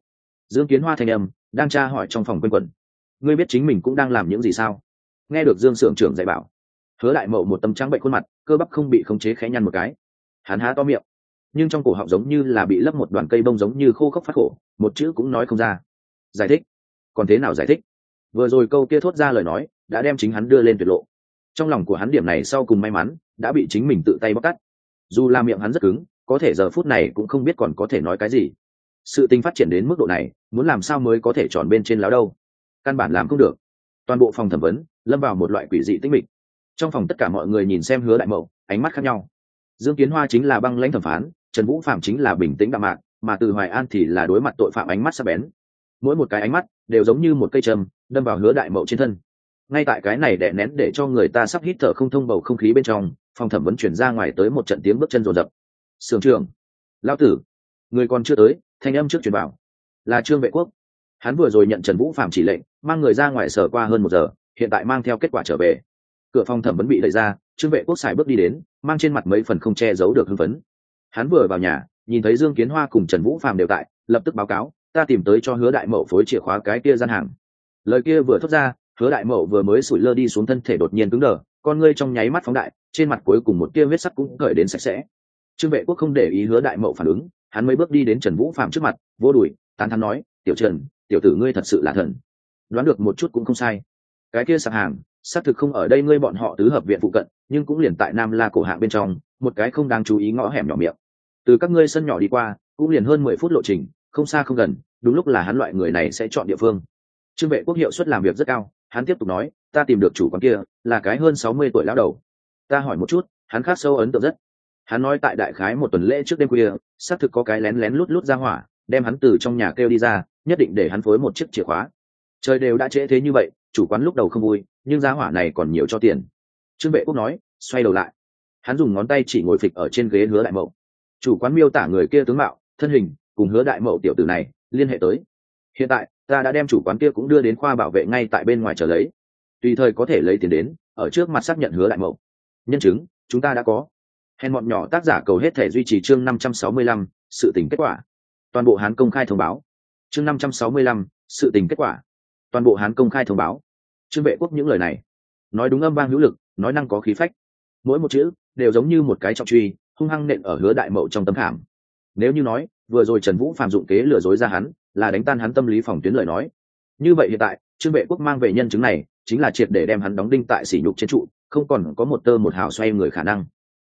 Dương kiến hoa thanh âm đang tra hỏi trong phòng quanh quẩn. Ngươi biết chính mình cũng đang làm những gì sao? Nghe được dương s ư ở n g trưởng dạy bảo, hứa đại mậu một tâm trắng bệnh khuôn mặt, cơ bắp không bị khống chế khẽ nhăn một cái. Hắn há to miệng, nhưng trong cổ họng giống như là bị lấp một đoàn cây bông giống như khô khốc phát khổ, một chữ cũng nói không ra. Giải thích? Còn thế nào giải thích? Vừa rồi câu kia thốt ra lời nói đã đem chính hắn đưa lên tuyệt lộ. Trong lòng của hắn điểm này sau cùng may mắn, đã bị chính mình tự tay bóc cắt. Dù là miệng hắn rất cứng có thể giờ phút này cũng không biết còn có thể nói cái gì. Sự tình phát triển đến mức độ này, muốn làm sao mới có thể tròn bên trên láo đâu? Căn bản làm không được. Toàn bộ phòng thẩm vấn, lâm vào một loại quỷ dị tĩnh mịch. Trong phòng tất cả mọi người nhìn xem hứa đại mậu, ánh mắt khác nhau. Dương kiến hoa chính là băng lãnh thẩm phán, trần vũ phạm chính là bình tĩnh đạm mạc, mà từ hoài an thì là đối mặt tội phạm ánh mắt sắc bén. Mỗi một cái ánh mắt đều giống như một cây trầm đâm vào hứa đại mậu trên thân. Ngay tại cái này đè nén để cho người ta sắp hít thở không thông bầu không khí bên trong, phòng thẩm vấn chuyển ra ngoài tới một trận tiếng bước chân rồn rập sưởng trưởng, lao tử. Người còn chưa tới thanh âm trước truyền bảo là trương vệ quốc. Hắn vừa rồi nhận trần vũ phạm chỉ lệnh mang người ra ngoài sở qua hơn một giờ hiện tại mang theo kết quả trở về. Cửa phòng thẩm vấn bị đẩy ra trương vệ quốc xài bước đi đến mang trên mặt mấy phần không che giấu được hưng phấn. Hắn vừa vào nhà nhìn thấy dương kiến hoa cùng trần vũ phạm đều tại lập tức báo cáo ta tìm tới cho hứa đại mậu phối chìa khóa cái kia gian hàng. Lời kia vừa thốt ra hứa đại mậu vừa mới sủi lơ đi xuống thân thể đột nhiên cứng đờ con ngươi trong nháy mắt phóng đại trên mặt cuối cùng một tia huyết sắc cũng cởi đến sạch sẽ trương vệ quốc không để ý hứa đại mậu phản ứng, hắn mấy bước đi đến trần vũ phạm trước mặt, vô đùi, tán thắn nói, tiểu trần, tiểu tử ngươi thật sự là thần. Đoán được một chút cũng không sai. Cái kia sạp hàng, xác thực không ở đây ngươi bọn họ tứ hợp viện phụ cận, nhưng cũng liền tại nam la cổ hạng bên trong, một cái không đáng chú ý ngõ hẻm nhỏ miệng. Từ các ngươi sân nhỏ đi qua, cũng liền hơn mười phút lộ trình, không xa không gần, đúng lúc là hắn loại người này sẽ chọn địa phương. Trương vệ quốc hiệu suất làm việc rất cao, hắn tiếp tục nói, ta tìm được chủ quán kia, là cái hơn sáu mươi tuổi lão đầu. Ta hỏi một chút, hắn khắc sâu ấn tượng rất hắn nói tại đại khái một tuần lễ trước đêm khuya, xác thực có cái lén lén lút lút ra hỏa, đem hắn từ trong nhà kêu đi ra, nhất định để hắn phối một chiếc chìa khóa. Trời đều đã trễ thế như vậy, chủ quán lúc đầu không vui, nhưng giá hỏa này còn nhiều cho tiền. Trương vệ quốc nói, xoay đầu lại. Hắn dùng ngón tay chỉ ngồi phịch ở trên ghế hứa đại mậu. Chủ quán miêu tả người kia tướng mạo, thân hình, cùng hứa đại mậu tiểu tử này, liên hệ tới. Hiện tại, ta đã đem chủ quán kia cũng đưa đến khoa bảo vệ ngay tại bên ngoài chờ lấy. Tùy thời có thể lấy tiền đến, ở trước mặt xác nhận hứa đại mậu. Nhân chứng, chúng ta đã có hèn mọn nhỏ tác giả cầu hết thể duy trì chương năm trăm sáu mươi lăm, sự tình kết quả. Toàn bộ hán công khai thông báo. Chương năm trăm sáu mươi lăm, sự tình kết quả. Toàn bộ hán công khai thông báo. Trương vệ quốc những lời này. Nói đúng âm vang hữu lực, nói năng có khí phách. Mỗi một chữ đều giống như một cái trọng truy, hung hăng nện ở hứa đại mậu trong tấm khảm. Nếu như nói, vừa rồi trần vũ phạm dụng kế lừa dối ra hắn, là đánh tan hắn tâm lý phòng tuyến lời nói. Như vậy hiện tại, trương vệ quốc mang về nhân chứng này, chính là triệt để đem hắn đóng đinh tại sỉ nhục trên trụ, không còn có một tơ một hào xoay người khả năng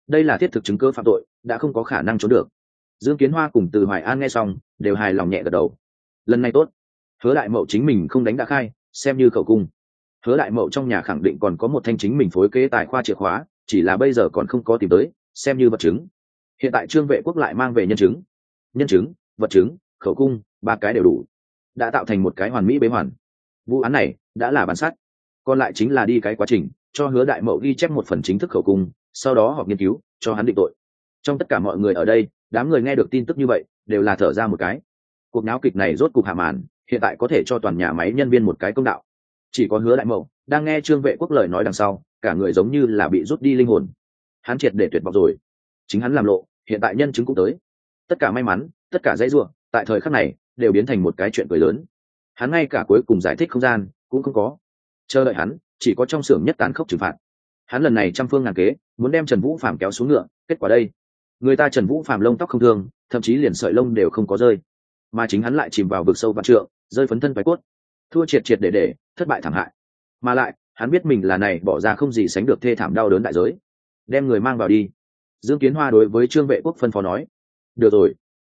đây là thiết thực chứng cơ phạm tội, đã không có khả năng trốn được. Dương kiến hoa cùng từ hoài an nghe xong, đều hài lòng nhẹ gật đầu. Lần này tốt. Hứa đại mậu chính mình không đánh đã khai, xem như khẩu cung. Hứa đại mậu trong nhà khẳng định còn có một thanh chính mình phối kế tài khoa chìa khóa, chỉ là bây giờ còn không có tìm tới, xem như vật chứng. Hiện tại trương vệ quốc lại mang về nhân chứng. Nhân chứng, vật chứng, khẩu cung, ba cái đều đủ. Đã tạo thành một cái hoàn mỹ bế hoàn. Vụ án này đã là bản sát. Còn lại chính là đi cái quá trình, cho hứa đại mậu ghi chép một phần chính thức khẩu cung sau đó họp nghiên cứu, cho hắn định tội. Trong tất cả mọi người ở đây, đám người nghe được tin tức như vậy, đều là thở ra một cái. Cuộc náo kịch này rốt cục hạ màn, hiện tại có thể cho toàn nhà máy nhân viên một cái công đạo. Chỉ có hứa đại mậu, đang nghe trương vệ quốc lời nói đằng sau, cả người giống như là bị rút đi linh hồn. Hắn triệt để tuyệt vọng rồi. Chính hắn làm lộ, hiện tại nhân chứng cũng tới. Tất cả may mắn, tất cả dãy ruộng tại thời khắc này, đều biến thành một cái chuyện cười lớn. Hắn ngay cả cuối cùng giải thích không gian, cũng không có. Chờ đợi hắn, chỉ có trong xưởng nhất tán khốc trừng phạt hắn lần này trăm phương ngàn kế, muốn đem trần vũ phạm kéo xuống ngựa, kết quả đây. Người ta trần vũ phạm lông tóc không thương, thậm chí liền sợi lông đều không có rơi. Mà chính hắn lại chìm vào vực sâu vạn trượng, rơi phấn thân phải cốt. Thua triệt triệt để để, thất bại thảm hại. Mà lại, hắn biết mình là này, bỏ ra không gì sánh được thê thảm đau đớn đại giới. Đem người mang vào đi. Dương kiến hoa đối với trương vệ quốc phân phó nói. Được rồi.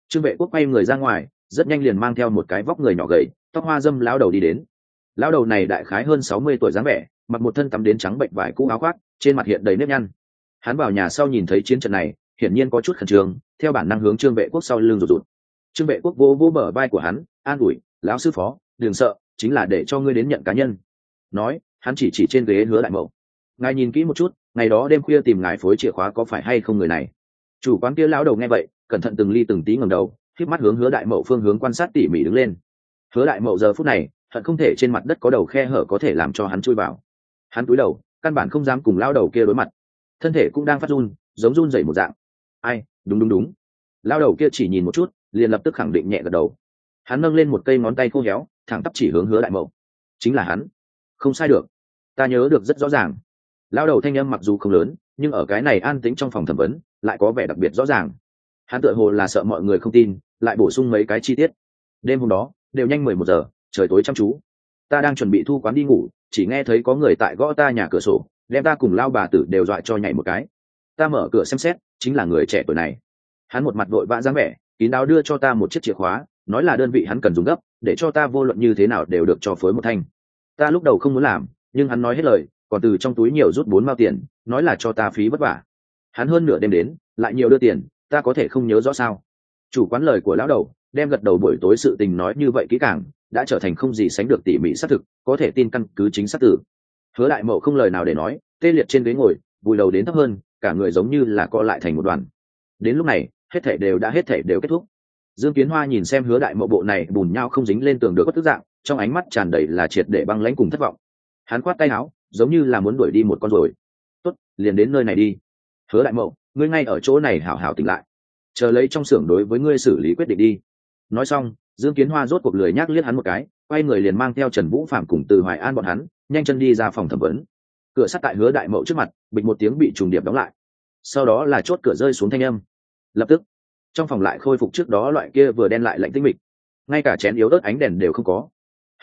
Trương vệ quốc quay người ra ngoài, rất nhanh liền mang theo một cái vóc người nhỏ gầy, tóc hoa dâm lao đầu đi đến. Lao đầu này đại khái hơn sáu mươi tuổi dáng vẻ mặc một thân tắm đến trắng bệnh vải cũ áo khoác, trên mặt hiện đầy nếp nhăn. Hắn vào nhà sau nhìn thấy chiến trận này, hiển nhiên có chút khẩn trương, theo bản năng hướng trương vệ quốc sau lưng rụt rụt. Trương vệ quốc vô vô bờ vai của hắn, an ủi, lão sư phó, đừng sợ, chính là để cho ngươi đến nhận cá nhân. Nói, hắn chỉ chỉ trên ghế hứa đại mậu. Ngài nhìn kỹ một chút, ngày đó đêm khuya tìm ngài phối chìa khóa có phải hay không người này? Chủ quán kia lão đầu nghe vậy, cẩn thận từng ly từng tí ngầm đầu khiếp mắt hướng hứa đại mậu phương hướng quan sát tỉ mỉ đứng lên. Hứa đại mậu giờ phút này hận không thể trên mặt đất có đầu khe hở có thể làm cho hắn chui vào hắn cúi đầu, căn bản không dám cùng lao đầu kia đối mặt. Thân thể cũng đang phát run, giống run dày một dạng. Ai, đúng đúng đúng. Lao đầu kia chỉ nhìn một chút, liền lập tức khẳng định nhẹ gật đầu. Hắn nâng lên một cây ngón tay khô héo, thẳng tắp chỉ hướng hứa đại mậu. Chính là hắn. Không sai được. Ta nhớ được rất rõ ràng. Lao đầu thanh âm mặc dù không lớn, nhưng ở cái này an tĩnh trong phòng thẩm vấn, lại có vẻ đặc biệt rõ ràng. Hắn tựa hồ là sợ mọi người không tin, lại bổ sung mấy cái chi tiết. Đêm hôm đó, đều nhanh mười một giờ, trời tối chăm chú. Ta đang chuẩn bị thu quán đi ngủ chỉ nghe thấy có người tại gõ ta nhà cửa sổ, đem ta cùng lao bà tử đều dọa cho nhảy một cái. Ta mở cửa xem xét, chính là người trẻ tuổi này. Hắn một mặt vội vã dáng vẻ, kín đáo đưa cho ta một chiếc chìa khóa, nói là đơn vị hắn cần dùng gấp, để cho ta vô luận như thế nào đều được cho phối một thanh. Ta lúc đầu không muốn làm, nhưng hắn nói hết lời, còn từ trong túi nhiều rút bốn mao tiền, nói là cho ta phí vất vả. Hắn hơn nửa đêm đến, lại nhiều đưa tiền, ta có thể không nhớ rõ sao. Chủ quán lời của lão đầu, đem gật đầu buổi tối sự tình nói như vậy kỹ càng đã trở thành không gì sánh được tỉ mỉ xác thực, có thể tin căn cứ chính xác tử. Hứa đại mậu không lời nào để nói, tê liệt trên ghế ngồi, vùi đầu đến thấp hơn, cả người giống như là co lại thành một đoàn. Đến lúc này, hết thể đều đã hết thể đều kết thúc. Dương kiến hoa nhìn xem hứa đại mậu bộ này bùn nhau không dính lên tường được bất tức dạng, trong ánh mắt tràn đầy là triệt để băng lãnh cùng thất vọng. Hắn quát tay áo, giống như là muốn đuổi đi một con rồi tốt, liền đến nơi này đi. Hứa đại mậu, ngươi ngay ở chỗ này hảo hảo tỉnh lại. Chờ lấy trong xưởng đối với ngươi xử lý quyết định đi. Nói xong dương kiến hoa rốt cuộc lười nhác liếc hắn một cái, quay người liền mang theo trần vũ phạm cùng từ hoài an bọn hắn, nhanh chân đi ra phòng thẩm vấn. Cửa sắt tại hứa đại mậu trước mặt, bịch một tiếng bị trùng điệp đóng lại. Sau đó là chốt cửa rơi xuống thanh âm. Lập tức, trong phòng lại khôi phục trước đó loại kia vừa đen lại lạnh tinh mịch. Ngay cả chén yếu ớt ánh đèn đều không có.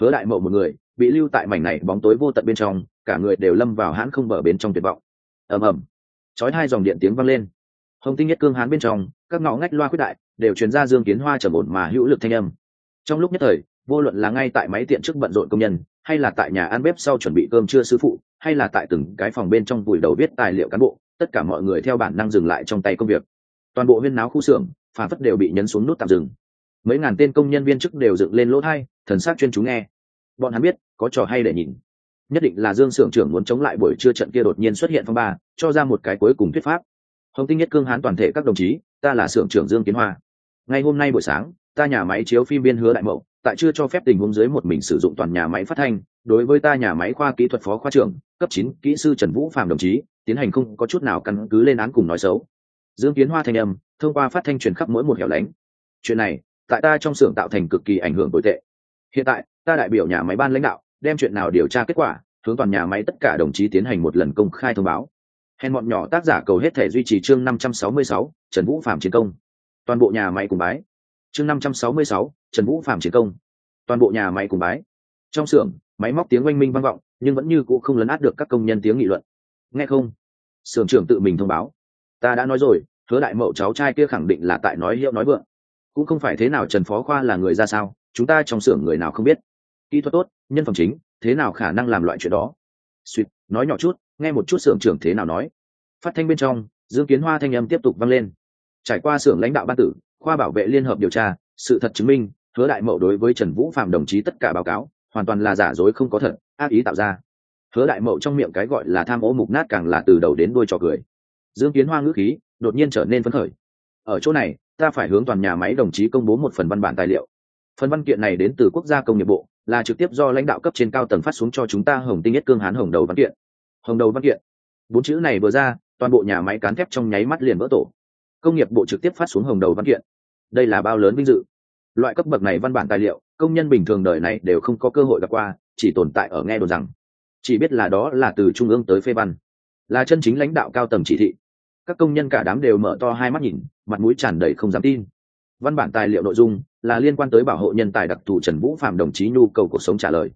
Hứa đại mậu một người, bị lưu tại mảnh này bóng tối vô tận bên trong, cả người đều lâm vào hãn không bờ bên trong tuyệt vọng. Ầm ầm. Chói hai dòng điện tiếng vang lên. Hồng tinh nhất cương hán bên trong, các ngõ ngách loa khuyết đại, đều truyền ra dương kiến hoa trầm ổn mà hữu lực thanh âm trong lúc nhất thời, vô luận là ngay tại máy tiện trước bận rộn công nhân, hay là tại nhà ăn bếp sau chuẩn bị cơm trưa sư phụ, hay là tại từng cái phòng bên trong vùi đầu viết tài liệu cán bộ, tất cả mọi người theo bản năng dừng lại trong tay công việc. Toàn bộ huyên náo khu xưởng, phản phất đều bị nhấn xuống nút tạm dừng. Mấy ngàn tên công nhân viên chức đều dựng lên lỗ thai thần sát chuyên chú nghe. Bọn hắn biết, có trò hay để nhìn. Nhất định là dương s ư ở n g trưởng muốn chống lại buổi trưa trận kia đột nhiên xuất hiện phong ba, cho ra một cái cuối cùng thuyết pháp. Hồng tinh nhất cương hán toàn thể các đồng chí, ta là s ư ở n g trưởng dương kiến hoa. Ngay hôm nay buổi sáng ta nhà máy chiếu phim biên hứa đại mậu, tại chưa cho phép tình huống dưới một mình sử dụng toàn nhà máy phát thanh, đối với ta nhà máy khoa kỹ thuật phó khoa trưởng, cấp chín, kỹ sư trần vũ phạm đồng chí, tiến hành không có chút nào căn cứ lên án cùng nói xấu. Dương kiến hoa thanh âm, thông qua phát thanh truyền khắp mỗi một hẻo lánh. Chuyện này, tại ta trong xưởng tạo thành cực kỳ ảnh hưởng tồi tệ. Hiện tại, ta đại biểu nhà máy ban lãnh đạo, đem chuyện nào điều tra kết quả, hướng toàn nhà máy tất cả đồng chí tiến hành một lần công khai thông báo. Hèn bọn nhỏ tác giả cầu hết thể duy trì chương năm trăm sáu mươi sáu, trần vũ phạm chiến công. Toàn bộ nhà máy cùng bái chương năm trăm sáu mươi sáu, trần vũ phạm chiến công. Toàn bộ nhà máy cùng bái. Trong xưởng, máy móc tiếng oanh minh vang vọng, nhưng vẫn như cũ không lấn át được các công nhân tiếng nghị luận. Nghe không? Xưởng trưởng tự mình thông báo. Ta đã nói rồi, hứa đại mậu cháu trai kia khẳng định là tại nói hiệu nói vượng. Cũng không phải thế nào trần phó khoa là người ra sao, chúng ta trong xưởng người nào không biết. Kỹ thuật tốt, nhân phẩm chính, thế nào khả năng làm loại chuyện đó? Suýt, nói nhỏ chút, nghe một chút xưởng trưởng thế nào nói. Phát thanh bên trong, dương kiến hoa thanh âm tiếp tục vang lên. Trải qua xưởng lãnh đạo ban tử khoa bảo vệ liên hợp điều tra, sự thật chứng minh, hứa đại mậu đối với trần vũ phạm đồng chí tất cả báo cáo, hoàn toàn là giả dối không có thật, ác ý tạo ra. Hứa đại mậu trong miệng cái gọi là tham ô mục nát càng là từ đầu đến đuôi trò cười. Dương kiến hoa ngữ khí, đột nhiên trở nên phấn khởi. Ở chỗ này, ta phải hướng toàn nhà máy đồng chí công bố một phần văn bản tài liệu. Phần văn kiện này đến từ quốc gia công nghiệp bộ, là trực tiếp do lãnh đạo cấp trên cao tầng phát xuống cho chúng ta hồng tinh nhất cương hán hồng đầu văn kiện. Hồng đầu văn kiện. Bốn chữ này vừa ra, toàn bộ nhà máy cán thép trong nháy mắt liền vỡ tổ công nghiệp bộ trực tiếp phát xuống hồng đầu văn kiện. Đây là bao lớn vinh dự. Loại cấp bậc này văn bản tài liệu, công nhân bình thường đời này đều không có cơ hội gặp qua, chỉ tồn tại ở nghe đồn rằng. Chỉ biết là đó là từ trung ương tới phê văn. Là chân chính lãnh đạo cao tầng chỉ thị. Các công nhân cả đám đều mở to hai mắt nhìn, mặt mũi tràn đầy không dám tin. Văn bản tài liệu nội dung là liên quan tới bảo hộ nhân tài đặc thù trần vũ phạm đồng chí nhu cầu cuộc sống trả lời.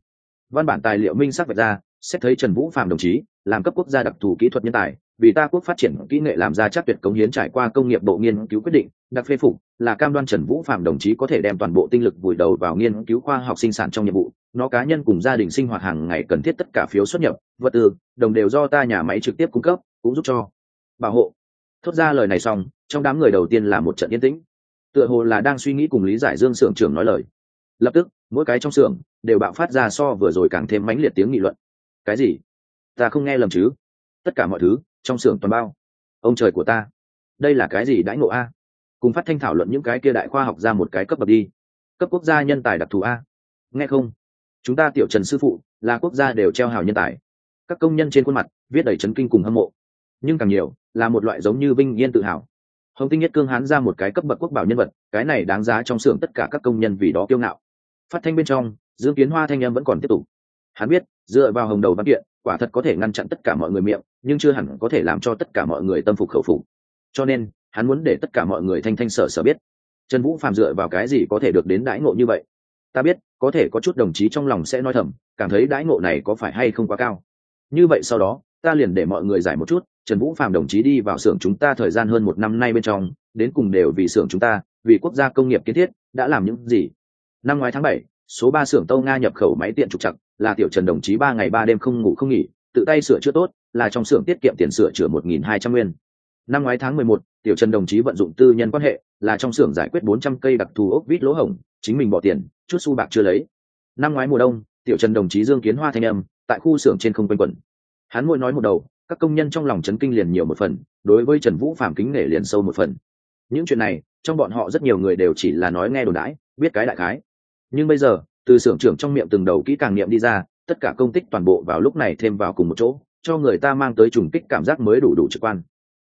Văn bản tài liệu minh xác vạch ra, xét thấy trần vũ phạm đồng chí, làm cấp quốc gia đặc thù kỹ thuật nhân tài vì ta quốc phát triển kỹ nghệ làm ra chắc tuyệt cống hiến trải qua công nghiệp bộ nghiên cứu quyết định, đặc phê phục là cam đoan trần vũ phạm đồng chí có thể đem toàn bộ tinh lực vùi đầu vào nghiên cứu khoa học sinh sản trong nhiệm vụ. Nó cá nhân cùng gia đình sinh hoạt hàng ngày cần thiết tất cả phiếu xuất nhập, vật tư, đồng đều do ta nhà máy trực tiếp cung cấp, cũng giúp cho bảo hộ. Thốt ra lời này xong, trong đám người đầu tiên là một trận yên tĩnh. Tựa hồ là đang suy nghĩ cùng lý giải dương xưởng trưởng nói lời. Lập tức, mỗi cái trong xưởng đều bạo phát ra so vừa rồi càng thêm mãnh liệt tiếng nghị luận. Cái gì? Ta không nghe lầm chứ? Tất cả mọi thứ trong xưởng toàn bao. Ông trời của ta, đây là cái gì đãi ngộ a? Cùng phát thanh thảo luận những cái kia đại khoa học ra một cái cấp bậc đi. Cấp quốc gia nhân tài đặc thù a. Nghe không? Chúng ta tiểu trần sư phụ là quốc gia đều treo hào nhân tài. Các công nhân trên khuôn mặt viết đầy trấn kinh cùng hâm mộ. Nhưng càng nhiều là một loại giống như vinh yên tự hào. Hồng tinh nhất cương hán ra một cái cấp bậc quốc bảo nhân vật, cái này đáng giá trong xưởng tất cả các công nhân vì đó kiêu ngạo. Phát thanh bên trong, dương kiến hoa thanh em vẫn còn tiếp tục. Hắn biết, dựa vào hồng đầu văn kiện quả thật có thể ngăn chặn tất cả mọi người miệng, nhưng chưa hẳn có thể làm cho tất cả mọi người tâm phục khẩu phục. Cho nên, hắn muốn để tất cả mọi người thanh thanh sở sở biết, trần vũ Phạm dựa vào cái gì có thể được đến đãi ngộ như vậy? Ta biết, có thể có chút đồng chí trong lòng sẽ nói thầm, cảm thấy đãi ngộ này có phải hay không quá cao. Như vậy sau đó, ta liền để mọi người giải một chút, trần vũ phạm đồng chí đi vào xưởng chúng ta thời gian hơn một năm nay bên trong, đến cùng đều vì xưởng chúng ta, vì quốc gia công nghiệp kiến thiết, đã làm những gì? Năm ngoái tháng bảy, số ba xưởng tâu nga nhập khẩu máy tiện trục chặt là tiểu trần đồng chí ba ngày ba đêm không ngủ không nghỉ, tự tay sửa chữa tốt, là trong xưởng tiết kiệm tiền sửa chữa một nghìn hai trăm nguyên. Năm ngoái tháng mười một, tiểu trần đồng chí vận dụng tư nhân quan hệ, là trong xưởng giải quyết bốn trăm cây đặc thù ốc vít lỗ hổng, chính mình bỏ tiền, chút xu bạc chưa lấy. Năm ngoái mùa đông, tiểu trần đồng chí dương kiến hoa thanh âm, tại khu xưởng trên không quanh quẩn. Hắn mỗi nói một đầu, các công nhân trong lòng chấn kinh liền nhiều một phần, đối với trần vũ phạm kính nể liền sâu một phần. Những chuyện này, trong bọn họ rất nhiều người đều chỉ là nói nghe đồn đãi, biết cái đại khái. Nhưng bây giờ từ xưởng trưởng trong miệng từng đầu kỹ càng niệm đi ra, tất cả công tích toàn bộ vào lúc này thêm vào cùng một chỗ, cho người ta mang tới trùng kích cảm giác mới đủ đủ trực quan.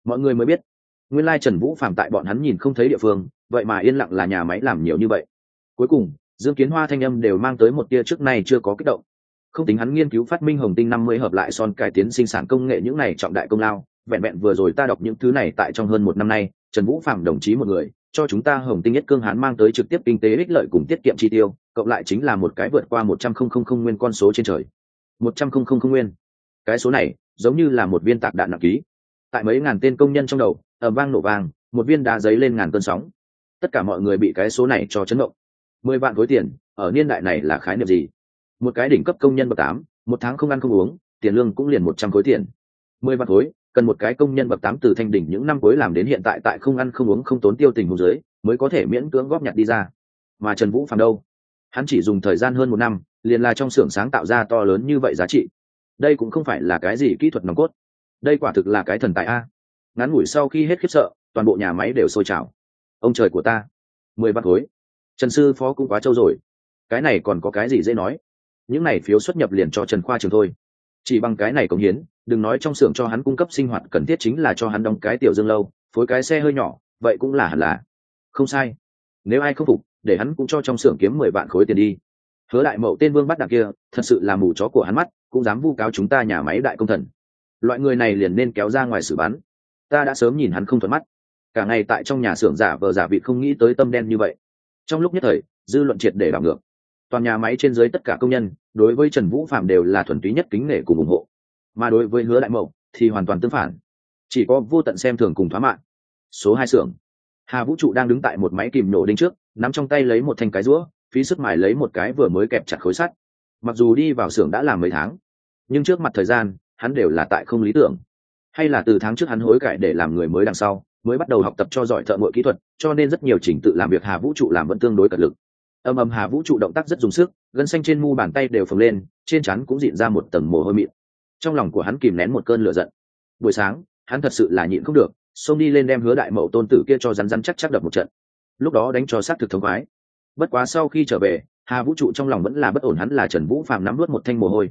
Mọi người mới biết, nguyên lai trần vũ phạm tại bọn hắn nhìn không thấy địa phương, vậy mà yên lặng là nhà máy làm nhiều như vậy. Cuối cùng, dương kiến hoa thanh âm đều mang tới một tia trước nay chưa có kích động. Không tính hắn nghiên cứu phát minh hồng tinh năm mươi hợp lại son cải tiến sinh sản công nghệ những này trọng đại công lao, vẹn vẹn vừa rồi ta đọc những thứ này tại trong hơn một năm nay, trần vũ phạm đồng chí một người cho chúng ta hồng tinh nhất cương hán mang tới trực tiếp kinh tế ích lợi cùng tiết kiệm chi tiêu, cộng lại chính là một cái vượt qua một trăm không không không nguyên con số trên trời. một trăm không không không nguyên. Cái số này, giống như là một viên tạc đạn nặng ký. Tại mấy ngàn tên công nhân trong đầu ở vang nổ vàng một viên đá giấy lên ngàn cơn sóng. Tất cả mọi người bị cái số này cho chấn động. Mười vạn khối tiền, ở niên đại này là khái niệm gì? Một cái đỉnh cấp công nhân bậc tám, một tháng không ăn không uống, tiền lương cũng liền một trăm khối tiền. Mười vạn khối cần một cái công nhân bậc tám từ thanh đỉnh những năm cuối làm đến hiện tại tại không ăn không uống không tốn tiêu tình hồ dưới, mới có thể miễn cưỡng góp nhặt đi ra. Mà trần vũ phàm đâu? Hắn chỉ dùng thời gian hơn một năm, liền là trong xưởng sáng tạo ra to lớn như vậy giá trị. Đây cũng không phải là cái gì kỹ thuật nòng cốt. Đây quả thực là cái thần tài a. Ngắn ngủi sau khi hết khiếp sợ, toàn bộ nhà máy đều sôi trào. Ông trời của ta, mười vạn khối. Trần sư phó cũng quá trâu rồi. Cái này còn có cái gì dễ nói? Những này phiếu xuất nhập liền cho trần khoa trường thôi. Chỉ bằng cái này cống hiến đừng nói trong xưởng cho hắn cung cấp sinh hoạt cần thiết chính là cho hắn đóng cái tiểu dương lâu, phối cái xe hơi nhỏ, vậy cũng là hẳn là. Không sai. Nếu ai không phục, để hắn cũng cho trong xưởng kiếm mười vạn khối tiền đi. Hứa đại mậu tên vương bắt đằng kia, thật sự là mù chó của hắn mắt, cũng dám vu cáo chúng ta nhà máy đại công thần. Loại người này liền nên kéo ra ngoài xử bắn. Ta đã sớm nhìn hắn không thuận mắt. Cả ngày tại trong nhà xưởng giả vờ giả vị không nghĩ tới tâm đen như vậy. Trong lúc nhất thời, dư luận triệt để đảo ngược. Toàn nhà máy trên dưới tất cả công nhân, đối với trần vũ phạm đều là thuần túy nhất kính nể cùng ủng hộ mà đối với hứa đại mậu thì hoàn toàn tương phản. Chỉ có vô tận xem thường cùng thoá mạng số hai xưởng. Hà vũ trụ đang đứng tại một máy kìm nổ đinh trước, nắm trong tay lấy một thanh cái rũa, phí sức mài lấy một cái vừa mới kẹp chặt khối sắt. Mặc dù đi vào xưởng đã làm mấy tháng, nhưng trước mặt thời gian, hắn đều là tại không lý tưởng. Hay là từ tháng trước hắn hối cải để làm người mới đằng sau, mới bắt đầu học tập cho giỏi thợ ngội kỹ thuật, cho nên rất nhiều trình tự làm việc hà vũ trụ làm vẫn tương đối cật lực. Âm âm hà vũ trụ động tác rất dùng sức, gân xanh trên mu bàn tay đều phồng lên, trên chắn cũng dịn ra một tầng mồ hôi mịn trong lòng của hắn kìm nén một cơn lửa giận. Buổi sáng, hắn thật sự là nhịn không được, xông đi lên đem hứa đại mậu tôn tử kia cho rắn rắn chắc chắc đập một trận. Lúc đó đánh cho sát thực thống khoái. Bất quá sau khi trở về, hà vũ trụ trong lòng vẫn là bất ổn, hắn là trần vũ phạm nắm vớt một thanh mồ hôi.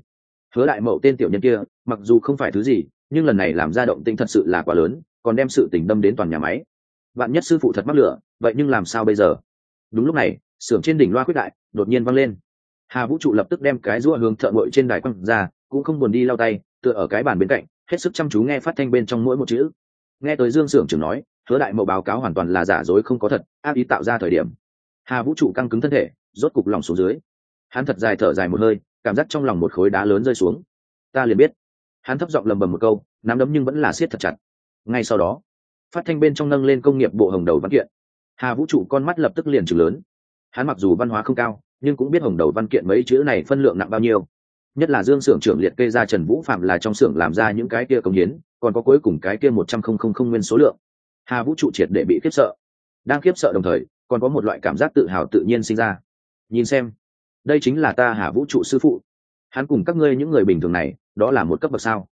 Hứa đại mậu tên tiểu nhân kia, mặc dù không phải thứ gì, nhưng lần này làm ra động tĩnh thật sự là quá lớn, còn đem sự tình đâm đến toàn nhà máy. Vạn nhất sư phụ thật mắc lửa, vậy nhưng làm sao bây giờ? Đúng lúc này, xưởng trên đỉnh loa quyết đại đột nhiên văng lên. Hà vũ trụ lập tức đem cái rũa hướng thợ ngội trên đài quăng ra cũng không buồn đi lau tay, tựa ở cái bàn bên cạnh, hết sức chăm chú nghe phát thanh bên trong mỗi một chữ. Nghe tới dương xưởng trưởng nói, hứa đại mậu báo cáo hoàn toàn là giả dối không có thật, ác ý tạo ra thời điểm. Hà vũ trụ căng cứng thân thể, rốt cục lòng xuống dưới. Hắn thật dài thở dài một hơi, cảm giác trong lòng một khối đá lớn rơi xuống. Ta liền biết. Hắn thấp giọng lầm bầm một câu, nắm đấm nhưng vẫn là siết thật chặt. Ngay sau đó, phát thanh bên trong nâng lên công nghiệp bộ hồng đầu văn kiện. Hà vũ trụ con mắt lập tức liền trừng lớn. Hắn mặc dù văn hóa không cao, nhưng cũng biết hồng đầu văn kiện mấy chữ này phân lượng nặng bao nhiêu nhất là dương xưởng trưởng liệt kê ra trần vũ phạm là trong xưởng làm ra những cái kia công hiến, còn có cuối cùng cái kia một trăm không không không nguyên số lượng. Hà vũ trụ triệt để bị khiếp sợ. Đang khiếp sợ đồng thời, còn có một loại cảm giác tự hào tự nhiên sinh ra. Nhìn xem, đây chính là ta hà vũ trụ sư phụ. Hắn cùng các ngươi những người bình thường này, đó là một cấp bậc sao?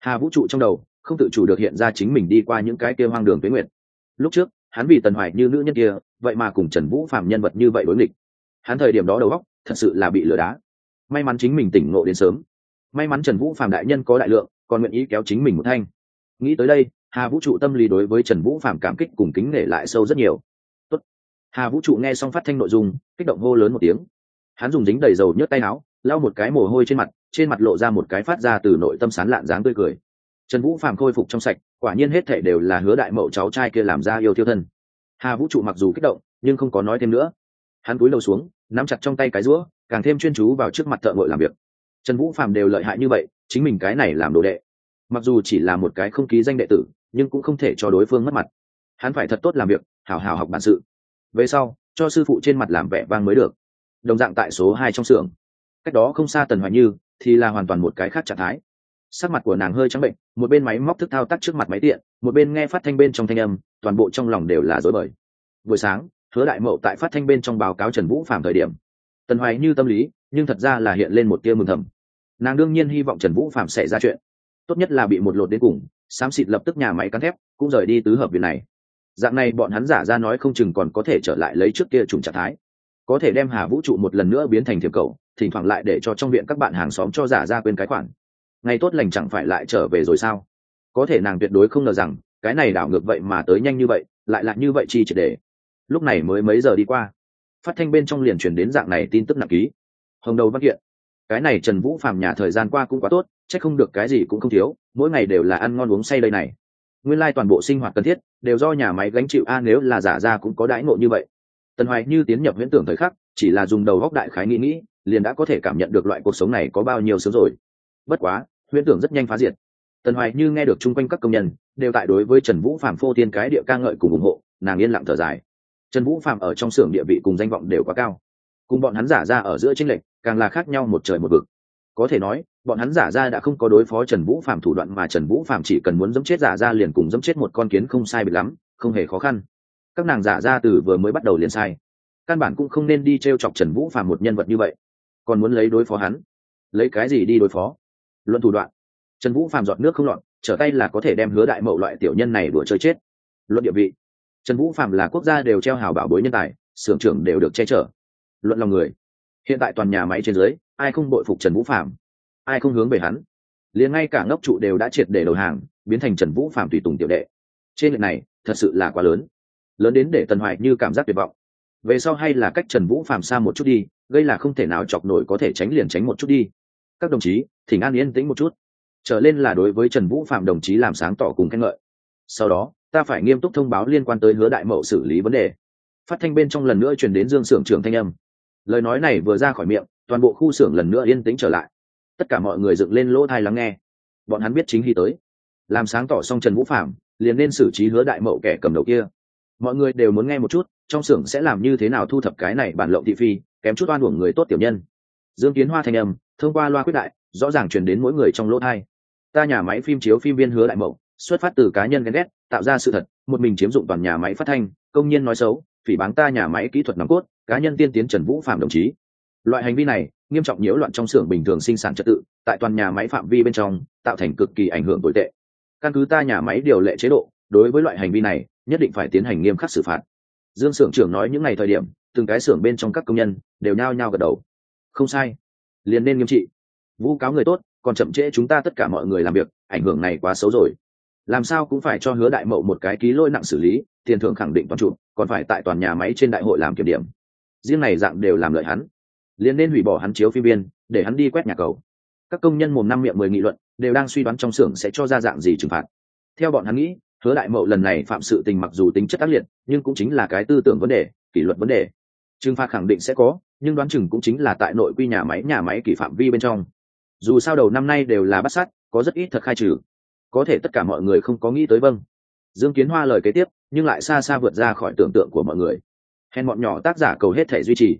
Hà vũ trụ trong đầu, không tự chủ được hiện ra chính mình đi qua những cái kia hoang đường tuyến nguyện lúc trước, hắn vì tần hoài như nữ nhân kia, vậy mà cùng trần vũ phạm nhân vật như vậy đối nghịch. Hắn thời điểm đó đầu óc, thật sự là bị lừa đá may mắn chính mình tỉnh ngộ đến sớm. May mắn trần vũ phạm đại nhân có đại lượng, còn nguyện ý kéo chính mình một thanh. Nghĩ tới đây, hà vũ trụ tâm lý đối với trần vũ phạm cảm kích cùng kính nể lại sâu rất nhiều. Tốt. hà vũ trụ nghe xong phát thanh nội dung, kích động hô lớn một tiếng. Hắn dùng dính đầy dầu nhớt tay áo, lau một cái mồ hôi trên mặt trên mặt lộ ra một cái phát ra từ nội tâm sán lạn dáng tươi cười. Trần vũ phạm khôi phục trong sạch, quả nhiên hết thể đều là hứa đại mậu cháu trai kia làm ra yêu thiêu thân. Hà vũ trụ mặc dù kích động, nhưng không có nói thêm nữa. Hắn cúi đầu xuống, nắm chặt trong tay cái rũa càng thêm chuyên chú vào trước mặt thợ ngội làm việc. Trần vũ phạm đều lợi hại như vậy, chính mình cái này làm đồ đệ. Mặc dù chỉ là một cái không ký danh đệ tử, nhưng cũng không thể cho đối phương mất mặt. Hắn phải thật tốt làm việc hào hào học bản sự. Về sau, cho sư phụ trên mặt làm vẻ vang mới được. Đồng dạng tại số hai trong xưởng. Cách đó không xa tần hoài như, thì là hoàn toàn một cái khác trạng thái. Sắc mặt của nàng hơi trắng bệnh, một bên máy móc thức thao tác trước mặt máy tiện, một bên nghe phát thanh bên trong thanh âm, toàn bộ trong lòng đều là dối bời. Buổi sáng, hứa đại mậu tại phát thanh bên trong báo cáo trần vũ phạm thời điểm tần hoài như tâm lý, nhưng thật ra là hiện lên một tia mừng thầm. Nàng đương nhiên hy vọng trần vũ phạm sẽ ra chuyện. Tốt nhất là bị một lột đến cùng, xám xịt lập tức nhà máy cắn thép, cũng rời đi tứ hợp viện này. Dạng này bọn hắn giả ra nói không chừng còn có thể trở lại lấy trước kia trùng trạng thái. Có thể đem hà vũ trụ một lần nữa biến thành thiệp cầu, thỉnh thoảng lại để cho trong viện các bạn hàng xóm cho giả ra quên cái khoản. Ngày tốt lành chẳng phải lại trở về rồi sao? Có thể nàng tuyệt đối không ngờ rằng, cái này đảo ngược vậy mà tới nhanh như vậy, lại lại như vậy chi triệt để. Lúc này mới mấy giờ đi qua phát thanh bên trong liền chuyển đến dạng này tin tức nặng ký. Hồng đầu văn kiện. Cái này trần vũ phàm nhà thời gian qua cũng quá tốt c h ắ c không được cái gì cũng không thiếu, mỗi ngày đều là ăn ngon uống say đây này. Nguyên lai、like、toàn bộ sinh hoạt cần thiết, đều do nhà máy gánh chịu a, nếu là giả ra cũng có đãi ngộ như vậy. Tần hoài như tiến nhập huyễn tưởng thời khắc, chỉ là dùng đầu góc đại khái nghĩ nghĩ, liền đã có thể cảm nhận được loại cuộc sống này có bao nhiêu sớm rồi. Bất quá, huyễn tưởng rất nhanh phá diệt. Tần hoài như nghe được chung quanh các công nhân, đều tại đối với trần vũ phạm phô tiên cái địa ca ngợi cùng ủng hộ, nàng yên lặng thở dài trần vũ phạm ở trong xưởng địa vị cùng danh vọng đều quá cao. Cùng bọn hắn giả ra ở giữa tranh lệch, càng là khác nhau một trời một vực. Có thể nói, bọn hắn giả ra đã không có đối phó trần vũ phạm thủ đoạn mà trần vũ phạm chỉ cần muốn dẫm chết giả ra liền cùng dẫm chết một con kiến không sai bị lắm, không hề khó khăn. Các nàng giả ra từ vừa mới bắt đầu liền sai. Căn bản cũng không nên đi t r e o chọc trần vũ phạm một nhân vật như vậy. Còn muốn lấy đối phó hắn? Lấy cái gì đi đối phó? Luận thủ đoạn. Trần vũ phạm giọt nước không lọt, trở tay là có thể đem hứa đại mậu loại tiểu nhân này đùa chơi chết. Luận địa vị trần vũ phạm là quốc gia đều treo hào bảo bối nhân tài, xưởng trưởng đều được che chở. Luận lòng người, hiện tại toàn nhà máy trên dưới, ai không bội phục trần vũ phạm ai không hướng về hắn? Liền ngay cả ngốc trụ đều đã triệt để đầu hàng, biến thành trần vũ phạm tùy tùng tiểu đệ. Trên lệ này, thật sự là quá lớn. Lớn đến để tần hoài như cảm giác tuyệt vọng. Về sau hay là cách trần vũ phạm xa một chút đi, gây là không thể nào chọc nổi có thể tránh liền tránh một chút đi. Các đồng chí, thỉnh an yên tĩnh một chút. Trở lên là đối với trần vũ phạm đồng chí làm sáng tỏ cùng khen ngợi. Sau đó ta phải nghiêm túc thông báo liên quan tới hứa đại mậu xử lý vấn đề. Phát thanh bên trong lần nữa truyền đến dương xưởng trưởng thanh âm. Lời nói này vừa ra khỏi miệng, toàn bộ khu xưởng lần nữa yên tĩnh trở lại. Tất cả mọi người dựng lên lỗ thai lắng nghe. Bọn hắn biết chính khi tới. Làm sáng tỏ xong trần vũ phạm liền nên xử trí hứa đại mậu kẻ cầm đầu kia. Mọi người đều muốn nghe một chút, trong xưởng sẽ làm như thế nào thu thập cái này bản lộng thị phi, kém chút oan uổng người tốt tiểu nhân. Dương kiến hoa thanh âm, thông qua loa quyết đại, rõ ràng truyền đến mỗi người trong lỗ thai. Ta nhà máy phim chiếu phim viên hứa đại mậu xuất phát từ cá nhân ghen ghét, tạo ra sự thật, một mình chiếm dụng toàn nhà máy phát thanh, công nhân nói xấu, phỉ báng ta nhà máy kỹ thuật nòng cốt, cá nhân tiên tiến trần vũ phạm đồng chí. Loại hành vi này, nghiêm trọng nhiễu loạn trong xưởng bình thường sinh sản trật tự, tại toàn nhà máy phạm vi bên trong, tạo thành cực kỳ ảnh hưởng tồi tệ. Căn cứ ta nhà máy điều lệ chế độ, đối với loại hành vi này, nhất định phải tiến hành nghiêm khắc xử phạt. Dương xưởng trưởng nói những ngày thời điểm, từng cái xưởng bên trong các công nhân đều nhao nhao gật đầu. Không sai. Liền nên nghiêm trị. Vu cáo người tốt, còn chậm trễ chúng ta tất cả mọi người làm việc, ảnh hưởng này quá xấu rồi làm sao cũng phải cho hứa đại mậu một cái ký lỗi nặng xử lý, tiền thưởng khẳng định toàn trụ, còn phải tại toàn nhà máy trên đại hội làm kiểm điểm. Riêng này dạng đều làm lợi hắn. Liền nên hủy bỏ hắn chiếu phi biên, để hắn đi quét nhà cầu. Các công nhân mồm năm miệng mười nghị luận, đều đang suy đoán trong xưởng sẽ cho ra dạng gì trừng phạt. Theo bọn hắn nghĩ, hứa đại mậu lần này phạm sự tình mặc dù tính chất tác liệt, nhưng cũng chính là cái tư tưởng vấn đề, kỷ luật vấn đề. Trừng phạt khẳng định sẽ có, nhưng đoán chừng cũng chính là tại nội quy nhà máy nhà máy kỷ phạm vi bên trong. Dù sao đầu năm nay đều là bắt sát có rất ít thật khai trừ có thể tất cả mọi người không có nghĩ tới vâng. Dương kiến hoa lời kế tiếp, nhưng lại xa xa vượt ra khỏi tưởng tượng của mọi người. Hèn bọn nhỏ tác giả cầu hết thể duy trì.